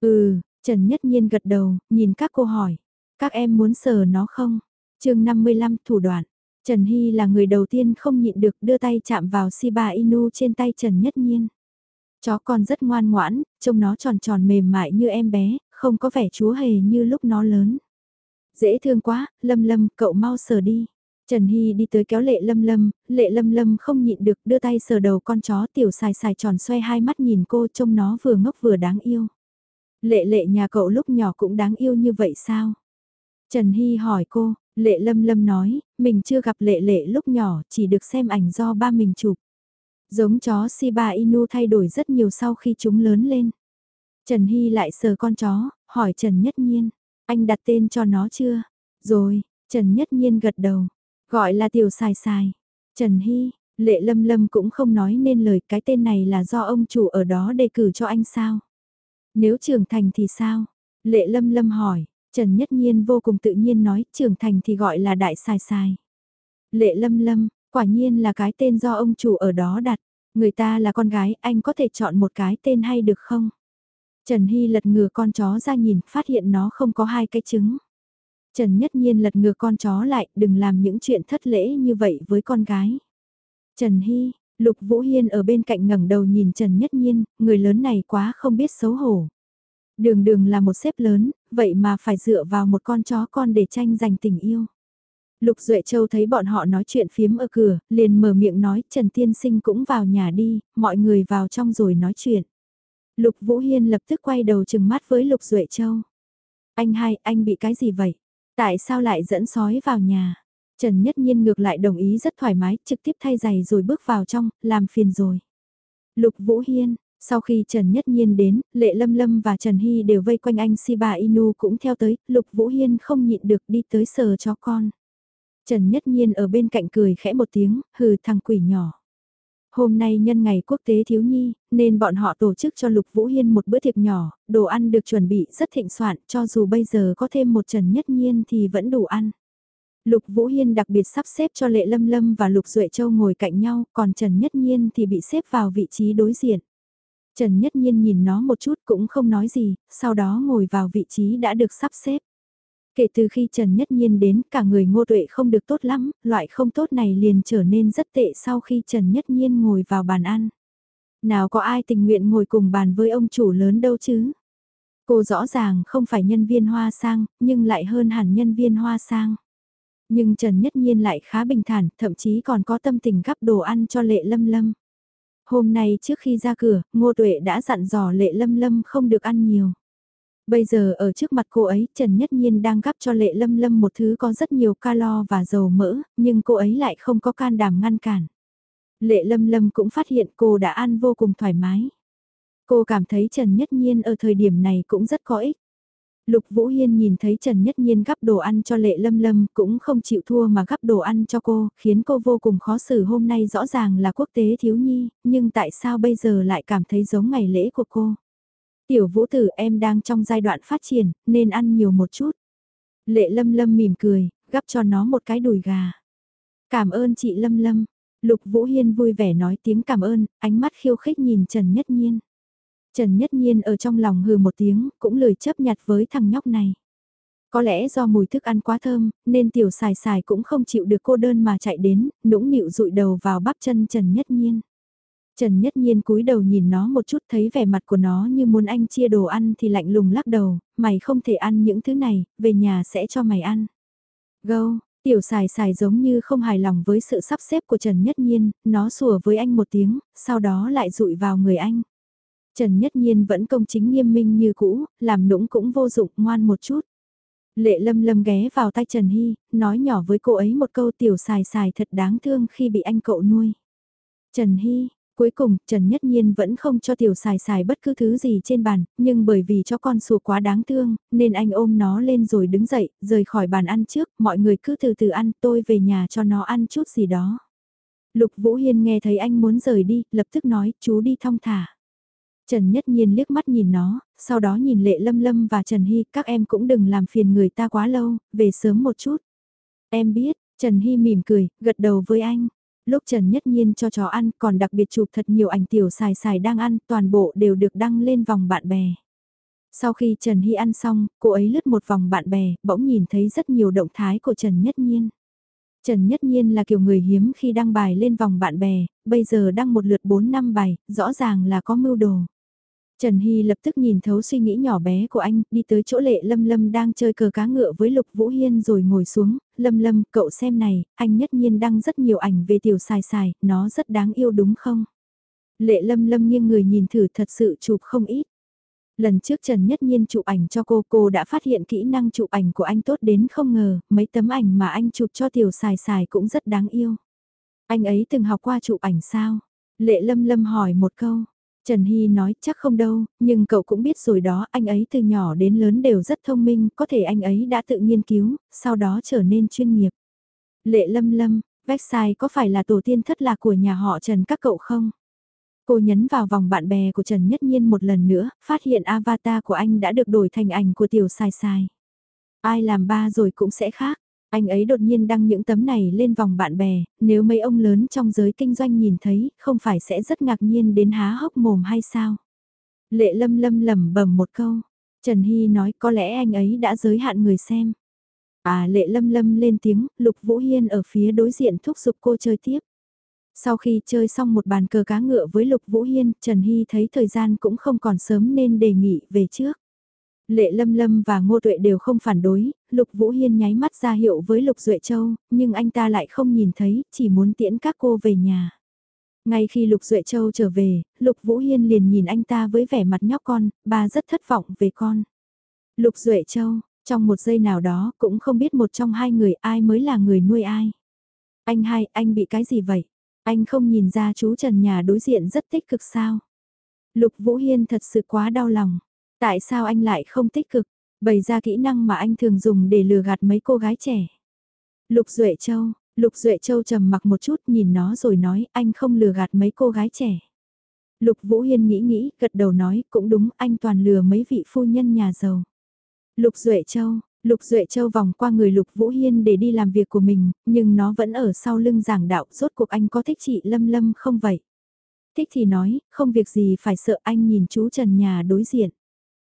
Ừ, Trần Nhất Nhiên gật đầu, nhìn các cô hỏi. Các em muốn sờ nó không? chương 55 thủ đoạn. Trần Hy là người đầu tiên không nhịn được đưa tay chạm vào Shiba Inu trên tay Trần Nhất Nhiên. Chó con rất ngoan ngoãn, trông nó tròn tròn mềm mại như em bé, không có vẻ chúa hề như lúc nó lớn. Dễ thương quá, Lâm Lâm, cậu mau sờ đi. Trần Hy đi tới kéo lệ lâm lâm, lệ lâm lâm không nhịn được đưa tay sờ đầu con chó tiểu xài xài tròn xoay hai mắt nhìn cô trông nó vừa ngốc vừa đáng yêu. Lệ lệ nhà cậu lúc nhỏ cũng đáng yêu như vậy sao? Trần Hy hỏi cô, lệ lâm lâm nói, mình chưa gặp lệ lệ lúc nhỏ chỉ được xem ảnh do ba mình chụp. Giống chó Shiba Inu thay đổi rất nhiều sau khi chúng lớn lên. Trần Hy lại sờ con chó, hỏi Trần Nhất Nhiên, anh đặt tên cho nó chưa? Rồi, Trần Nhất Nhiên gật đầu, gọi là tiểu xài xài. Trần Hy, Lệ Lâm Lâm cũng không nói nên lời cái tên này là do ông chủ ở đó đề cử cho anh sao? Nếu trưởng thành thì sao? Lệ Lâm Lâm hỏi, Trần Nhất Nhiên vô cùng tự nhiên nói trưởng thành thì gọi là đại xài xài. Lệ Lâm Lâm, quả nhiên là cái tên do ông chủ ở đó đặt. Người ta là con gái, anh có thể chọn một cái tên hay được không? Trần Hy lật ngừa con chó ra nhìn, phát hiện nó không có hai cái trứng. Trần Nhất Nhiên lật ngừa con chó lại, đừng làm những chuyện thất lễ như vậy với con gái. Trần Hy, Lục Vũ Hiên ở bên cạnh ngẩng đầu nhìn Trần Nhất Nhiên, người lớn này quá không biết xấu hổ. Đường đường là một xếp lớn, vậy mà phải dựa vào một con chó con để tranh giành tình yêu. Lục Duệ Châu thấy bọn họ nói chuyện phiếm ở cửa, liền mở miệng nói Trần Tiên Sinh cũng vào nhà đi, mọi người vào trong rồi nói chuyện. Lục Vũ Hiên lập tức quay đầu chừng mắt với Lục Duệ Châu. Anh hai, anh bị cái gì vậy? Tại sao lại dẫn sói vào nhà? Trần Nhất Nhiên ngược lại đồng ý rất thoải mái, trực tiếp thay giày rồi bước vào trong, làm phiền rồi. Lục Vũ Hiên, sau khi Trần Nhất Nhiên đến, Lệ Lâm Lâm và Trần Hy đều vây quanh anh Siba Inu cũng theo tới, Lục Vũ Hiên không nhịn được đi tới sờ cho con. Trần Nhất Nhiên ở bên cạnh cười khẽ một tiếng, hừ thằng quỷ nhỏ. Hôm nay nhân ngày quốc tế thiếu nhi, nên bọn họ tổ chức cho Lục Vũ Hiên một bữa tiệc nhỏ, đồ ăn được chuẩn bị rất thịnh soạn, cho dù bây giờ có thêm một Trần Nhất Nhiên thì vẫn đủ ăn. Lục Vũ Hiên đặc biệt sắp xếp cho Lệ Lâm Lâm và Lục Duệ Châu ngồi cạnh nhau, còn Trần Nhất Nhiên thì bị xếp vào vị trí đối diện. Trần Nhất Nhiên nhìn nó một chút cũng không nói gì, sau đó ngồi vào vị trí đã được sắp xếp. Kể từ khi Trần Nhất Nhiên đến cả người ngô tuệ không được tốt lắm, loại không tốt này liền trở nên rất tệ sau khi Trần Nhất Nhiên ngồi vào bàn ăn. Nào có ai tình nguyện ngồi cùng bàn với ông chủ lớn đâu chứ? Cô rõ ràng không phải nhân viên hoa sang, nhưng lại hơn hẳn nhân viên hoa sang. Nhưng Trần Nhất Nhiên lại khá bình thản, thậm chí còn có tâm tình gắp đồ ăn cho Lệ Lâm Lâm. Hôm nay trước khi ra cửa, Ngô Tuệ đã dặn dò Lệ Lâm Lâm không được ăn nhiều. Bây giờ ở trước mặt cô ấy, Trần Nhất Nhiên đang gắp cho Lệ Lâm Lâm một thứ có rất nhiều calo và dầu mỡ, nhưng cô ấy lại không có can đảm ngăn cản. Lệ Lâm Lâm cũng phát hiện cô đã ăn vô cùng thoải mái. Cô cảm thấy Trần Nhất Nhiên ở thời điểm này cũng rất có ích. Lục Vũ Hiên nhìn thấy Trần Nhất Nhiên gắp đồ ăn cho Lệ Lâm Lâm cũng không chịu thua mà gắp đồ ăn cho cô, khiến cô vô cùng khó xử hôm nay rõ ràng là quốc tế thiếu nhi, nhưng tại sao bây giờ lại cảm thấy giống ngày lễ của cô? Tiểu vũ tử em đang trong giai đoạn phát triển, nên ăn nhiều một chút. Lệ Lâm Lâm mỉm cười, gắp cho nó một cái đùi gà. Cảm ơn chị Lâm Lâm. Lục Vũ Hiên vui vẻ nói tiếng cảm ơn, ánh mắt khiêu khích nhìn Trần Nhất Nhiên. Trần Nhất Nhiên ở trong lòng hừ một tiếng, cũng lười chấp nhặt với thằng nhóc này. Có lẽ do mùi thức ăn quá thơm, nên tiểu xài xài cũng không chịu được cô đơn mà chạy đến, nũng nịu rụi đầu vào bắp chân Trần Nhất Nhiên. Trần Nhất Nhiên cúi đầu nhìn nó một chút thấy vẻ mặt của nó như muốn anh chia đồ ăn thì lạnh lùng lắc đầu, mày không thể ăn những thứ này, về nhà sẽ cho mày ăn. Gâu, tiểu xài xài giống như không hài lòng với sự sắp xếp của Trần Nhất Nhiên, nó sủa với anh một tiếng, sau đó lại rụi vào người anh. Trần Nhất Nhiên vẫn công chính nghiêm minh như cũ, làm nũng cũng vô dụng, ngoan một chút. Lệ lâm lâm ghé vào tay Trần Hy, nói nhỏ với cô ấy một câu tiểu xài xài thật đáng thương khi bị anh cậu nuôi. Trần Hy, cuối cùng Trần Nhất Nhiên vẫn không cho tiểu xài xài bất cứ thứ gì trên bàn, nhưng bởi vì cho con sùa quá đáng thương, nên anh ôm nó lên rồi đứng dậy, rời khỏi bàn ăn trước, mọi người cứ từ từ ăn, tôi về nhà cho nó ăn chút gì đó. Lục Vũ Hiên nghe thấy anh muốn rời đi, lập tức nói, chú đi thong thả. Trần Nhất Nhiên liếc mắt nhìn nó, sau đó nhìn Lệ Lâm Lâm và Trần Hy, các em cũng đừng làm phiền người ta quá lâu, về sớm một chút. Em biết, Trần Hy mỉm cười, gật đầu với anh. Lúc Trần Nhất Nhiên cho chó ăn còn đặc biệt chụp thật nhiều ảnh tiểu xài xài đang ăn, toàn bộ đều được đăng lên vòng bạn bè. Sau khi Trần Hy ăn xong, cô ấy lướt một vòng bạn bè, bỗng nhìn thấy rất nhiều động thái của Trần Nhất Nhiên. Trần Nhất Nhiên là kiểu người hiếm khi đăng bài lên vòng bạn bè, bây giờ đăng một lượt 4 năm bài, rõ ràng là có mưu đồ. Trần Hy lập tức nhìn thấu suy nghĩ nhỏ bé của anh, đi tới chỗ lệ Lâm Lâm đang chơi cờ cá ngựa với Lục Vũ Hiên rồi ngồi xuống, Lâm Lâm, cậu xem này, anh nhất nhiên đăng rất nhiều ảnh về tiểu xài xài, nó rất đáng yêu đúng không? Lệ Lâm Lâm nghiêng người nhìn thử thật sự chụp không ít. Lần trước Trần Nhất Nhiên chụp ảnh cho cô, cô đã phát hiện kỹ năng chụp ảnh của anh tốt đến không ngờ, mấy tấm ảnh mà anh chụp cho tiểu xài xài cũng rất đáng yêu. Anh ấy từng học qua chụp ảnh sao? Lệ Lâm Lâm hỏi một câu. Trần Hy nói chắc không đâu, nhưng cậu cũng biết rồi đó, anh ấy từ nhỏ đến lớn đều rất thông minh, có thể anh ấy đã tự nghiên cứu, sau đó trở nên chuyên nghiệp. Lệ Lâm Lâm, Vexai có phải là tổ tiên thất lạc của nhà họ Trần các cậu không? Cô nhấn vào vòng bạn bè của Trần Nhất Nhiên một lần nữa, phát hiện avatar của anh đã được đổi thành ảnh của tiểu sai sai. Ai làm ba rồi cũng sẽ khác. Anh ấy đột nhiên đăng những tấm này lên vòng bạn bè, nếu mấy ông lớn trong giới kinh doanh nhìn thấy, không phải sẽ rất ngạc nhiên đến há hốc mồm hay sao? Lệ lâm lâm lẩm bẩm một câu. Trần Hy nói có lẽ anh ấy đã giới hạn người xem. À lệ lâm lâm lên tiếng, Lục Vũ Hiên ở phía đối diện thúc giục cô chơi tiếp. Sau khi chơi xong một bàn cờ cá ngựa với Lục Vũ Hiên, Trần Hy thấy thời gian cũng không còn sớm nên đề nghị về trước. Lệ Lâm Lâm và Ngô Tuệ đều không phản đối, Lục Vũ Hiên nháy mắt ra hiệu với Lục Duệ Châu, nhưng anh ta lại không nhìn thấy, chỉ muốn tiễn các cô về nhà. Ngay khi Lục Duệ Châu trở về, Lục Vũ Hiên liền nhìn anh ta với vẻ mặt nhóc con, bà rất thất vọng về con. Lục Duệ Châu, trong một giây nào đó cũng không biết một trong hai người ai mới là người nuôi ai. Anh hai, anh bị cái gì vậy? Anh không nhìn ra chú Trần nhà đối diện rất tích cực sao? Lục Vũ Hiên thật sự quá đau lòng. Tại sao anh lại không tích cực, bày ra kỹ năng mà anh thường dùng để lừa gạt mấy cô gái trẻ? Lục Duệ Châu, Lục Duệ Châu trầm mặc một chút nhìn nó rồi nói anh không lừa gạt mấy cô gái trẻ. Lục Vũ Hiên nghĩ nghĩ, gật đầu nói cũng đúng anh toàn lừa mấy vị phu nhân nhà giàu. Lục Duệ Châu, Lục Duệ Châu vòng qua người Lục Vũ Hiên để đi làm việc của mình, nhưng nó vẫn ở sau lưng giảng đạo rốt cuộc anh có thích chị Lâm Lâm không vậy? Thích thì nói, không việc gì phải sợ anh nhìn chú Trần nhà đối diện.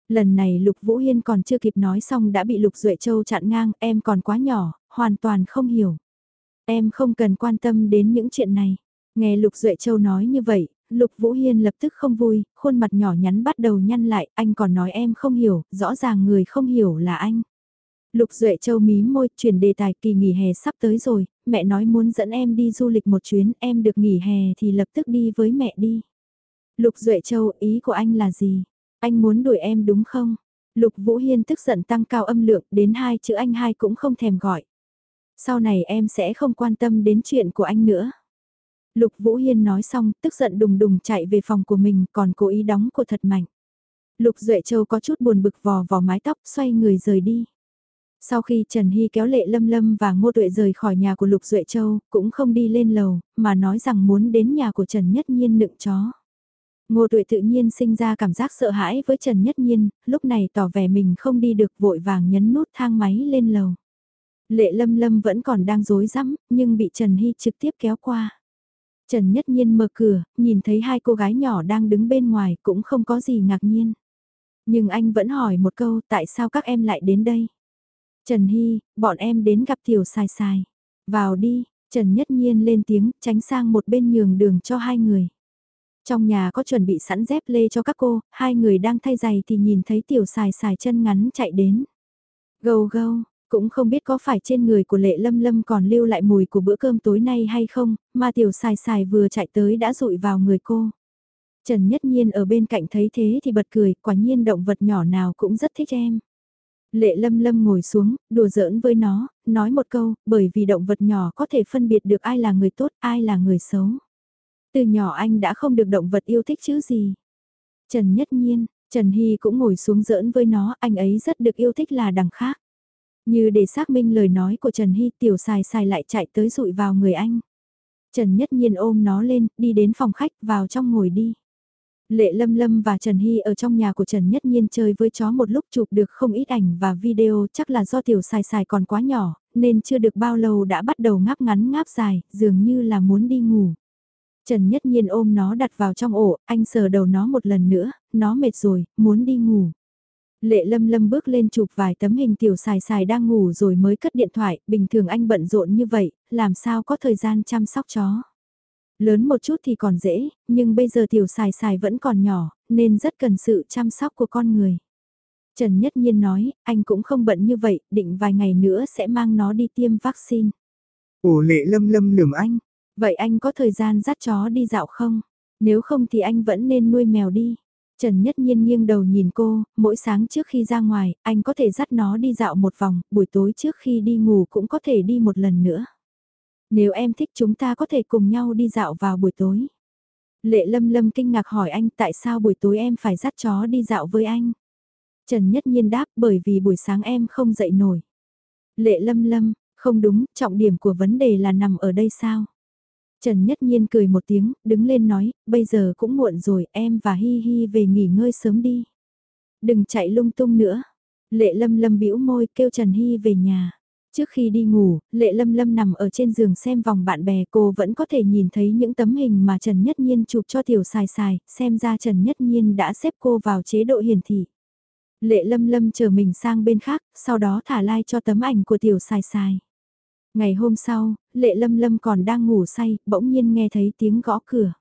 Lần này Lục Vũ Hiên còn chưa kịp nói xong đã bị Lục Duệ Châu chặn ngang, em còn quá nhỏ, hoàn toàn không hiểu. Em không cần quan tâm đến những chuyện này. Nghe Lục Duệ Châu nói như vậy, Lục Vũ Hiên lập tức không vui, khuôn mặt nhỏ nhắn bắt đầu nhăn lại, anh còn nói em không hiểu, rõ ràng người không hiểu là anh. Lục Duệ Châu mí môi, chuyển đề tài kỳ nghỉ hè sắp tới rồi, mẹ nói muốn dẫn em đi du lịch một chuyến, em được nghỉ hè thì lập tức đi với mẹ đi. Lục Duệ Châu, ý của anh là gì? Anh muốn đuổi em đúng không? Lục Vũ Hiên tức giận tăng cao âm lượng, đến hai chữ anh hai cũng không thèm gọi. Sau này em sẽ không quan tâm đến chuyện của anh nữa. Lục Vũ Hiên nói xong, tức giận đùng đùng chạy về phòng của mình, còn cố ý đóng của thật mạnh. Lục Duệ Châu có chút buồn bực vò vò mái tóc, xoay người rời đi. Sau khi Trần Hy kéo lệ lâm lâm và ngô tuệ rời khỏi nhà của Lục Duệ Châu, cũng không đi lên lầu, mà nói rằng muốn đến nhà của Trần Nhất Nhiên nựng chó. Ngô tuệ tự nhiên sinh ra cảm giác sợ hãi với Trần Nhất Nhiên, lúc này tỏ vẻ mình không đi được vội vàng nhấn nút thang máy lên lầu. Lệ lâm lâm vẫn còn đang dối rắm nhưng bị Trần Hy trực tiếp kéo qua. Trần Nhất Nhiên mở cửa, nhìn thấy hai cô gái nhỏ đang đứng bên ngoài cũng không có gì ngạc nhiên. Nhưng anh vẫn hỏi một câu tại sao các em lại đến đây? Trần Hy, bọn em đến gặp tiểu Sai Sai. Vào đi, Trần Nhất Nhiên lên tiếng, tránh sang một bên nhường đường cho hai người. Trong nhà có chuẩn bị sẵn dép lê cho các cô, hai người đang thay giày thì nhìn thấy tiểu xài xài chân ngắn chạy đến. Gâu gâu, cũng không biết có phải trên người của lệ lâm lâm còn lưu lại mùi của bữa cơm tối nay hay không, mà tiểu xài xài vừa chạy tới đã rụi vào người cô. Trần Nhất Nhiên ở bên cạnh thấy thế thì bật cười, quả nhiên động vật nhỏ nào cũng rất thích em. Lệ lâm lâm ngồi xuống, đùa giỡn với nó, nói một câu, bởi vì động vật nhỏ có thể phân biệt được ai là người tốt, ai là người xấu. Từ nhỏ anh đã không được động vật yêu thích chứ gì. Trần Nhất Nhiên, Trần Hy cũng ngồi xuống giỡn với nó, anh ấy rất được yêu thích là đằng khác. Như để xác minh lời nói của Trần Hy tiểu xài xài lại chạy tới rụi vào người anh. Trần Nhất Nhiên ôm nó lên, đi đến phòng khách, vào trong ngồi đi. Lệ Lâm Lâm và Trần Hy ở trong nhà của Trần Nhất Nhiên chơi với chó một lúc chụp được không ít ảnh và video chắc là do tiểu xài xài còn quá nhỏ, nên chưa được bao lâu đã bắt đầu ngáp ngắn ngáp dài, dường như là muốn đi ngủ. Trần Nhất Nhiên ôm nó đặt vào trong ổ, anh sờ đầu nó một lần nữa, nó mệt rồi, muốn đi ngủ. Lệ lâm lâm bước lên chụp vài tấm hình tiểu xài xài đang ngủ rồi mới cất điện thoại, bình thường anh bận rộn như vậy, làm sao có thời gian chăm sóc chó. Lớn một chút thì còn dễ, nhưng bây giờ tiểu xài xài vẫn còn nhỏ, nên rất cần sự chăm sóc của con người. Trần Nhất Nhiên nói, anh cũng không bận như vậy, định vài ngày nữa sẽ mang nó đi tiêm vaccine. Ủa lệ lâm lâm lườm anh. Vậy anh có thời gian dắt chó đi dạo không? Nếu không thì anh vẫn nên nuôi mèo đi. Trần Nhất Nhiên nghiêng đầu nhìn cô, mỗi sáng trước khi ra ngoài, anh có thể dắt nó đi dạo một vòng, buổi tối trước khi đi ngủ cũng có thể đi một lần nữa. Nếu em thích chúng ta có thể cùng nhau đi dạo vào buổi tối. Lệ Lâm Lâm kinh ngạc hỏi anh tại sao buổi tối em phải dắt chó đi dạo với anh. Trần Nhất Nhiên đáp bởi vì buổi sáng em không dậy nổi. Lệ Lâm Lâm, không đúng, trọng điểm của vấn đề là nằm ở đây sao? Trần Nhất Nhiên cười một tiếng, đứng lên nói, bây giờ cũng muộn rồi, em và Hi Hi về nghỉ ngơi sớm đi. Đừng chạy lung tung nữa. Lệ Lâm Lâm bĩu môi kêu Trần Hy về nhà. Trước khi đi ngủ, Lệ Lâm Lâm nằm ở trên giường xem vòng bạn bè cô vẫn có thể nhìn thấy những tấm hình mà Trần Nhất Nhiên chụp cho Tiểu Sài Sài, xem ra Trần Nhất Nhiên đã xếp cô vào chế độ hiển thị. Lệ Lâm Lâm chờ mình sang bên khác, sau đó thả like cho tấm ảnh của Tiểu Sài Sài. Ngày hôm sau, Lệ Lâm Lâm còn đang ngủ say, bỗng nhiên nghe thấy tiếng gõ cửa.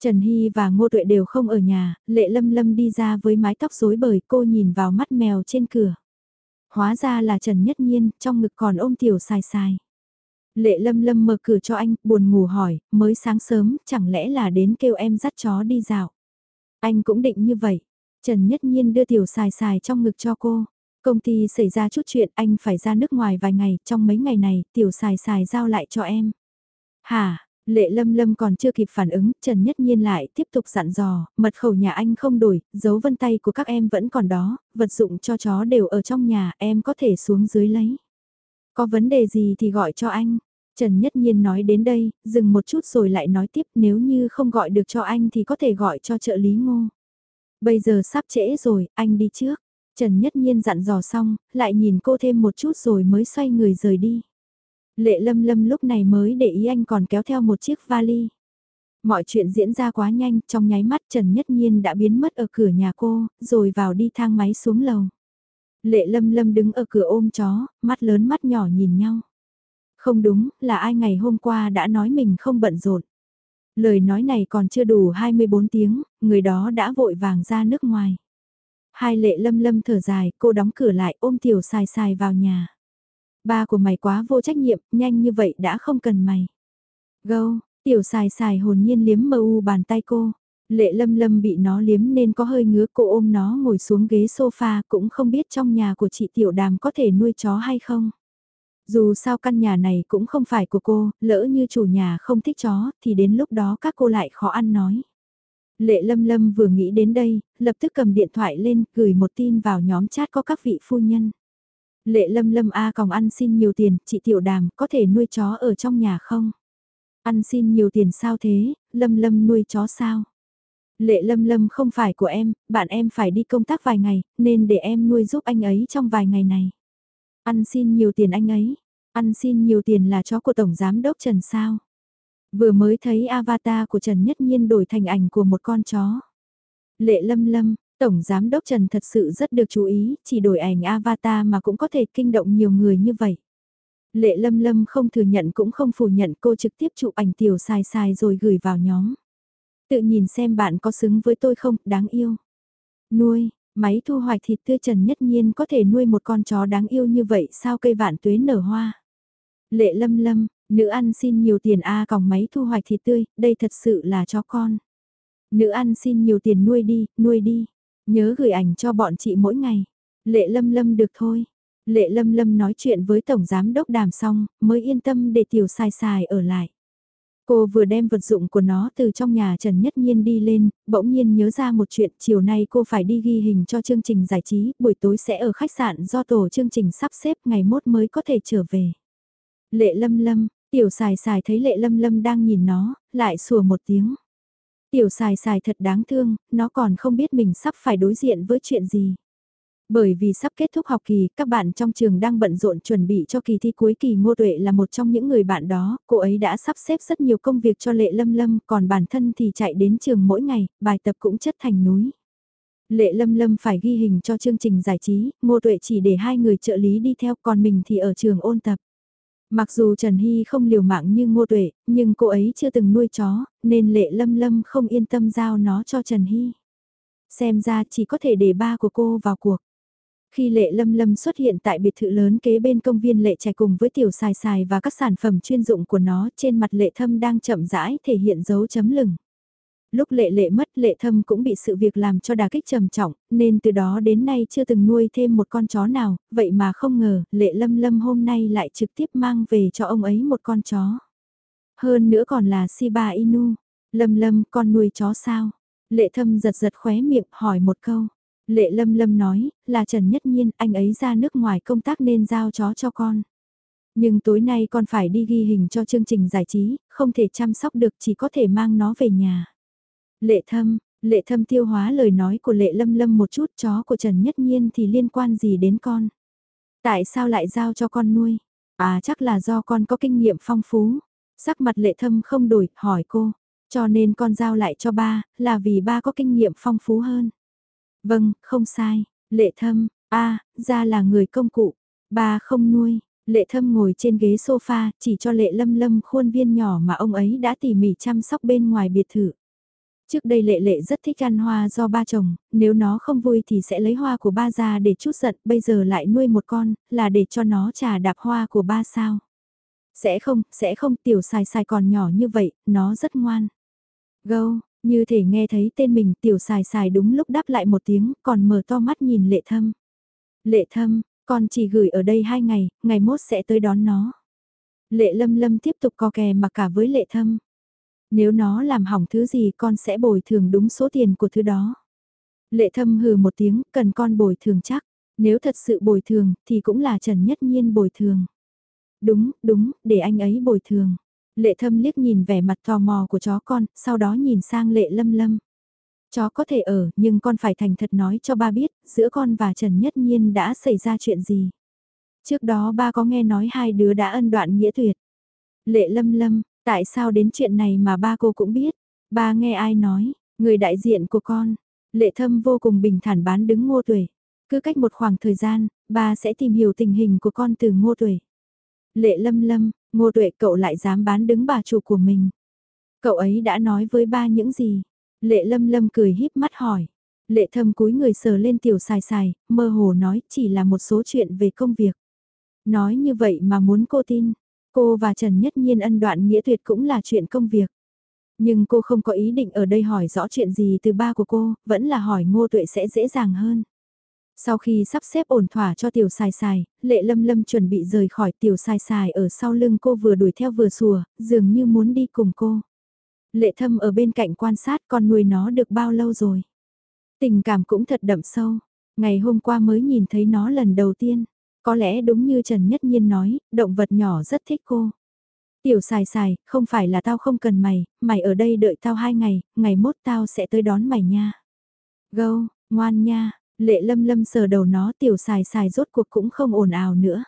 Trần Hy và Ngô Tuệ đều không ở nhà, Lệ Lâm Lâm đi ra với mái tóc rối bời cô nhìn vào mắt mèo trên cửa. Hóa ra là Trần Nhất Nhiên, trong ngực còn ôm tiểu xài xài. Lệ Lâm Lâm mở cửa cho anh, buồn ngủ hỏi, mới sáng sớm, chẳng lẽ là đến kêu em dắt chó đi dạo. Anh cũng định như vậy. Trần Nhất Nhiên đưa tiểu xài xài trong ngực cho cô. Công ty xảy ra chút chuyện anh phải ra nước ngoài vài ngày, trong mấy ngày này, tiểu xài xài giao lại cho em. Hả, Lệ Lâm Lâm còn chưa kịp phản ứng, Trần Nhất Nhiên lại tiếp tục dặn dò, mật khẩu nhà anh không đổi, dấu vân tay của các em vẫn còn đó, vật dụng cho chó đều ở trong nhà, em có thể xuống dưới lấy. Có vấn đề gì thì gọi cho anh. Trần Nhất Nhiên nói đến đây, dừng một chút rồi lại nói tiếp nếu như không gọi được cho anh thì có thể gọi cho trợ lý ngô. Bây giờ sắp trễ rồi, anh đi trước. Trần Nhất Nhiên dặn dò xong, lại nhìn cô thêm một chút rồi mới xoay người rời đi. Lệ lâm lâm lúc này mới để ý anh còn kéo theo một chiếc vali. Mọi chuyện diễn ra quá nhanh, trong nháy mắt Trần Nhất Nhiên đã biến mất ở cửa nhà cô, rồi vào đi thang máy xuống lầu. Lệ lâm lâm đứng ở cửa ôm chó, mắt lớn mắt nhỏ nhìn nhau. Không đúng, là ai ngày hôm qua đã nói mình không bận rộn. Lời nói này còn chưa đủ 24 tiếng, người đó đã vội vàng ra nước ngoài. Hai lệ lâm lâm thở dài, cô đóng cửa lại ôm tiểu xài xài vào nhà. Ba của mày quá vô trách nhiệm, nhanh như vậy đã không cần mày. Gâu, tiểu xài xài hồn nhiên liếm mơ u bàn tay cô. Lệ lâm lâm bị nó liếm nên có hơi ngứa cô ôm nó ngồi xuống ghế sofa cũng không biết trong nhà của chị tiểu đàm có thể nuôi chó hay không. Dù sao căn nhà này cũng không phải của cô, lỡ như chủ nhà không thích chó thì đến lúc đó các cô lại khó ăn nói. Lệ Lâm Lâm vừa nghĩ đến đây, lập tức cầm điện thoại lên, gửi một tin vào nhóm chat có các vị phu nhân. Lệ Lâm Lâm A còn ăn xin nhiều tiền, chị Tiểu Đàm, có thể nuôi chó ở trong nhà không? Ăn xin nhiều tiền sao thế, Lâm Lâm nuôi chó sao? Lệ Lâm Lâm không phải của em, bạn em phải đi công tác vài ngày, nên để em nuôi giúp anh ấy trong vài ngày này. Ăn xin nhiều tiền anh ấy, ăn xin nhiều tiền là chó của Tổng Giám Đốc Trần sao? Vừa mới thấy avatar của Trần Nhất Nhiên đổi thành ảnh của một con chó. Lệ lâm lâm, Tổng Giám Đốc Trần thật sự rất được chú ý, chỉ đổi ảnh avatar mà cũng có thể kinh động nhiều người như vậy. Lệ lâm lâm không thừa nhận cũng không phủ nhận cô trực tiếp chụp ảnh tiểu xài xài rồi gửi vào nhóm. Tự nhìn xem bạn có xứng với tôi không, đáng yêu. Nuôi, máy thu hoạch thịt tươi Trần Nhất Nhiên có thể nuôi một con chó đáng yêu như vậy sao cây vạn tuế nở hoa. Lệ lâm lâm, Nữ ăn xin nhiều tiền A còng máy thu hoạch thịt tươi, đây thật sự là cho con. Nữ ăn xin nhiều tiền nuôi đi, nuôi đi. Nhớ gửi ảnh cho bọn chị mỗi ngày. Lệ lâm lâm được thôi. Lệ lâm lâm nói chuyện với Tổng Giám Đốc Đàm xong, mới yên tâm để tiểu xài xài ở lại. Cô vừa đem vật dụng của nó từ trong nhà Trần Nhất Nhiên đi lên, bỗng nhiên nhớ ra một chuyện, chiều nay cô phải đi ghi hình cho chương trình giải trí, buổi tối sẽ ở khách sạn do tổ chương trình sắp xếp ngày mốt mới có thể trở về. Lệ lâm lâm, Tiểu xài xài thấy lệ lâm lâm đang nhìn nó, lại sủa một tiếng. Tiểu xài xài thật đáng thương, nó còn không biết mình sắp phải đối diện với chuyện gì. Bởi vì sắp kết thúc học kỳ, các bạn trong trường đang bận rộn chuẩn bị cho kỳ thi cuối kỳ Ngô Tuệ là một trong những người bạn đó, cô ấy đã sắp xếp rất nhiều công việc cho Lệ Lâm Lâm, còn bản thân thì chạy đến trường mỗi ngày, bài tập cũng chất thành núi. Lệ Lâm Lâm phải ghi hình cho chương trình giải trí, Ngô Tuệ chỉ để hai người trợ lý đi theo, còn mình thì ở trường ôn tập. Mặc dù Trần Hy không liều mạng như Ngô Tuệ, nhưng cô ấy chưa từng nuôi chó, nên Lệ Lâm Lâm không yên tâm giao nó cho Trần Hy. Xem ra chỉ có thể để ba của cô vào cuộc. Khi Lệ Lâm Lâm xuất hiện tại biệt thự lớn kế bên công viên Lệ trẻ cùng với tiểu xài xài và các sản phẩm chuyên dụng của nó trên mặt Lệ Thâm đang chậm rãi thể hiện dấu chấm lửng. Lúc Lệ Lệ mất Lệ Thâm cũng bị sự việc làm cho đà kích trầm trọng, nên từ đó đến nay chưa từng nuôi thêm một con chó nào, vậy mà không ngờ Lệ Lâm Lâm hôm nay lại trực tiếp mang về cho ông ấy một con chó. Hơn nữa còn là Shiba Inu. Lâm Lâm con nuôi chó sao? Lệ Thâm giật giật khóe miệng hỏi một câu. Lệ Lâm Lâm nói, là Trần Nhất Nhiên, anh ấy ra nước ngoài công tác nên giao chó cho con. Nhưng tối nay con phải đi ghi hình cho chương trình giải trí, không thể chăm sóc được chỉ có thể mang nó về nhà. Lệ Thâm, Lệ Thâm tiêu hóa lời nói của Lệ Lâm Lâm một chút chó của Trần Nhất Nhiên thì liên quan gì đến con. Tại sao lại giao cho con nuôi? À chắc là do con có kinh nghiệm phong phú. Sắc mặt Lệ Thâm không đổi, hỏi cô. Cho nên con giao lại cho ba, là vì ba có kinh nghiệm phong phú hơn. Vâng, không sai, lệ thâm, a ra là người công cụ, ba không nuôi. Lệ thâm ngồi trên ghế sofa, chỉ cho lệ lâm lâm khuôn viên nhỏ mà ông ấy đã tỉ mỉ chăm sóc bên ngoài biệt thự. Trước đây lệ lệ rất thích ăn hoa do ba chồng, nếu nó không vui thì sẽ lấy hoa của ba ra để chút giận, bây giờ lại nuôi một con, là để cho nó trà đạp hoa của ba sao. Sẽ không, sẽ không tiểu xài xài còn nhỏ như vậy, nó rất ngoan. Gâu, như thể nghe thấy tên mình tiểu xài xài đúng lúc đáp lại một tiếng, còn mở to mắt nhìn lệ thâm. Lệ thâm, con chỉ gửi ở đây hai ngày, ngày mốt sẽ tới đón nó. Lệ lâm lâm tiếp tục co kè mà cả với lệ thâm. Nếu nó làm hỏng thứ gì con sẽ bồi thường đúng số tiền của thứ đó. Lệ thâm hừ một tiếng, cần con bồi thường chắc. Nếu thật sự bồi thường, thì cũng là Trần Nhất Nhiên bồi thường. Đúng, đúng, để anh ấy bồi thường. Lệ thâm liếc nhìn vẻ mặt tò mò của chó con, sau đó nhìn sang lệ lâm lâm. Chó có thể ở, nhưng con phải thành thật nói cho ba biết, giữa con và Trần Nhất Nhiên đã xảy ra chuyện gì. Trước đó ba có nghe nói hai đứa đã ân đoạn nghĩa tuyệt. Lệ lâm lâm, tại sao đến chuyện này mà ba cô cũng biết? Ba nghe ai nói, người đại diện của con. Lệ thâm vô cùng bình thản bán đứng ngô tuổi. Cứ cách một khoảng thời gian, ba sẽ tìm hiểu tình hình của con từ ngô tuổi. Lệ lâm lâm, ngô tuệ cậu lại dám bán đứng bà chủ của mình. Cậu ấy đã nói với ba những gì? Lệ lâm lâm cười híp mắt hỏi. Lệ thâm cúi người sờ lên tiểu xài xài, mơ hồ nói chỉ là một số chuyện về công việc. Nói như vậy mà muốn cô tin, cô và Trần Nhất Nhiên ân đoạn nghĩa tuyệt cũng là chuyện công việc. Nhưng cô không có ý định ở đây hỏi rõ chuyện gì từ ba của cô, vẫn là hỏi ngô tuệ sẽ dễ dàng hơn. Sau khi sắp xếp ổn thỏa cho tiểu xài xài, lệ lâm lâm chuẩn bị rời khỏi tiểu xài xài ở sau lưng cô vừa đuổi theo vừa sùa, dường như muốn đi cùng cô. Lệ thâm ở bên cạnh quan sát con nuôi nó được bao lâu rồi. Tình cảm cũng thật đậm sâu. Ngày hôm qua mới nhìn thấy nó lần đầu tiên. Có lẽ đúng như Trần Nhất Nhiên nói, động vật nhỏ rất thích cô. Tiểu xài xài, không phải là tao không cần mày, mày ở đây đợi tao hai ngày, ngày mốt tao sẽ tới đón mày nha. Gâu, ngoan nha, Lệ lâm lâm sờ đầu nó tiểu xài xài rốt cuộc cũng không ồn ào nữa.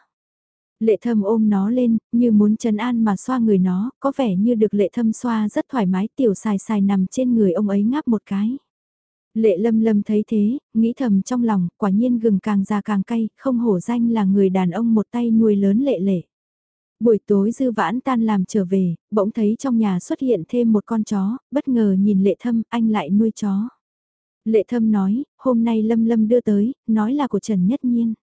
Lệ thâm ôm nó lên, như muốn trấn an mà xoa người nó, có vẻ như được lệ thâm xoa rất thoải mái tiểu xài xài nằm trên người ông ấy ngáp một cái. Lệ lâm lâm thấy thế, nghĩ thầm trong lòng, quả nhiên gừng càng già càng cay, không hổ danh là người đàn ông một tay nuôi lớn lệ lệ. Buổi tối dư vãn tan làm trở về, bỗng thấy trong nhà xuất hiện thêm một con chó, bất ngờ nhìn lệ thâm, anh lại nuôi chó. Lệ thâm nói, hôm nay Lâm Lâm đưa tới, nói là của Trần Nhất Nhiên.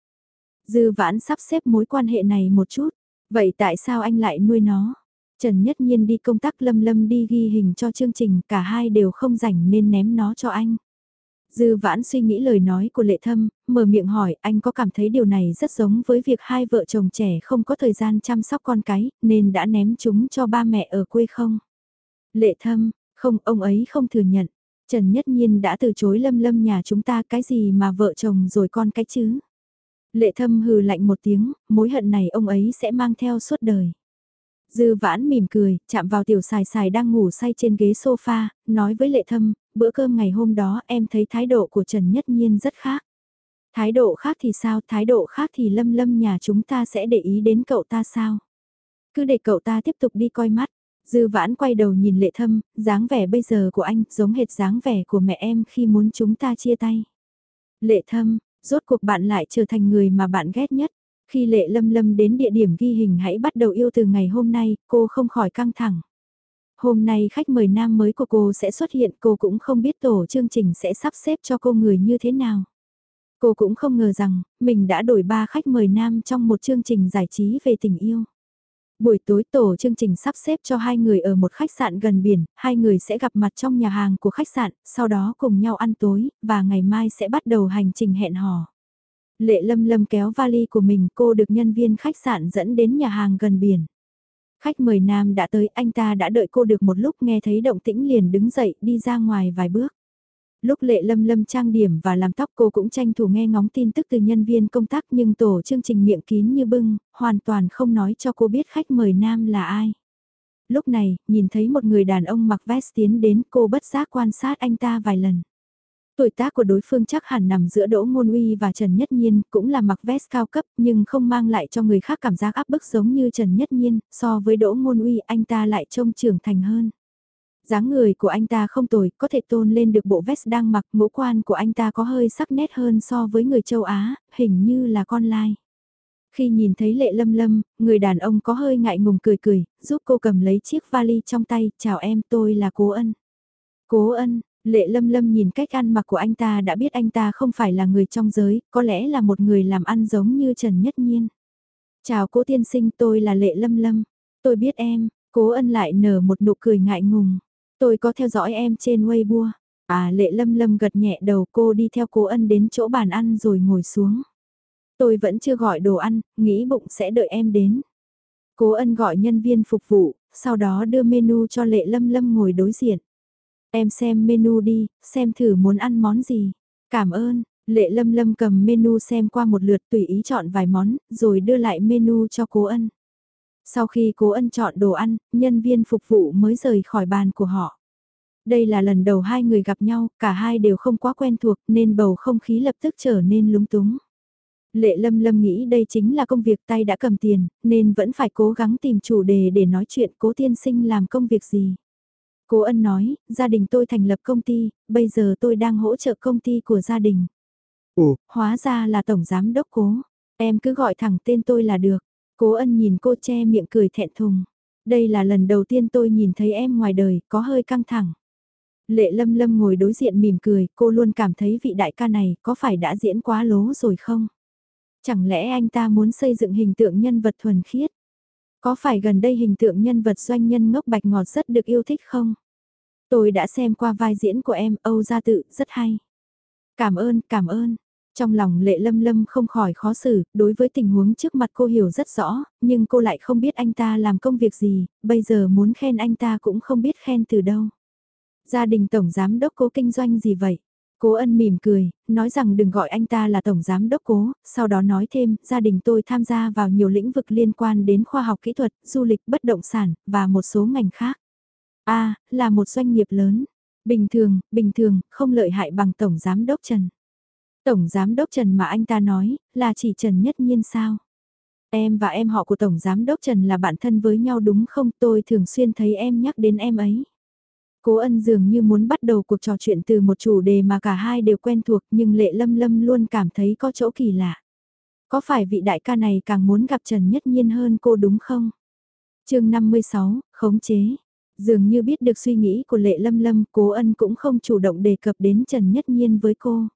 Dư vãn sắp xếp mối quan hệ này một chút. Vậy tại sao anh lại nuôi nó? Trần Nhất Nhiên đi công tác Lâm Lâm đi ghi hình cho chương trình, cả hai đều không rảnh nên ném nó cho anh. Dư vãn suy nghĩ lời nói của lệ thâm, mở miệng hỏi anh có cảm thấy điều này rất giống với việc hai vợ chồng trẻ không có thời gian chăm sóc con cái, nên đã ném chúng cho ba mẹ ở quê không? Lệ thâm, không, ông ấy không thừa nhận. Trần Nhất Nhiên đã từ chối lâm lâm nhà chúng ta cái gì mà vợ chồng rồi con cái chứ. Lệ thâm hừ lạnh một tiếng, mối hận này ông ấy sẽ mang theo suốt đời. Dư vãn mỉm cười, chạm vào tiểu xài xài đang ngủ say trên ghế sofa, nói với lệ thâm, bữa cơm ngày hôm đó em thấy thái độ của Trần Nhất Nhiên rất khác. Thái độ khác thì sao, thái độ khác thì lâm lâm nhà chúng ta sẽ để ý đến cậu ta sao? Cứ để cậu ta tiếp tục đi coi mắt. Dư vãn quay đầu nhìn lệ thâm, dáng vẻ bây giờ của anh giống hệt dáng vẻ của mẹ em khi muốn chúng ta chia tay. Lệ thâm, rốt cuộc bạn lại trở thành người mà bạn ghét nhất. Khi lệ lâm lâm đến địa điểm ghi hình hãy bắt đầu yêu từ ngày hôm nay, cô không khỏi căng thẳng. Hôm nay khách mời nam mới của cô sẽ xuất hiện, cô cũng không biết tổ chương trình sẽ sắp xếp cho cô người như thế nào. Cô cũng không ngờ rằng, mình đã đổi ba khách mời nam trong một chương trình giải trí về tình yêu. Buổi tối tổ chương trình sắp xếp cho hai người ở một khách sạn gần biển, hai người sẽ gặp mặt trong nhà hàng của khách sạn, sau đó cùng nhau ăn tối, và ngày mai sẽ bắt đầu hành trình hẹn hò. Lệ lâm lâm kéo vali của mình cô được nhân viên khách sạn dẫn đến nhà hàng gần biển. Khách mời nam đã tới anh ta đã đợi cô được một lúc nghe thấy động tĩnh liền đứng dậy đi ra ngoài vài bước. Lúc lệ lâm lâm trang điểm và làm tóc cô cũng tranh thủ nghe ngóng tin tức từ nhân viên công tác nhưng tổ chương trình miệng kín như bưng, hoàn toàn không nói cho cô biết khách mời nam là ai. Lúc này, nhìn thấy một người đàn ông mặc vest tiến đến cô bất giác quan sát anh ta vài lần. Tuổi tác của đối phương chắc hẳn nằm giữa Đỗ Ngôn Uy và Trần Nhất Nhiên, cũng là mặc vest cao cấp nhưng không mang lại cho người khác cảm giác áp bức giống như Trần Nhất Nhiên, so với Đỗ Ngôn Uy anh ta lại trông trưởng thành hơn dáng người của anh ta không tồi, có thể tôn lên được bộ vest đang mặc, ngũ quan của anh ta có hơi sắc nét hơn so với người châu Á, hình như là con lai. Khi nhìn thấy lệ lâm lâm, người đàn ông có hơi ngại ngùng cười cười, giúp cô cầm lấy chiếc vali trong tay, chào em tôi là Cố Ân. Cố Ân, lệ lâm lâm nhìn cách ăn mặc của anh ta đã biết anh ta không phải là người trong giới, có lẽ là một người làm ăn giống như Trần Nhất Nhiên. Chào cố tiên sinh tôi là lệ lâm lâm, tôi biết em, cố ân lại nở một nụ cười ngại ngùng. Tôi có theo dõi em trên Weibo. À lệ lâm lâm gật nhẹ đầu cô đi theo cố ân đến chỗ bàn ăn rồi ngồi xuống. Tôi vẫn chưa gọi đồ ăn, nghĩ bụng sẽ đợi em đến. Cố ân gọi nhân viên phục vụ, sau đó đưa menu cho lệ lâm lâm ngồi đối diện. Em xem menu đi, xem thử muốn ăn món gì. Cảm ơn, lệ lâm lâm cầm menu xem qua một lượt tùy ý chọn vài món, rồi đưa lại menu cho cố ân. Sau khi cố ân chọn đồ ăn, nhân viên phục vụ mới rời khỏi bàn của họ. Đây là lần đầu hai người gặp nhau, cả hai đều không quá quen thuộc nên bầu không khí lập tức trở nên lúng túng. Lệ lâm lâm nghĩ đây chính là công việc tay đã cầm tiền, nên vẫn phải cố gắng tìm chủ đề để nói chuyện cố tiên sinh làm công việc gì. Cố ân nói, gia đình tôi thành lập công ty, bây giờ tôi đang hỗ trợ công ty của gia đình. Ồ, hóa ra là tổng giám đốc cố. Em cứ gọi thẳng tên tôi là được. Cố ân nhìn cô che miệng cười thẹn thùng. Đây là lần đầu tiên tôi nhìn thấy em ngoài đời, có hơi căng thẳng. Lệ lâm lâm ngồi đối diện mỉm cười, cô luôn cảm thấy vị đại ca này có phải đã diễn quá lố rồi không? Chẳng lẽ anh ta muốn xây dựng hình tượng nhân vật thuần khiết? Có phải gần đây hình tượng nhân vật doanh nhân ngốc bạch ngọt rất được yêu thích không? Tôi đã xem qua vai diễn của em, Âu Gia Tự, rất hay. Cảm ơn, cảm ơn. Trong lòng lệ lâm lâm không khỏi khó xử, đối với tình huống trước mặt cô hiểu rất rõ, nhưng cô lại không biết anh ta làm công việc gì, bây giờ muốn khen anh ta cũng không biết khen từ đâu. Gia đình tổng giám đốc cố kinh doanh gì vậy? Cố ân mỉm cười, nói rằng đừng gọi anh ta là tổng giám đốc cố, sau đó nói thêm, gia đình tôi tham gia vào nhiều lĩnh vực liên quan đến khoa học kỹ thuật, du lịch, bất động sản, và một số ngành khác. A, là một doanh nghiệp lớn. Bình thường, bình thường, không lợi hại bằng tổng giám đốc Trần. Tổng Giám Đốc Trần mà anh ta nói, là chỉ Trần Nhất Nhiên sao? Em và em họ của Tổng Giám Đốc Trần là bạn thân với nhau đúng không? Tôi thường xuyên thấy em nhắc đến em ấy. Cố ân dường như muốn bắt đầu cuộc trò chuyện từ một chủ đề mà cả hai đều quen thuộc nhưng Lệ Lâm Lâm luôn cảm thấy có chỗ kỳ lạ. Có phải vị đại ca này càng muốn gặp Trần Nhất Nhiên hơn cô đúng không? chương 56, khống chế. Dường như biết được suy nghĩ của Lệ Lâm Lâm, Cố Ân cũng không chủ động đề cập đến Trần Nhất Nhiên với cô.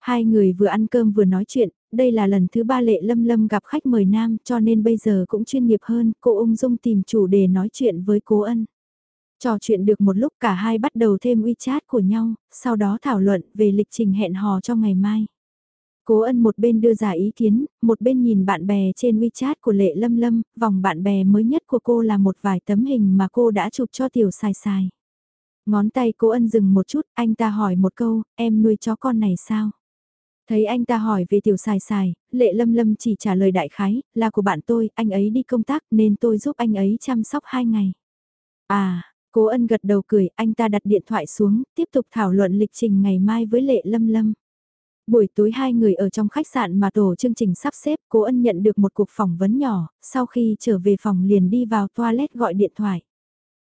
Hai người vừa ăn cơm vừa nói chuyện, đây là lần thứ ba lệ lâm lâm gặp khách mời nam cho nên bây giờ cũng chuyên nghiệp hơn, cô ung dung tìm chủ đề nói chuyện với cố ân. Trò chuyện được một lúc cả hai bắt đầu thêm WeChat của nhau, sau đó thảo luận về lịch trình hẹn hò cho ngày mai. Cố ân một bên đưa ra ý kiến, một bên nhìn bạn bè trên WeChat của Lệ Lâm Lâm, vòng bạn bè mới nhất của cô là một vài tấm hình mà cô đã chụp cho tiểu xài xài. Ngón tay cố ân dừng một chút, anh ta hỏi một câu, em nuôi chó con này sao? Thấy anh ta hỏi về tiểu xài xài, lệ lâm lâm chỉ trả lời đại khái, là của bạn tôi, anh ấy đi công tác nên tôi giúp anh ấy chăm sóc hai ngày. À, cố ân gật đầu cười, anh ta đặt điện thoại xuống, tiếp tục thảo luận lịch trình ngày mai với lệ lâm lâm. Buổi tối hai người ở trong khách sạn mà tổ chương trình sắp xếp, cố ân nhận được một cuộc phỏng vấn nhỏ, sau khi trở về phòng liền đi vào toilet gọi điện thoại.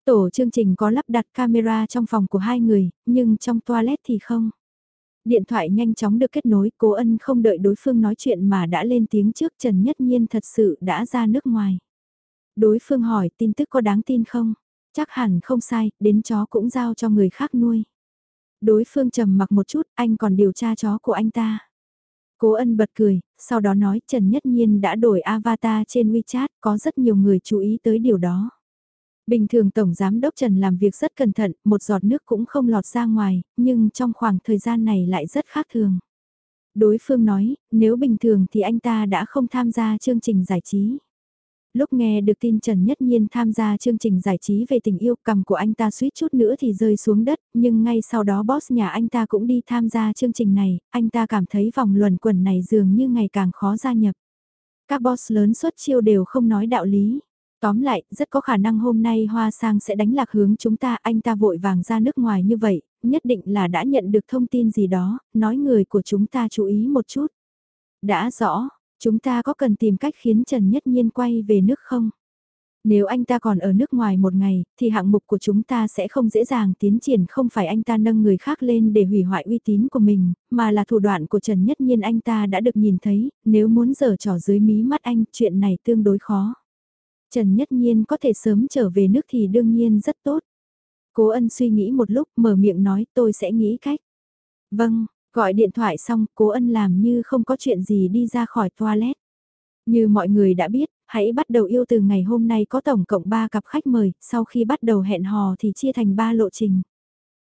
Tổ chương trình có lắp đặt camera trong phòng của hai người, nhưng trong toilet thì không. Điện thoại nhanh chóng được kết nối, cố ân không đợi đối phương nói chuyện mà đã lên tiếng trước Trần Nhất Nhiên thật sự đã ra nước ngoài. Đối phương hỏi tin tức có đáng tin không? Chắc hẳn không sai, đến chó cũng giao cho người khác nuôi. Đối phương trầm mặc một chút, anh còn điều tra chó của anh ta. Cố ân bật cười, sau đó nói Trần Nhất Nhiên đã đổi avatar trên WeChat, có rất nhiều người chú ý tới điều đó. Bình thường Tổng Giám Đốc Trần làm việc rất cẩn thận, một giọt nước cũng không lọt ra ngoài, nhưng trong khoảng thời gian này lại rất khác thường. Đối phương nói, nếu bình thường thì anh ta đã không tham gia chương trình giải trí. Lúc nghe được tin Trần Nhất Nhiên tham gia chương trình giải trí về tình yêu cầm của anh ta suýt chút nữa thì rơi xuống đất, nhưng ngay sau đó boss nhà anh ta cũng đi tham gia chương trình này, anh ta cảm thấy vòng luẩn quẩn này dường như ngày càng khó gia nhập. Các boss lớn xuất chiêu đều không nói đạo lý. Tóm lại, rất có khả năng hôm nay Hoa Sang sẽ đánh lạc hướng chúng ta, anh ta vội vàng ra nước ngoài như vậy, nhất định là đã nhận được thông tin gì đó, nói người của chúng ta chú ý một chút. Đã rõ, chúng ta có cần tìm cách khiến Trần Nhất Nhiên quay về nước không? Nếu anh ta còn ở nước ngoài một ngày, thì hạng mục của chúng ta sẽ không dễ dàng tiến triển không phải anh ta nâng người khác lên để hủy hoại uy tín của mình, mà là thủ đoạn của Trần Nhất Nhiên anh ta đã được nhìn thấy, nếu muốn giở trò dưới mí mắt anh, chuyện này tương đối khó. Trần Nhất Nhiên có thể sớm trở về nước thì đương nhiên rất tốt. Cố ân suy nghĩ một lúc mở miệng nói tôi sẽ nghĩ cách. Vâng, gọi điện thoại xong cố ân làm như không có chuyện gì đi ra khỏi toilet. Như mọi người đã biết, hãy bắt đầu yêu từ ngày hôm nay có tổng cộng 3 cặp khách mời, sau khi bắt đầu hẹn hò thì chia thành 3 lộ trình.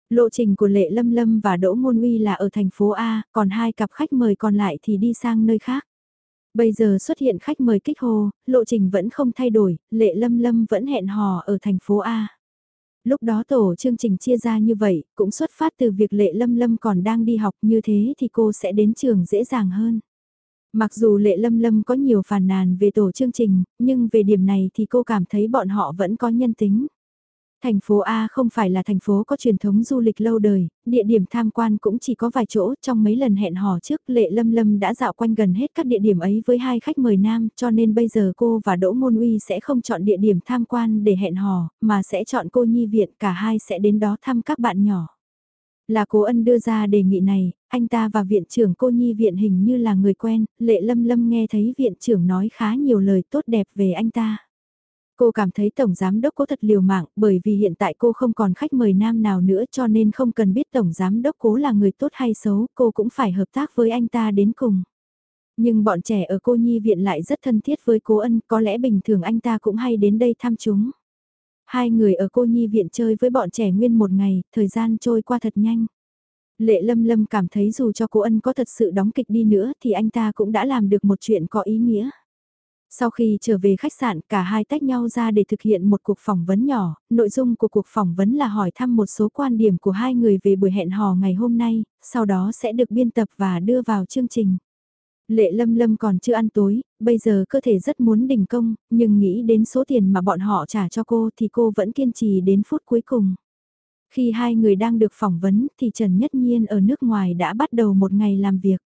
Lộ trình của Lệ Lâm Lâm và Đỗ Ngôn Uy là ở thành phố A, còn hai cặp khách mời còn lại thì đi sang nơi khác. Bây giờ xuất hiện khách mời kích hồ, lộ trình vẫn không thay đổi, Lệ Lâm Lâm vẫn hẹn hò ở thành phố A. Lúc đó tổ chương trình chia ra như vậy, cũng xuất phát từ việc Lệ Lâm Lâm còn đang đi học như thế thì cô sẽ đến trường dễ dàng hơn. Mặc dù Lệ Lâm Lâm có nhiều phàn nàn về tổ chương trình, nhưng về điểm này thì cô cảm thấy bọn họ vẫn có nhân tính. Thành phố A không phải là thành phố có truyền thống du lịch lâu đời, địa điểm tham quan cũng chỉ có vài chỗ trong mấy lần hẹn hò trước Lệ Lâm Lâm đã dạo quanh gần hết các địa điểm ấy với hai khách mời nam cho nên bây giờ cô và Đỗ Ngôn Uy sẽ không chọn địa điểm tham quan để hẹn hò, mà sẽ chọn cô nhi viện cả hai sẽ đến đó thăm các bạn nhỏ. Là cố ân đưa ra đề nghị này, anh ta và viện trưởng cô nhi viện hình như là người quen, Lệ Lâm Lâm nghe thấy viện trưởng nói khá nhiều lời tốt đẹp về anh ta. Cô cảm thấy Tổng Giám Đốc cố thật liều mạng bởi vì hiện tại cô không còn khách mời nam nào nữa cho nên không cần biết Tổng Giám Đốc cố là người tốt hay xấu, cô cũng phải hợp tác với anh ta đến cùng. Nhưng bọn trẻ ở cô nhi viện lại rất thân thiết với cố ân, có lẽ bình thường anh ta cũng hay đến đây thăm chúng. Hai người ở cô nhi viện chơi với bọn trẻ nguyên một ngày, thời gian trôi qua thật nhanh. Lệ Lâm Lâm cảm thấy dù cho cố ân có thật sự đóng kịch đi nữa thì anh ta cũng đã làm được một chuyện có ý nghĩa. Sau khi trở về khách sạn, cả hai tách nhau ra để thực hiện một cuộc phỏng vấn nhỏ, nội dung của cuộc phỏng vấn là hỏi thăm một số quan điểm của hai người về buổi hẹn hò ngày hôm nay, sau đó sẽ được biên tập và đưa vào chương trình. Lệ Lâm Lâm còn chưa ăn tối, bây giờ cơ thể rất muốn đình công, nhưng nghĩ đến số tiền mà bọn họ trả cho cô thì cô vẫn kiên trì đến phút cuối cùng. Khi hai người đang được phỏng vấn thì Trần Nhất Nhiên ở nước ngoài đã bắt đầu một ngày làm việc.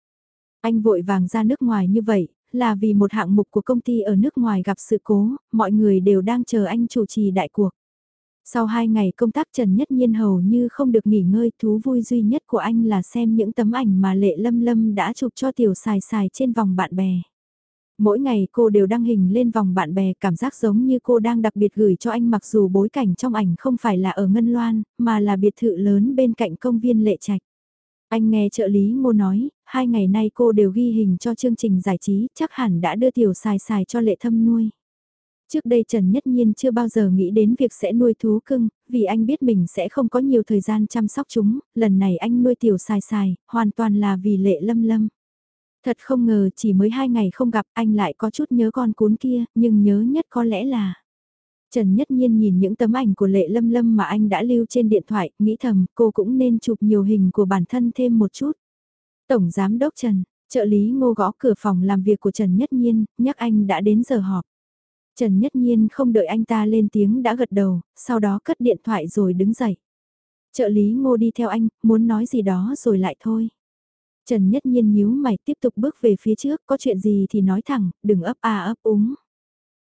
Anh vội vàng ra nước ngoài như vậy, là vì một hạng mục của công ty ở nước ngoài gặp sự cố, mọi người đều đang chờ anh chủ trì đại cuộc. Sau hai ngày công tác Trần Nhất Nhiên hầu như không được nghỉ ngơi, thú vui duy nhất của anh là xem những tấm ảnh mà Lệ Lâm Lâm đã chụp cho tiểu xài xài trên vòng bạn bè. Mỗi ngày cô đều đăng hình lên vòng bạn bè cảm giác giống như cô đang đặc biệt gửi cho anh mặc dù bối cảnh trong ảnh không phải là ở Ngân Loan, mà là biệt thự lớn bên cạnh công viên Lệ Trạch. Anh nghe trợ lý ngô nói, hai ngày nay cô đều ghi hình cho chương trình giải trí, chắc hẳn đã đưa tiểu xài xài cho lệ thâm nuôi. Trước đây Trần Nhất Nhiên chưa bao giờ nghĩ đến việc sẽ nuôi thú cưng, vì anh biết mình sẽ không có nhiều thời gian chăm sóc chúng, lần này anh nuôi tiểu xài xài, hoàn toàn là vì lệ lâm lâm. Thật không ngờ chỉ mới hai ngày không gặp anh lại có chút nhớ con cún kia, nhưng nhớ nhất có lẽ là... Trần Nhất Nhiên nhìn những tấm ảnh của Lệ Lâm Lâm mà anh đã lưu trên điện thoại, nghĩ thầm cô cũng nên chụp nhiều hình của bản thân thêm một chút. Tổng Giám Đốc Trần, Trợ lý ngô gõ cửa phòng làm việc của Trần Nhất Nhiên, nhắc anh đã đến giờ họp. Trần Nhất Nhiên không đợi anh ta lên tiếng đã gật đầu, sau đó cất điện thoại rồi đứng dậy. Trợ lý ngô đi theo anh, muốn nói gì đó rồi lại thôi. Trần Nhất Nhiên nhíu mày tiếp tục bước về phía trước, có chuyện gì thì nói thẳng, đừng ấp a ấp úng.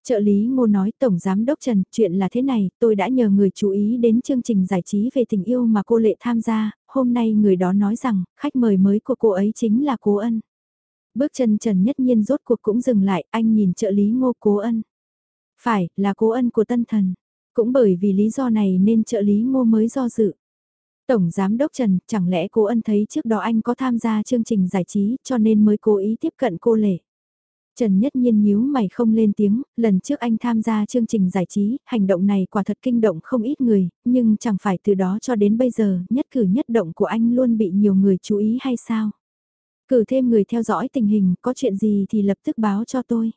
Trợ lý ngô nói Tổng Giám Đốc Trần, chuyện là thế này, tôi đã nhờ người chú ý đến chương trình giải trí về tình yêu mà cô Lệ tham gia, hôm nay người đó nói rằng, khách mời mới của cô ấy chính là Cố Ân. Bước chân Trần Nhất Nhiên rốt cuộc cũng dừng lại, anh nhìn trợ lý ngô Cố Ân. Phải, là Cố Ân của Tân Thần. Cũng bởi vì lý do này nên trợ lý ngô mới do dự. Tổng Giám Đốc Trần, chẳng lẽ Cố Ân thấy trước đó anh có tham gia chương trình giải trí cho nên mới cố ý tiếp cận cô Lệ. Trần Nhất Nhiên nhíu mày không lên tiếng, lần trước anh tham gia chương trình giải trí, hành động này quả thật kinh động không ít người, nhưng chẳng phải từ đó cho đến bây giờ, nhất cử nhất động của anh luôn bị nhiều người chú ý hay sao? Cử thêm người theo dõi tình hình, có chuyện gì thì lập tức báo cho tôi.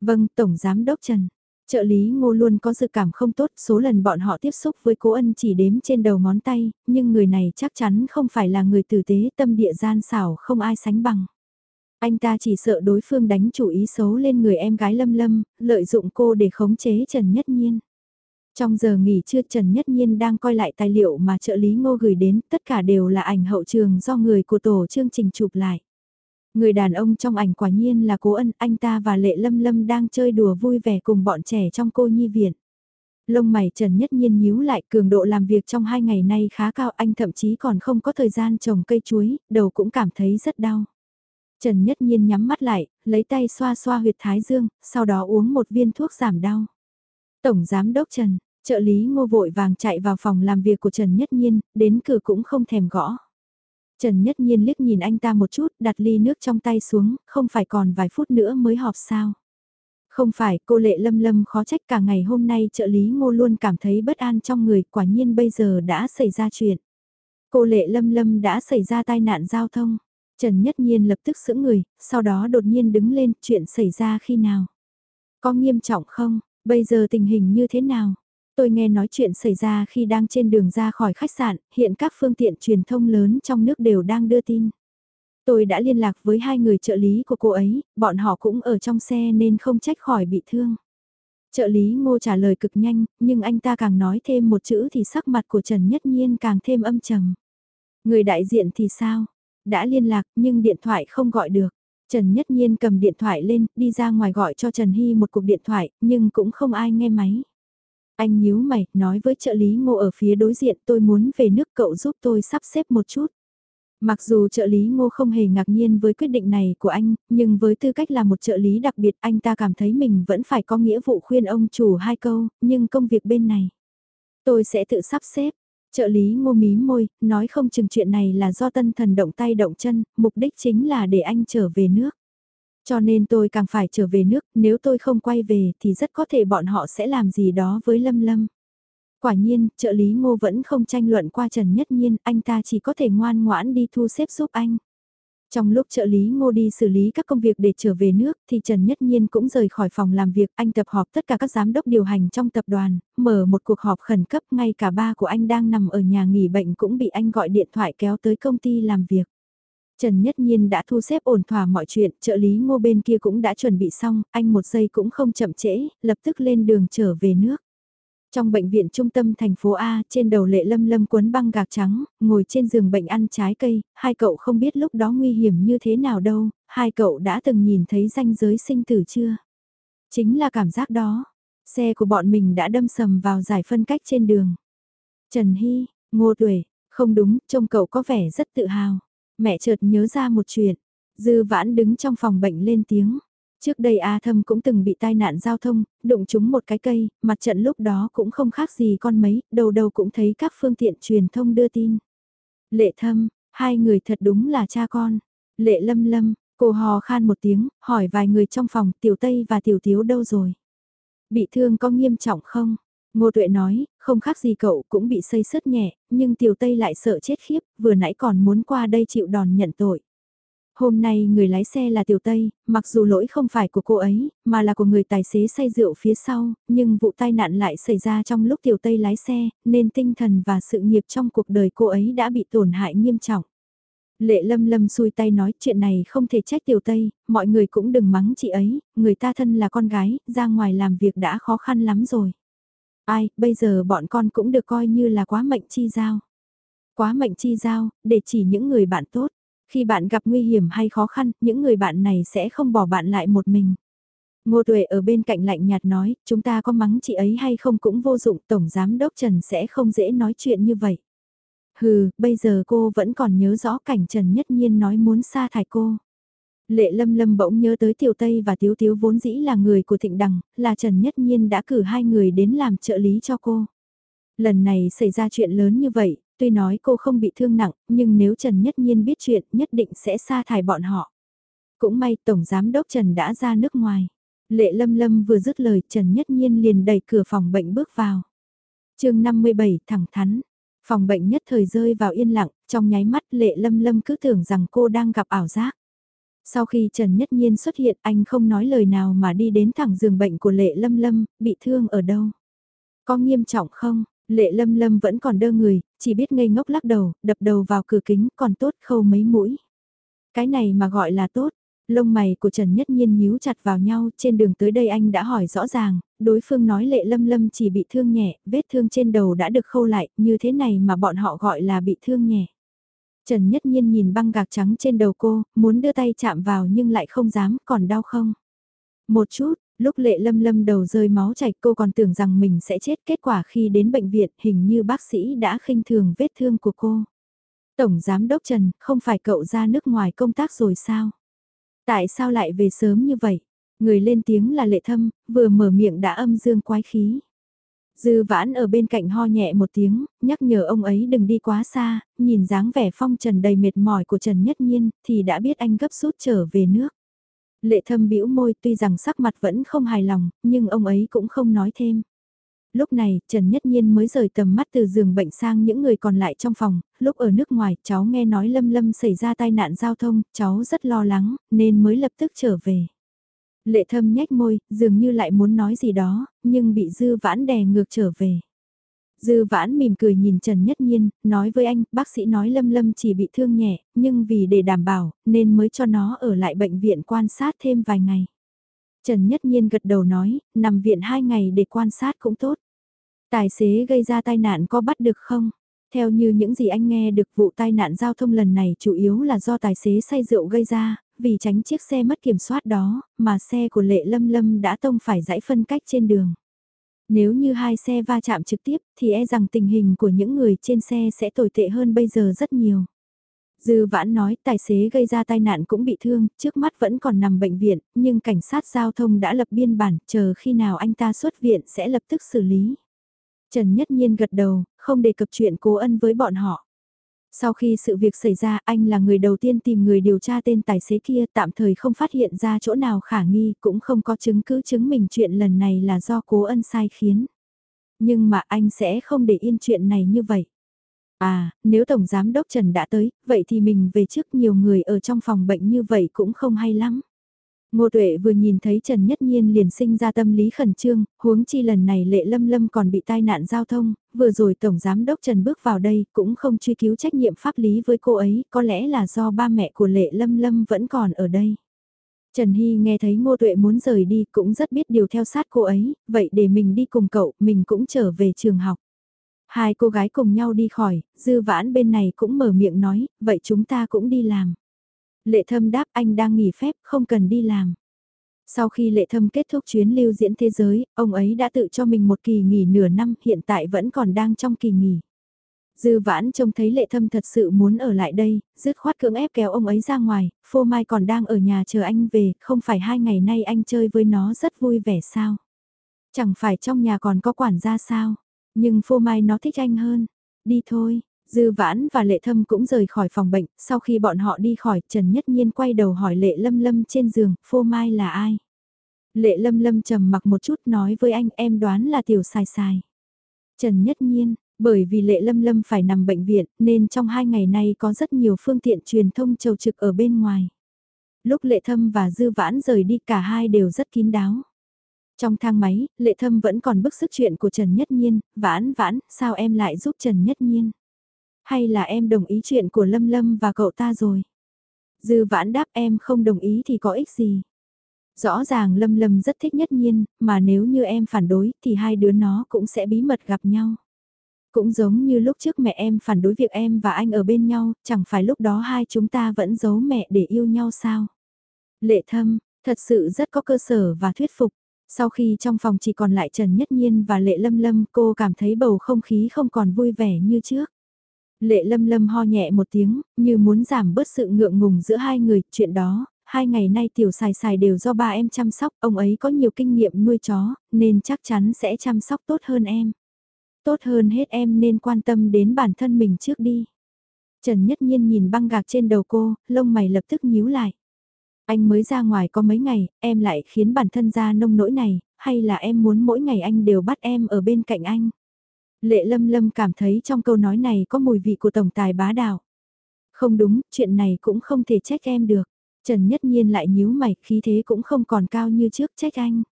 Vâng, Tổng Giám Đốc Trần. Trợ lý ngô luôn có dự cảm không tốt, số lần bọn họ tiếp xúc với cố ân chỉ đếm trên đầu ngón tay, nhưng người này chắc chắn không phải là người tử tế tâm địa gian xảo không ai sánh bằng. Anh ta chỉ sợ đối phương đánh chủ ý xấu lên người em gái Lâm Lâm, lợi dụng cô để khống chế Trần Nhất Nhiên. Trong giờ nghỉ trưa Trần Nhất Nhiên đang coi lại tài liệu mà trợ lý ngô gửi đến, tất cả đều là ảnh hậu trường do người của tổ chương trình chụp lại. Người đàn ông trong ảnh quả nhiên là cố ân, anh ta và Lệ Lâm Lâm đang chơi đùa vui vẻ cùng bọn trẻ trong cô nhi viện. Lông mày Trần Nhất Nhiên nhíu lại cường độ làm việc trong hai ngày nay khá cao anh thậm chí còn không có thời gian trồng cây chuối, đầu cũng cảm thấy rất đau. Trần Nhất Nhiên nhắm mắt lại, lấy tay xoa xoa huyệt thái dương, sau đó uống một viên thuốc giảm đau. Tổng Giám Đốc Trần, trợ lý ngô vội vàng chạy vào phòng làm việc của Trần Nhất Nhiên, đến cửa cũng không thèm gõ. Trần Nhất Nhiên liếc nhìn anh ta một chút, đặt ly nước trong tay xuống, không phải còn vài phút nữa mới họp sao. Không phải, cô Lệ Lâm Lâm khó trách cả ngày hôm nay trợ lý ngô luôn cảm thấy bất an trong người, quả nhiên bây giờ đã xảy ra chuyện. Cô Lệ Lâm Lâm đã xảy ra tai nạn giao thông. Trần Nhất Nhiên lập tức sững người, sau đó đột nhiên đứng lên, chuyện xảy ra khi nào? Có nghiêm trọng không? Bây giờ tình hình như thế nào? Tôi nghe nói chuyện xảy ra khi đang trên đường ra khỏi khách sạn, hiện các phương tiện truyền thông lớn trong nước đều đang đưa tin. Tôi đã liên lạc với hai người trợ lý của cô ấy, bọn họ cũng ở trong xe nên không trách khỏi bị thương. Trợ lý ngô trả lời cực nhanh, nhưng anh ta càng nói thêm một chữ thì sắc mặt của Trần Nhất Nhiên càng thêm âm trầm. Người đại diện thì sao? Đã liên lạc nhưng điện thoại không gọi được. Trần Nhất Nhiên cầm điện thoại lên, đi ra ngoài gọi cho Trần Hy một cuộc điện thoại, nhưng cũng không ai nghe máy. Anh nhíu mày, nói với trợ lý ngô ở phía đối diện tôi muốn về nước cậu giúp tôi sắp xếp một chút. Mặc dù trợ lý ngô không hề ngạc nhiên với quyết định này của anh, nhưng với tư cách là một trợ lý đặc biệt anh ta cảm thấy mình vẫn phải có nghĩa vụ khuyên ông chủ hai câu, nhưng công việc bên này. Tôi sẽ tự sắp xếp. Trợ lý ngô mí môi, nói không chừng chuyện này là do tân thần động tay động chân, mục đích chính là để anh trở về nước. Cho nên tôi càng phải trở về nước, nếu tôi không quay về thì rất có thể bọn họ sẽ làm gì đó với Lâm Lâm. Quả nhiên, trợ lý ngô vẫn không tranh luận qua Trần Nhất Nhiên, anh ta chỉ có thể ngoan ngoãn đi thu xếp giúp anh. Trong lúc trợ lý ngô đi xử lý các công việc để trở về nước thì Trần Nhất Nhiên cũng rời khỏi phòng làm việc anh tập họp tất cả các giám đốc điều hành trong tập đoàn, mở một cuộc họp khẩn cấp ngay cả ba của anh đang nằm ở nhà nghỉ bệnh cũng bị anh gọi điện thoại kéo tới công ty làm việc. Trần Nhất Nhiên đã thu xếp ổn thỏa mọi chuyện, trợ lý ngô bên kia cũng đã chuẩn bị xong, anh một giây cũng không chậm trễ, lập tức lên đường trở về nước. Trong bệnh viện trung tâm thành phố A, trên đầu lệ lâm lâm cuốn băng gạc trắng, ngồi trên giường bệnh ăn trái cây, hai cậu không biết lúc đó nguy hiểm như thế nào đâu, hai cậu đã từng nhìn thấy ranh giới sinh tử chưa? Chính là cảm giác đó, xe của bọn mình đã đâm sầm vào giải phân cách trên đường. Trần Hy, ngô tuổi, không đúng, trông cậu có vẻ rất tự hào mẹ chợt nhớ ra một chuyện. Dư vãn đứng trong phòng bệnh lên tiếng. Trước đây A Thâm cũng từng bị tai nạn giao thông, đụng trúng một cái cây, mặt trận lúc đó cũng không khác gì con mấy, đầu đầu cũng thấy các phương tiện truyền thông đưa tin. Lệ Thâm, hai người thật đúng là cha con. Lệ Lâm Lâm, cô hò khan một tiếng, hỏi vài người trong phòng Tiểu Tây và Tiểu Tiếu đâu rồi. Bị thương có nghiêm trọng không? Ngô Tuệ nói, không khác gì cậu cũng bị xây sứt nhẹ, nhưng Tiểu Tây lại sợ chết khiếp, vừa nãy còn muốn qua đây chịu đòn nhận tội. Hôm nay người lái xe là Tiểu Tây, mặc dù lỗi không phải của cô ấy, mà là của người tài xế say rượu phía sau, nhưng vụ tai nạn lại xảy ra trong lúc Tiểu Tây lái xe, nên tinh thần và sự nghiệp trong cuộc đời cô ấy đã bị tổn hại nghiêm trọng. Lệ lâm lâm xui tay nói chuyện này không thể trách tiểu tây, mọi người cũng đừng mắng chị ấy, người ta thân là con gái, ra ngoài làm việc đã khó khăn lắm rồi. Ai, bây giờ bọn con cũng được coi như là quá mệnh chi giao. Quá mệnh chi giao, để chỉ những người bạn tốt. Khi bạn gặp nguy hiểm hay khó khăn, những người bạn này sẽ không bỏ bạn lại một mình. Ngô Tuệ ở bên cạnh lạnh nhạt nói, chúng ta có mắng chị ấy hay không cũng vô dụng, Tổng Giám Đốc Trần sẽ không dễ nói chuyện như vậy. Hừ, bây giờ cô vẫn còn nhớ rõ cảnh Trần Nhất Nhiên nói muốn sa thải cô. Lệ Lâm Lâm bỗng nhớ tới Tiểu Tây và Tiếu Tiếu vốn dĩ là người của Thịnh Đằng, là Trần Nhất Nhiên đã cử hai người đến làm trợ lý cho cô. Lần này xảy ra chuyện lớn như vậy, tuy nói cô không bị thương nặng, nhưng nếu Trần Nhất Nhiên biết chuyện nhất định sẽ sa thải bọn họ. Cũng may Tổng Giám Đốc Trần đã ra nước ngoài. Lệ Lâm Lâm vừa dứt lời Trần Nhất Nhiên liền đẩy cửa phòng bệnh bước vào. chương 57 thẳng thắn. Phòng bệnh nhất thời rơi vào yên lặng, trong nháy mắt Lệ Lâm Lâm cứ tưởng rằng cô đang gặp ảo giác. Sau khi Trần Nhất Nhiên xuất hiện anh không nói lời nào mà đi đến thẳng giường bệnh của Lệ Lâm Lâm, bị thương ở đâu? Có nghiêm trọng không? Lệ Lâm Lâm vẫn còn đơ người, chỉ biết ngây ngốc lắc đầu, đập đầu vào cửa kính còn tốt khâu mấy mũi. Cái này mà gọi là tốt, Lông mày của Trần Nhất Nhiên nhíu chặt vào nhau, trên đường tới đây anh đã hỏi rõ ràng, đối phương nói lệ lâm lâm chỉ bị thương nhẹ, vết thương trên đầu đã được khâu lại, như thế này mà bọn họ gọi là bị thương nhẹ. Trần Nhất Nhiên nhìn băng gạc trắng trên đầu cô, muốn đưa tay chạm vào nhưng lại không dám, còn đau không? Một chút, lúc lệ lâm lâm đầu rơi máu chảy cô còn tưởng rằng mình sẽ chết kết quả khi đến bệnh viện hình như bác sĩ đã khinh thường vết thương của cô. Tổng Giám Đốc Trần, không phải cậu ra nước ngoài công tác rồi sao? Tại sao lại về sớm như vậy? Người lên tiếng là lệ thâm, vừa mở miệng đã âm dương quái khí. Dư vãn ở bên cạnh ho nhẹ một tiếng, nhắc nhở ông ấy đừng đi quá xa, nhìn dáng vẻ phong trần đầy mệt mỏi của Trần Nhất Nhiên, thì đã biết anh gấp rút trở về nước. Lệ thâm bĩu môi tuy rằng sắc mặt vẫn không hài lòng, nhưng ông ấy cũng không nói thêm. Lúc này, Trần Nhất Nhiên mới rời tầm mắt từ giường bệnh sang những người còn lại trong phòng, lúc ở nước ngoài, cháu nghe nói Lâm Lâm xảy ra tai nạn giao thông, cháu rất lo lắng, nên mới lập tức trở về. Lệ thâm nhếch môi, dường như lại muốn nói gì đó, nhưng bị dư vãn đè ngược trở về. Dư vãn mỉm cười nhìn Trần Nhất Nhiên, nói với anh, bác sĩ nói Lâm Lâm chỉ bị thương nhẹ, nhưng vì để đảm bảo, nên mới cho nó ở lại bệnh viện quan sát thêm vài ngày. Trần Nhất Nhiên gật đầu nói, nằm viện 2 ngày để quan sát cũng tốt. Tài xế gây ra tai nạn có bắt được không? Theo như những gì anh nghe được vụ tai nạn giao thông lần này chủ yếu là do tài xế say rượu gây ra, vì tránh chiếc xe mất kiểm soát đó, mà xe của Lệ Lâm Lâm đã tông phải dãy phân cách trên đường. Nếu như hai xe va chạm trực tiếp thì e rằng tình hình của những người trên xe sẽ tồi tệ hơn bây giờ rất nhiều. Dư vãn nói tài xế gây ra tai nạn cũng bị thương, trước mắt vẫn còn nằm bệnh viện, nhưng cảnh sát giao thông đã lập biên bản, chờ khi nào anh ta xuất viện sẽ lập tức xử lý. Trần Nhất Nhiên gật đầu, không đề cập chuyện cố ân với bọn họ. Sau khi sự việc xảy ra, anh là người đầu tiên tìm người điều tra tên tài xế kia tạm thời không phát hiện ra chỗ nào khả nghi, cũng không có chứng cứ chứng minh chuyện lần này là do cố ân sai khiến. Nhưng mà anh sẽ không để yên chuyện này như vậy. À, nếu Tổng Giám Đốc Trần đã tới, vậy thì mình về trước nhiều người ở trong phòng bệnh như vậy cũng không hay lắm. Ngô Tuệ vừa nhìn thấy Trần Nhất Nhiên liền sinh ra tâm lý khẩn trương, huống chi lần này Lệ Lâm Lâm còn bị tai nạn giao thông, vừa rồi Tổng Giám Đốc Trần bước vào đây cũng không truy cứu trách nhiệm pháp lý với cô ấy, có lẽ là do ba mẹ của Lệ Lâm Lâm vẫn còn ở đây. Trần Hy nghe thấy Ngô Tuệ muốn rời đi cũng rất biết điều theo sát cô ấy, vậy để mình đi cùng cậu, mình cũng trở về trường học. Hai cô gái cùng nhau đi khỏi, dư vãn bên này cũng mở miệng nói, vậy chúng ta cũng đi làm. Lệ thâm đáp anh đang nghỉ phép, không cần đi làm. Sau khi lệ thâm kết thúc chuyến lưu diễn thế giới, ông ấy đã tự cho mình một kỳ nghỉ nửa năm, hiện tại vẫn còn đang trong kỳ nghỉ. Dư vãn trông thấy lệ thâm thật sự muốn ở lại đây, dứt khoát cưỡng ép kéo ông ấy ra ngoài, phô mai còn đang ở nhà chờ anh về, không phải hai ngày nay anh chơi với nó rất vui vẻ sao. Chẳng phải trong nhà còn có quản gia sao, nhưng phô mai nó thích anh hơn. Đi thôi, Dư Vãn và Lệ Thâm cũng rời khỏi phòng bệnh, sau khi bọn họ đi khỏi, Trần Nhất Nhiên quay đầu hỏi Lệ Lâm Lâm trên giường, phô mai là ai? Lệ Lâm Lâm trầm mặc một chút nói với anh em đoán là tiểu xài xài. Trần Nhất Nhiên, bởi vì Lệ Lâm Lâm phải nằm bệnh viện nên trong hai ngày nay có rất nhiều phương tiện truyền thông trầu trực ở bên ngoài. Lúc Lệ Thâm và Dư Vãn rời đi cả hai đều rất kín đáo. Trong thang máy, Lệ Thâm vẫn còn bức sức chuyện của Trần Nhất Nhiên, Vãn Vãn, sao em lại giúp Trần Nhất Nhiên? Hay là em đồng ý chuyện của Lâm Lâm và cậu ta rồi? Dư vãn đáp em không đồng ý thì có ích gì. Rõ ràng Lâm Lâm rất thích nhất nhiên, mà nếu như em phản đối thì hai đứa nó cũng sẽ bí mật gặp nhau. Cũng giống như lúc trước mẹ em phản đối việc em và anh ở bên nhau, chẳng phải lúc đó hai chúng ta vẫn giấu mẹ để yêu nhau sao? Lệ thâm, thật sự rất có cơ sở và thuyết phục. Sau khi trong phòng chỉ còn lại Trần Nhất Nhiên và Lệ Lâm Lâm cô cảm thấy bầu không khí không còn vui vẻ như trước. Lệ Lâm Lâm ho nhẹ một tiếng, như muốn giảm bớt sự ngượng ngùng giữa hai người, chuyện đó, hai ngày nay tiểu xài xài đều do ba em chăm sóc, ông ấy có nhiều kinh nghiệm nuôi chó, nên chắc chắn sẽ chăm sóc tốt hơn em. Tốt hơn hết em nên quan tâm đến bản thân mình trước đi. Trần Nhất Nhiên nhìn băng gạc trên đầu cô, lông mày lập tức nhíu lại. Anh mới ra ngoài có mấy ngày, em lại khiến bản thân ra nông nỗi này, hay là em muốn mỗi ngày anh đều bắt em ở bên cạnh anh? Lệ Lâm Lâm cảm thấy trong câu nói này có mùi vị của tổng tài bá đạo. Không đúng, chuyện này cũng không thể trách em được. Trần Nhất Nhiên lại nhíu mày, khí thế cũng không còn cao như trước trách anh.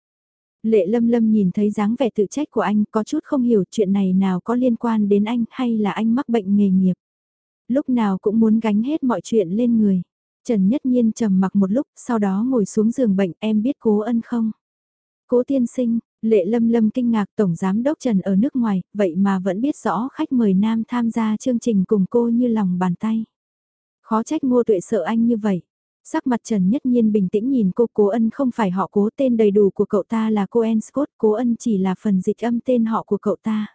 Lệ Lâm Lâm nhìn thấy dáng vẻ tự trách của anh có chút không hiểu chuyện này nào có liên quan đến anh hay là anh mắc bệnh nghề nghiệp. Lúc nào cũng muốn gánh hết mọi chuyện lên người. Trần Nhất Nhiên trầm mặc một lúc, sau đó ngồi xuống giường bệnh, em biết cố ân không? Cố tiên sinh, Lệ Lâm Lâm kinh ngạc Tổng Giám Đốc Trần ở nước ngoài, vậy mà vẫn biết rõ khách mời nam tham gia chương trình cùng cô như lòng bàn tay. Khó trách ngô tuệ sợ anh như vậy. Sắc mặt Trần Nhất Nhiên bình tĩnh nhìn cô Cố Ân không phải họ cố tên đầy đủ của cậu ta là Coen Scott, Cố Ân chỉ là phần dịch âm tên họ của cậu ta.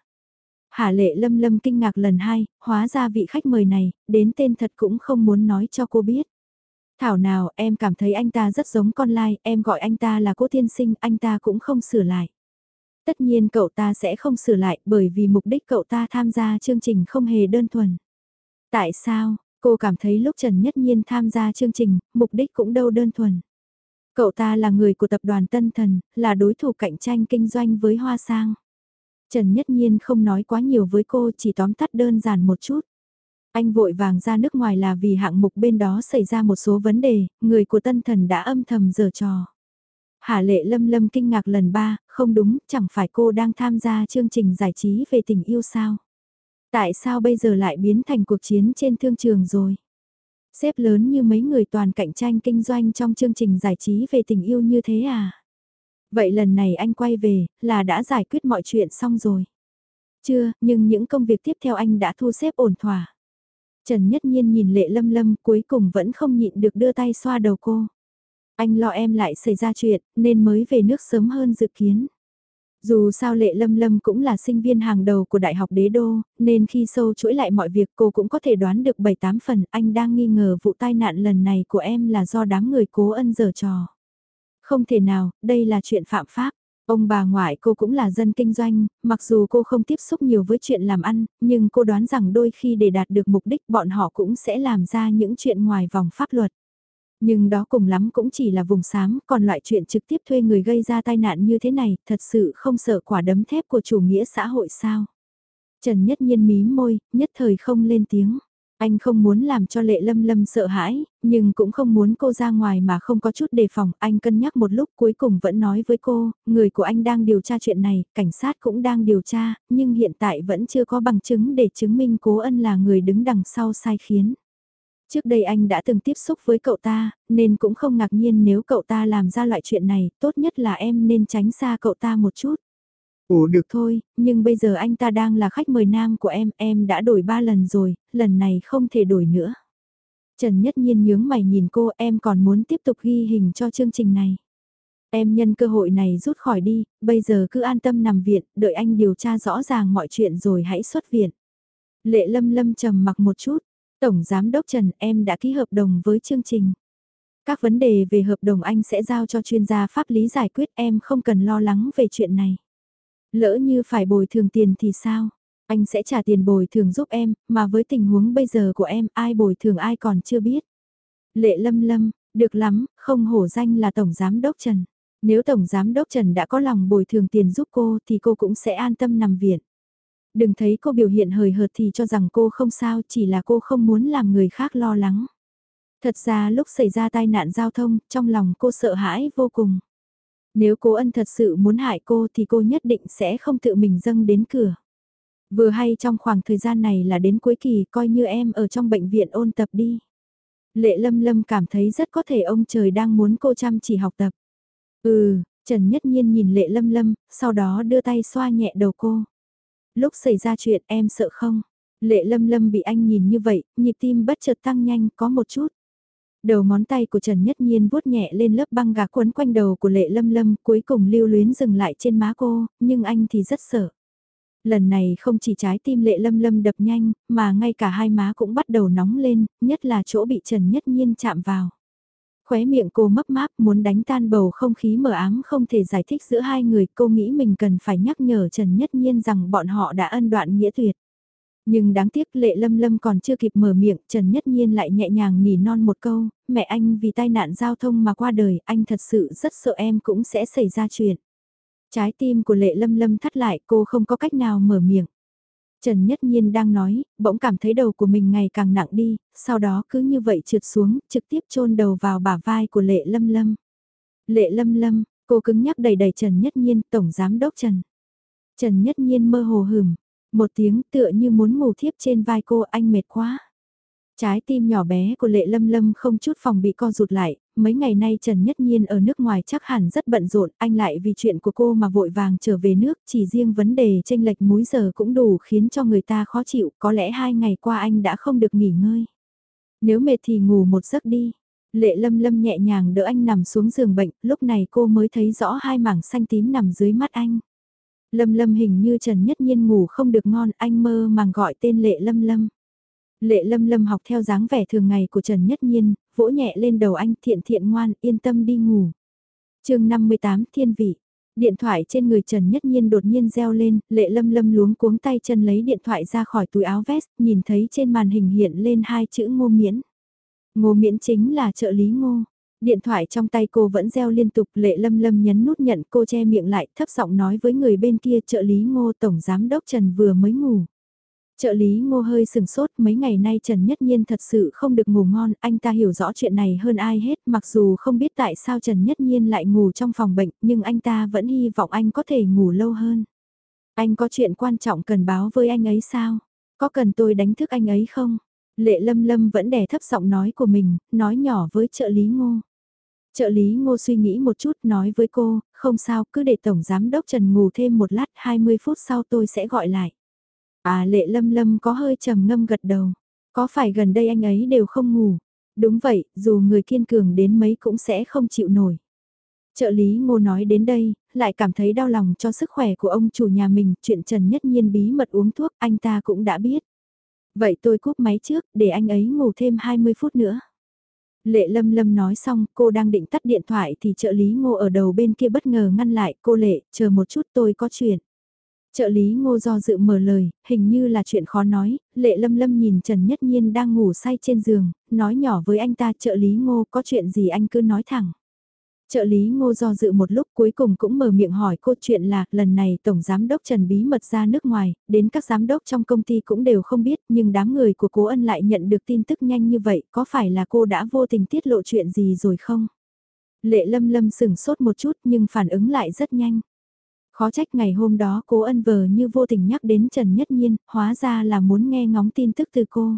Hà lệ lâm lâm kinh ngạc lần hai, hóa ra vị khách mời này, đến tên thật cũng không muốn nói cho cô biết. Thảo nào em cảm thấy anh ta rất giống con lai, em gọi anh ta là cố tiên sinh, anh ta cũng không sửa lại. Tất nhiên cậu ta sẽ không sửa lại bởi vì mục đích cậu ta tham gia chương trình không hề đơn thuần. Tại sao, cô cảm thấy lúc Trần Nhất Nhiên tham gia chương trình, mục đích cũng đâu đơn thuần. Cậu ta là người của tập đoàn Tân Thần, là đối thủ cạnh tranh kinh doanh với Hoa Sang. Trần Nhất Nhiên không nói quá nhiều với cô chỉ tóm tắt đơn giản một chút. Anh vội vàng ra nước ngoài là vì hạng mục bên đó xảy ra một số vấn đề, người của tân thần đã âm thầm giở trò. Hà lệ lâm lâm kinh ngạc lần ba, không đúng, chẳng phải cô đang tham gia chương trình giải trí về tình yêu sao? Tại sao bây giờ lại biến thành cuộc chiến trên thương trường rồi? Xếp lớn như mấy người toàn cạnh tranh kinh doanh trong chương trình giải trí về tình yêu như thế à? Vậy lần này anh quay về, là đã giải quyết mọi chuyện xong rồi. Chưa, nhưng những công việc tiếp theo anh đã thu xếp ổn thỏa. Trần Nhất Nhiên nhìn Lệ Lâm Lâm cuối cùng vẫn không nhịn được đưa tay xoa đầu cô. Anh lo em lại xảy ra chuyện nên mới về nước sớm hơn dự kiến. Dù sao Lệ Lâm Lâm cũng là sinh viên hàng đầu của Đại học Đế Đô, nên khi sâu chuỗi lại mọi việc cô cũng có thể đoán được 7-8 phần anh đang nghi ngờ vụ tai nạn lần này của em là do đám người cố ân dở trò. Không thể nào, đây là chuyện phạm pháp. Ông bà ngoại cô cũng là dân kinh doanh, mặc dù cô không tiếp xúc nhiều với chuyện làm ăn, nhưng cô đoán rằng đôi khi để đạt được mục đích bọn họ cũng sẽ làm ra những chuyện ngoài vòng pháp luật. Nhưng đó cùng lắm cũng chỉ là vùng xám, còn loại chuyện trực tiếp thuê người gây ra tai nạn như thế này, thật sự không sợ quả đấm thép của chủ nghĩa xã hội sao. Trần Nhất Nhiên mí môi, nhất thời không lên tiếng. Anh không muốn làm cho lệ lâm lâm sợ hãi, nhưng cũng không muốn cô ra ngoài mà không có chút đề phòng. Anh cân nhắc một lúc cuối cùng vẫn nói với cô, người của anh đang điều tra chuyện này, cảnh sát cũng đang điều tra, nhưng hiện tại vẫn chưa có bằng chứng để chứng minh cố ân là người đứng đằng sau sai khiến. Trước đây anh đã từng tiếp xúc với cậu ta, nên cũng không ngạc nhiên nếu cậu ta làm ra loại chuyện này, tốt nhất là em nên tránh xa cậu ta một chút. Ủa được thôi, nhưng bây giờ anh ta đang là khách mời nam của em, em đã đổi ba lần rồi, lần này không thể đổi nữa. Trần Nhất Nhiên nhướng mày nhìn cô em còn muốn tiếp tục ghi hình cho chương trình này. Em nhân cơ hội này rút khỏi đi, bây giờ cứ an tâm nằm viện, đợi anh điều tra rõ ràng mọi chuyện rồi hãy xuất viện. Lệ Lâm Lâm trầm mặc một chút, Tổng Giám Đốc Trần em đã ký hợp đồng với chương trình. Các vấn đề về hợp đồng anh sẽ giao cho chuyên gia pháp lý giải quyết em không cần lo lắng về chuyện này. Lỡ như phải bồi thường tiền thì sao? Anh sẽ trả tiền bồi thường giúp em, mà với tình huống bây giờ của em ai bồi thường ai còn chưa biết. Lệ lâm lâm, được lắm, không hổ danh là Tổng Giám Đốc Trần. Nếu Tổng Giám Đốc Trần đã có lòng bồi thường tiền giúp cô thì cô cũng sẽ an tâm nằm viện. Đừng thấy cô biểu hiện hời hợt thì cho rằng cô không sao chỉ là cô không muốn làm người khác lo lắng. Thật ra lúc xảy ra tai nạn giao thông, trong lòng cô sợ hãi vô cùng. Nếu cố ân thật sự muốn hại cô thì cô nhất định sẽ không tự mình dâng đến cửa. Vừa hay trong khoảng thời gian này là đến cuối kỳ coi như em ở trong bệnh viện ôn tập đi. Lệ lâm lâm cảm thấy rất có thể ông trời đang muốn cô chăm chỉ học tập. Ừ, Trần Nhất Nhiên nhìn lệ lâm lâm, sau đó đưa tay xoa nhẹ đầu cô. Lúc xảy ra chuyện em sợ không? Lệ lâm lâm bị anh nhìn như vậy, nhịp tim bất chợt tăng nhanh có một chút. Đầu ngón tay của Trần Nhất Nhiên vuốt nhẹ lên lớp băng gạc quấn quanh đầu của Lệ Lâm Lâm cuối cùng lưu luyến dừng lại trên má cô, nhưng anh thì rất sợ. Lần này không chỉ trái tim Lệ Lâm Lâm đập nhanh, mà ngay cả hai má cũng bắt đầu nóng lên, nhất là chỗ bị Trần Nhất Nhiên chạm vào. Khóe miệng cô mấp máp muốn đánh tan bầu không khí mờ ám không thể giải thích giữa hai người cô nghĩ mình cần phải nhắc nhở Trần Nhất Nhiên rằng bọn họ đã ân đoạn nghĩa tuyệt. Nhưng đáng tiếc lệ lâm lâm còn chưa kịp mở miệng, Trần Nhất Nhiên lại nhẹ nhàng nỉ non một câu, mẹ anh vì tai nạn giao thông mà qua đời, anh thật sự rất sợ em cũng sẽ xảy ra chuyện. Trái tim của lệ lâm lâm thắt lại cô không có cách nào mở miệng. Trần Nhất Nhiên đang nói, bỗng cảm thấy đầu của mình ngày càng nặng đi, sau đó cứ như vậy trượt xuống, trực tiếp chôn đầu vào bả vai của Lệ Lâm Lâm. Lệ Lâm Lâm, cô cứng nhắc đầy đầy Trần Nhất Nhiên, Tổng Giám Đốc Trần. Trần Nhất Nhiên mơ hồ hửm, một tiếng tựa như muốn ngủ thiếp trên vai cô anh mệt quá. Trái tim nhỏ bé của Lệ Lâm Lâm không chút phòng bị co rụt lại, mấy ngày nay Trần Nhất Nhiên ở nước ngoài chắc hẳn rất bận rộn, anh lại vì chuyện của cô mà vội vàng trở về nước, chỉ riêng vấn đề tranh lệch múi giờ cũng đủ khiến cho người ta khó chịu, có lẽ hai ngày qua anh đã không được nghỉ ngơi. Nếu mệt thì ngủ một giấc đi. Lệ Lâm Lâm nhẹ nhàng đỡ anh nằm xuống giường bệnh, lúc này cô mới thấy rõ hai mảng xanh tím nằm dưới mắt anh. Lâm Lâm hình như Trần Nhất Nhiên ngủ không được ngon, anh mơ màng gọi tên Lệ Lâm Lâm. Lệ Lâm Lâm học theo dáng vẻ thường ngày của Trần Nhất Nhiên, vỗ nhẹ lên đầu anh thiện thiện ngoan, yên tâm đi ngủ. chương 58 Thiên Vị Điện thoại trên người Trần Nhất Nhiên đột nhiên reo lên, Lệ Lâm Lâm luống cuống tay chân lấy điện thoại ra khỏi túi áo vest, nhìn thấy trên màn hình hiện lên hai chữ ngô miễn. Ngô miễn chính là trợ lý ngô. Điện thoại trong tay cô vẫn reo liên tục lệ lâm lâm nhấn nút nhận cô che miệng lại thấp giọng nói với người bên kia trợ lý ngô tổng giám đốc Trần vừa mới ngủ. Trợ lý ngô hơi sừng sốt mấy ngày nay Trần Nhất Nhiên thật sự không được ngủ ngon, anh ta hiểu rõ chuyện này hơn ai hết mặc dù không biết tại sao Trần Nhất Nhiên lại ngủ trong phòng bệnh nhưng anh ta vẫn hy vọng anh có thể ngủ lâu hơn. Anh có chuyện quan trọng cần báo với anh ấy sao? Có cần tôi đánh thức anh ấy không? Lệ lâm lâm vẫn đè thấp giọng nói của mình, nói nhỏ với trợ lý ngô. Trợ lý ngô suy nghĩ một chút nói với cô, không sao cứ để Tổng Giám Đốc Trần ngủ thêm một lát 20 phút sau tôi sẽ gọi lại. À lệ lâm lâm có hơi trầm ngâm gật đầu. Có phải gần đây anh ấy đều không ngủ? Đúng vậy, dù người kiên cường đến mấy cũng sẽ không chịu nổi. Trợ lý ngô nói đến đây, lại cảm thấy đau lòng cho sức khỏe của ông chủ nhà mình, chuyện Trần Nhất Nhiên bí mật uống thuốc anh ta cũng đã biết. Vậy tôi cúp máy trước, để anh ấy ngủ thêm 20 phút nữa. Lệ lâm lâm nói xong, cô đang định tắt điện thoại thì trợ lý ngô ở đầu bên kia bất ngờ ngăn lại, cô Lệ, chờ một chút tôi có chuyện. Trợ lý ngô do dự mở lời, hình như là chuyện khó nói, lệ lâm lâm nhìn Trần Nhất Nhiên đang ngủ say trên giường, nói nhỏ với anh ta trợ lý ngô có chuyện gì anh cứ nói thẳng. Trợ lý ngô do dự một lúc cuối cùng cũng mở miệng hỏi cô chuyện là lần này Tổng Giám đốc Trần bí mật ra nước ngoài, đến các giám đốc trong công ty cũng đều không biết nhưng đám người của cố ân lại nhận được tin tức nhanh như vậy có phải là cô đã vô tình tiết lộ chuyện gì rồi không? Lệ lâm lâm sừng sốt một chút nhưng phản ứng lại rất nhanh. Khó trách ngày hôm đó cố ân vờ như vô tình nhắc đến Trần Nhất Nhiên, hóa ra là muốn nghe ngóng tin tức từ cô.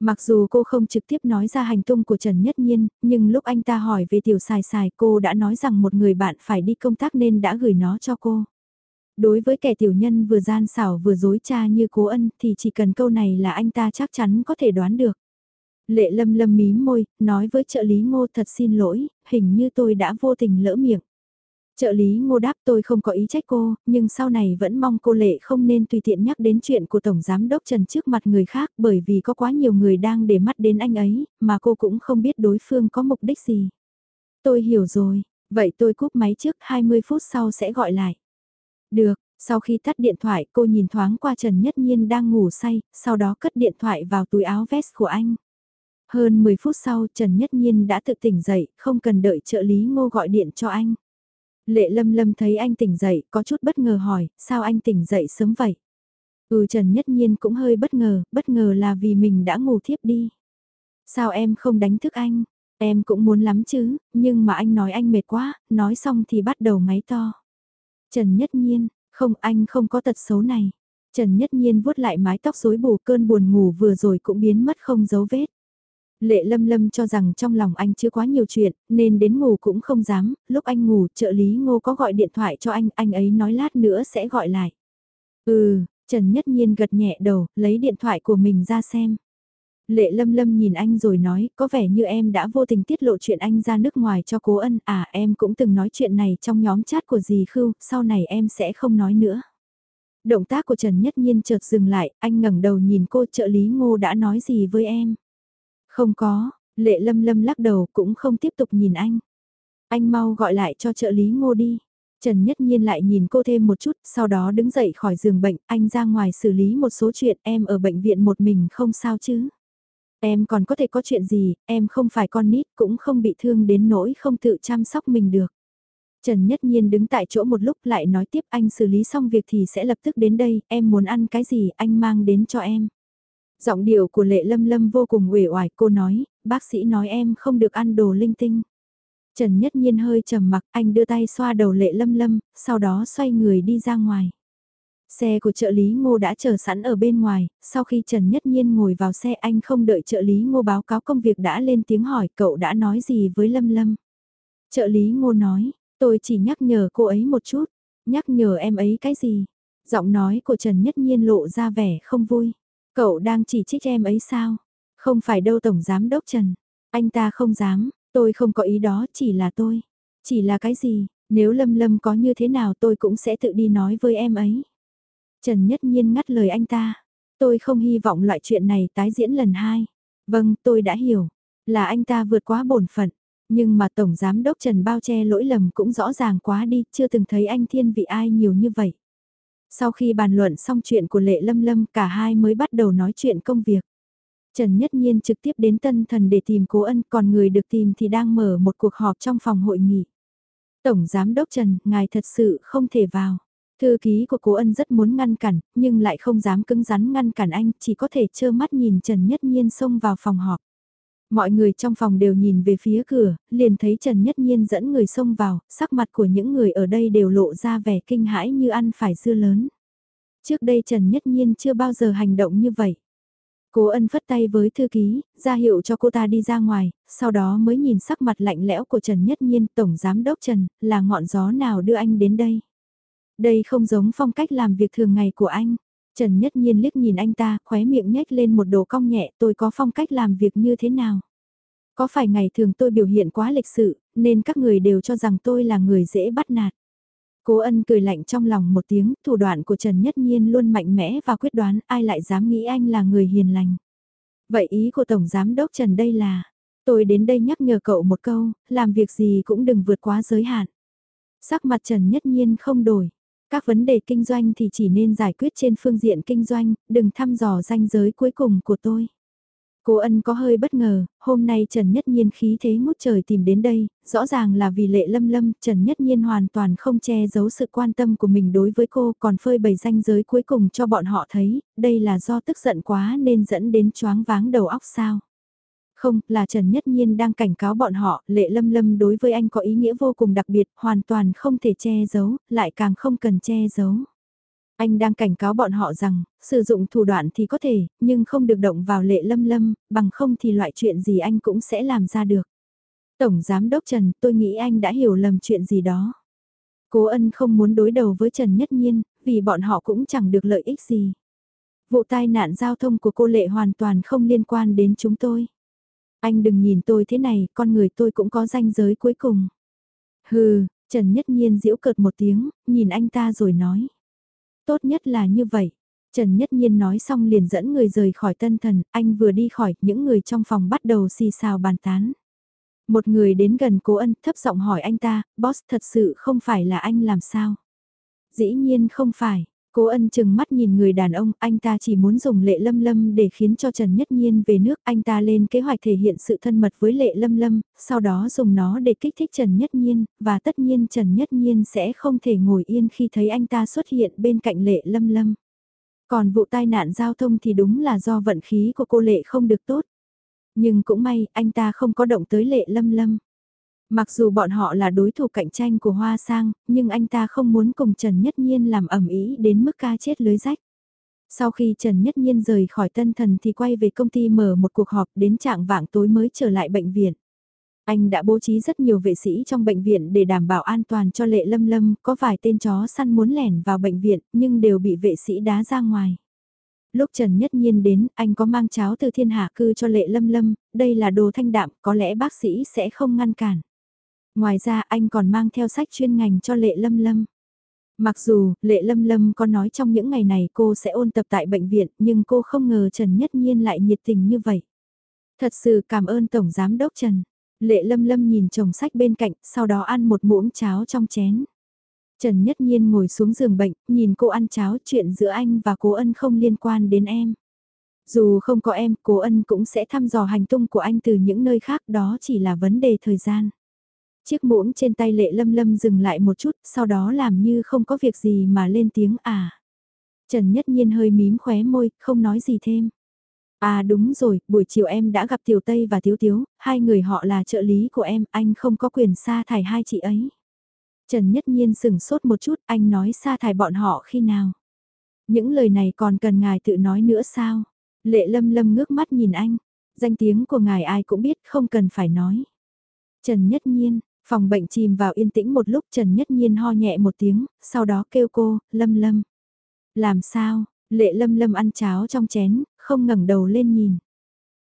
Mặc dù cô không trực tiếp nói ra hành tung của Trần Nhất Nhiên, nhưng lúc anh ta hỏi về tiểu xài xài cô đã nói rằng một người bạn phải đi công tác nên đã gửi nó cho cô. Đối với kẻ tiểu nhân vừa gian xảo vừa dối cha như cố ân thì chỉ cần câu này là anh ta chắc chắn có thể đoán được. Lệ lâm lâm mí môi, nói với trợ lý ngô thật xin lỗi, hình như tôi đã vô tình lỡ miệng. Trợ lý ngô đáp tôi không có ý trách cô, nhưng sau này vẫn mong cô Lệ không nên tùy tiện nhắc đến chuyện của Tổng Giám Đốc Trần trước mặt người khác bởi vì có quá nhiều người đang để mắt đến anh ấy, mà cô cũng không biết đối phương có mục đích gì. Tôi hiểu rồi, vậy tôi cúp máy trước 20 phút sau sẽ gọi lại. Được, sau khi tắt điện thoại cô nhìn thoáng qua Trần Nhất Nhiên đang ngủ say, sau đó cất điện thoại vào túi áo vest của anh. Hơn 10 phút sau Trần Nhất Nhiên đã tự tỉnh dậy, không cần đợi trợ lý ngô gọi điện cho anh. Lệ lâm lâm thấy anh tỉnh dậy, có chút bất ngờ hỏi, sao anh tỉnh dậy sớm vậy? Ừ Trần Nhất Nhiên cũng hơi bất ngờ, bất ngờ là vì mình đã ngủ thiếp đi. Sao em không đánh thức anh? Em cũng muốn lắm chứ, nhưng mà anh nói anh mệt quá, nói xong thì bắt đầu ngáy to. Trần Nhất Nhiên, không anh không có tật xấu này. Trần Nhất Nhiên vuốt lại mái tóc rối bù cơn buồn ngủ vừa rồi cũng biến mất không dấu vết. Lệ lâm lâm cho rằng trong lòng anh chưa quá nhiều chuyện, nên đến ngủ cũng không dám, lúc anh ngủ trợ lý ngô có gọi điện thoại cho anh, anh ấy nói lát nữa sẽ gọi lại. Ừ, Trần Nhất Nhiên gật nhẹ đầu, lấy điện thoại của mình ra xem. Lệ lâm lâm nhìn anh rồi nói, có vẻ như em đã vô tình tiết lộ chuyện anh ra nước ngoài cho cố ân, à em cũng từng nói chuyện này trong nhóm chat của dì Khưu, sau này em sẽ không nói nữa. Động tác của Trần Nhất Nhiên chợt dừng lại, anh ngẩng đầu nhìn cô trợ lý ngô đã nói gì với em. Không có, lệ lâm lâm lắc đầu cũng không tiếp tục nhìn anh. Anh mau gọi lại cho trợ lý ngô đi. Trần Nhất Nhiên lại nhìn cô thêm một chút, sau đó đứng dậy khỏi giường bệnh, anh ra ngoài xử lý một số chuyện, em ở bệnh viện một mình không sao chứ. Em còn có thể có chuyện gì, em không phải con nít, cũng không bị thương đến nỗi không tự chăm sóc mình được. Trần Nhất Nhiên đứng tại chỗ một lúc lại nói tiếp anh xử lý xong việc thì sẽ lập tức đến đây, em muốn ăn cái gì anh mang đến cho em. Giọng điệu của Lệ Lâm Lâm vô cùng uể oải cô nói, bác sĩ nói em không được ăn đồ linh tinh. Trần Nhất Nhiên hơi trầm mặc anh đưa tay xoa đầu Lệ Lâm Lâm, sau đó xoay người đi ra ngoài. Xe của trợ lý ngô đã chờ sẵn ở bên ngoài, sau khi Trần Nhất Nhiên ngồi vào xe anh không đợi trợ lý ngô báo cáo công việc đã lên tiếng hỏi cậu đã nói gì với Lâm Lâm. Trợ lý ngô nói, tôi chỉ nhắc nhở cô ấy một chút, nhắc nhở em ấy cái gì. Giọng nói của Trần Nhất Nhiên lộ ra vẻ không vui. Cậu đang chỉ trích em ấy sao? Không phải đâu Tổng Giám Đốc Trần. Anh ta không dám, tôi không có ý đó, chỉ là tôi. Chỉ là cái gì, nếu Lâm Lâm có như thế nào tôi cũng sẽ tự đi nói với em ấy. Trần Nhất Nhiên ngắt lời anh ta. Tôi không hy vọng loại chuyện này tái diễn lần hai. Vâng, tôi đã hiểu. Là anh ta vượt quá bổn phận. Nhưng mà Tổng Giám Đốc Trần bao che lỗi lầm cũng rõ ràng quá đi, chưa từng thấy anh thiên vị ai nhiều như vậy. Sau khi bàn luận xong chuyện của Lệ Lâm Lâm cả hai mới bắt đầu nói chuyện công việc. Trần Nhất Nhiên trực tiếp đến tân thần để tìm cố ân còn người được tìm thì đang mở một cuộc họp trong phòng hội nghị. Tổng Giám Đốc Trần, ngài thật sự không thể vào. Thư ký của cố ân rất muốn ngăn cản, nhưng lại không dám cứng rắn ngăn cản anh, chỉ có thể trơ mắt nhìn Trần Nhất Nhiên xông vào phòng họp. Mọi người trong phòng đều nhìn về phía cửa, liền thấy Trần Nhất Nhiên dẫn người xông vào, sắc mặt của những người ở đây đều lộ ra vẻ kinh hãi như ăn phải dưa lớn. Trước đây Trần Nhất Nhiên chưa bao giờ hành động như vậy. Cố ân phất tay với thư ký, ra hiệu cho cô ta đi ra ngoài, sau đó mới nhìn sắc mặt lạnh lẽo của Trần Nhất Nhiên, Tổng Giám Đốc Trần, là ngọn gió nào đưa anh đến đây. Đây không giống phong cách làm việc thường ngày của anh. Trần Nhất Nhiên liếc nhìn anh ta, khóe miệng nhếch lên một đồ cong nhẹ, tôi có phong cách làm việc như thế nào? Có phải ngày thường tôi biểu hiện quá lịch sự, nên các người đều cho rằng tôi là người dễ bắt nạt? Cố ân cười lạnh trong lòng một tiếng, thủ đoạn của Trần Nhất Nhiên luôn mạnh mẽ và quyết đoán, ai lại dám nghĩ anh là người hiền lành. Vậy ý của Tổng Giám Đốc Trần đây là, tôi đến đây nhắc nhở cậu một câu, làm việc gì cũng đừng vượt quá giới hạn. Sắc mặt Trần Nhất Nhiên không đổi, các vấn đề kinh doanh thì chỉ nên giải quyết trên phương diện kinh doanh, đừng thăm dò ranh giới cuối cùng của tôi. Cô ân có hơi bất ngờ, hôm nay Trần Nhất Nhiên khí thế ngút trời tìm đến đây, rõ ràng là vì lệ lâm lâm, Trần Nhất Nhiên hoàn toàn không che giấu sự quan tâm của mình đối với cô còn phơi bày ranh giới cuối cùng cho bọn họ thấy, đây là do tức giận quá nên dẫn đến choáng váng đầu óc sao. Không, là Trần Nhất Nhiên đang cảnh cáo bọn họ, lệ lâm lâm đối với anh có ý nghĩa vô cùng đặc biệt, hoàn toàn không thể che giấu, lại càng không cần che giấu. Anh đang cảnh cáo bọn họ rằng, sử dụng thủ đoạn thì có thể, nhưng không được động vào lệ lâm lâm, bằng không thì loại chuyện gì anh cũng sẽ làm ra được. Tổng Giám Đốc Trần, tôi nghĩ anh đã hiểu lầm chuyện gì đó. Cố ân không muốn đối đầu với Trần Nhất Nhiên, vì bọn họ cũng chẳng được lợi ích gì. Vụ tai nạn giao thông của cô Lệ hoàn toàn không liên quan đến chúng tôi. Anh đừng nhìn tôi thế này, con người tôi cũng có danh giới cuối cùng. Hừ, Trần Nhất Nhiên giễu cợt một tiếng, nhìn anh ta rồi nói. Tốt nhất là như vậy. Trần Nhất Nhiên nói xong liền dẫn người rời khỏi tân thần, anh vừa đi khỏi, những người trong phòng bắt đầu xì xào bàn tán. Một người đến gần cố ân thấp giọng hỏi anh ta, boss thật sự không phải là anh làm sao? Dĩ nhiên không phải, Cố ân chừng mắt nhìn người đàn ông, anh ta chỉ muốn dùng lệ lâm lâm để khiến cho Trần Nhất Nhiên về nước, anh ta lên kế hoạch thể hiện sự thân mật với lệ lâm lâm, sau đó dùng nó để kích thích Trần Nhất Nhiên, và tất nhiên Trần Nhất Nhiên sẽ không thể ngồi yên khi thấy anh ta xuất hiện bên cạnh lệ lâm lâm. Còn vụ tai nạn giao thông thì đúng là do vận khí của cô lệ không được tốt. Nhưng cũng may, anh ta không có động tới lệ lâm lâm. Mặc dù bọn họ là đối thủ cạnh tranh của Hoa Sang, nhưng anh ta không muốn cùng Trần Nhất Nhiên làm ẩm ý đến mức ca chết lưới rách. Sau khi Trần Nhất Nhiên rời khỏi tân thần thì quay về công ty mở một cuộc họp đến trạng vạng tối mới trở lại bệnh viện. Anh đã bố trí rất nhiều vệ sĩ trong bệnh viện để đảm bảo an toàn cho lệ lâm lâm, có vài tên chó săn muốn lẻn vào bệnh viện nhưng đều bị vệ sĩ đá ra ngoài. Lúc Trần Nhất Nhiên đến, anh có mang cháo từ thiên hạ cư cho lệ lâm lâm, đây là đồ thanh đạm, có lẽ bác sĩ sẽ không ngăn cản. Ngoài ra anh còn mang theo sách chuyên ngành cho lệ lâm lâm. Mặc dù, Lệ Lâm Lâm có nói trong những ngày này cô sẽ ôn tập tại bệnh viện, nhưng cô không ngờ Trần Nhất Nhiên lại nhiệt tình như vậy. Thật sự cảm ơn Tổng Giám Đốc Trần. Lệ Lâm Lâm nhìn chồng sách bên cạnh, sau đó ăn một muỗng cháo trong chén. Trần Nhất Nhiên ngồi xuống giường bệnh, nhìn cô ăn cháo chuyện giữa anh và cố ân không liên quan đến em. Dù không có em, cố ân cũng sẽ thăm dò hành tung của anh từ những nơi khác đó chỉ là vấn đề thời gian. Chiếc muỗng trên tay lệ lâm lâm dừng lại một chút, sau đó làm như không có việc gì mà lên tiếng à. Trần Nhất Nhiên hơi mím khóe môi, không nói gì thêm. À đúng rồi, buổi chiều em đã gặp Tiểu Tây và Tiếu Tiếu, hai người họ là trợ lý của em, anh không có quyền sa thải hai chị ấy. Trần Nhất Nhiên sừng sốt một chút, anh nói sa thải bọn họ khi nào? Những lời này còn cần ngài tự nói nữa sao? Lệ lâm lâm ngước mắt nhìn anh, danh tiếng của ngài ai cũng biết không cần phải nói. Trần Nhất Nhiên, Phòng bệnh chìm vào yên tĩnh một lúc Trần Nhất Nhiên ho nhẹ một tiếng, sau đó kêu cô, Lâm Lâm. Làm sao, lệ Lâm Lâm ăn cháo trong chén, không ngẩng đầu lên nhìn.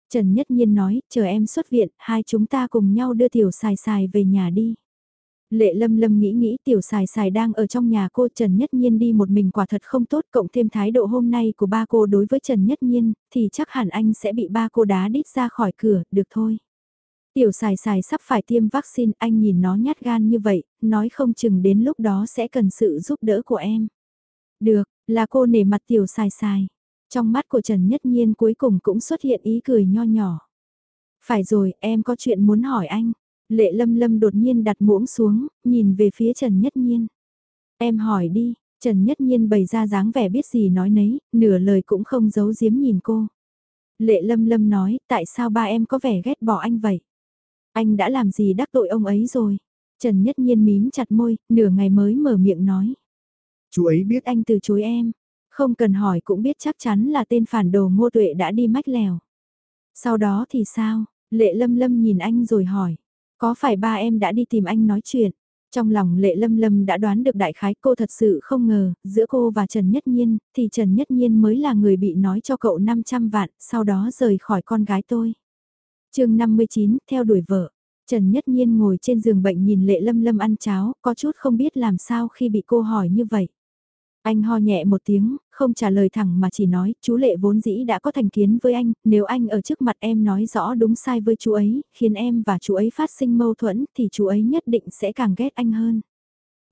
Trần Nhất Nhiên nói, chờ em xuất viện, hai chúng ta cùng nhau đưa tiểu xài xài về nhà đi. Lệ lâm lâm nghĩ nghĩ tiểu xài xài đang ở trong nhà cô Trần Nhất Nhiên đi một mình quả thật không tốt cộng thêm thái độ hôm nay của ba cô đối với Trần Nhất Nhiên thì chắc hẳn anh sẽ bị ba cô đá đít ra khỏi cửa, được thôi. Tiểu xài xài sắp phải tiêm vaccine, anh nhìn nó nhát gan như vậy, nói không chừng đến lúc đó sẽ cần sự giúp đỡ của em. Được, là cô nể mặt tiểu xài xài. Trong mắt của Trần Nhất Nhiên cuối cùng cũng xuất hiện ý cười nho nhỏ. Phải rồi, em có chuyện muốn hỏi anh. Lệ lâm lâm đột nhiên đặt muỗng xuống, nhìn về phía Trần Nhất Nhiên. Em hỏi đi, Trần Nhất Nhiên bày ra dáng vẻ biết gì nói nấy, nửa lời cũng không giấu giếm nhìn cô. Lệ lâm lâm nói, tại sao ba em có vẻ ghét bỏ anh vậy? Anh đã làm gì đắc tội ông ấy rồi? Trần Nhất Nhiên mím chặt môi, nửa ngày mới mở miệng nói. Chú ấy biết anh từ chối em. Không cần hỏi cũng biết chắc chắn là tên phản đồ ngô tuệ đã đi mách lèo. Sau đó thì sao? Lệ lâm lâm nhìn anh rồi hỏi. Có phải ba em đã đi tìm anh nói chuyện? Trong lòng lệ lâm lâm đã đoán được đại khái cô thật sự không ngờ, giữa cô và Trần Nhất Nhiên, thì Trần Nhất Nhiên mới là người bị nói cho cậu 500 vạn, sau đó rời khỏi con gái tôi chương 59, theo đuổi vợ. Trần Nhất Nhiên ngồi trên giường bệnh nhìn Lệ Lâm Lâm ăn cháo, có chút không biết làm sao khi bị cô hỏi như vậy. Anh ho nhẹ một tiếng, không trả lời thẳng mà chỉ nói, chú Lệ vốn dĩ đã có thành kiến với anh, nếu anh ở trước mặt em nói rõ đúng sai với chú ấy, khiến em và chú ấy phát sinh mâu thuẫn, thì chú ấy nhất định sẽ càng ghét anh hơn.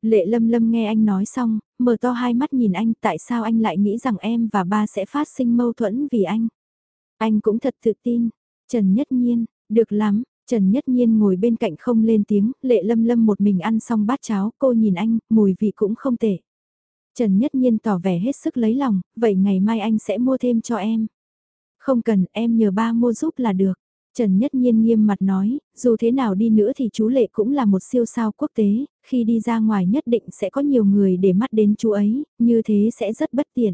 Lệ Lâm Lâm nghe anh nói xong, mở to hai mắt nhìn anh, tại sao anh lại nghĩ rằng em và ba sẽ phát sinh mâu thuẫn vì anh. Anh cũng thật tự tin, Trần Nhất Nhiên, được lắm, Trần Nhất Nhiên ngồi bên cạnh không lên tiếng, lệ lâm lâm một mình ăn xong bát cháo, cô nhìn anh, mùi vị cũng không tệ. Trần Nhất Nhiên tỏ vẻ hết sức lấy lòng, vậy ngày mai anh sẽ mua thêm cho em. Không cần, em nhờ ba mua giúp là được. Trần Nhất Nhiên nghiêm mặt nói, dù thế nào đi nữa thì chú Lệ cũng là một siêu sao quốc tế, khi đi ra ngoài nhất định sẽ có nhiều người để mắt đến chú ấy, như thế sẽ rất bất tiện.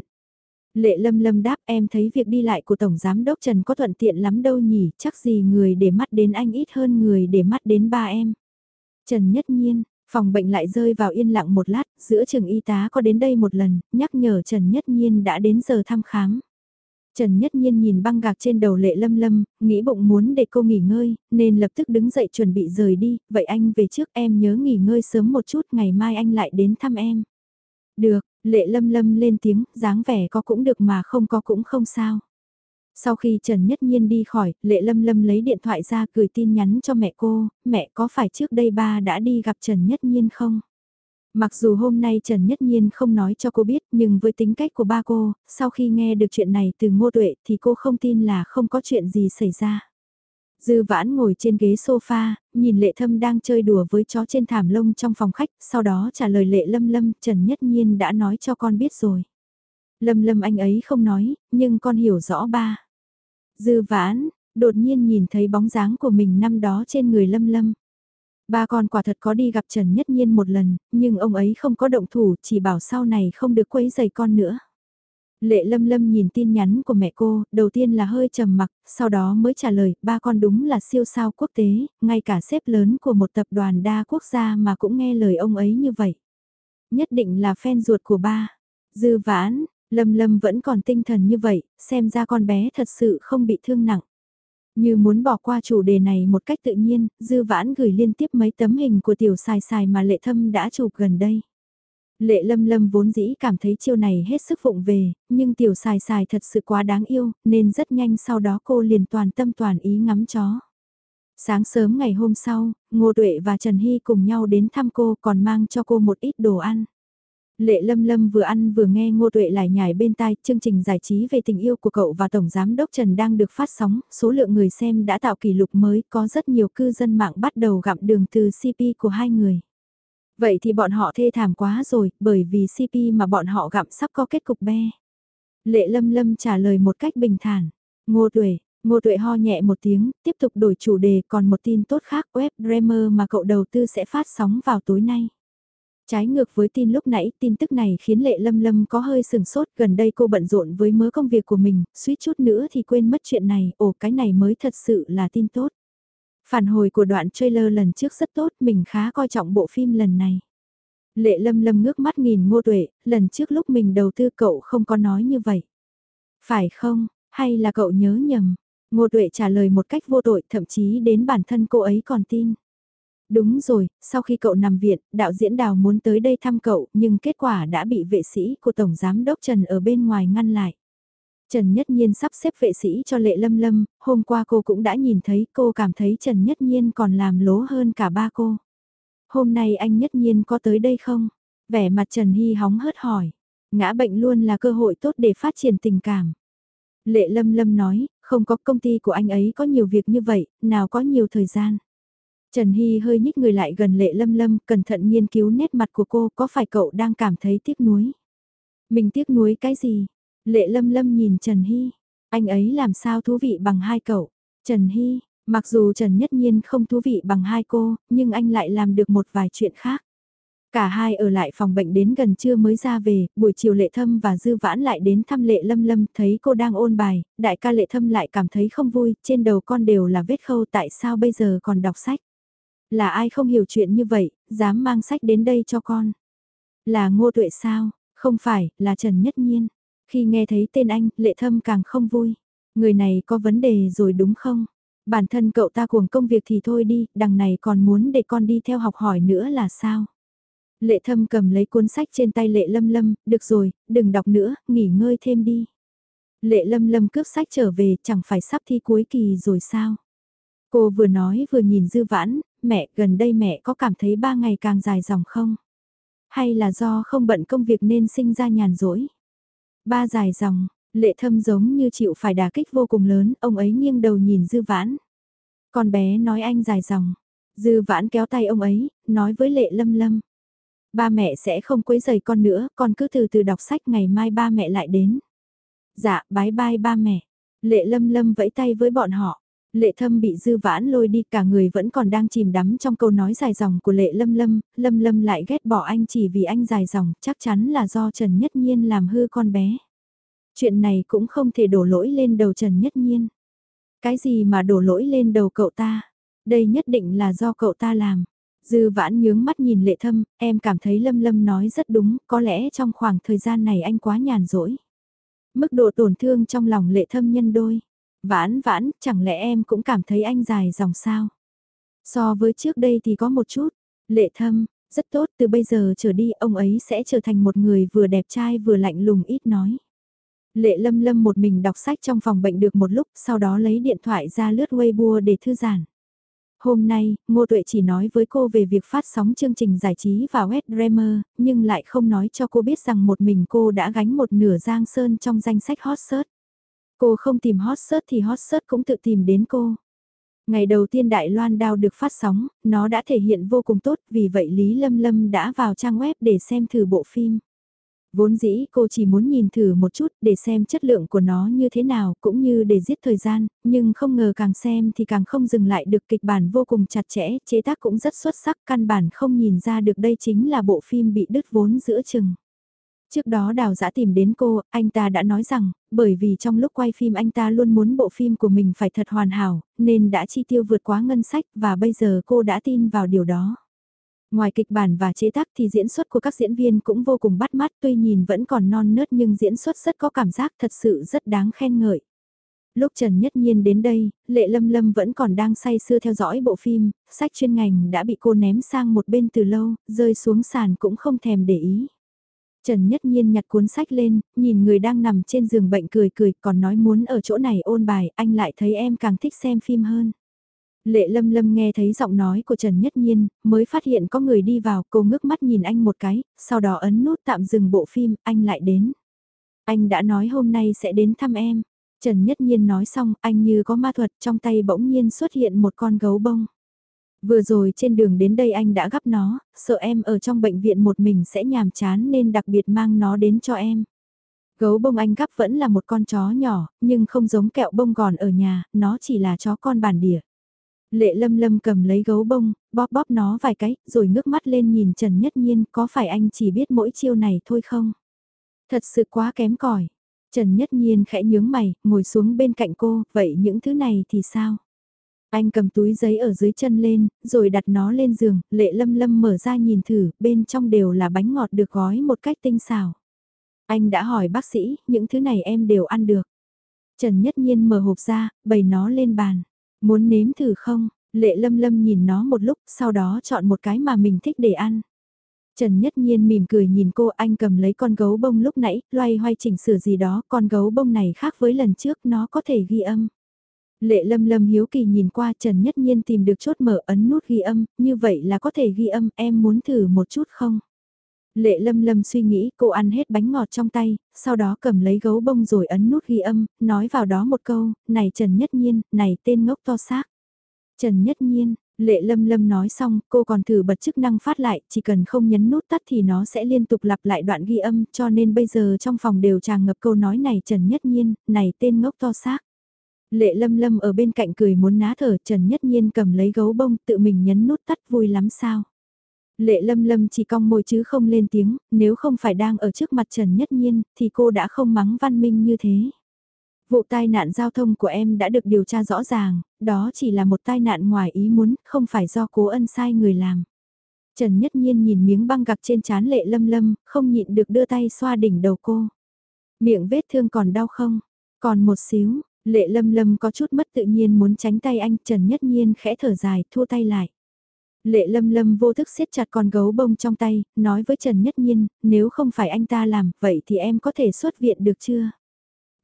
Lệ lâm lâm đáp em thấy việc đi lại của Tổng Giám Đốc Trần có thuận tiện lắm đâu nhỉ, chắc gì người để mắt đến anh ít hơn người để mắt đến ba em. Trần nhất nhiên, phòng bệnh lại rơi vào yên lặng một lát, giữa trường y tá có đến đây một lần, nhắc nhở Trần nhất nhiên đã đến giờ thăm khám. Trần Nhất Nhiên nhìn băng gạc trên đầu lệ lâm lâm, nghĩ bụng muốn để cô nghỉ ngơi, nên lập tức đứng dậy chuẩn bị rời đi, vậy anh về trước em nhớ nghỉ ngơi sớm một chút, ngày mai anh lại đến thăm em. Được, Lệ lâm lâm lên tiếng, dáng vẻ có cũng được mà không có cũng không sao. Sau khi Trần Nhất Nhiên đi khỏi, Lệ Lâm Lâm lấy điện thoại ra gửi tin nhắn cho mẹ cô, mẹ có phải trước đây ba đã đi gặp Trần Nhất Nhiên không? Mặc dù hôm nay Trần Nhất Nhiên không nói cho cô biết nhưng với tính cách của ba cô, sau khi nghe được chuyện này từ ngô tuệ thì cô không tin là không có chuyện gì xảy ra. Dư vãn ngồi trên ghế sofa, nhìn lệ thâm đang chơi đùa với chó trên thảm lông trong phòng khách, sau đó trả lời lệ lâm lâm, Trần Nhất Nhiên đã nói cho con biết rồi. Lâm lâm anh ấy không nói, nhưng con hiểu rõ ba. Dư vãn, đột nhiên nhìn thấy bóng dáng của mình năm đó trên người lâm lâm. Ba con quả thật có đi gặp Trần Nhất Nhiên một lần, nhưng ông ấy không có động thủ, chỉ bảo sau này không được quấy giày con nữa. Lệ lâm lâm nhìn tin nhắn của mẹ cô, đầu tiên là hơi trầm mặc, sau đó mới trả lời, ba con đúng là siêu sao quốc tế, ngay cả sếp lớn của một tập đoàn đa quốc gia mà cũng nghe lời ông ấy như vậy. Nhất định là fan ruột của ba. Dư vãn, lâm lâm vẫn còn tinh thần như vậy, xem ra con bé thật sự không bị thương nặng. Như muốn bỏ qua chủ đề này một cách tự nhiên, dư vãn gửi liên tiếp mấy tấm hình của tiểu xài xài mà lệ thâm đã chụp gần đây. Lệ lâm lâm vốn dĩ cảm thấy chiêu này hết sức vụng về, nhưng tiểu xài xài thật sự quá đáng yêu, nên rất nhanh sau đó cô liền toàn tâm toàn ý ngắm chó. Sáng sớm ngày hôm sau, Ngô Tuệ và Trần Hy cùng nhau đến thăm cô còn mang cho cô một ít đồ ăn. Lệ Lâm Lâm vừa ăn vừa nghe Ngô Tuệ lại nhảy bên tai chương trình giải trí về tình yêu của cậu và Tổng Giám Đốc Trần đang được phát sóng, số lượng người xem đã tạo kỷ lục mới, có rất nhiều cư dân mạng bắt đầu gặm đường từ CP của hai người. Vậy thì bọn họ thê thảm quá rồi, bởi vì CP mà bọn họ gặm sắp có kết cục be. Lệ Lâm Lâm trả lời một cách bình thản. Ngô Tuệ, Ngô Tuệ ho nhẹ một tiếng, tiếp tục đổi chủ đề còn một tin tốt khác web Dreamer mà cậu đầu tư sẽ phát sóng vào tối nay. Trái ngược với tin lúc nãy, tin tức này khiến Lệ Lâm Lâm có hơi sừng sốt, gần đây cô bận rộn với mớ công việc của mình, suýt chút nữa thì quên mất chuyện này, ồ cái này mới thật sự là tin tốt. Phản hồi của đoạn trailer lần trước rất tốt, mình khá coi trọng bộ phim lần này. Lệ Lâm Lâm ngước mắt nhìn Ngô Tuệ, lần trước lúc mình đầu tư cậu không có nói như vậy. Phải không, hay là cậu nhớ nhầm? Ngô Tuệ trả lời một cách vô tội, thậm chí đến bản thân cô ấy còn tin. Đúng rồi, sau khi cậu nằm viện, đạo diễn đào muốn tới đây thăm cậu, nhưng kết quả đã bị vệ sĩ của Tổng Giám Đốc Trần ở bên ngoài ngăn lại. Trần Nhất Nhiên sắp xếp vệ sĩ cho Lệ Lâm Lâm, hôm qua cô cũng đã nhìn thấy cô cảm thấy Trần Nhất Nhiên còn làm lố hơn cả ba cô. Hôm nay anh Nhất Nhiên có tới đây không? Vẻ mặt Trần Hy hóng hớt hỏi. Ngã bệnh luôn là cơ hội tốt để phát triển tình cảm. Lệ Lâm Lâm nói, không có công ty của anh ấy có nhiều việc như vậy, nào có nhiều thời gian. Trần Hy hơi nhích người lại gần Lệ Lâm Lâm, cẩn thận nghiên cứu nét mặt của cô, có phải cậu đang cảm thấy tiếc nuối? Mình tiếc nuối cái gì? Lệ Lâm Lâm nhìn Trần Hy, anh ấy làm sao thú vị bằng hai cậu? Trần Hy, mặc dù Trần Nhất Nhiên không thú vị bằng hai cô, nhưng anh lại làm được một vài chuyện khác. Cả hai ở lại phòng bệnh đến gần trưa mới ra về, buổi chiều Lệ Thâm và Dư Vãn lại đến thăm Lệ Lâm Lâm, thấy cô đang ôn bài, đại ca Lệ Thâm lại cảm thấy không vui, trên đầu con đều là vết khâu tại sao bây giờ còn đọc sách. Là ai không hiểu chuyện như vậy, dám mang sách đến đây cho con. Là ngô tuệ sao, không phải, là Trần Nhất Nhiên. Khi nghe thấy tên anh, Lệ Thâm càng không vui. Người này có vấn đề rồi đúng không? Bản thân cậu ta cuồng công việc thì thôi đi, đằng này còn muốn để con đi theo học hỏi nữa là sao? Lệ thâm cầm lấy cuốn sách trên tay lệ lâm lâm, được rồi, đừng đọc nữa, nghỉ ngơi thêm đi. Lệ lâm lâm cướp sách trở về, chẳng phải sắp thi cuối kỳ rồi sao? Cô vừa nói vừa nhìn dư vãn, mẹ, gần đây mẹ có cảm thấy ba ngày càng dài dòng không? Hay là do không bận công việc nên sinh ra nhàn rỗi? Ba dài dòng, lệ thâm giống như chịu phải đả kích vô cùng lớn, ông ấy nghiêng đầu nhìn dư vãn. Con bé nói anh dài dòng, dư vãn kéo tay ông ấy, nói với lệ lâm lâm. Ba mẹ sẽ không quấy rầy con nữa, con cứ từ từ đọc sách ngày mai ba mẹ lại đến. Dạ, bái bai ba mẹ. Lệ lâm lâm vẫy tay với bọn họ. Lệ thâm bị dư vãn lôi đi cả người vẫn còn đang chìm đắm trong câu nói dài dòng của lệ lâm lâm, lâm lâm lại ghét bỏ anh chỉ vì anh dài dòng, chắc chắn là do Trần Nhất Nhiên làm hư con bé. Chuyện này cũng không thể đổ lỗi lên đầu Trần Nhất Nhiên. Cái gì mà đổ lỗi lên đầu cậu ta? Đây nhất định là do cậu ta làm. Dư vãn nhướng mắt nhìn lệ thâm, em cảm thấy lâm lâm nói rất đúng, có lẽ trong khoảng thời gian này anh quá nhàn rỗi. Mức độ tổn thương trong lòng lệ thâm nhân đôi. Vãn vãn, chẳng lẽ em cũng cảm thấy anh dài dòng sao? So với trước đây thì có một chút. Lệ thâm, rất tốt từ bây giờ trở đi ông ấy sẽ trở thành một người vừa đẹp trai vừa lạnh lùng ít nói. Lệ lâm lâm một mình đọc sách trong phòng bệnh được một lúc sau đó lấy điện thoại ra lướt Weibo để thư giãn. Hôm nay, Ngô Tuệ chỉ nói với cô về việc phát sóng chương trình giải trí vào West Dreamer, nhưng lại không nói cho cô biết rằng một mình cô đã gánh một nửa giang sơn trong danh sách hot search. Cô không tìm hot search thì hot search cũng tự tìm đến cô. Ngày đầu tiên Đại Loan Đao được phát sóng, nó đã thể hiện vô cùng tốt, vì vậy Lý Lâm Lâm đã vào trang web để xem thử bộ phim. Vốn dĩ cô chỉ muốn nhìn thử một chút để xem chất lượng của nó như thế nào cũng như để giết thời gian, nhưng không ngờ càng xem thì càng không dừng lại được kịch bản vô cùng chặt chẽ, chế tác cũng rất xuất sắc, căn bản không nhìn ra được đây chính là bộ phim bị đứt vốn giữa chừng. Trước đó đào giã tìm đến cô, anh ta đã nói rằng, bởi vì trong lúc quay phim anh ta luôn muốn bộ phim của mình phải thật hoàn hảo, nên đã chi tiêu vượt quá ngân sách và bây giờ cô đã tin vào điều đó. Ngoài kịch bản và chế tác thì diễn xuất của các diễn viên cũng vô cùng bắt mắt tuy nhìn vẫn còn non nớt nhưng diễn xuất rất có cảm giác thật sự rất đáng khen ngợi. Lúc Trần Nhất Nhiên đến đây, Lệ Lâm Lâm vẫn còn đang say sưa theo dõi bộ phim, sách chuyên ngành đã bị cô ném sang một bên từ lâu, rơi xuống sàn cũng không thèm để ý. Trần Nhất Nhiên nhặt cuốn sách lên, nhìn người đang nằm trên giường bệnh cười cười còn nói muốn ở chỗ này ôn bài, anh lại thấy em càng thích xem phim hơn. Lệ Lâm Lâm nghe thấy giọng nói của Trần Nhất Nhiên, mới phát hiện có người đi vào, cô ngước mắt nhìn anh một cái, sau đó ấn nút tạm dừng bộ phim, anh lại đến. Anh đã nói hôm nay sẽ đến thăm em. Trần Nhất Nhiên nói xong, anh như có ma thuật, trong tay bỗng nhiên xuất hiện một con gấu bông. Vừa rồi trên đường đến đây anh đã gắp nó, sợ em ở trong bệnh viện một mình sẽ nhàm chán nên đặc biệt mang nó đến cho em. Gấu bông anh gắp vẫn là một con chó nhỏ, nhưng không giống kẹo bông gòn ở nhà, nó chỉ là chó con bản địa. Lệ lâm lâm cầm lấy gấu bông, bóp bóp nó vài cái, rồi ngước mắt lên nhìn Trần Nhất Nhiên có phải anh chỉ biết mỗi chiêu này thôi không? Thật sự quá kém cỏi Trần Nhất Nhiên khẽ nhướng mày, ngồi xuống bên cạnh cô, vậy những thứ này thì sao? Anh cầm túi giấy ở dưới chân lên, rồi đặt nó lên giường, lệ lâm lâm mở ra nhìn thử, bên trong đều là bánh ngọt được gói một cách tinh xảo. Anh đã hỏi bác sĩ, những thứ này em đều ăn được. Trần Nhất Nhiên mở hộp ra, bày nó lên bàn. Muốn nếm thử không? Lệ lâm lâm nhìn nó một lúc, sau đó chọn một cái mà mình thích để ăn. Trần Nhất Nhiên mỉm cười nhìn cô anh cầm lấy con gấu bông lúc nãy, loay hoay chỉnh sửa gì đó, con gấu bông này khác với lần trước, nó có thể ghi âm. Lệ lâm lâm hiếu kỳ nhìn qua Trần Nhất Nhiên tìm được chốt mở ấn nút ghi âm, như vậy là có thể ghi âm, em muốn thử một chút không? Lệ lâm lâm suy nghĩ cô ăn hết bánh ngọt trong tay, sau đó cầm lấy gấu bông rồi ấn nút ghi âm, nói vào đó một câu, này Trần Nhất Nhiên, này tên ngốc to xác. Trần Nhất Nhiên, Lệ lâm lâm nói xong, cô còn thử bật chức năng phát lại, chỉ cần không nhấn nút tắt thì nó sẽ liên tục lặp lại đoạn ghi âm, cho nên bây giờ trong phòng đều tràn ngập câu nói này Trần Nhất Nhiên, này tên ngốc to xác. Lệ lâm lâm ở bên cạnh cười muốn ná thở Trần Nhất Nhiên cầm lấy gấu bông tự mình nhấn nút tắt vui lắm sao. Lệ lâm lâm chỉ cong môi chứ không lên tiếng, nếu không phải đang ở trước mặt Trần Nhất Nhiên thì cô đã không mắng văn minh như thế. Vụ tai nạn giao thông của em đã được điều tra rõ ràng, đó chỉ là một tai nạn ngoài ý muốn, không phải do cố ân sai người làm. Trần Nhất Nhiên nhìn miếng băng gạc trên trán lệ lâm lâm, không nhịn được đưa tay xoa đỉnh đầu cô. Miệng vết thương còn đau không? Còn một xíu, lệ lâm lâm có chút mất tự nhiên muốn tránh tay anh, Trần Nhất Nhiên khẽ thở dài, thua tay lại. Lệ lâm lâm vô thức siết chặt con gấu bông trong tay, nói với Trần Nhất Nhiên, nếu không phải anh ta làm, vậy thì em có thể xuất viện được chưa?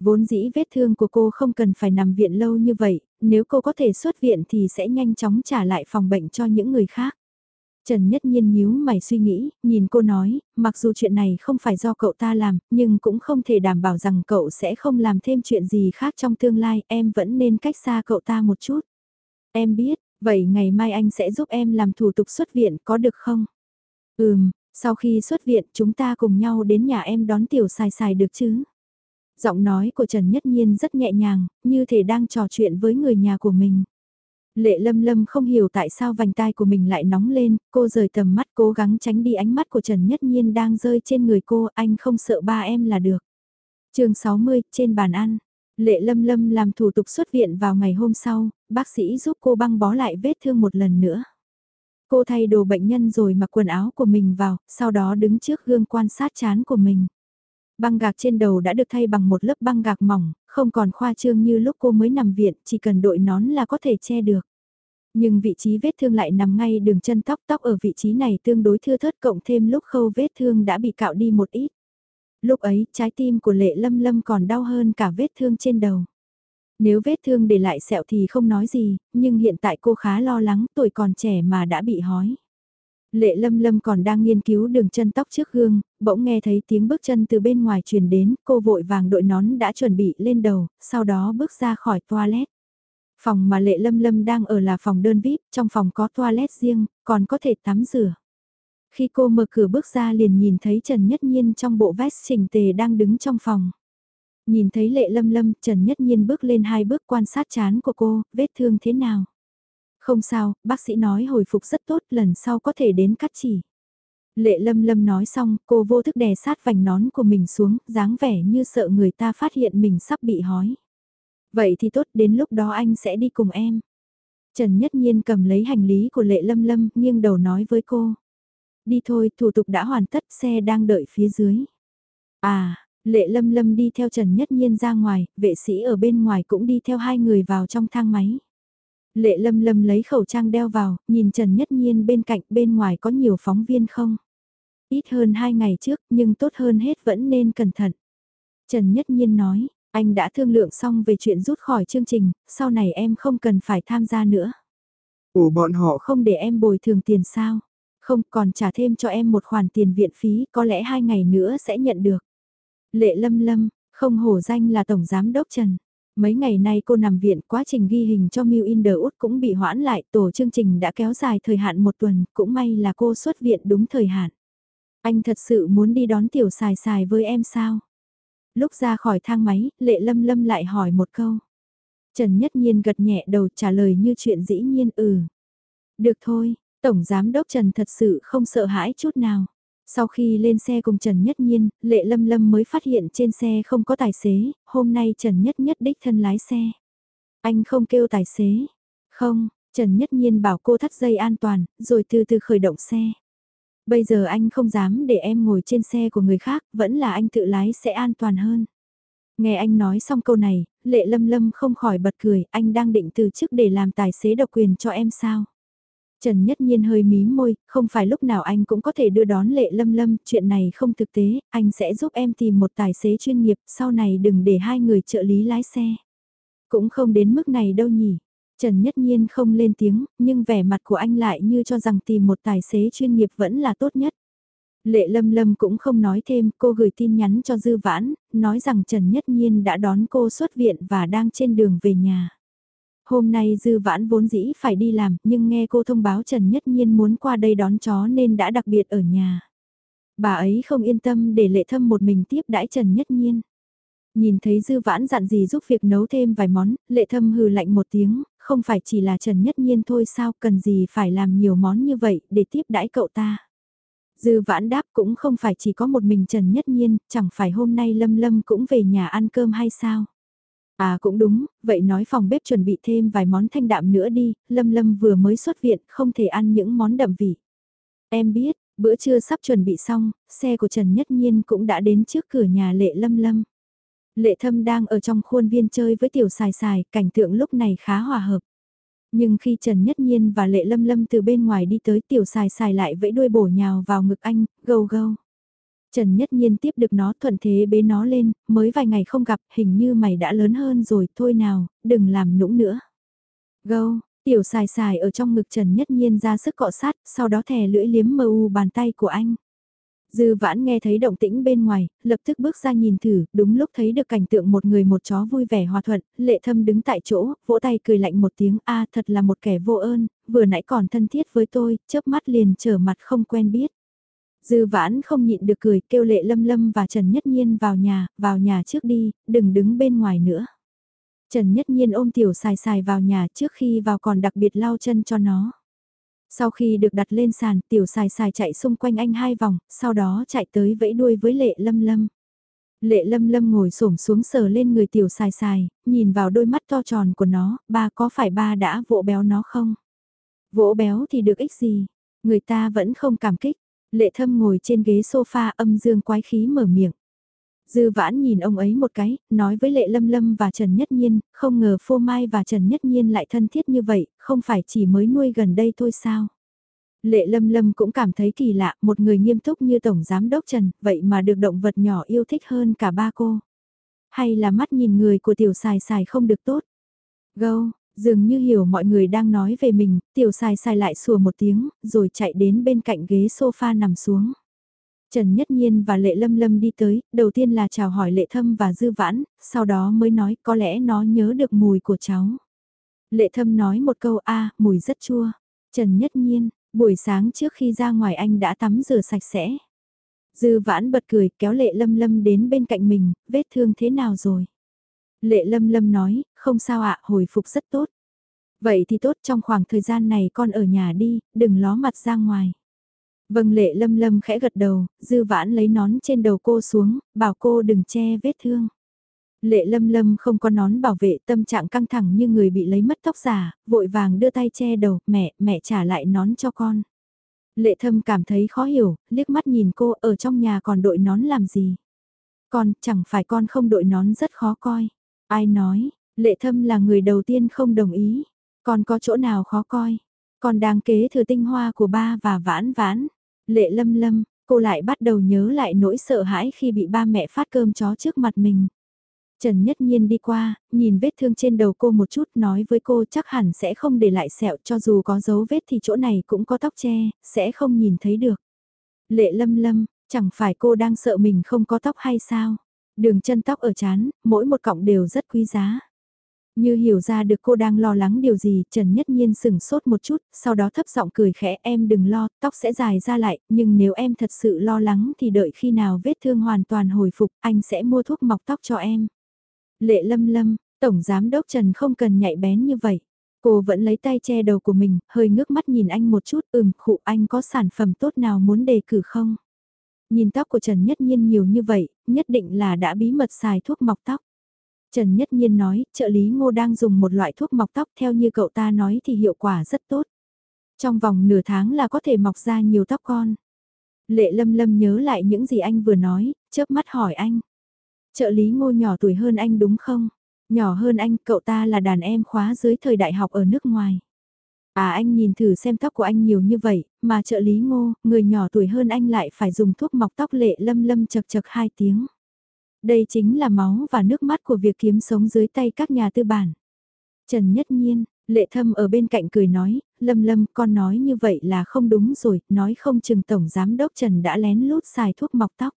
Vốn dĩ vết thương của cô không cần phải nằm viện lâu như vậy, nếu cô có thể xuất viện thì sẽ nhanh chóng trả lại phòng bệnh cho những người khác. Trần Nhất Nhiên nhíu mày suy nghĩ, nhìn cô nói, mặc dù chuyện này không phải do cậu ta làm, nhưng cũng không thể đảm bảo rằng cậu sẽ không làm thêm chuyện gì khác trong tương lai, em vẫn nên cách xa cậu ta một chút. Em biết, vậy ngày mai anh sẽ giúp em làm thủ tục xuất viện có được không? Ừm, sau khi xuất viện chúng ta cùng nhau đến nhà em đón tiểu xài xài được chứ? Giọng nói của Trần Nhất Nhiên rất nhẹ nhàng, như thể đang trò chuyện với người nhà của mình. Lệ lâm lâm không hiểu tại sao vành tai của mình lại nóng lên, cô rời tầm mắt cố gắng tránh đi ánh mắt của Trần Nhất Nhiên đang rơi trên người cô, anh không sợ ba em là được. chương 60, trên bàn ăn, Lệ lâm lâm làm thủ tục xuất viện vào ngày hôm sau, bác sĩ giúp cô băng bó lại vết thương một lần nữa. Cô thay đồ bệnh nhân rồi mặc quần áo của mình vào, sau đó đứng trước gương quan sát chán của mình. Băng gạc trên đầu đã được thay bằng một lớp băng gạc mỏng, không còn khoa trương như lúc cô mới nằm viện, chỉ cần đội nón là có thể che được. Nhưng vị trí vết thương lại nằm ngay đường chân tóc tóc ở vị trí này tương đối thưa thớt cộng thêm lúc khâu vết thương đã bị cạo đi một ít. Lúc ấy, trái tim của lệ lâm lâm còn đau hơn cả vết thương trên đầu. Nếu vết thương để lại sẹo thì không nói gì, nhưng hiện tại cô khá lo lắng tuổi còn trẻ mà đã bị hói. Lệ lâm lâm còn đang nghiên cứu đường chân tóc trước gương, bỗng nghe thấy tiếng bước chân từ bên ngoài truyền đến, cô vội vàng đội nón đã chuẩn bị lên đầu, sau đó bước ra khỏi toilet. Phòng mà lệ lâm lâm đang ở là phòng đơn VIP, trong phòng có toilet riêng, còn có thể tắm rửa. Khi cô mở cửa bước ra liền nhìn thấy Trần Nhất Nhiên trong bộ vest chỉnh tề đang đứng trong phòng. Nhìn thấy lệ lâm lâm, Trần Nhất Nhiên bước lên hai bước quan sát chán của cô, vết thương thế nào? Không sao, bác sĩ nói hồi phục rất tốt, lần sau có thể đến cắt chỉ. Lệ lâm lâm nói xong, cô vô thức đè sát vành nón của mình xuống, dáng vẻ như sợ người ta phát hiện mình sắp bị hói. Vậy thì tốt, đến lúc đó anh sẽ đi cùng em. Trần Nhất Nhiên cầm lấy hành lý của Lệ Lâm Lâm, nghiêng đầu nói với cô. Đi thôi, thủ tục đã hoàn tất, xe đang đợi phía dưới. À, Lệ Lâm Lâm đi theo Trần Nhất Nhiên ra ngoài, vệ sĩ ở bên ngoài cũng đi theo hai người vào trong thang máy. Lệ Lâm Lâm lấy khẩu trang đeo vào, nhìn Trần Nhất Nhiên bên cạnh bên ngoài có nhiều phóng viên không? Ít hơn hai ngày trước, nhưng tốt hơn hết vẫn nên cẩn thận. Trần Nhất Nhiên nói, anh đã thương lượng xong về chuyện rút khỏi chương trình, sau này em không cần phải tham gia nữa. Ủa bọn họ không để em bồi thường tiền sao? Không còn trả thêm cho em một khoản tiền viện phí, có lẽ hai ngày nữa sẽ nhận được. Lệ Lâm Lâm, không hổ danh là Tổng Giám Đốc Trần. Mấy ngày nay cô nằm viện quá trình ghi hình cho Miu In The Út cũng bị hoãn lại, tổ chương trình đã kéo dài thời hạn một tuần, cũng may là cô xuất viện đúng thời hạn. Anh thật sự muốn đi đón tiểu xài xài với em sao? Lúc ra khỏi thang máy, Lệ Lâm Lâm lại hỏi một câu. Trần Nhất Nhiên gật nhẹ đầu trả lời như chuyện dĩ nhiên ừ. Được thôi, Tổng Giám Đốc Trần thật sự không sợ hãi chút nào. Sau khi lên xe cùng Trần Nhất Nhiên, Lệ Lâm Lâm mới phát hiện trên xe không có tài xế, hôm nay Trần Nhất Nhất đích thân lái xe. Anh không kêu tài xế. Không, Trần Nhất Nhiên bảo cô thắt dây an toàn, rồi từ từ khởi động xe. Bây giờ anh không dám để em ngồi trên xe của người khác, vẫn là anh tự lái sẽ an toàn hơn. Nghe anh nói xong câu này, Lệ Lâm Lâm không khỏi bật cười, anh đang định từ chức để làm tài xế độc quyền cho em sao? Trần Nhất Nhiên hơi mím môi, không phải lúc nào anh cũng có thể đưa đón lệ lâm lâm, chuyện này không thực tế, anh sẽ giúp em tìm một tài xế chuyên nghiệp, sau này đừng để hai người trợ lý lái xe. Cũng không đến mức này đâu nhỉ. Trần Nhất Nhiên không lên tiếng, nhưng vẻ mặt của anh lại như cho rằng tìm một tài xế chuyên nghiệp vẫn là tốt nhất. Lệ Lâm Lâm cũng không nói thêm, cô gửi tin nhắn cho Dư Vãn, nói rằng Trần Nhất Nhiên đã đón cô xuất viện và đang trên đường về nhà. Hôm nay Dư Vãn vốn dĩ phải đi làm, nhưng nghe cô thông báo Trần Nhất Nhiên muốn qua đây đón chó nên đã đặc biệt ở nhà. Bà ấy không yên tâm để lệ thâm một mình tiếp đãi Trần Nhất Nhiên. Nhìn thấy Dư Vãn dặn gì giúp việc nấu thêm vài món, lệ thâm hừ lạnh một tiếng, không phải chỉ là Trần Nhất Nhiên thôi sao cần gì phải làm nhiều món như vậy để tiếp đãi cậu ta. Dư vãn đáp cũng không phải chỉ có một mình Trần Nhất Nhiên, chẳng phải hôm nay Lâm Lâm cũng về nhà ăn cơm hay sao? À cũng đúng, vậy nói phòng bếp chuẩn bị thêm vài món thanh đạm nữa đi, Lâm Lâm vừa mới xuất viện, không thể ăn những món đậm vị. Em biết, bữa trưa sắp chuẩn bị xong, xe của Trần Nhất Nhiên cũng đã đến trước cửa nhà Lệ Lâm Lâm. Lệ Thâm đang ở trong khuôn viên chơi với tiểu xài xài, cảnh tượng lúc này khá hòa hợp. Nhưng khi Trần Nhất Nhiên và Lệ Lâm Lâm từ bên ngoài đi tới tiểu xài xài lại vẫy đuôi bổ nhào vào ngực anh, gâu gâu. Trần Nhất Nhiên tiếp được nó thuận thế bế nó lên, mới vài ngày không gặp, hình như mày đã lớn hơn rồi, thôi nào, đừng làm nũng nữa. Gâu, tiểu xài xài ở trong ngực Trần Nhất Nhiên ra sức cọ sát, sau đó thè lưỡi liếm mờ u bàn tay của anh. Dư vãn nghe thấy động tĩnh bên ngoài, lập tức bước ra nhìn thử, đúng lúc thấy được cảnh tượng một người một chó vui vẻ hòa thuận, lệ thâm đứng tại chỗ, vỗ tay cười lạnh một tiếng, a thật là một kẻ vô ơn, vừa nãy còn thân thiết với tôi, chớp mắt liền trở mặt không quen biết. Dư vãn không nhịn được cười, kêu lệ lâm lâm và Trần Nhất Nhiên vào nhà, vào nhà trước đi, đừng đứng bên ngoài nữa. Trần Nhất Nhiên ôm tiểu xài xài vào nhà trước khi vào còn đặc biệt lau chân cho nó. Sau khi được đặt lên sàn, tiểu xài xài chạy xung quanh anh hai vòng, sau đó chạy tới vẫy đuôi với lệ lâm lâm. Lệ lâm lâm ngồi xổm xuống sờ lên người tiểu xài xài, nhìn vào đôi mắt to tròn của nó, ba có phải ba đã vỗ béo nó không? Vỗ béo thì được ích gì? Người ta vẫn không cảm kích. Lệ thâm ngồi trên ghế sofa âm dương quái khí mở miệng. Dư vãn nhìn ông ấy một cái, nói với Lệ Lâm Lâm và Trần Nhất Nhiên, không ngờ Phô Mai và Trần Nhất Nhiên lại thân thiết như vậy, không phải chỉ mới nuôi gần đây thôi sao. Lệ Lâm Lâm cũng cảm thấy kỳ lạ, một người nghiêm túc như Tổng Giám Đốc Trần, vậy mà được động vật nhỏ yêu thích hơn cả ba cô. Hay là mắt nhìn người của tiểu xài xài không được tốt. Gâu, Dường như hiểu mọi người đang nói về mình, tiểu xài xài lại sủa một tiếng, rồi chạy đến bên cạnh ghế sofa nằm xuống. Trần Nhất Nhiên và Lệ Lâm Lâm đi tới, đầu tiên là chào hỏi Lệ Thâm và Dư Vãn, sau đó mới nói có lẽ nó nhớ được mùi của cháu. Lệ Thâm nói một câu a mùi rất chua. Trần Nhất Nhiên, buổi sáng trước khi ra ngoài anh đã tắm rửa sạch sẽ. Dư Vãn bật cười kéo Lệ Lâm Lâm đến bên cạnh mình, vết thương thế nào rồi? Lệ lâm lâm nói, không sao ạ, hồi phục rất tốt. Vậy thì tốt trong khoảng thời gian này con ở nhà đi, đừng ló mặt ra ngoài. Vâng lệ lâm lâm khẽ gật đầu, dư vãn lấy nón trên đầu cô xuống, bảo cô đừng che vết thương. Lệ lâm lâm không có nón bảo vệ tâm trạng căng thẳng như người bị lấy mất tóc giả, vội vàng đưa tay che đầu, mẹ, mẹ trả lại nón cho con. Lệ thâm cảm thấy khó hiểu, liếc mắt nhìn cô ở trong nhà còn đội nón làm gì. Con, chẳng phải con không đội nón rất khó coi. Ai nói, lệ thâm là người đầu tiên không đồng ý. còn có chỗ nào khó coi. còn đang kế thừa tinh hoa của ba và vãn vãn. Lệ lâm lâm, cô lại bắt đầu nhớ lại nỗi sợ hãi khi bị ba mẹ phát cơm chó trước mặt mình. Trần Nhất Nhiên đi qua, nhìn vết thương trên đầu cô một chút nói với cô chắc hẳn sẽ không để lại sẹo cho dù có dấu vết thì chỗ này cũng có tóc che, sẽ không nhìn thấy được. Lệ lâm lâm, chẳng phải cô đang sợ mình không có tóc hay sao? Đường chân tóc ở chán, mỗi một cọng đều rất quý giá. Như hiểu ra được cô đang lo lắng điều gì, Trần Nhất Nhiên sừng sốt một chút, sau đó thấp giọng cười khẽ em đừng lo, tóc sẽ dài ra lại, nhưng nếu em thật sự lo lắng thì đợi khi nào vết thương hoàn toàn hồi phục, anh sẽ mua thuốc mọc tóc cho em. Lệ lâm lâm, Tổng Giám Đốc Trần không cần nhạy bén như vậy. Cô vẫn lấy tay che đầu của mình, hơi ngước mắt nhìn anh một chút, ừm, khụ anh có sản phẩm tốt nào muốn đề cử không? Nhìn tóc của Trần Nhất Nhiên nhiều như vậy, nhất định là đã bí mật xài thuốc mọc tóc. Trần Nhất Nhiên nói, trợ lý ngô đang dùng một loại thuốc mọc tóc theo như cậu ta nói thì hiệu quả rất tốt. Trong vòng nửa tháng là có thể mọc ra nhiều tóc con. Lệ lâm lâm nhớ lại những gì anh vừa nói, chớp mắt hỏi anh. Trợ lý ngô nhỏ tuổi hơn anh đúng không? Nhỏ hơn anh, cậu ta là đàn em khóa dưới thời đại học ở nước ngoài. À anh nhìn thử xem tóc của anh nhiều như vậy, mà trợ lý ngô, người nhỏ tuổi hơn anh lại phải dùng thuốc mọc tóc lệ lâm lâm chật chật hai tiếng. Đây chính là máu và nước mắt của việc kiếm sống dưới tay các nhà tư bản. Trần Nhất Nhiên, lệ thâm ở bên cạnh cười nói, lâm lâm con nói như vậy là không đúng rồi, nói không chừng tổng giám đốc Trần đã lén lút xài thuốc mọc tóc.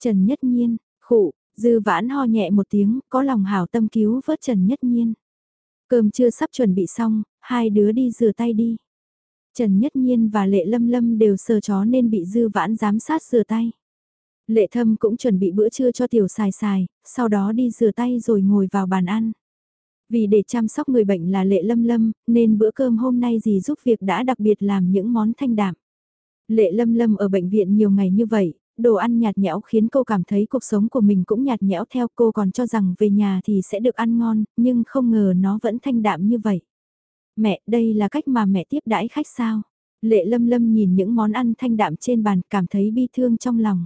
Trần Nhất Nhiên, khụ, Dư vãn ho nhẹ một tiếng, có lòng hảo tâm cứu vớt Trần Nhất Nhiên. Cơm chưa sắp chuẩn bị xong, hai đứa đi rửa tay đi. Trần Nhất Nhiên và Lệ Lâm Lâm đều sờ chó nên bị dư vãn giám sát rửa tay. Lệ Thâm cũng chuẩn bị bữa trưa cho tiểu xài xài, sau đó đi rửa tay rồi ngồi vào bàn ăn. Vì để chăm sóc người bệnh là Lệ Lâm Lâm, nên bữa cơm hôm nay dì giúp việc đã đặc biệt làm những món thanh đạm. Lệ Lâm Lâm ở bệnh viện nhiều ngày như vậy, đồ ăn nhạt nhẽo khiến cô cảm thấy cuộc sống của mình cũng nhạt nhẽo theo cô còn cho rằng về nhà thì sẽ được ăn ngon, nhưng không ngờ nó vẫn thanh đạm như vậy. Mẹ, đây là cách mà mẹ tiếp đãi khách sao? Lệ lâm lâm nhìn những món ăn thanh đạm trên bàn cảm thấy bi thương trong lòng.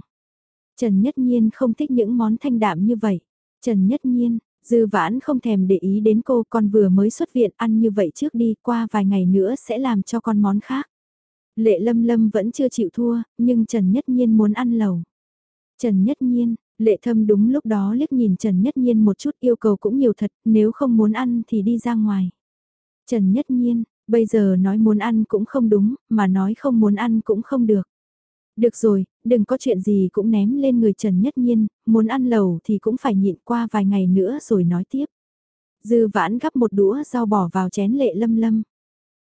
Trần Nhất Nhiên không thích những món thanh đạm như vậy. Trần Nhất Nhiên, Dư vãn không thèm để ý đến cô con vừa mới xuất viện ăn như vậy trước đi qua vài ngày nữa sẽ làm cho con món khác. Lệ lâm lâm vẫn chưa chịu thua, nhưng Trần Nhất Nhiên muốn ăn lẩu. Trần Nhất Nhiên, lệ thâm đúng lúc đó liếc nhìn Trần Nhất Nhiên một chút yêu cầu cũng nhiều thật, nếu không muốn ăn thì đi ra ngoài. Trần Nhất Nhiên, bây giờ nói muốn ăn cũng không đúng, mà nói không muốn ăn cũng không được. Được rồi, đừng có chuyện gì cũng ném lên người Trần Nhất Nhiên, muốn ăn lẩu thì cũng phải nhịn qua vài ngày nữa rồi nói tiếp. Dư vãn gắp một đũa rau bỏ vào chén lệ lâm lâm.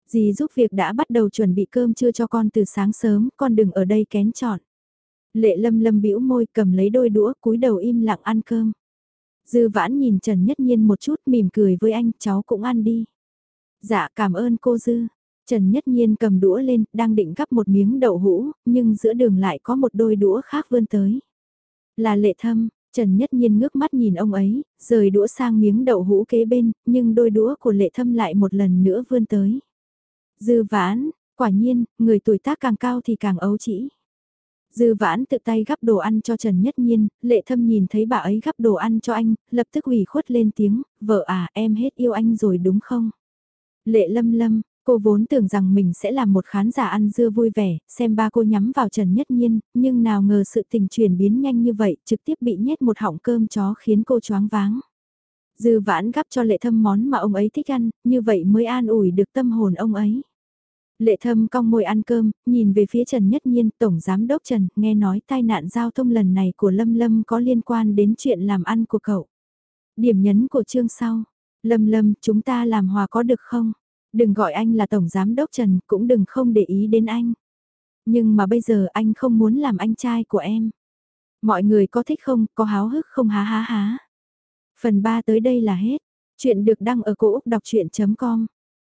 Dì giúp việc đã bắt đầu chuẩn bị cơm trưa cho con từ sáng sớm, con đừng ở đây kén chọn. Lệ lâm lâm bĩu môi cầm lấy đôi đũa cúi đầu im lặng ăn cơm. Dư vãn nhìn Trần Nhất Nhiên một chút mỉm cười với anh, cháu cũng ăn đi. Dạ cảm ơn cô Dư. Trần Nhất Nhiên cầm đũa lên, đang định gắp một miếng đậu hũ, nhưng giữa đường lại có một đôi đũa khác vươn tới. Là lệ thâm, Trần Nhất Nhiên ngước mắt nhìn ông ấy, rời đũa sang miếng đậu hũ kế bên, nhưng đôi đũa của lệ thâm lại một lần nữa vươn tới. Dư vãn, quả nhiên, người tuổi tác càng cao thì càng ấu trĩ. Dư vãn tự tay gắp đồ ăn cho Trần Nhất Nhiên, lệ thâm nhìn thấy bà ấy gắp đồ ăn cho anh, lập tức ủy khuất lên tiếng, vợ à em hết yêu anh rồi đúng không? Lệ lâm lâm, cô vốn tưởng rằng mình sẽ làm một khán giả ăn dưa vui vẻ, xem ba cô nhắm vào Trần Nhất Nhiên, nhưng nào ngờ sự tình chuyển biến nhanh như vậy, trực tiếp bị nhét một họng cơm chó khiến cô choáng váng. Dư vãn gắp cho lệ thâm món mà ông ấy thích ăn, như vậy mới an ủi được tâm hồn ông ấy. Lệ thâm cong môi ăn cơm, nhìn về phía Trần Nhất Nhiên, Tổng Giám Đốc Trần, nghe nói tai nạn giao thông lần này của Lâm Lâm có liên quan đến chuyện làm ăn của cậu. Điểm nhấn của chương sau, Lâm Lâm, chúng ta làm hòa có được không? Đừng gọi anh là Tổng Giám Đốc Trần, cũng đừng không để ý đến anh. Nhưng mà bây giờ anh không muốn làm anh trai của em. Mọi người có thích không, có háo hức không há há há. Phần 3 tới đây là hết. Chuyện được đăng ở cổ Úc đọc chuyện.com